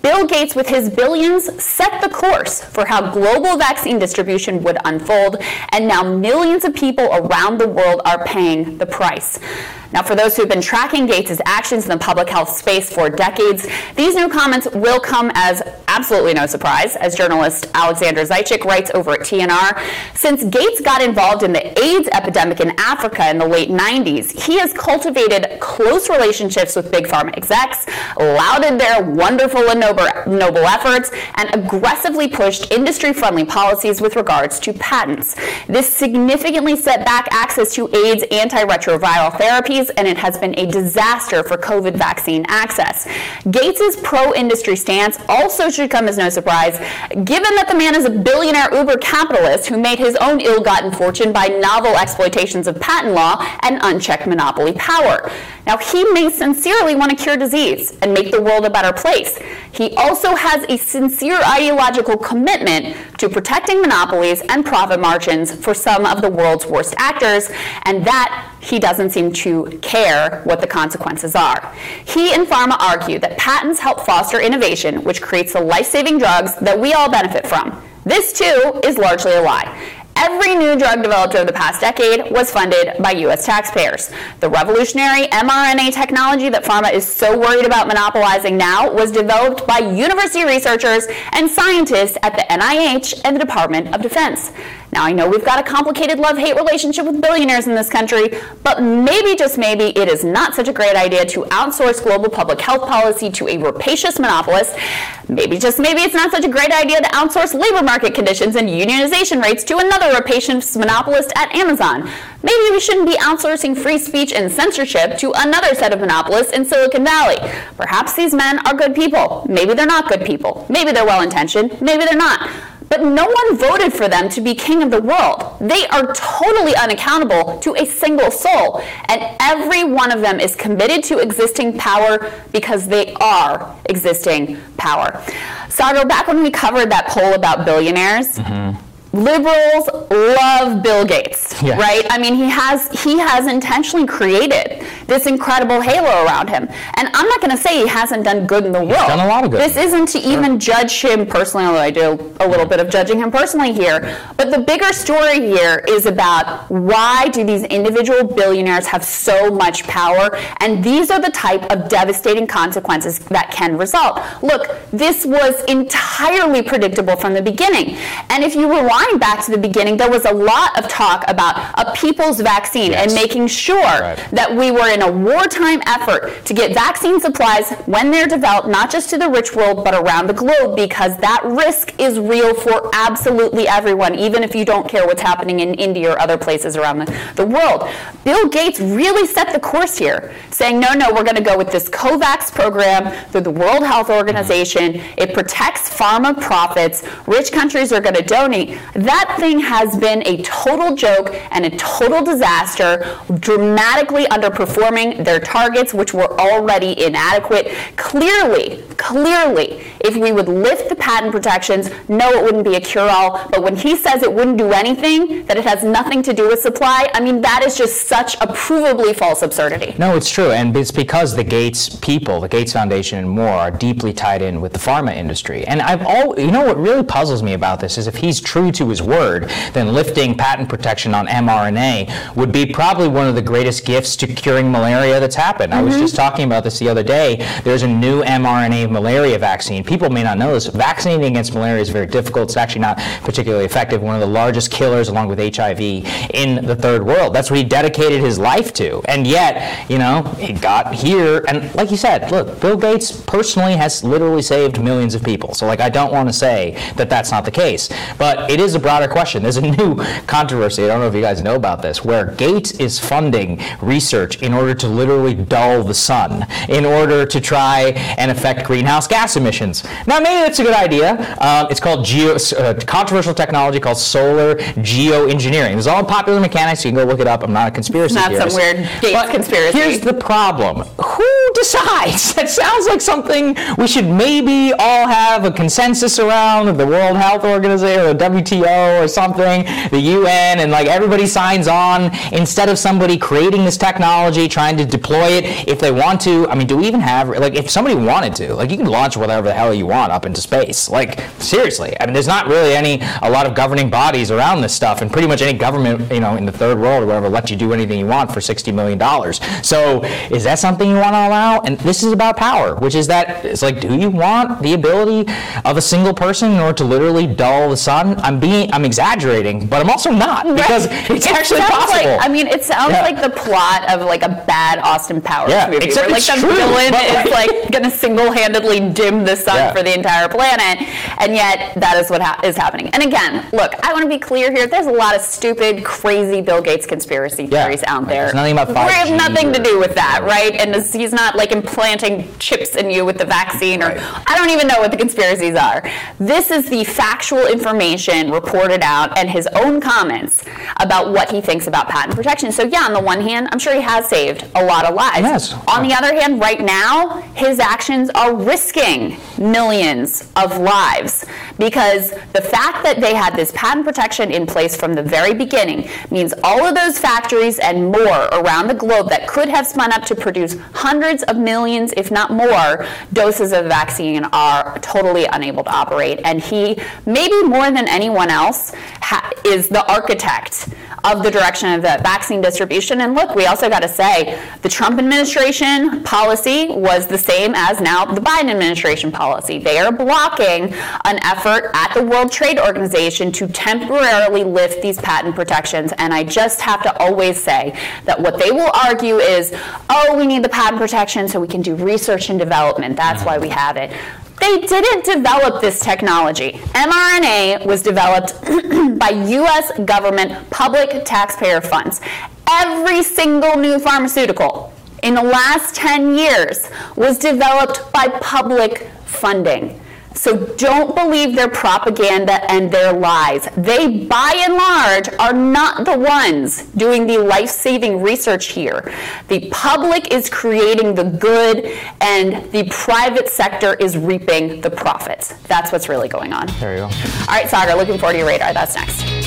Speaker 16: Bill Gates, with his billions, set the course for how global vaccine distribution would unfold, and now millions of people around the world are paying the price. Now, for those who've been tracking Gates' actions in the public health space for decades, these new comments will come as absolutely no surprise, as journalist Alexander Zaitchik writes over at TNR. Since Gates got involved in the AIDS epidemic in Africa in the late 90s, he has cultivated close relationships with big pharma execs, lauded their wonderful and noble, efforts, and aggressively pushed industry-friendly policies with regards to patents. This significantly set back access to AIDS antiretroviral therapies and it has been a disaster for COVID vaccine access. Gates' pro industry stance also should come as no surprise, given that the man is a billionaire uber capitalist who made his own ill gotten fortune by novel exploitations of patent law and unchecked monopoly power. Now, he may sincerely want to cure disease and make the world a better place. He also has a sincere ideological commitment to protecting monopolies and profit margins for some of the world's worst actors, and that he doesn't seem to care what the consequences are. He and pharma argue that patents help foster innovation, which creates the life saving drugs that we all benefit from. This, too, is largely a lie. Every new drug developed over the past decade was funded by U.S. taxpayers. The revolutionary mRNA technology that pharma is so worried about monopolizing now was developed by university researchers and scientists at the NIH and the Department of Defense. Now, I know we've got a complicated love hate relationship with billionaires in this country, but maybe, just maybe, it is not such a great idea to outsource global public health policy to a rapacious monopolist. Maybe, just maybe, it's not such a great idea to outsource labor market conditions and unionization rates to another rapacious monopolist at Amazon. Maybe we shouldn't be outsourcing free speech and censorship to another set of monopolists in Silicon Valley. Perhaps these men are good people. Maybe they're not good people. Maybe they're well intentioned. Maybe they're not. But no one voted for them to be king of the world. They are totally unaccountable to a single soul. And every one of them is committed to existing power because they are existing power. Sandro, back when we covered that poll about billionaires, mm-hmm. Liberals love Bill Gates,
Speaker 15: Yes.
Speaker 16: right? I mean, he has he has intentionally created this incredible halo around him. And I'm not going to say he hasn't done good in the world.
Speaker 15: done a lot of good.
Speaker 16: This isn't to even judge him personally, although I do a little bit of judging him personally here. But the bigger story here is about why do these individual billionaires have so much power? And these are the type of devastating consequences that can result. Look, this was entirely predictable from the beginning. And if you rewind back to the beginning, there was a lot of talk about a people's vaccine and making sure that we were in a wartime effort to get vaccine supplies when they're developed, not just to the rich world, but around the globe, because that risk is real for absolutely everyone, even if you don't care what's happening in India or other places around the, the world. Bill Gates really set the course here, saying, no, no, we're going to go with this COVAX program through the World Health mm-hmm. Organization. It protects pharma profits. Rich countries are going to donate. That thing has been a total joke and a total disaster, dramatically underperforming their targets, which were already inadequate. Clearly, clearly, if we would lift the patent protections, no, it wouldn't be a cure all. But when he says it wouldn't do anything, that it has nothing to do with supply, I mean, that is just such a provably false absurdity.
Speaker 15: No, it's true, and it's because the Gates people, the Gates Foundation, and more are deeply tied in with the pharma industry. And I've all, you know, what really puzzles me about this is if he's true to his word, then lifting patent protection on mRNA would be probably one of the greatest gifts to curing malaria that's happened. I was mm-hmm. just talking about this the other day. There's a new mRNA malaria vaccine. People may not know this. Vaccinating against malaria is very difficult. It's actually not particularly effective. One of the largest killers, along with HIV, in the third world. That's what he dedicated his life to. And yet, you know, he got here. And like you said, look, Bill Gates personally has literally saved millions of people. So, like, I don't want to say that that's not the case. But it is a broader question. There's a new controversy. I don't know if you guys know about this, where Gates is funding research in order to literally dull the sun, in order to try and affect greenhouse gas emissions. Now, maybe that's a good idea. Um, it's called geo, uh, controversial technology called solar geoengineering. It's is all popular mechanics. You can go look it up. I'm not a conspiracy
Speaker 16: Not
Speaker 15: theorist.
Speaker 16: some weird Gates
Speaker 15: But
Speaker 16: conspiracy.
Speaker 15: Here's the problem. Who decides? That sounds like something we should maybe all have a consensus around the World Health Organization or the WTO or something, the UN, and like everybody signs on instead of somebody creating this technology, trying to deploy it if they want to. I mean, do we even have, like, if somebody wanted to, like, you can launch whatever the hell you want up into space. Like, seriously. I mean, there's not really any, a lot of governing bodies around this stuff, and pretty much any government, you know, in the third world or whatever, lets you do anything you want for $60 million. So, is that something you want to allow? And this is about power, which is that it's like, do you want the ability of a single person in order to literally dull the sun? I'm being, I'm exaggerating, but I'm also not because it's
Speaker 16: It
Speaker 15: actually possible.
Speaker 16: Like, I mean, it sounds
Speaker 15: Yeah.
Speaker 16: like the plot of like a bad Austin Powers
Speaker 15: Yeah,
Speaker 16: movie,
Speaker 15: except
Speaker 16: where like
Speaker 15: it's
Speaker 16: the
Speaker 15: true,
Speaker 16: villain is
Speaker 15: like-
Speaker 16: going to single-handedly dim the sun
Speaker 15: Yeah.
Speaker 16: for the entire planet, and yet that is what ha- is happening. And again, look, I want to be clear here. There's a lot of stupid, crazy Bill Gates conspiracy theories out there.
Speaker 15: there's nothing about
Speaker 16: We have
Speaker 15: 5G
Speaker 16: nothing to do with that, right? And this, he's not like implanting chips in you with the vaccine, or I don't even know what the conspiracies are. This is the factual information reported out and his own comments about what he thinks about patent protection. So yeah, on the one hand, I'm sure he has saved a lot of lives.
Speaker 15: Yes.
Speaker 16: On the other hand, right now, his actions are risking millions of lives because the fact that they had this patent protection in place from the very beginning means all of those factories and more around the globe that could have spun up to produce hundreds of millions, if not more, doses of vaccine are totally unable to operate. And he, maybe more than anyone else, ha- is the architect of the direction of the vaccine distribution. And look, we also got to say the Trump administration policy was the same as now the Biden administration policy. They are blocking an effort at the World Trade Organization to temporarily lift these patent protections. And I just have to always say that what they will argue is, oh, we need the patent protection so we can do research and development. That's why we have it. They didn't develop this technology. mRNA was developed by US government public taxpayer funds. Every single new pharmaceutical in the last 10 years was developed by public funding. So don't believe their propaganda and their lies. They, by and large, are not the ones doing the life saving research here. The public is creating the good, and the private sector is reaping the profits. That's what's really going on.
Speaker 15: There you go.
Speaker 16: All right, Saagar, looking forward to your radar. That's next.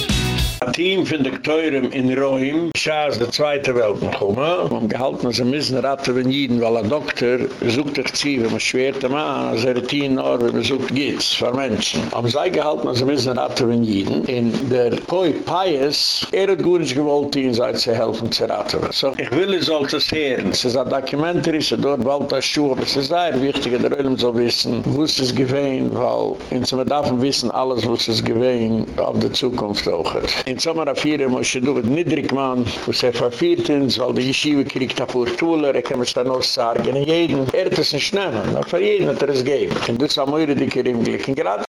Speaker 2: Team von Doktoren in Räum, schaß der Zweite Welt noch um. Wir haben gehalten, dass er müssen raten von Jiden, weil ein Doktor sucht dich zieh, wenn man schwert am an, als er tien Ohr, wenn man sucht Gitz für Menschen. Haben sie gehalten, dass er müssen raten von Jiden. In der Poi Pius, er hat gut nicht gewollt, ihnen sei zu helfen zu raten. So, ich will es all zu sehen. Es ist ein Dokumentary, es ist dort das Schuh, aber es ist sehr wichtig, der Ölm soll wissen, wo es ist gewesen, weil, so man darf wissen, alles, wo es ist gewesen, auf der Zukunft auch. In Sommer hier muss ich durch den Niedrigmann, wo es er verfehlt ist, weil die Yeshiva kriegt ein paar Tuller, er kann es dann auch sagen, in jedem, er hat es nicht nehmen, aber für jeden hat er es geben. Und das haben wir die Kerim gleich. Und gerade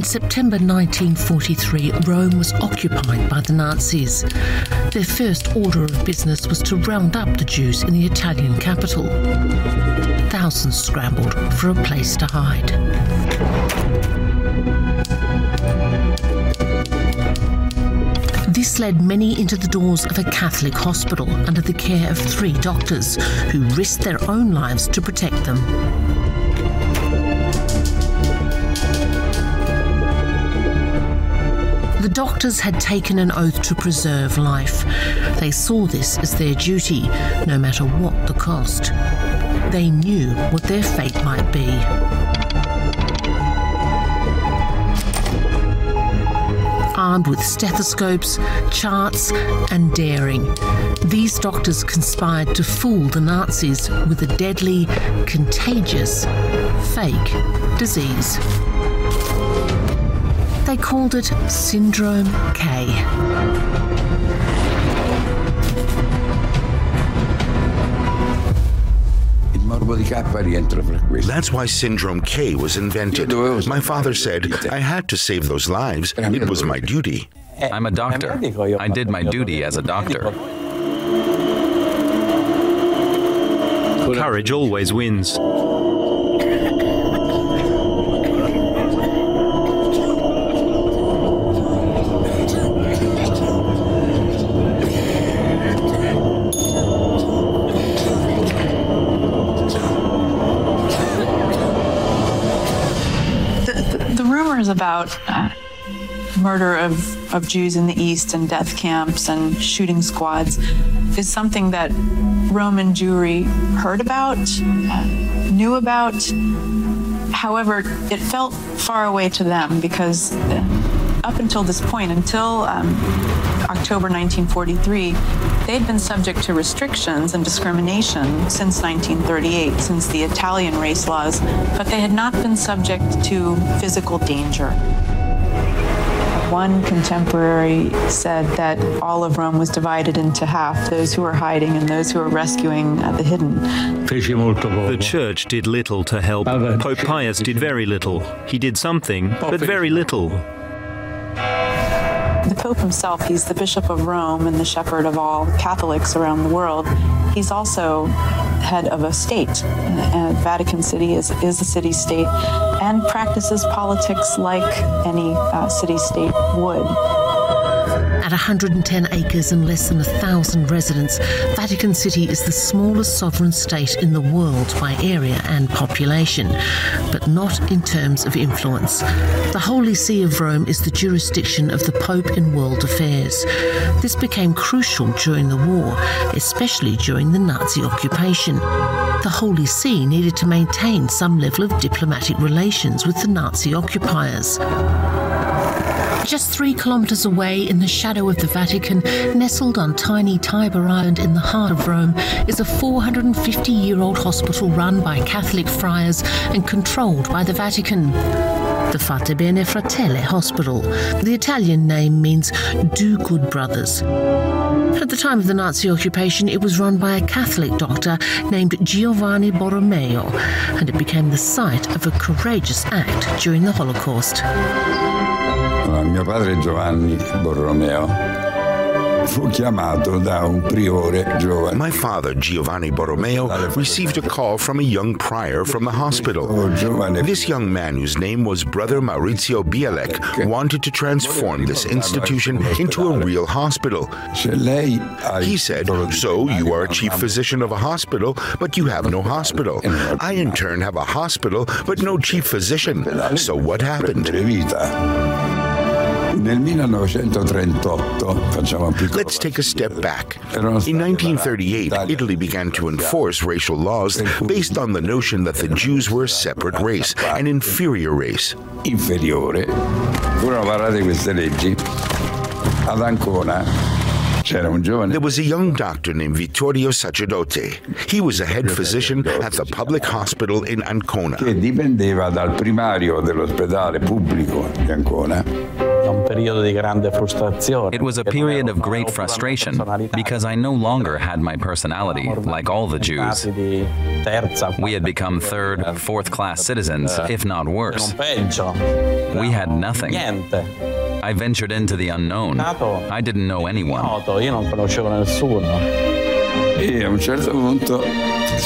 Speaker 19: In September 1943, Rome was occupied by the Nazis. Their first order of business was to round up the Jews in the Italian capital. Thousands scrambled for a place to hide. This led many into the doors of a Catholic hospital under the care of three doctors who risked their own lives to protect them. The doctors had taken an oath to preserve life. They saw this as their duty, no matter what the cost. They knew what their fate might be. Armed with stethoscopes, charts, and daring, these doctors conspired to fool the Nazis with a deadly, contagious, fake disease. They called it Syndrome K.
Speaker 20: That's why Syndrome K was invented. My father said, I had to save those lives. It was my duty.
Speaker 21: I'm a doctor. I did my duty as a doctor.
Speaker 22: Courage always wins.
Speaker 23: Murder of, of Jews in the East and death camps and shooting squads is something that Roman Jewry heard about, knew about. However, it felt far away to them because uh, up until this point, until um, October 1943, they'd been subject to restrictions and discrimination since 1938, since the Italian race laws, but they had not been subject to physical danger. One contemporary said that all of Rome was divided into half, those who were hiding and those who were rescuing uh, the hidden.
Speaker 22: The church did little to help. Pope Pius did very little. He did something, but very little.
Speaker 23: The Pope himself, he's the Bishop of Rome and the shepherd of all Catholics around the world. He's also head of a state. Uh, Vatican City is, is a city state and practices politics like any uh, city state would.
Speaker 19: At 110 acres and less than a thousand residents, Vatican City is the smallest sovereign state in the world by area and population, but not in terms of influence. The Holy See of Rome is the jurisdiction of the Pope in world affairs. This became crucial during the war, especially during the Nazi occupation. The Holy See needed to maintain some level of diplomatic relations with the Nazi occupiers. Just three kilometres away, in the shadow of the Vatican, nestled on tiny Tiber Island in the heart of Rome, is a 450 year old hospital run by Catholic friars and controlled by the Vatican. The Fate Bene Fratelli Hospital. The Italian name means Do Good Brothers. At the time of the Nazi occupation, it was run by a Catholic doctor named Giovanni Borromeo, and it became the site of a courageous act during the Holocaust.
Speaker 24: Mio padre Giovanni Borromeo fu chiamato da un priore giovane.
Speaker 20: My father, Giovanni Borromeo, received a call from a young prior from the hospital. This young man, whose name was Brother Maurizio Bialek, wanted to transform this institution into a real hospital. He said, So you are a chief physician of a hospital, but you have no hospital. I, in turn, have a hospital, but no chief physician. So what happened?
Speaker 24: Nel 1938 facciamo un piccolo
Speaker 20: Let's take a step back. In 1938, Italy began to enforce racial laws based on the notion that the Jews were a separate race, an inferior race.
Speaker 24: inferiore. Furono varate queste leggi ad Ancona c'era un giovane
Speaker 20: There was a young doctor named Vittorio Sacerdoti. He was a head physician at the public hospital in Ancona.
Speaker 24: che dipendeva dal primario dell'ospedale pubblico di Ancona.
Speaker 21: It was a period of great frustration because I no longer had my personality like all the Jews. We had become third, fourth class citizens, if not worse. We had nothing. I ventured into the unknown. I didn't know anyone.
Speaker 24: E a un certo punto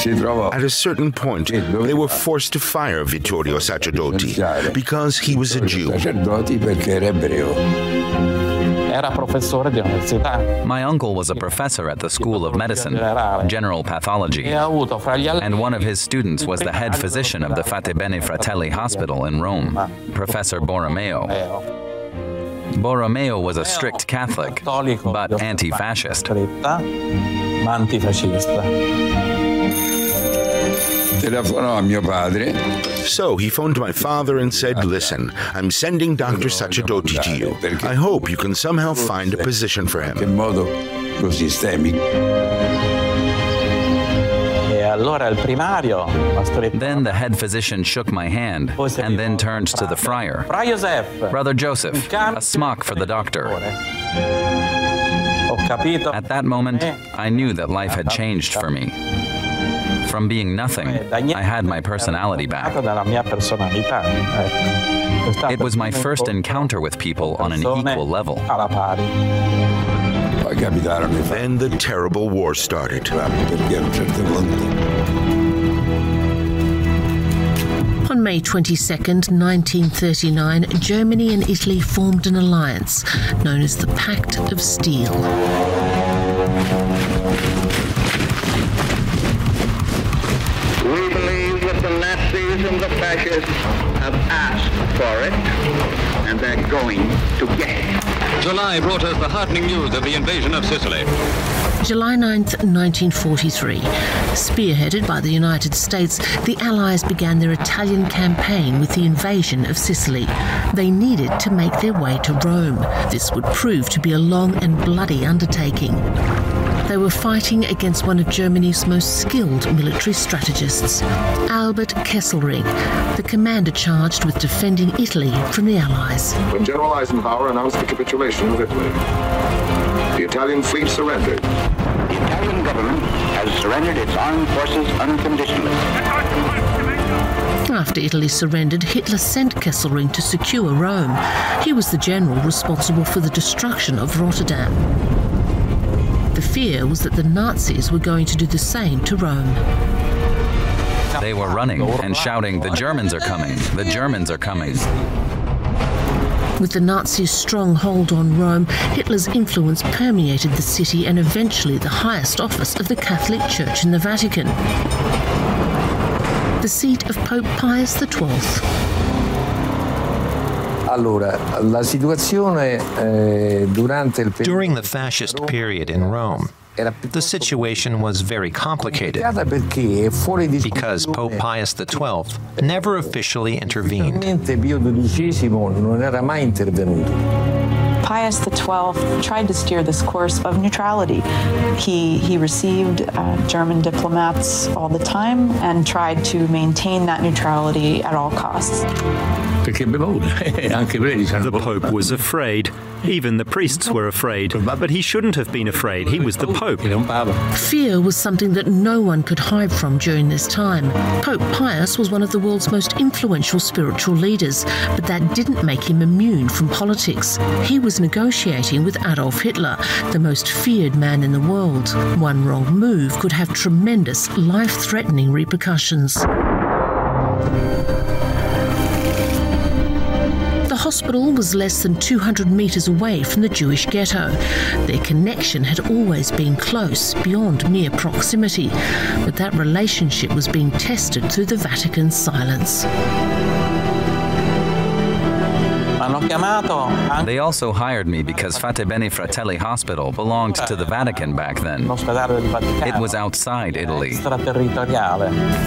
Speaker 20: At a certain point, they were forced to fire Vittorio Sacerdoti because he was a Jew.
Speaker 24: sacerdoti perché era ebreo.
Speaker 25: Era professore di università
Speaker 21: My uncle was a professor at the School of Medicine, General Pathology,
Speaker 25: ha avuto fra gli
Speaker 21: and one of his students was the head physician of the Fate Bene Fratelli Hospital in Rome, Professor Borromeo. Borromeo was a strict Catholic, but anti fascist.
Speaker 25: ma antifascista.
Speaker 24: Telefonò a mio padre
Speaker 20: So he phoned my father and said, Listen, I'm sending Dr. Sacerdoti to you. I hope you can somehow find a position for him.
Speaker 24: in modo così sistemico.
Speaker 25: E allora il primario ha
Speaker 21: Then the head physician shook my hand and then turned to the friar.
Speaker 25: Fra Joseph,
Speaker 21: Brother Joseph, a smock for the doctor.
Speaker 25: ho capito
Speaker 21: At that moment, eh. I knew that life had ah, ah, changed for ah. me. From being nothing, I had my personality back.
Speaker 25: dalla mia personalità. Ecco. È stato
Speaker 21: It was my first encounter with people on an equal level.
Speaker 25: alla pari.
Speaker 24: Poi capitarono i fatti
Speaker 20: Then the terrible war started.
Speaker 24: perché a un certo
Speaker 19: On May 22nd, 1939, Germany and Italy formed an alliance known as the Pact of Steel.
Speaker 26: We believe that the Nazis and the fascists have asked for it, and they're going to get it.
Speaker 27: July brought us the heartening news of the invasion of Sicily.
Speaker 19: July 9th, 1943. Spearheaded by the United States, the Allies began their Italian campaign with the invasion of Sicily. They needed to make their way to Rome. This would prove to be a long and bloody undertaking. They were fighting against one of Germany's most skilled military strategists, Albert Kesselring, the commander charged with defending Italy from the Allies.
Speaker 28: when General Eisenhower announced the capitulation of Italy. The Italian fleet surrendered.
Speaker 26: The Italian government has surrendered its armed forces unconditionally.
Speaker 19: After Italy surrendered, Hitler sent Kesselring to secure Rome. He was the general responsible for the destruction of Rotterdam. The fear was that the Nazis were going to do the same to Rome.
Speaker 21: They were running and shouting, The Germans are coming! The Germans are coming!
Speaker 19: With the Nazis' strong hold on Rome, Hitler's influence permeated the city and eventually the highest office of the Catholic Church in the Vatican. The seat of Pope Pius XII.
Speaker 29: Allora, la situazione eh, durante il
Speaker 30: During the fascist period in Rome, the situation was very complicated because Pope Pius XII never officially intervened.
Speaker 29: Pio XII non era mai intervenuto.
Speaker 23: Pius XII tried to steer this course of neutrality. He, he received uh, German diplomats all the time and tried to maintain that neutrality at all costs.
Speaker 22: The Pope was afraid. Even the priests were afraid. But he shouldn't have been afraid. He was the Pope.
Speaker 19: Fear was something that no one could hide from during this time. Pope Pius was one of the world's most influential spiritual leaders, but that didn't make him immune from politics. He was negotiating with Adolf Hitler, the most feared man in the world. One wrong move could have tremendous, life threatening repercussions. Hospital was less than 200 metres away from the Jewish ghetto. Their connection had always been close, beyond mere proximity, but that relationship was being tested through the Vatican's silence.
Speaker 21: They also hired me because Fate Bene Fratelli Hospital belonged to the Vatican back then. It was outside Italy.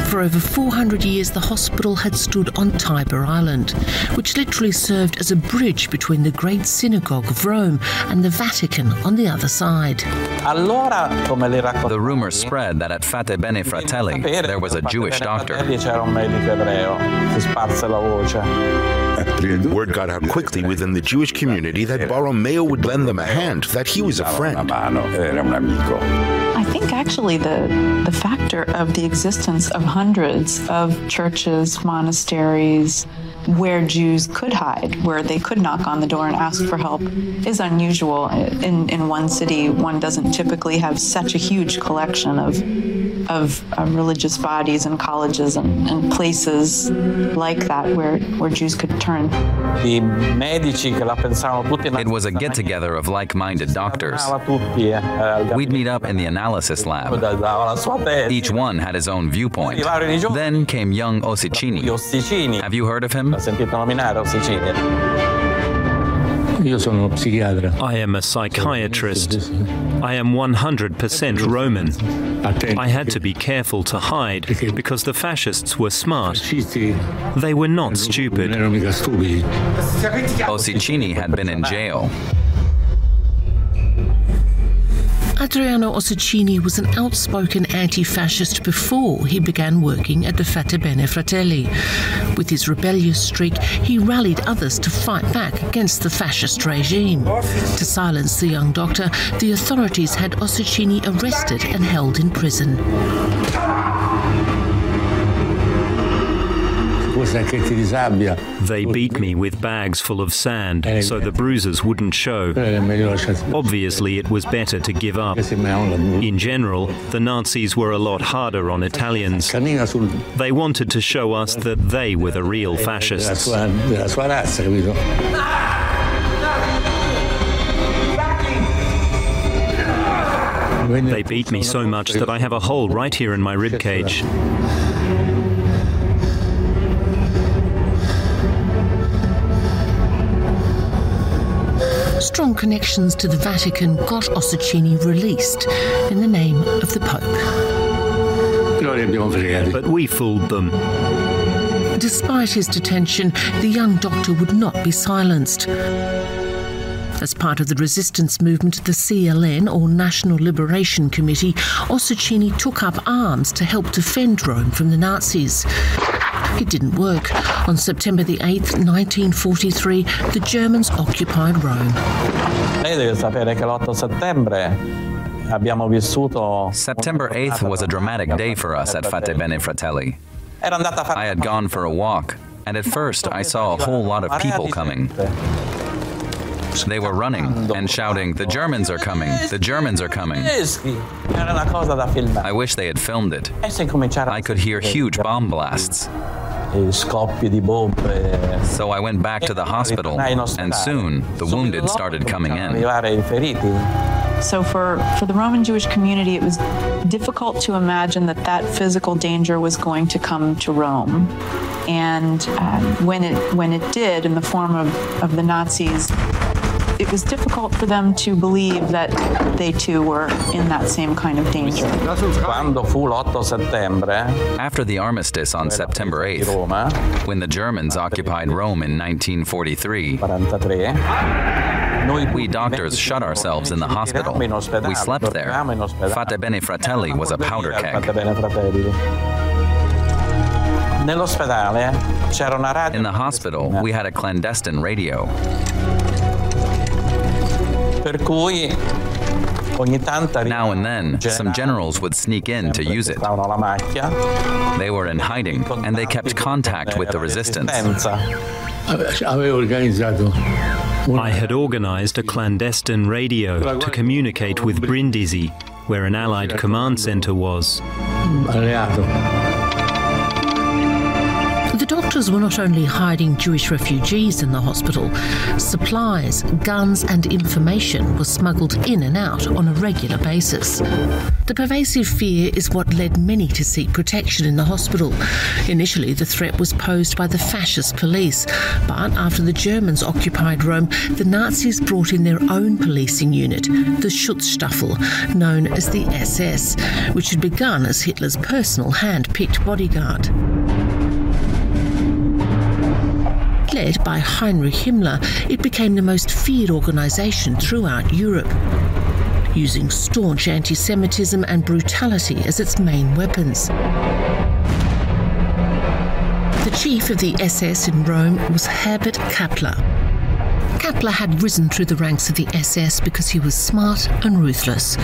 Speaker 19: For over 400 years, the hospital had stood on Tiber Island, which literally served as a bridge between the great synagogue of Rome and the Vatican on the other side.
Speaker 21: The rumor spread that at Fate Bene Fratelli there was a Jewish doctor.
Speaker 20: Word got out quickly within the Jewish community that Borromeo would lend them a hand, that he was a friend.
Speaker 23: I think actually the the factor of the existence of hundreds of churches, monasteries where Jews could hide, where they could knock on the door and ask for help is unusual. In in one city, one doesn't typically have such a huge collection of of uh, religious bodies and colleges and, and places like that where where Jews could turn.
Speaker 21: It was a get together of like minded doctors. We'd meet up in the analysis lab. Each one had his own viewpoint. Then came young Ossicini. Have you heard of him?
Speaker 22: I am a psychiatrist. I am 100% Roman. I had to be careful to hide because the fascists were smart. They were not stupid.
Speaker 21: Ossicini oh, had been in jail.
Speaker 19: Adriano Ossicini was an outspoken anti-fascist before he began working at the Fate Bene Fratelli. With his rebellious streak, he rallied others to fight back against the fascist regime. To silence the young doctor, the authorities had Ossicini arrested and held in prison.
Speaker 22: They beat me with bags full of sand so the bruises wouldn't show. Obviously, it was better to give up. In general, the Nazis were a lot harder on Italians. They wanted to show us that they were the real fascists. They beat me so much that I have a hole right here in my rib cage.
Speaker 19: Connections to the Vatican got Ossicini released in the name of the Pope.
Speaker 22: But we fooled them.
Speaker 19: Despite his detention, the young doctor would not be silenced. As part of the resistance movement, the CLN, or National Liberation Committee, Ossicini took up arms to help defend Rome from the Nazis. It didn't work. On September the 8th, 1943, the Germans occupied Rome.
Speaker 21: September 8th was a dramatic day for us at Fate Bene Fratelli. I had gone for a walk, and at first I saw a whole lot of people coming. They were running and shouting, The Germans are coming! The Germans are coming! I wish they had filmed it. I could hear huge bomb blasts. So I went back to the hospital, and soon the wounded started coming in.
Speaker 23: So for, for the Roman Jewish community, it was difficult to imagine that that physical danger was going to come to Rome. And uh, when it when it did in the form of, of the Nazis, it was difficult for them to believe that they too were in that same kind of danger.
Speaker 21: After the armistice on September 8th, when the Germans occupied Rome in 1943, we doctors shut ourselves in the hospital. We slept there. Fate Bene Fratelli was a powder keg. In the hospital, we had a clandestine radio. Now and then, some generals would sneak in to use it. They were in hiding, and they kept contact with the resistance.
Speaker 22: I had organized a clandestine radio to communicate with Brindisi, where an Allied command center was.
Speaker 19: Doctors were not only hiding Jewish refugees in the hospital, supplies, guns, and information were smuggled in and out on a regular basis. The pervasive fear is what led many to seek protection in the hospital. Initially, the threat was posed by the fascist police, but after the Germans occupied Rome, the Nazis brought in their own policing unit, the Schutzstaffel, known as the SS, which had begun as Hitler's personal hand picked bodyguard. Led by Heinrich Himmler, it became the most feared organization throughout Europe, using staunch anti Semitism and brutality as its main weapons. The chief of the SS in Rome was Herbert Kappler. Kappler had risen through the ranks of the SS because he was smart and ruthless.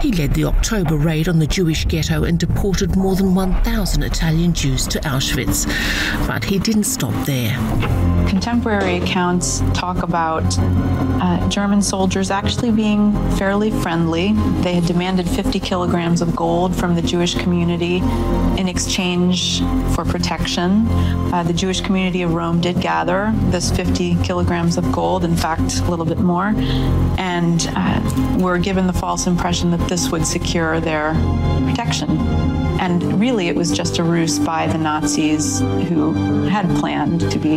Speaker 19: He led the October raid on the Jewish ghetto and deported more than 1,000 Italian Jews to Auschwitz. But he didn't stop there.
Speaker 23: Contemporary accounts talk about uh, German soldiers actually being fairly friendly. They had demanded 50 kilograms of gold from the Jewish community in exchange for protection. Uh, the Jewish community of Rome did gather this 50 kilograms of gold, in fact, a little bit more, and uh, were given the false impression that this would secure their protection. And really, it was just a ruse by the Nazis who had planned to be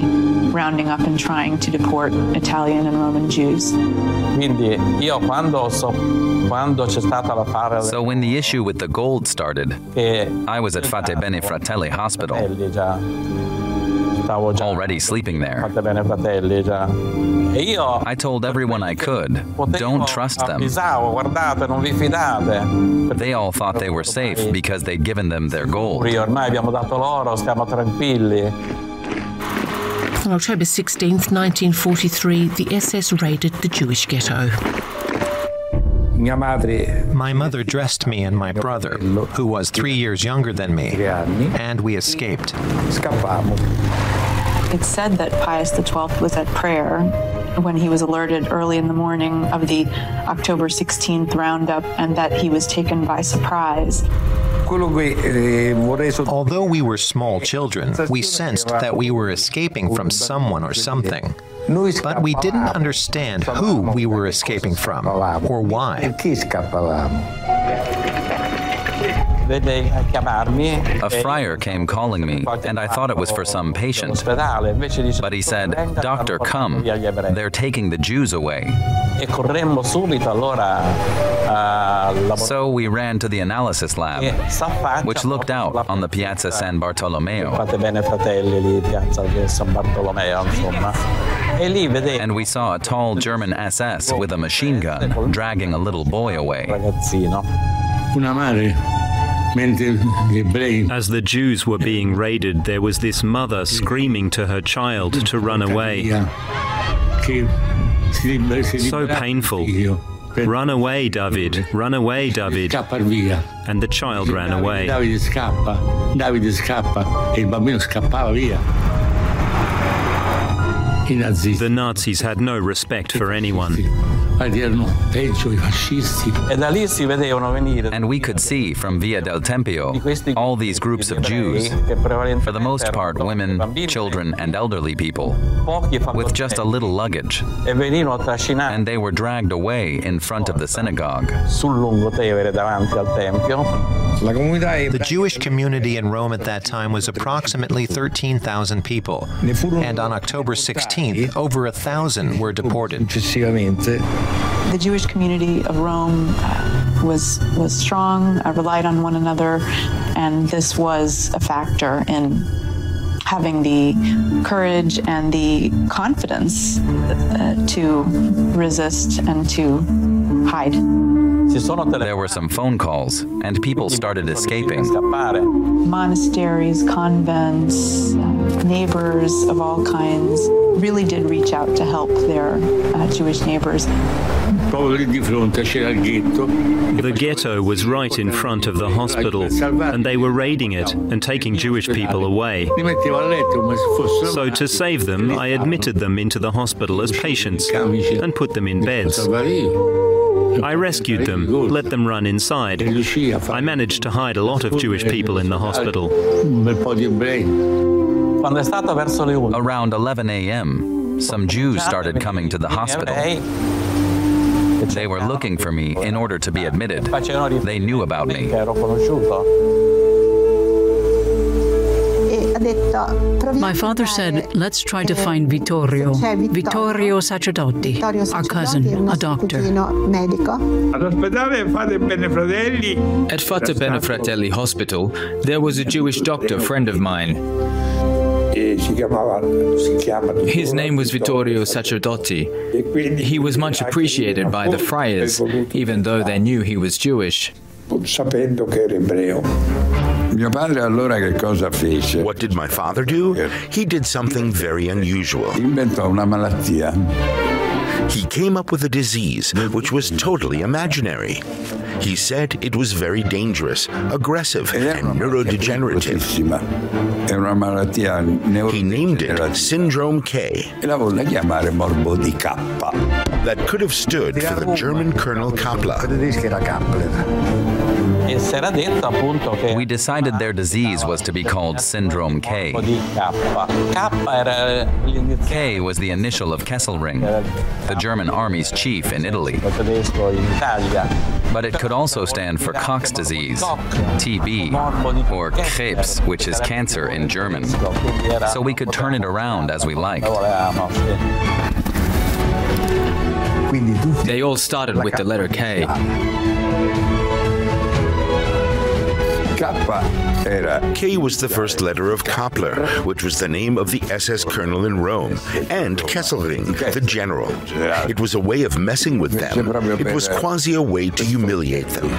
Speaker 23: rounding up and trying to deport Italian and Roman Jews.
Speaker 21: So when the issue with the gold started, I was at Fate Bene Fratelli Hospital already sleeping there. I told everyone I could, don't trust them. They all thought they were safe because they'd given them their gold.
Speaker 19: On October 16, 1943, the SS raided the Jewish ghetto.
Speaker 30: My mother dressed me and my brother, who was three years younger than me, and we escaped.
Speaker 23: It's said that Pius XII was at prayer when he was alerted early in the morning of the October 16th roundup and that he was taken by surprise.
Speaker 30: Although we were small children, we sensed that we were escaping from someone or something. But we didn't understand who we were escaping from or why.
Speaker 21: A friar came calling me, and I thought it was for some patient. But he said, Doctor, come. They're taking the Jews away. So we ran to the analysis lab, which looked out on the Piazza San Bartolomeo. And we saw a tall German SS with a machine gun dragging a little boy away.
Speaker 22: As the Jews were being raided, there was this mother screaming to her child to run away. So painful. Run away, David. Run away, David. And the child ran away.
Speaker 1: Davide scappa. Davide scappa. E il bambino scappava via.
Speaker 22: The Nazis had no respect for anyone.
Speaker 21: And we could see from Via del Tempio all these groups of Jews, for the most part women, children, and elderly people, with just a little luggage. And they were dragged away in front of the synagogue.
Speaker 30: The Jewish community in Rome at that time was approximately 13,000 people, and on October 16th, over a thousand were deported.
Speaker 23: The Jewish community of Rome uh, was was strong, uh, relied on one another, and this was a factor in having the courage and the confidence uh, to resist and to hide.
Speaker 21: There were some phone calls, and people started escaping.
Speaker 23: Monasteries, convents, uh, neighbors of all kinds really did reach out to help their uh, Jewish neighbors.
Speaker 22: The ghetto was right in front of the hospital, and they were raiding it and taking Jewish people away. So, to save them, I admitted them into the hospital as patients and put them in beds. I rescued them, let them run inside. I managed to hide a lot of Jewish people in the hospital.
Speaker 21: Around 11 a.m., some Jews started coming to the hospital. They were looking for me in order to be admitted. They knew about me.
Speaker 31: My father said, let's try to find Vittorio. Vittorio Sacerdoti, our cousin, a doctor.
Speaker 32: At Fate Bene Fratelli Hospital, there was a Jewish doctor friend of mine. His name was Vittorio Sacerdoti. He was much appreciated by the friars, even though they knew he was Jewish.
Speaker 33: What did my father do? He did something very unusual. He came up with a disease which was totally imaginary. He said it was very dangerous, aggressive, and neurodegenerative. He named it Syndrome K. That could have stood for the German Colonel Kappler.
Speaker 21: We decided their disease was to be called Syndrome K. K was the initial of Kesselring, the German army's chief in Italy. But it could also stand for Koch's disease, TB, or Krebs, which is cancer in German. So we could turn it around as we liked.
Speaker 32: They all started with the letter K.
Speaker 33: K was the first letter of Kappler, which was the name of the SS colonel in Rome, and Kesselring, the general. It was a way of messing with them. It was quasi a way to humiliate them.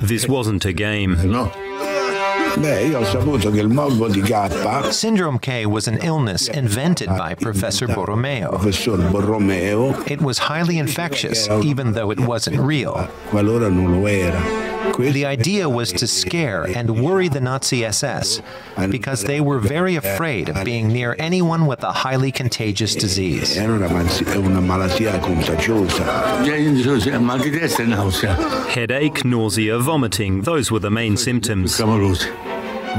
Speaker 22: This wasn't a game.
Speaker 30: Syndrome K was an illness invented by Professor Borromeo. It was highly infectious, even though it wasn't real. The idea was to scare and worry the Nazi SS because they were very afraid of being near anyone with a highly contagious disease.
Speaker 22: Headache, nausea, vomiting, those were the main symptoms.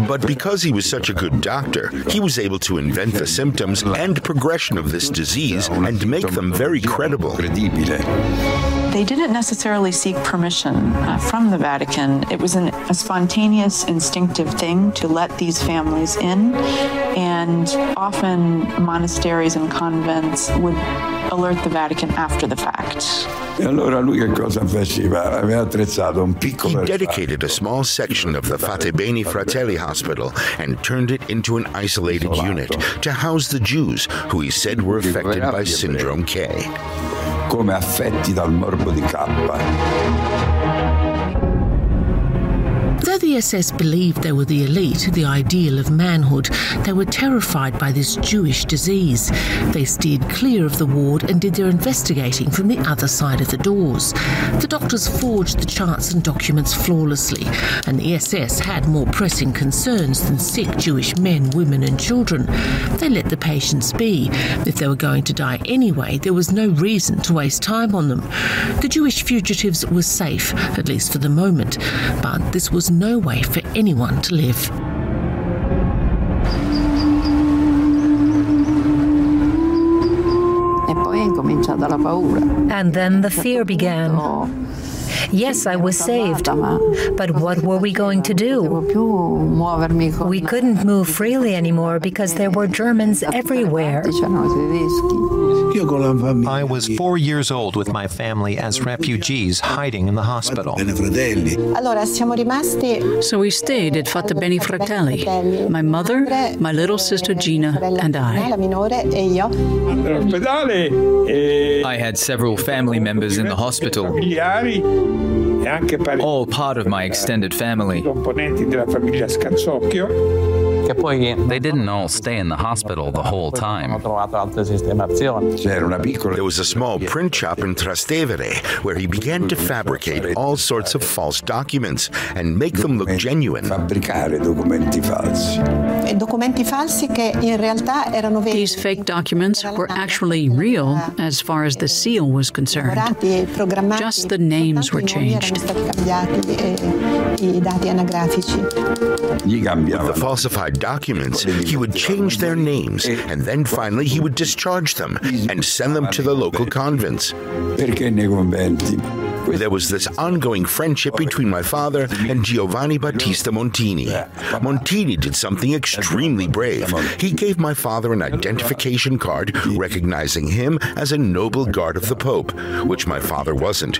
Speaker 33: But because he was such a good doctor, he was able to invent the symptoms and progression of this disease and make them very credible.
Speaker 23: They didn't necessarily seek permission uh, from the Vatican. It was an, a spontaneous, instinctive thing to let these families in, and often monasteries and convents would alert the Vatican after the fact.
Speaker 33: He dedicated a small section of the Fate Bene Fratelli hospital and turned it into an isolated unit to house the Jews who he said were affected by Syndrome K.
Speaker 24: come affetti dal morbo di K.
Speaker 19: Though the SS believed they were the elite, the ideal of manhood, they were terrified by this Jewish disease. They steered clear of the ward and did their investigating from the other side of the doors. The doctors forged the charts and documents flawlessly, and the SS had more pressing concerns than sick Jewish men, women, and children. They let the patients be. If they were going to die anyway, there was no reason to waste time on them. The Jewish fugitives were safe, at least for the moment, but this was no way for anyone to live.
Speaker 34: And then the fear began. Yes, I was saved. But what were we going to do? We couldn't move freely anymore because there were Germans everywhere.
Speaker 30: I was four years old with my family as refugees hiding in the hospital.
Speaker 35: So we stayed at Fate Bene Fratelli. My mother, my little sister Gina, and I.
Speaker 32: I had several family members in the hospital. All oh, part of my extended family.
Speaker 21: They didn't all stay in the hospital the whole time.
Speaker 20: There was a small print shop in Trastevere where he began to fabricate all sorts of false documents and make them look genuine.
Speaker 35: These fake documents were actually real as far as the seal was concerned. Just the names were changed.
Speaker 20: With the falsified documents, he would change their names and then finally he would discharge them and send them to the local convents. There was this ongoing friendship between my father and Giovanni Battista Montini. Montini did something extremely brave. He gave my father an identification card recognizing him as a noble guard of the Pope, which my father wasn't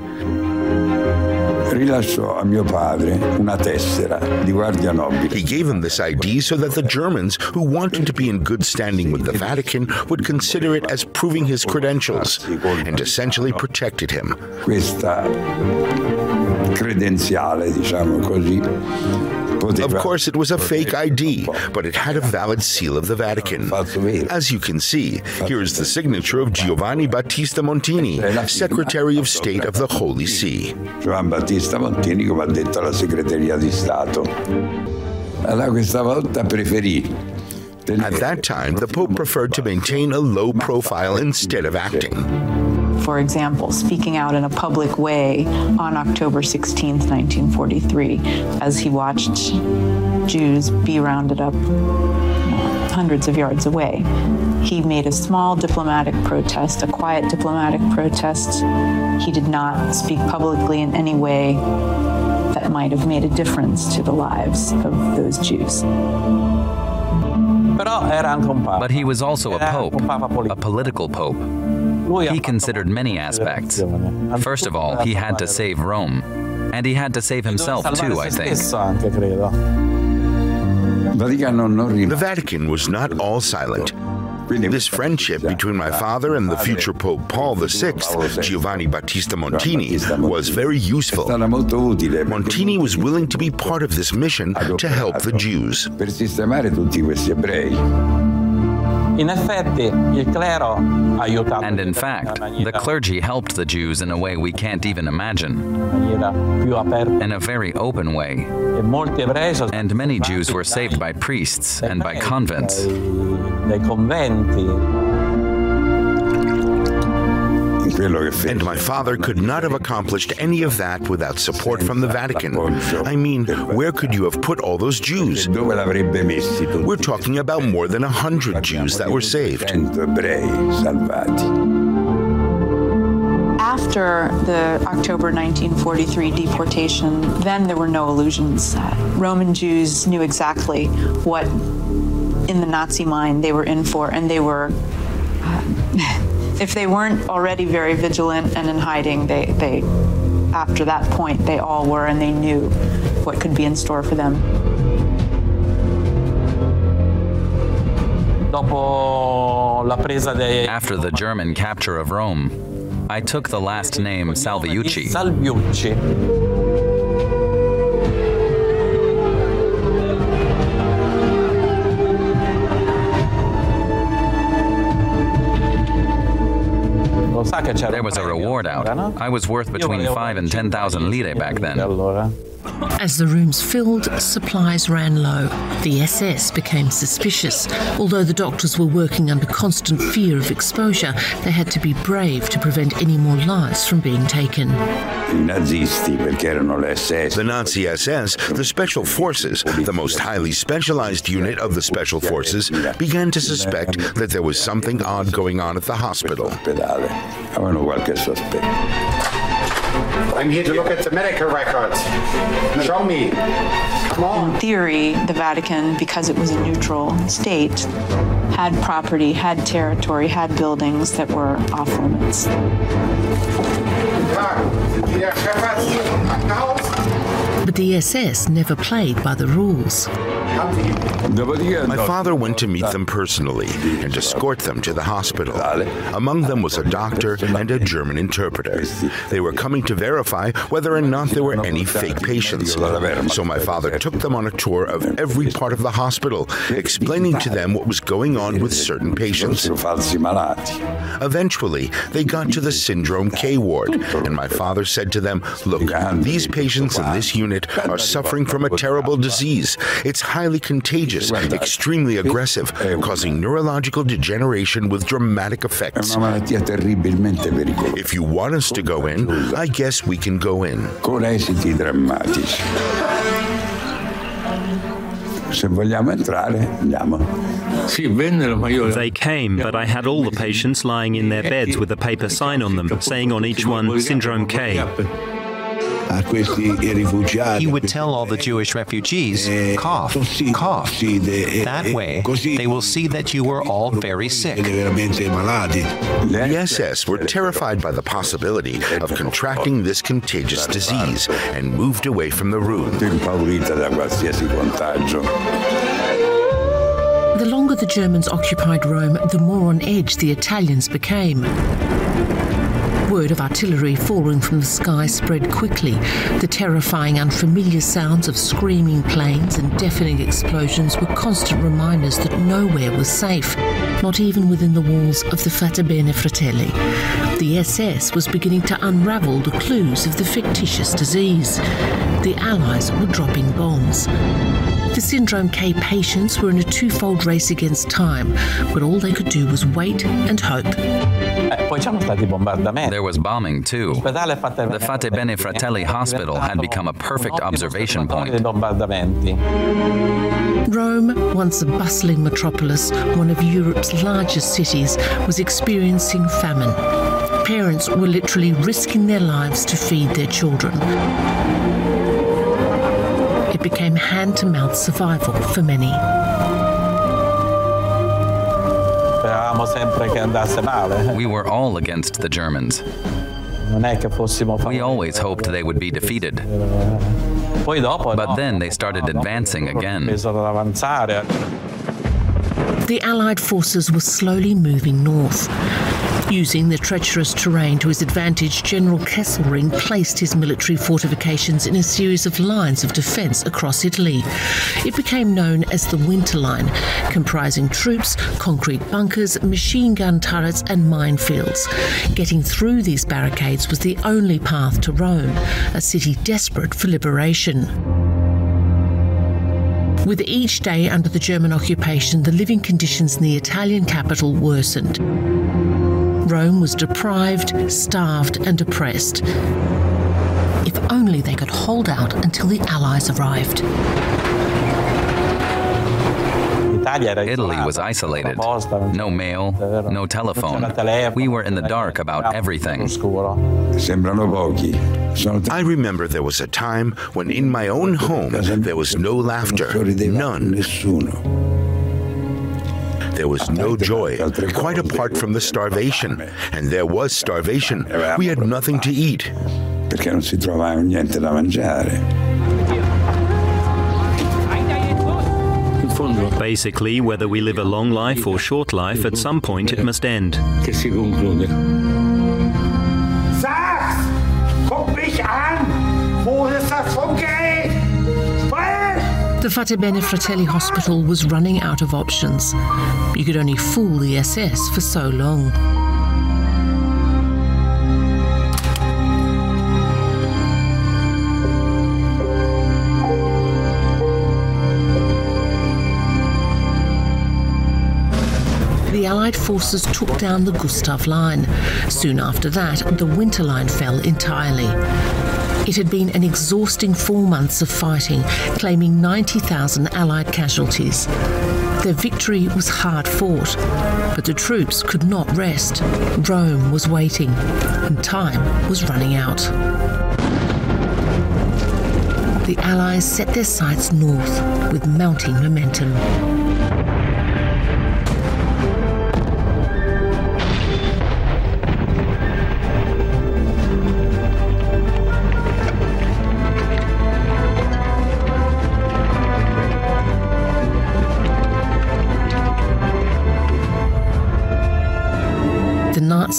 Speaker 24: rilasciò a mio padre una tessera di guardia nobile.
Speaker 20: He gave him this ID so that the Germans who wanted to be in good standing with the Vatican would consider it as proving his credentials and essentially protected him.
Speaker 24: Questa credenziale, diciamo così,
Speaker 20: of course, it was a fake ID, but it had a valid seal of the Vatican. Oh, As you can see, here is the signature of Giovanni Battista Montini, Secretary of State of the Holy See.
Speaker 24: Giovanni Battista Montini, come ha detto la Segreteria di Stato. Allora questa volta preferì
Speaker 20: At that time, the Pope preferred to maintain a low profile instead of acting
Speaker 23: for example, speaking out in a public way on October 16, 1943, as he watched Jews be rounded up hundreds of yards away. He made a small diplomatic protest, a quiet diplomatic protest. He did not speak publicly in any way that might have made a difference to the lives of those Jews.
Speaker 21: But he was also a pope, a political pope. He considered many aspects. First of all, he had to save Rome. And he had to save himself too, I think.
Speaker 20: The Vatican was not all silent. This friendship between my father and the future Pope Paul VI, Giovanni Battista Montini, was very useful. Montini was willing to be part of this mission to help the Jews.
Speaker 21: And in fact, the clergy helped the Jews in a way we can't even imagine. In a very open way. And many Jews were saved by priests and by convents.
Speaker 20: And my father could not have accomplished any of that without support from the Vatican. I mean, where could you have put all those Jews? We're talking about more than a hundred Jews that were saved.
Speaker 23: After the October 1943 deportation, then there were no illusions. Roman Jews knew exactly what in the Nazi mind they were in for and they were uh, if they weren't already very vigilant and in hiding, they they after that point they all were and they knew what could be in store for them.
Speaker 21: After the German capture of Rome, I took the last name Salviucci. There was a reward out. I was worth between 5 and 10,000 lire back then.
Speaker 19: As the rooms filled, supplies ran low. The SS became suspicious. Although the doctors were working under constant fear of exposure, they had to be brave to prevent any more lives from being taken.
Speaker 20: The Nazi SS, the Special Forces, the most highly specialized unit of the Special Forces, began to suspect that there was something odd going on at the hospital.
Speaker 36: I'm here to look at the medical records. Show me. Come on.
Speaker 23: In theory, the Vatican, because it was a neutral state, had property, had territory, had buildings that were off limits.
Speaker 19: But the SS never played by the rules.
Speaker 20: My father went to meet them personally and escort them to the hospital. Among them was a doctor and a German interpreter. They were coming to verify whether or not there were any fake patients. So my father took them on a tour of every part of the hospital, explaining to them what was going on with certain patients. Eventually, they got to the Syndrome K ward, and my father said to them, Look, these patients in this unit are suffering from a terrible disease. It's highly contagious, extremely aggressive, causing neurological degeneration with dramatic effects. If you want us to go in, I guess we can go in.
Speaker 24: Con esiti drammatici. Se vogliamo entrare, andiamo.
Speaker 22: They came, but I had all the patients lying in their beds with a paper sign on them, saying on each one, Syndrome K.
Speaker 30: He would tell all the Jewish refugees, cough, cough. That way, they will see that you are all very sick.
Speaker 20: The SS were terrified by the possibility of contracting this contagious disease and moved away from the room.
Speaker 19: The longer the Germans occupied Rome, the more on edge the Italians became. Word of artillery falling from the sky spread quickly. The terrifying, unfamiliar sounds of screaming planes and deafening explosions were constant reminders that nowhere was safe, not even within the walls of the Fate Bene Fratelli. The SS was beginning to unravel the clues of the fictitious disease. The Allies were dropping bombs. The Syndrome K patients were in a twofold race against time, but all they could do was wait and hope.
Speaker 21: There was bombing too. The Fate Bene Fratelli Hospital had become a perfect observation point.
Speaker 19: Rome, once a bustling metropolis, one of Europe's largest cities, was experiencing famine. Parents were literally risking their lives to feed their children. It became hand to mouth survival for many.
Speaker 21: We were all against the Germans. We always hoped they would be defeated. But then they started advancing again.
Speaker 19: The Allied forces were slowly moving north. Using the treacherous terrain to his advantage, General Kesselring placed his military fortifications in a series of lines of defence across Italy. It became known as the Winter Line, comprising troops, concrete bunkers, machine gun turrets, and minefields. Getting through these barricades was the only path to Rome, a city desperate for liberation. With each day under the German occupation, the living conditions in the Italian capital worsened. Rome was deprived, starved, and oppressed. If only they could hold out until the Allies arrived.
Speaker 21: Italy was isolated. No mail, no telephone. We were in the dark about everything.
Speaker 20: I remember there was a time when in my own home there was no laughter, none. There was no joy, quite apart from the starvation. And there was starvation. We had nothing to eat.
Speaker 24: Perché non si trovava niente da mangiare.
Speaker 22: Basically, whether we live a long life or short life, at some point it must end.
Speaker 19: the Fate Bene Fratelli hospital was running out of options. You could only fool the SS for so long. the Allied forces took down the Gustav Line. Soon after that, the Winter Line fell entirely. It had been an exhausting four months of fighting, claiming 90,000 Allied casualties. Their victory was hard fought, but the troops could not rest. Rome was waiting, and time was running out. The Allies set their sights north with mounting momentum.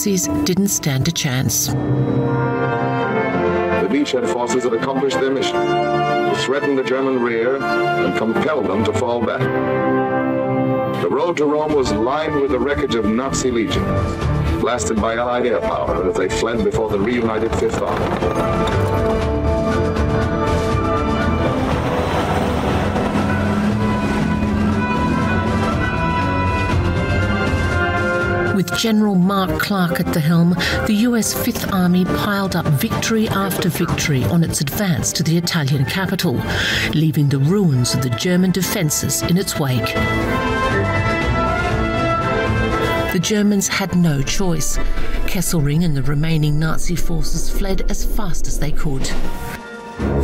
Speaker 19: Nazis didn't stand a chance.
Speaker 28: The beachhead forces had accomplished their mission to threaten the German rear and compel them to fall back. The road to Rome was lined with the wreckage of Nazi legions, blasted by Allied air power as they fled before the reunited Fifth Army.
Speaker 19: With General Mark Clark at the helm, the US Fifth Army piled up victory after victory on its advance to the Italian capital, leaving the ruins of the German defenses in its wake. The Germans had no choice. Kesselring and the remaining Nazi forces fled as fast as they could.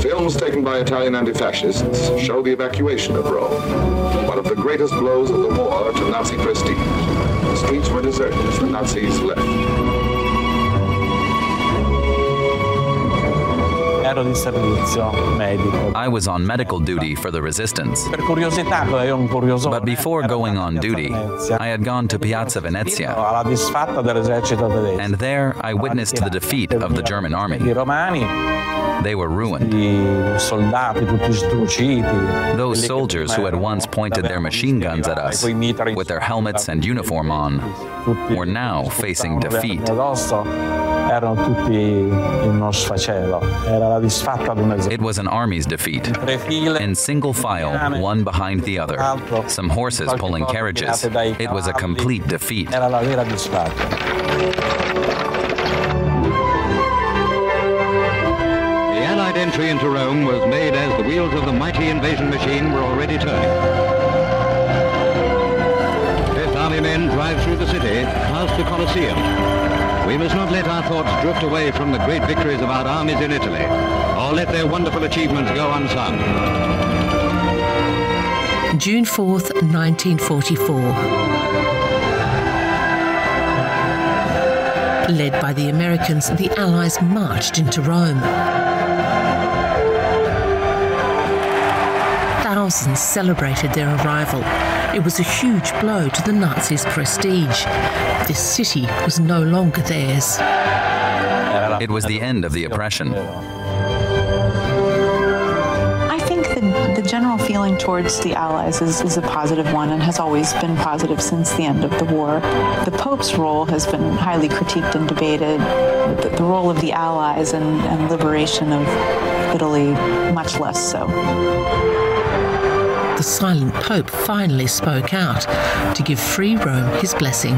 Speaker 28: Films taken by Italian anti-fascists show the evacuation of Rome, one of the greatest blows of the war to Nazi prestige. The streets were deserted as the Nazis left.
Speaker 21: I was on medical duty for the resistance. But before going on duty, I had gone to Piazza Venezia. And there I witnessed the defeat of the German army. They were ruined. Those soldiers who had once pointed their machine guns at us with their helmets and uniform on were now facing defeat. It was an army's defeat. In single file, one behind the other. Some horses pulling carriages. It was a complete defeat.
Speaker 27: The Allied entry into Rome was made as the wheels of the mighty invasion machine were already turning. Fifth Army men drive through the city, past the Colosseum. We must not let our thoughts drift away from the great victories of our armies in Italy, or let their wonderful achievements go unsung.
Speaker 19: June 4th, 1944. Led by the Americans, the Allies marched into Rome. Thousands celebrated their arrival. It was a huge blow to the Nazis' prestige. This city was no longer theirs.
Speaker 21: It was the end of the oppression.
Speaker 23: I think the, the general feeling towards the Allies is, is a positive one and has always been positive since the end of the war. The Pope's role has been highly critiqued and debated. The, the role of the Allies and, and liberation of Italy, much less so
Speaker 19: the silent Pope finally spoke out to give Free Rome his blessing.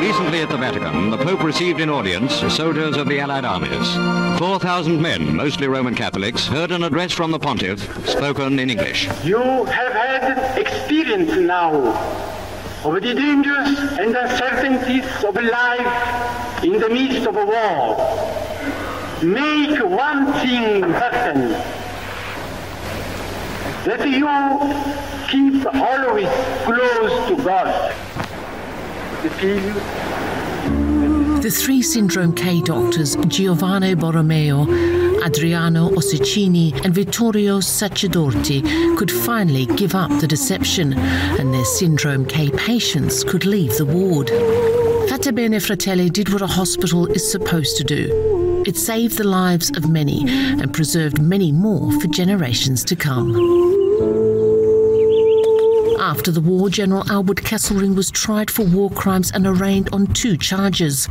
Speaker 27: Recently at the Vatican, the Pope received in audience soldiers of the Allied armies. 4,000 men, mostly Roman Catholics, heard an address from the pontiff, spoken in English.
Speaker 37: You have had experience now of the dangers and uncertainties of life in the midst of a war. Make one thing certain, that you keep always close to God.
Speaker 19: The three Syndrome K doctors, Giovanni Borromeo, Adriano Ossicini and Vittorio Sacerdoti could finally give up the deception and their Syndrome K patients could leave the ward. Fate Bene Fratelli did what a hospital is supposed to do. It saved the lives of many and preserved many more for generations to come. After the war, General Albert Kesselring was tried for war crimes and arraigned on two charges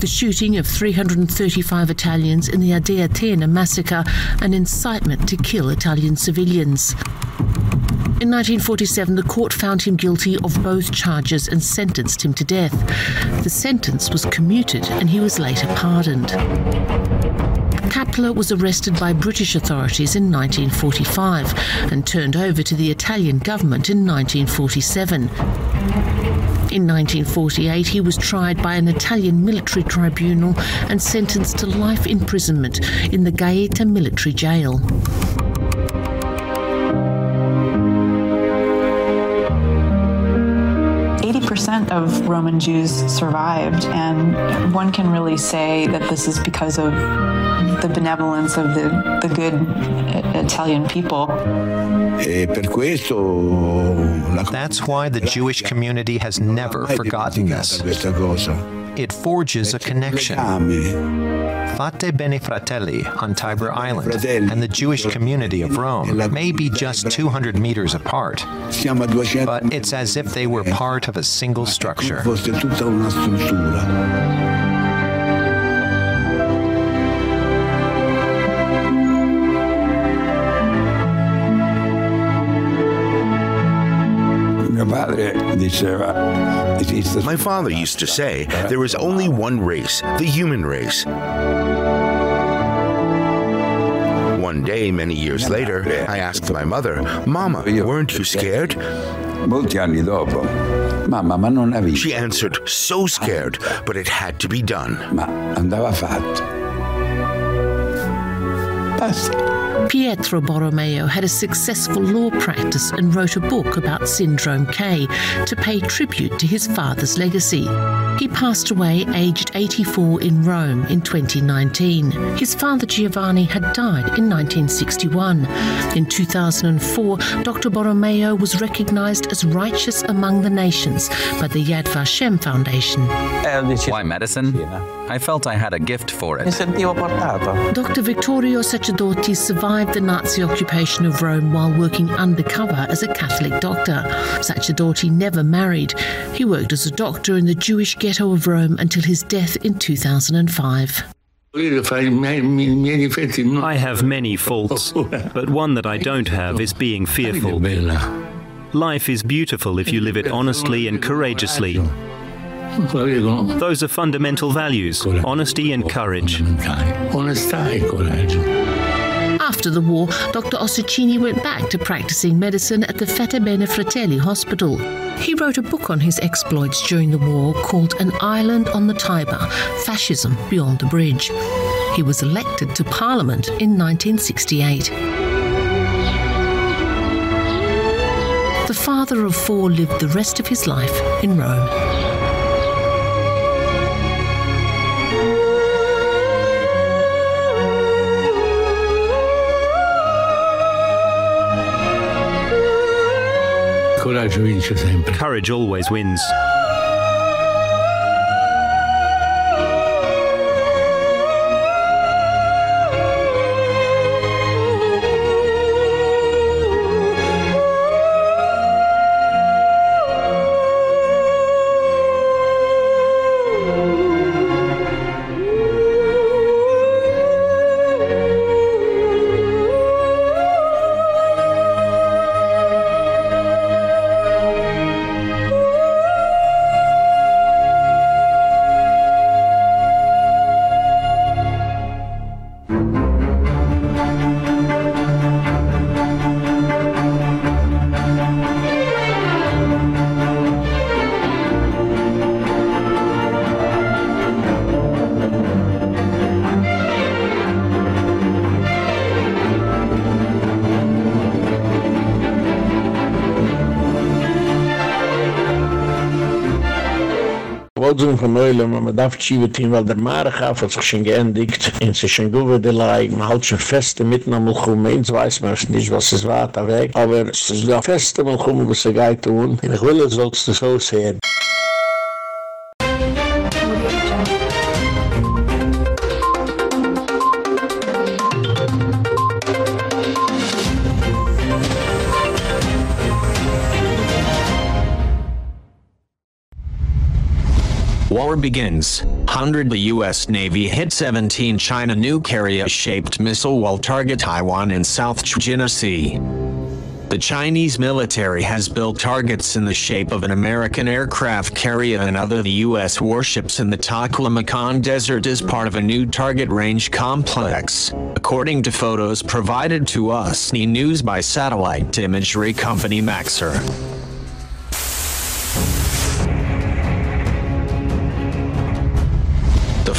Speaker 19: the shooting of 335 Italians in the Ardea massacre, an incitement to kill Italian civilians. In 1947, the court found him guilty of both charges and sentenced him to death. The sentence was commuted and he was later pardoned. Kappler was arrested by British authorities in 1945 and turned over to the Italian government in 1947. In 1948, he was tried by an Italian military tribunal and sentenced to life imprisonment in the Gaeta military jail.
Speaker 23: Of Roman Jews survived, and one can really say that this is because of the benevolence of the, the good Italian people.
Speaker 30: That's why the Jewish community has never forgotten this. It forges a connection. Fate Bene Fratelli on Tiber Island and the Jewish community of Rome may be just 200 meters apart, but it's as if they were part of a single structure.
Speaker 20: My father used to say there is only one race, the human race. One day, many years later, I asked my mother, Mama, weren't you scared? She answered, so scared, but it had to be done.
Speaker 19: Pietro Borromeo had a successful law practice and wrote a book about Syndrome K to pay tribute to his father's legacy. He passed away aged 84 in Rome in 2019. His father Giovanni had died in 1961. In 2004, Dr. Borromeo was recognized as righteous among the nations by the Yad Vashem Foundation.
Speaker 21: Why medicine? I felt I had a gift for it.
Speaker 19: Dr. Vittorio Sacerdoti survived the Nazi occupation of Rome while working undercover as a Catholic doctor. Sacerdoti never married. He worked as a doctor in the Jewish ghetto of Rome until his death in 2005.
Speaker 22: I have many faults, but one that I don't have is being fearful. Life is beautiful if you live it honestly and courageously. Those are fundamental values honesty and courage.
Speaker 19: After the war, Dr. Ossicini went back to practicing medicine at the Fate Bene Fratelli Hospital. He wrote a book on his exploits during the war called An Island on the Tiber Fascism Beyond the Bridge. He was elected to Parliament in 1968. The father of four lived the rest of his life in Rome.
Speaker 22: Courage always wins.
Speaker 1: Von Neulem, man darf schiebe tun, weil der Marechaf hat sich schon geendigt, in sich schon gut de Leid, man halt schon feste mitten am Mulchum, eins weiß man nicht, was es war, da weg, aber es ist da feste Mulchum, was er geht tun, und ich will es sollst du so sehen.
Speaker 38: Begins. 100 the U.S. Navy hit 17 China new carrier-shaped missile while target Taiwan in South China Sea. The Chinese military has built targets in the shape of an American aircraft carrier and other U.S. warships in the Taklamakan Desert as part of a new target range complex, according to photos provided to us the News by satellite imagery company Maxar.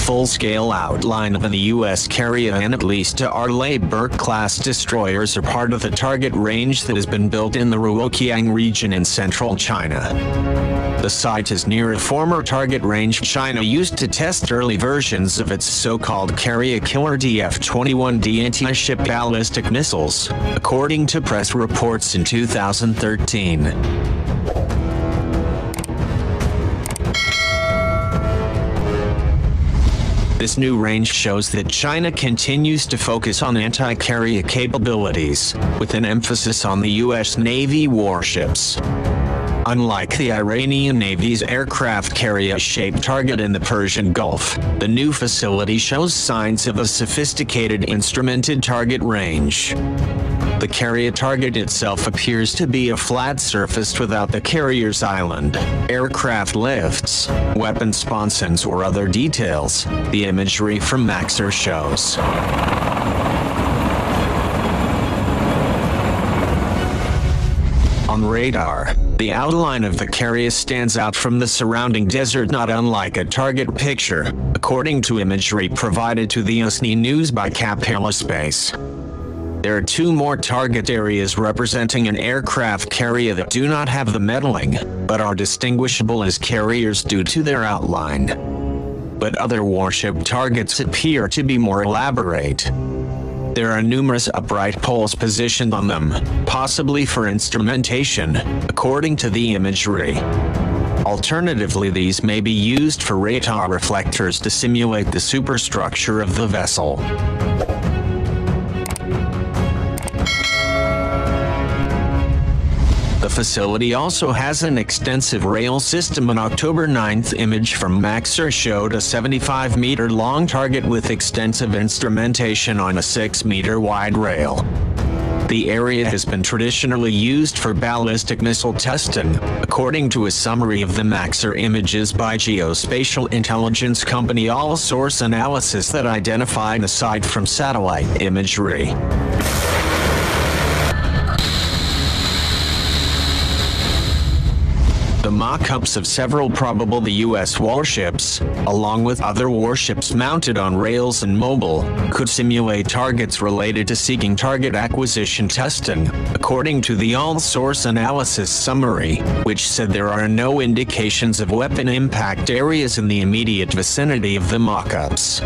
Speaker 38: Full-scale outline of the U.S. carrier and at least two Arleigh Burke-class destroyers are part of the target range that has been built in the Ruoqiang region in central China. The site is near a former target range China used to test early versions of its so-called carrier killer DF-21D anti-ship ballistic missiles, according to press reports in 2013. This new range shows that China continues to focus on anti-carrier capabilities, with an emphasis on the U.S. Navy warships. Unlike the Iranian Navy's aircraft carrier-shaped target in the Persian Gulf, the new facility shows signs of a sophisticated instrumented target range. The carrier target itself appears to be a flat surface without the carrier's island, aircraft lifts, weapon sponsons or other details, the imagery from Maxar shows. On radar, the outline of the carrier stands out from the surrounding desert not unlike a target picture, according to imagery provided to the USNI News by Capella Space. There are two more target areas representing an aircraft carrier that do not have the metalling, but are distinguishable as carriers due to their outline. But other warship targets appear to be more elaborate. There are numerous upright poles positioned on them, possibly for instrumentation, according to the imagery. Alternatively, these may be used for radar reflectors to simulate the superstructure of the vessel. The facility also has an extensive rail system. An October 9th image from Maxar showed a 75 meter long target with extensive instrumentation on a 6 meter wide rail. The area has been traditionally used for ballistic missile testing, according to a summary of the Maxar images by geospatial intelligence company All Source Analysis that identified the site from satellite imagery. The mock-ups of several probable the U.S. warships, along with other warships mounted on rails and mobile, could simulate targets related to seeking target acquisition testing, according to the all-source analysis summary, which said there are no indications of weapon impact areas in the immediate vicinity of the mock-ups.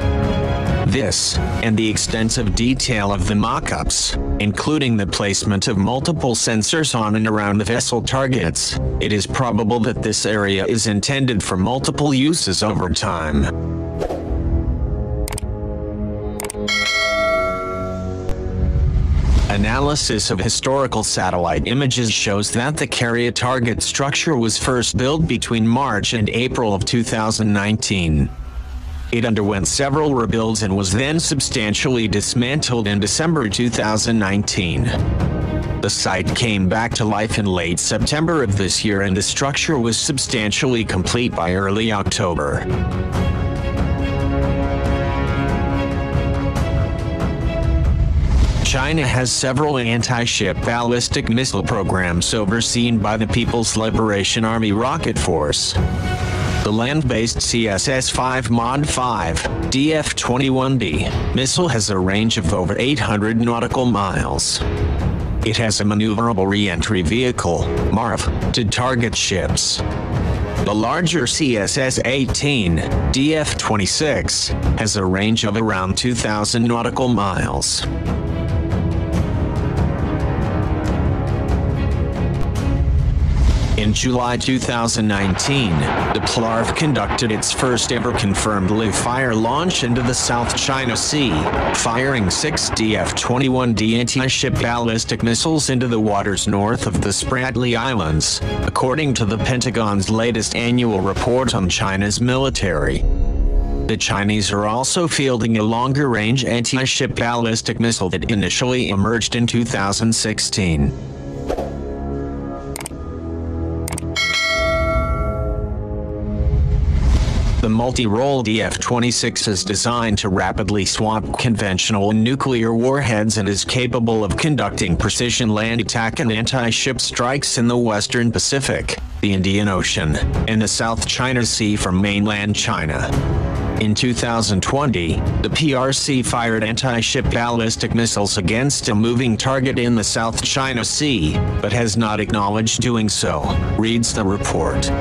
Speaker 38: This, and the extensive detail of the mock-ups, including the placement of multiple sensors on and around the vessel targets, it is probable that this area is intended for multiple uses over time. Analysis of historical satellite images shows that the carrier target structure was first built between March and April of 2019. It underwent several rebuilds and was then substantially dismantled in December 2019. The site came back to life in late September of this year and the structure was substantially complete by early October. China has several anti-ship ballistic missile programs overseen by the People's Liberation Army Rocket Force. The land-based CSS-5 Mod 5 DF-21D missile has a range of over 800 nautical miles. It has a maneuverable re-entry vehicle, MARV, to target ships. The larger CSS-18 DF-26 has a range of around 2,000 nautical miles. July 2019, the PLARF conducted its first ever confirmed live fire launch into the South China Sea, firing six DF-21D anti-ship ballistic missiles into the waters north of the Spratly Islands, according to the Pentagon's latest annual report on China's military. The Chinese are also fielding a longer-range anti-ship ballistic missile that initially emerged in 2016. The multi-role DF-26 is designed to rapidly swap conventional nuclear warheads and is capable of conducting precision land attack and anti-ship strikes in the western Pacific, the Indian Ocean, and the South China Sea from mainland China. In 2020, the PRC fired anti-ship ballistic missiles against a moving target in the South China Sea, but has not acknowledged doing so, reads the report.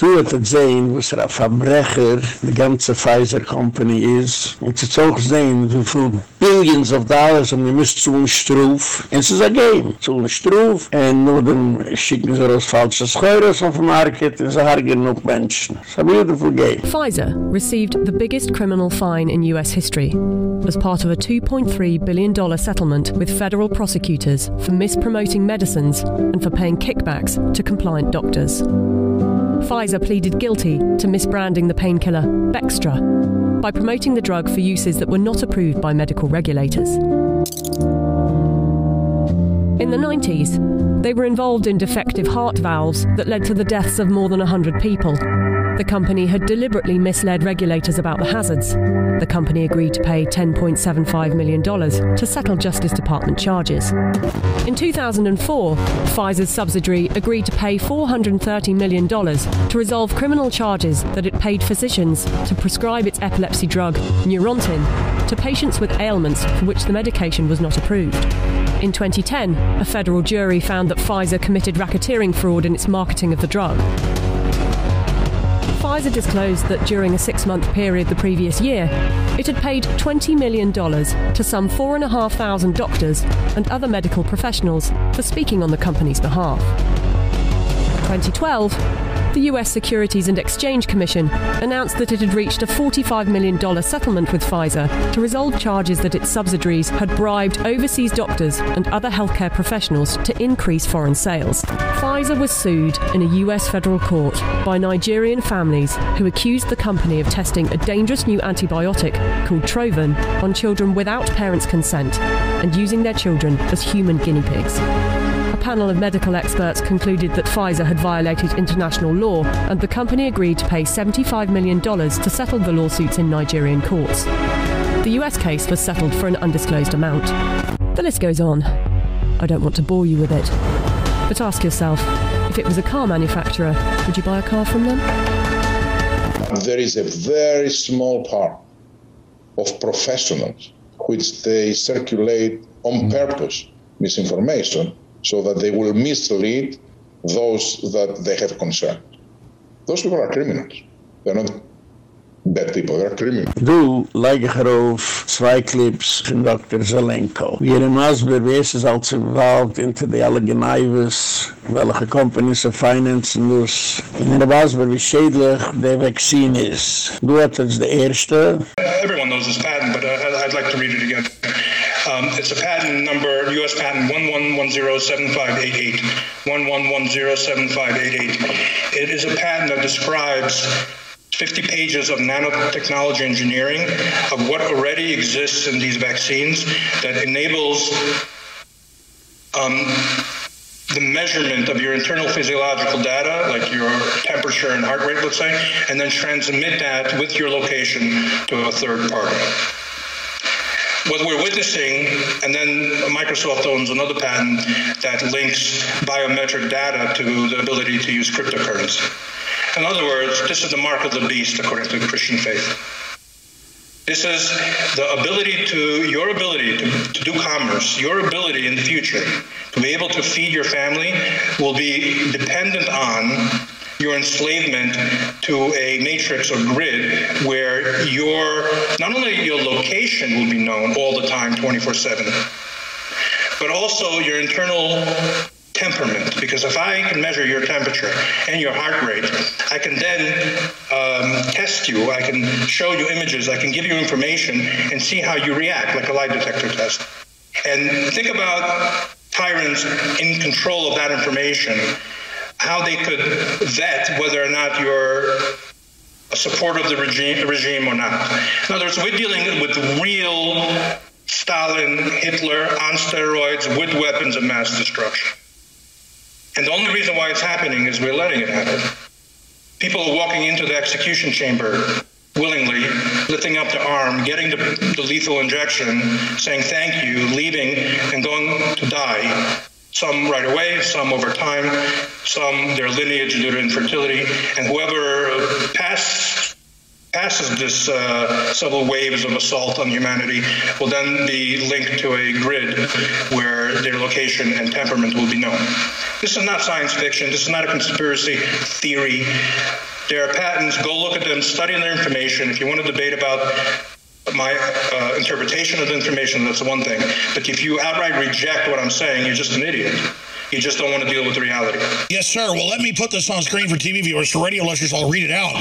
Speaker 1: Du hat es sehen, was er Verbrecher die ganze Pfizer Company ist. Und es auch sehen, wie Billions of Dollars und wir müssen zu uns Struf. Und es ist ein Game. Zu uns Struf. Und nur dann schicken sie raus falsche Scheures auf den Market und sie haben genug Menschen. Ist ein beautiful game.
Speaker 39: Pfizer received the biggest criminal fine in US history as part of a $2.3 billion settlement with federal prosecutors for mispromoting medicines and for paying kickbacks to compliant doctors. Pfizer pleaded guilty to misbranding the painkiller Bextra by promoting the drug for uses that were not approved by medical regulators. In the 90s, they were involved in defective heart valves that led to the deaths of more than 100 people. The company had deliberately misled regulators about the hazards. The company agreed to pay $10.75 million to settle Justice Department charges. In 2004, Pfizer's subsidiary agreed to pay $430 million to resolve criminal charges that it paid physicians to prescribe its epilepsy drug, Neurontin, to patients with ailments for which the medication was not approved. In 2010, a federal jury found that Pfizer committed racketeering fraud in its marketing of the drug. Pfizer disclosed that during a six month period the previous year, it had paid $20 million to some 4,500 doctors and other medical professionals for speaking on the company's behalf. 2012, the US Securities and Exchange Commission announced that it had reached a $45 million settlement with Pfizer to resolve charges that its subsidiaries had bribed overseas doctors and other healthcare professionals to increase foreign sales. Pfizer was sued in a US federal court by Nigerian families who accused the company of testing a dangerous new antibiotic called Trovan on children without parents' consent and using their children as human guinea pigs. A panel of medical experts concluded that Pfizer had violated international law and the company agreed to pay $75 million to settle the lawsuits in Nigerian courts. The US case was settled for an undisclosed amount. The list goes on. I don't want to bore you with it. But ask yourself, if it was a car manufacturer, would you buy a car from them?
Speaker 40: There is a very small part of professionals which they circulate on mm-hmm. purpose misinformation so that they will mislead those that they have concerned. Those people are criminals. They're not bad people, they're criminals.
Speaker 1: Du, leige auf zwei Clips von Dr. Zelenko. Wie er in Masber, wie es ist als involved into the alle Geneiwes, welche companies of finance und dus. In der Masber, wie schädlich der Vaccine ist. Du hattest der erste.
Speaker 41: Everyone knows this patent, but uh, I'd like to read it again. Um, it's a patent number, U.S. patent 11107588. 11107588. It is a patent that describes 50 pages of nanotechnology engineering of what already exists in these vaccines that enables um, the measurement of your internal physiological data, like your temperature and heart rate, let's say, and then transmit that with your location to a third party what we're witnessing, and then Microsoft owns another patent that links biometric data to the ability to use cryptocurrency. In other words, this is the mark of the beast according to Christian faith. This is the ability to, your ability to, to do commerce, your ability in the future to be able to feed your family will be dependent on your enslavement to a matrix or grid where your not only your location will be known all the time 24/7 but also your internal temperament. Because if I can measure your temperature and your heart rate I can then um, test you. I can show you images. I can give you information and see how you react like a lie detector test. And think about tyrants in control of that information how they could vet whether or not you're a supporter of the regime, regime or not. In other words, we're dealing with real Stalin, Hitler on steroids with weapons of mass destruction. And the only reason why it's happening is we're letting it happen. People are walking into the execution chamber willingly, lifting up the arm, getting the, the lethal injection, saying thank you, leaving, and going to die some right away, some over time, some their lineage due to infertility, and whoever pass, passes this uh, several waves of assault on humanity will then be linked to a grid where their location and temperament will be known. This is not science fiction. This is not a conspiracy theory. There are patents. Go look at them, study their information. If you want to debate about my uh, interpretation of information, that's one thing. But if you outright reject what I'm saying, you're just an idiot. You just don't want to deal with reality.
Speaker 42: Yes, sir. Well, let me put this on screen for TV viewers. For radio listeners, I'll read it out.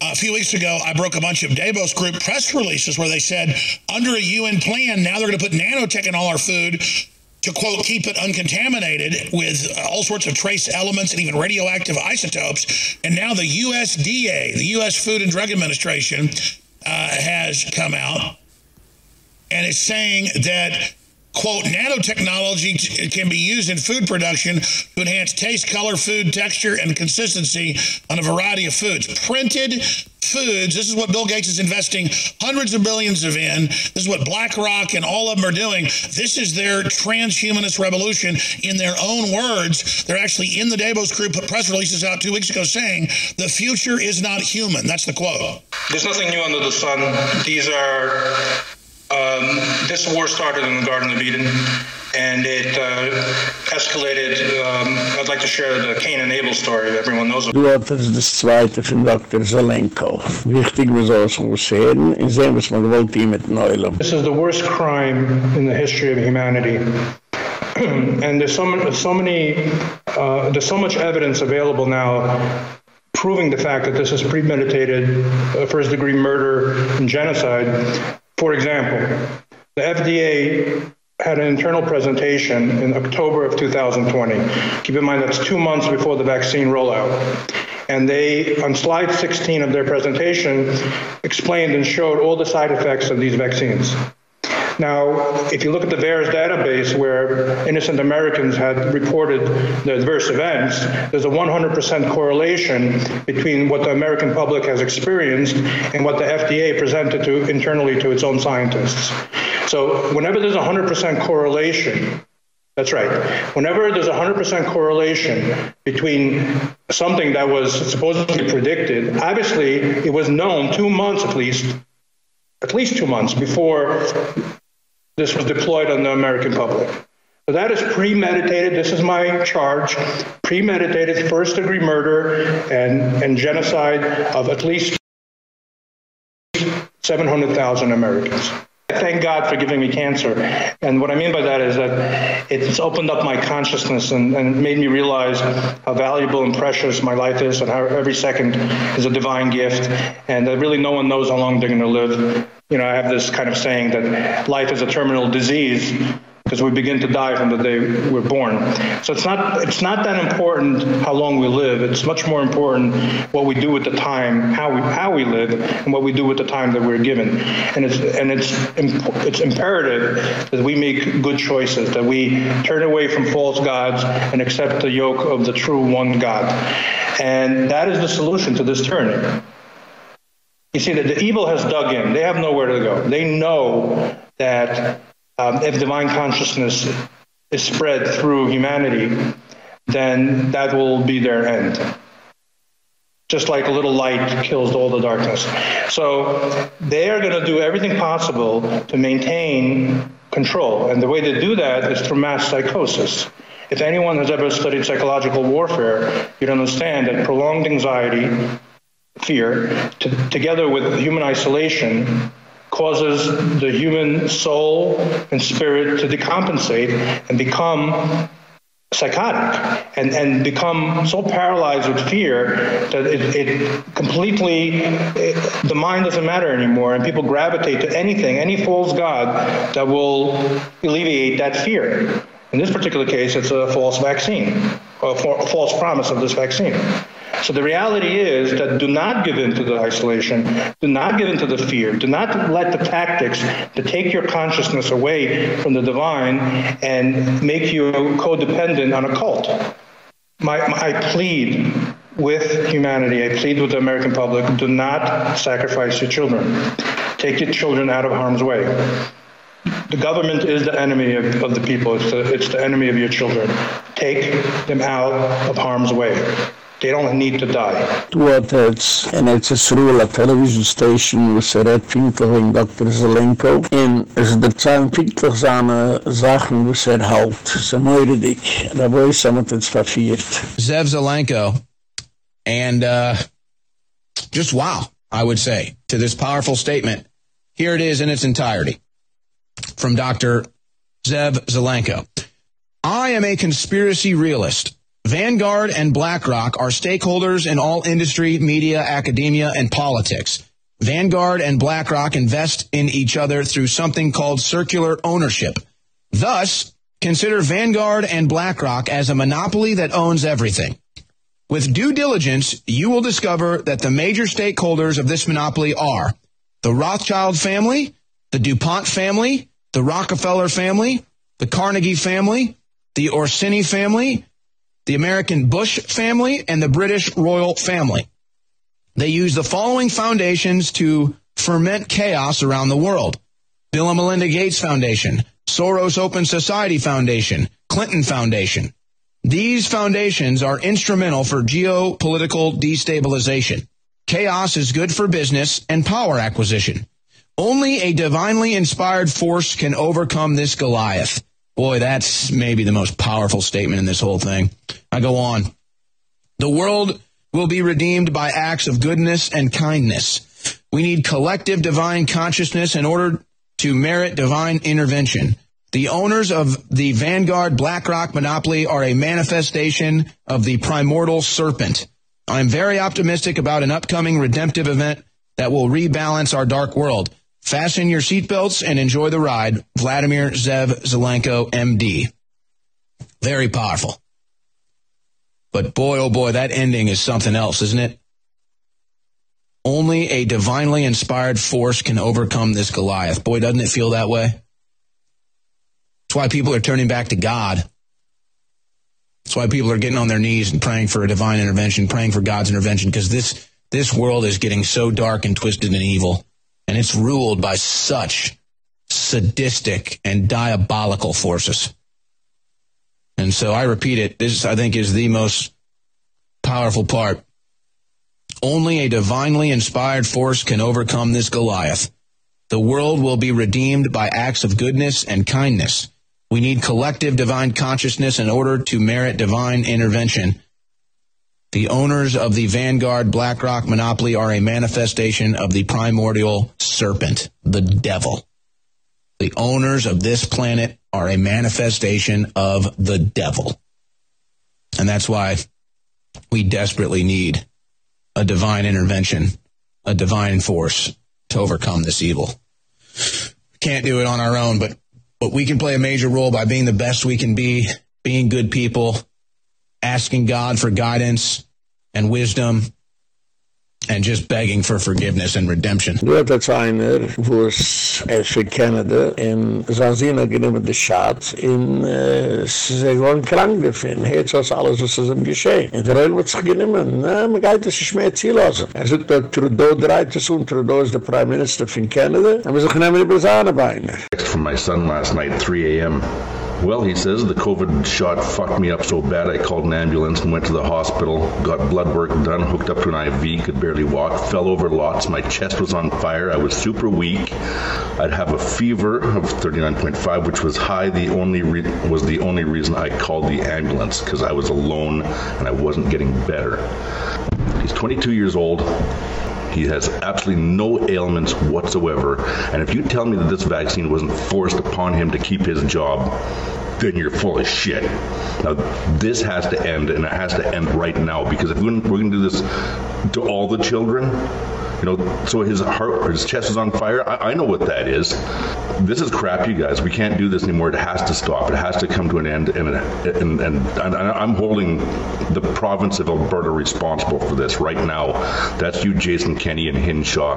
Speaker 42: a few weeks ago, I broke a bunch of Davos Group press releases where they said, under a UN plan, now they're going to put nanotech in all our food to quote keep it uncontaminated with all sorts of trace elements and even radioactive isotopes and now the USDA the US Food and Drug Administration Uh, has come out. And is saying that quote nanotechnology can be used in food production to enhance taste color food texture and consistency on a variety of foods. Printed foods this is what bill gates is investing hundreds of billions of in. This is what blackrock and all of them are doing. This is their transhumanist revolution. In their own words they're actually in the davos group put press releases out two weeks ago saying the future is not human. That's the quote.
Speaker 41: There's nothing new under the sun. These are um, this war started in the Garden of Eden and it uh, escalated. Um, I'd like to share the Cain and Abel story that everyone knows about.
Speaker 1: Du hattest das zweite von Dr. Zelenko. Wichtig was also was sehen, in sehen was man gewollt ihm mit Neulem.
Speaker 41: This is the worst crime in the history of humanity. and there's so, so many, uh, there's so much evidence available now proving the fact that this is premeditated uh, first degree murder and genocide for example, the FDA had an internal presentation in October of 2020. Keep in mind that's 2 months before the vaccine rollout. And they on slide 16 of their presentation explained and showed all the side effects of these vaccines. Now, if you look at the VAERS database where innocent Americans had reported the adverse events, there's a 100% correlation between what the American public has experienced and what the FDA presented to internally to its own scientists. So, whenever there's a 100% correlation, that's right. Whenever there's a 100% correlation between something that was supposedly predicted, obviously it was known 2 months at least at least 2 months before this was deployed on the American public. So that is premeditated. This is my charge. Premeditated first degree murder and, and genocide of at least 700,000 Americans. Thank God for giving me cancer. And what I mean by that is that it's opened up my consciousness and, and made me realize how valuable and precious my life is and how every second is a divine gift and that really no one knows how long they're going to live. You know, I have this kind of saying that life is a terminal disease because we begin to die from the day we're born. So it's not it's not that important how long we live. It's much more important what we do with the time, how we how we live and what we do with the time that we're given. And it's and it's it's imperative that we make good choices, that we turn away from false gods and accept the yoke of the true one God. And that is the solution to this turning. You see that the evil has dug in. They have nowhere to go. They know that um, if divine consciousness is spread through humanity, then that will be their end. Just like a little light kills all the darkness. So they are going to do everything possible to maintain control. And the way to do that is through mass psychosis. If anyone has ever studied psychological warfare, you'd understand that prolonged anxiety, fear, together with human isolation, causes the human soul and spirit to decompensate and become psychotic and and become so paralyzed with fear that it, it completely it, the mind doesn't matter anymore and people gravitate to anything any false god that will alleviate that fear In this particular case, it's a false vaccine, a false promise of this vaccine. So the reality is that do not give in to the isolation, do not give in to the fear, do not let the tactics to take your consciousness away from the divine and make you codependent on a cult. My, my I plead with humanity, I plead with the American public, do not sacrifice your children. Take your children out of harm's way the government is the enemy of, of the people. It's the, it's the enemy of your children. Take them out of harm's way. They don't need to die.
Speaker 1: What it's and it's a through a television station was a red pinkle in Dr. Zelenko in is the time pinkle zane Sachen was er halt. So moire dik. Da boy samet it's verfiert.
Speaker 43: Zev Zelenko and uh just wow, I would say, to this powerful statement. Here it is in its entirety from Dr. Zev Zelenko. I am a conspiracy realist. Vanguard and BlackRock are stakeholders in all industry, media, academia, and politics. Vanguard and BlackRock invest in each other through something called circular ownership. Thus, consider Vanguard and BlackRock as a monopoly that owns everything. With due diligence, you will discover that the major stakeholders of this monopoly are the Rothschild family, the DuPont family, the Rockefeller family, the Carnegie family, the Orsini family, the American Bush family, and the British royal family. They use the following foundations to ferment chaos around the world. Bill and Melinda Gates Foundation, Soros Open Society Foundation, Clinton Foundation. These foundations are instrumental for geopolitical destabilization. Chaos is good for business and power acquisition. Only a divinely inspired force can overcome this Goliath. Boy, that's maybe the most powerful statement in this whole thing. I go on. The world will be redeemed by acts of goodness and kindness. We need collective divine consciousness in order to merit divine intervention. The owners of the Vanguard BlackRock monopoly are a manifestation of the primordial serpent. I'm very optimistic about an upcoming redemptive event that will rebalance our dark world. Fasten your seatbelts and enjoy the ride. Vladimir Zev Zelenko, MD. Very powerful. But boy, oh boy, that ending is something else, isn't it? Only a divinely inspired force can overcome this Goliath. Boy, doesn't it feel that way? That's why people are turning back to God. That's why people are getting on their knees and praying for a divine intervention, praying for God's intervention, because this, this world is getting so dark and twisted and evil and it's ruled by such sadistic and diabolical forces. And so I repeat it, this I think is the most powerful part. Only a divinely inspired force can overcome this Goliath. The world will be redeemed by acts of goodness and kindness. We need collective divine consciousness in order to merit divine intervention. The owners of the Vanguard BlackRock monopoly are a manifestation of the primordial serpent, the devil. The owners of this planet are a manifestation of the devil. And that's why we desperately need a divine intervention, a divine force to overcome this evil. Can't do it on our own, but, but we can play a major role by being the best we can be, being good people, asking God for guidance and wisdom and just begging for forgiveness and redemption.
Speaker 1: Du hat einer, wo es für Canada, in Zanzina genommen die Schatz, in waren krank gefunden. Jetzt was alles, was ist ihm geschehen. In der Reil wird sich genommen, na, man geht das nicht mehr ziellosen. Er sagt, der Trudeau dreht es und Trudeau ist der Prime Minister von Canada, aber sich nehmen die Beine.
Speaker 44: From my son last night, 3 a.m. Well, he says the COVID shot fucked me up so bad I called an ambulance and went to the hospital, got blood work done, hooked up to an IV, could barely walk, fell over lots, my chest was on fire, I was super weak. I'd have a fever of 39.5 which was high, the only was the only reason I called the ambulance cuz I was alone and I wasn't getting better. He's 22 years old. He has absolutely no ailments whatsoever. And if you tell me that this vaccine wasn't forced upon him to keep his job, then you're full of shit. Now, this has to end, and it has to end right now, because if we're going to do this to all the children, You know, so his heart, his chest is on fire. I, I know what that is. This is crap, you guys. We can't do this anymore. It has to stop. It has to come to an end. And and and, and I'm holding the province of Alberta responsible for this right now. That's you, Jason Kenney and Hinshaw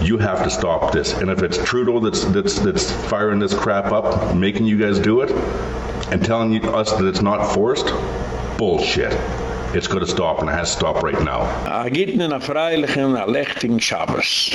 Speaker 44: you have to stop this. And if it's Trudeau that's that's that's firing this crap up, making you guys do it and telling you, us that it's not forced, bullshit. It's going to stop and it has to stop right now.
Speaker 1: A freilichen a lechting Shabbos.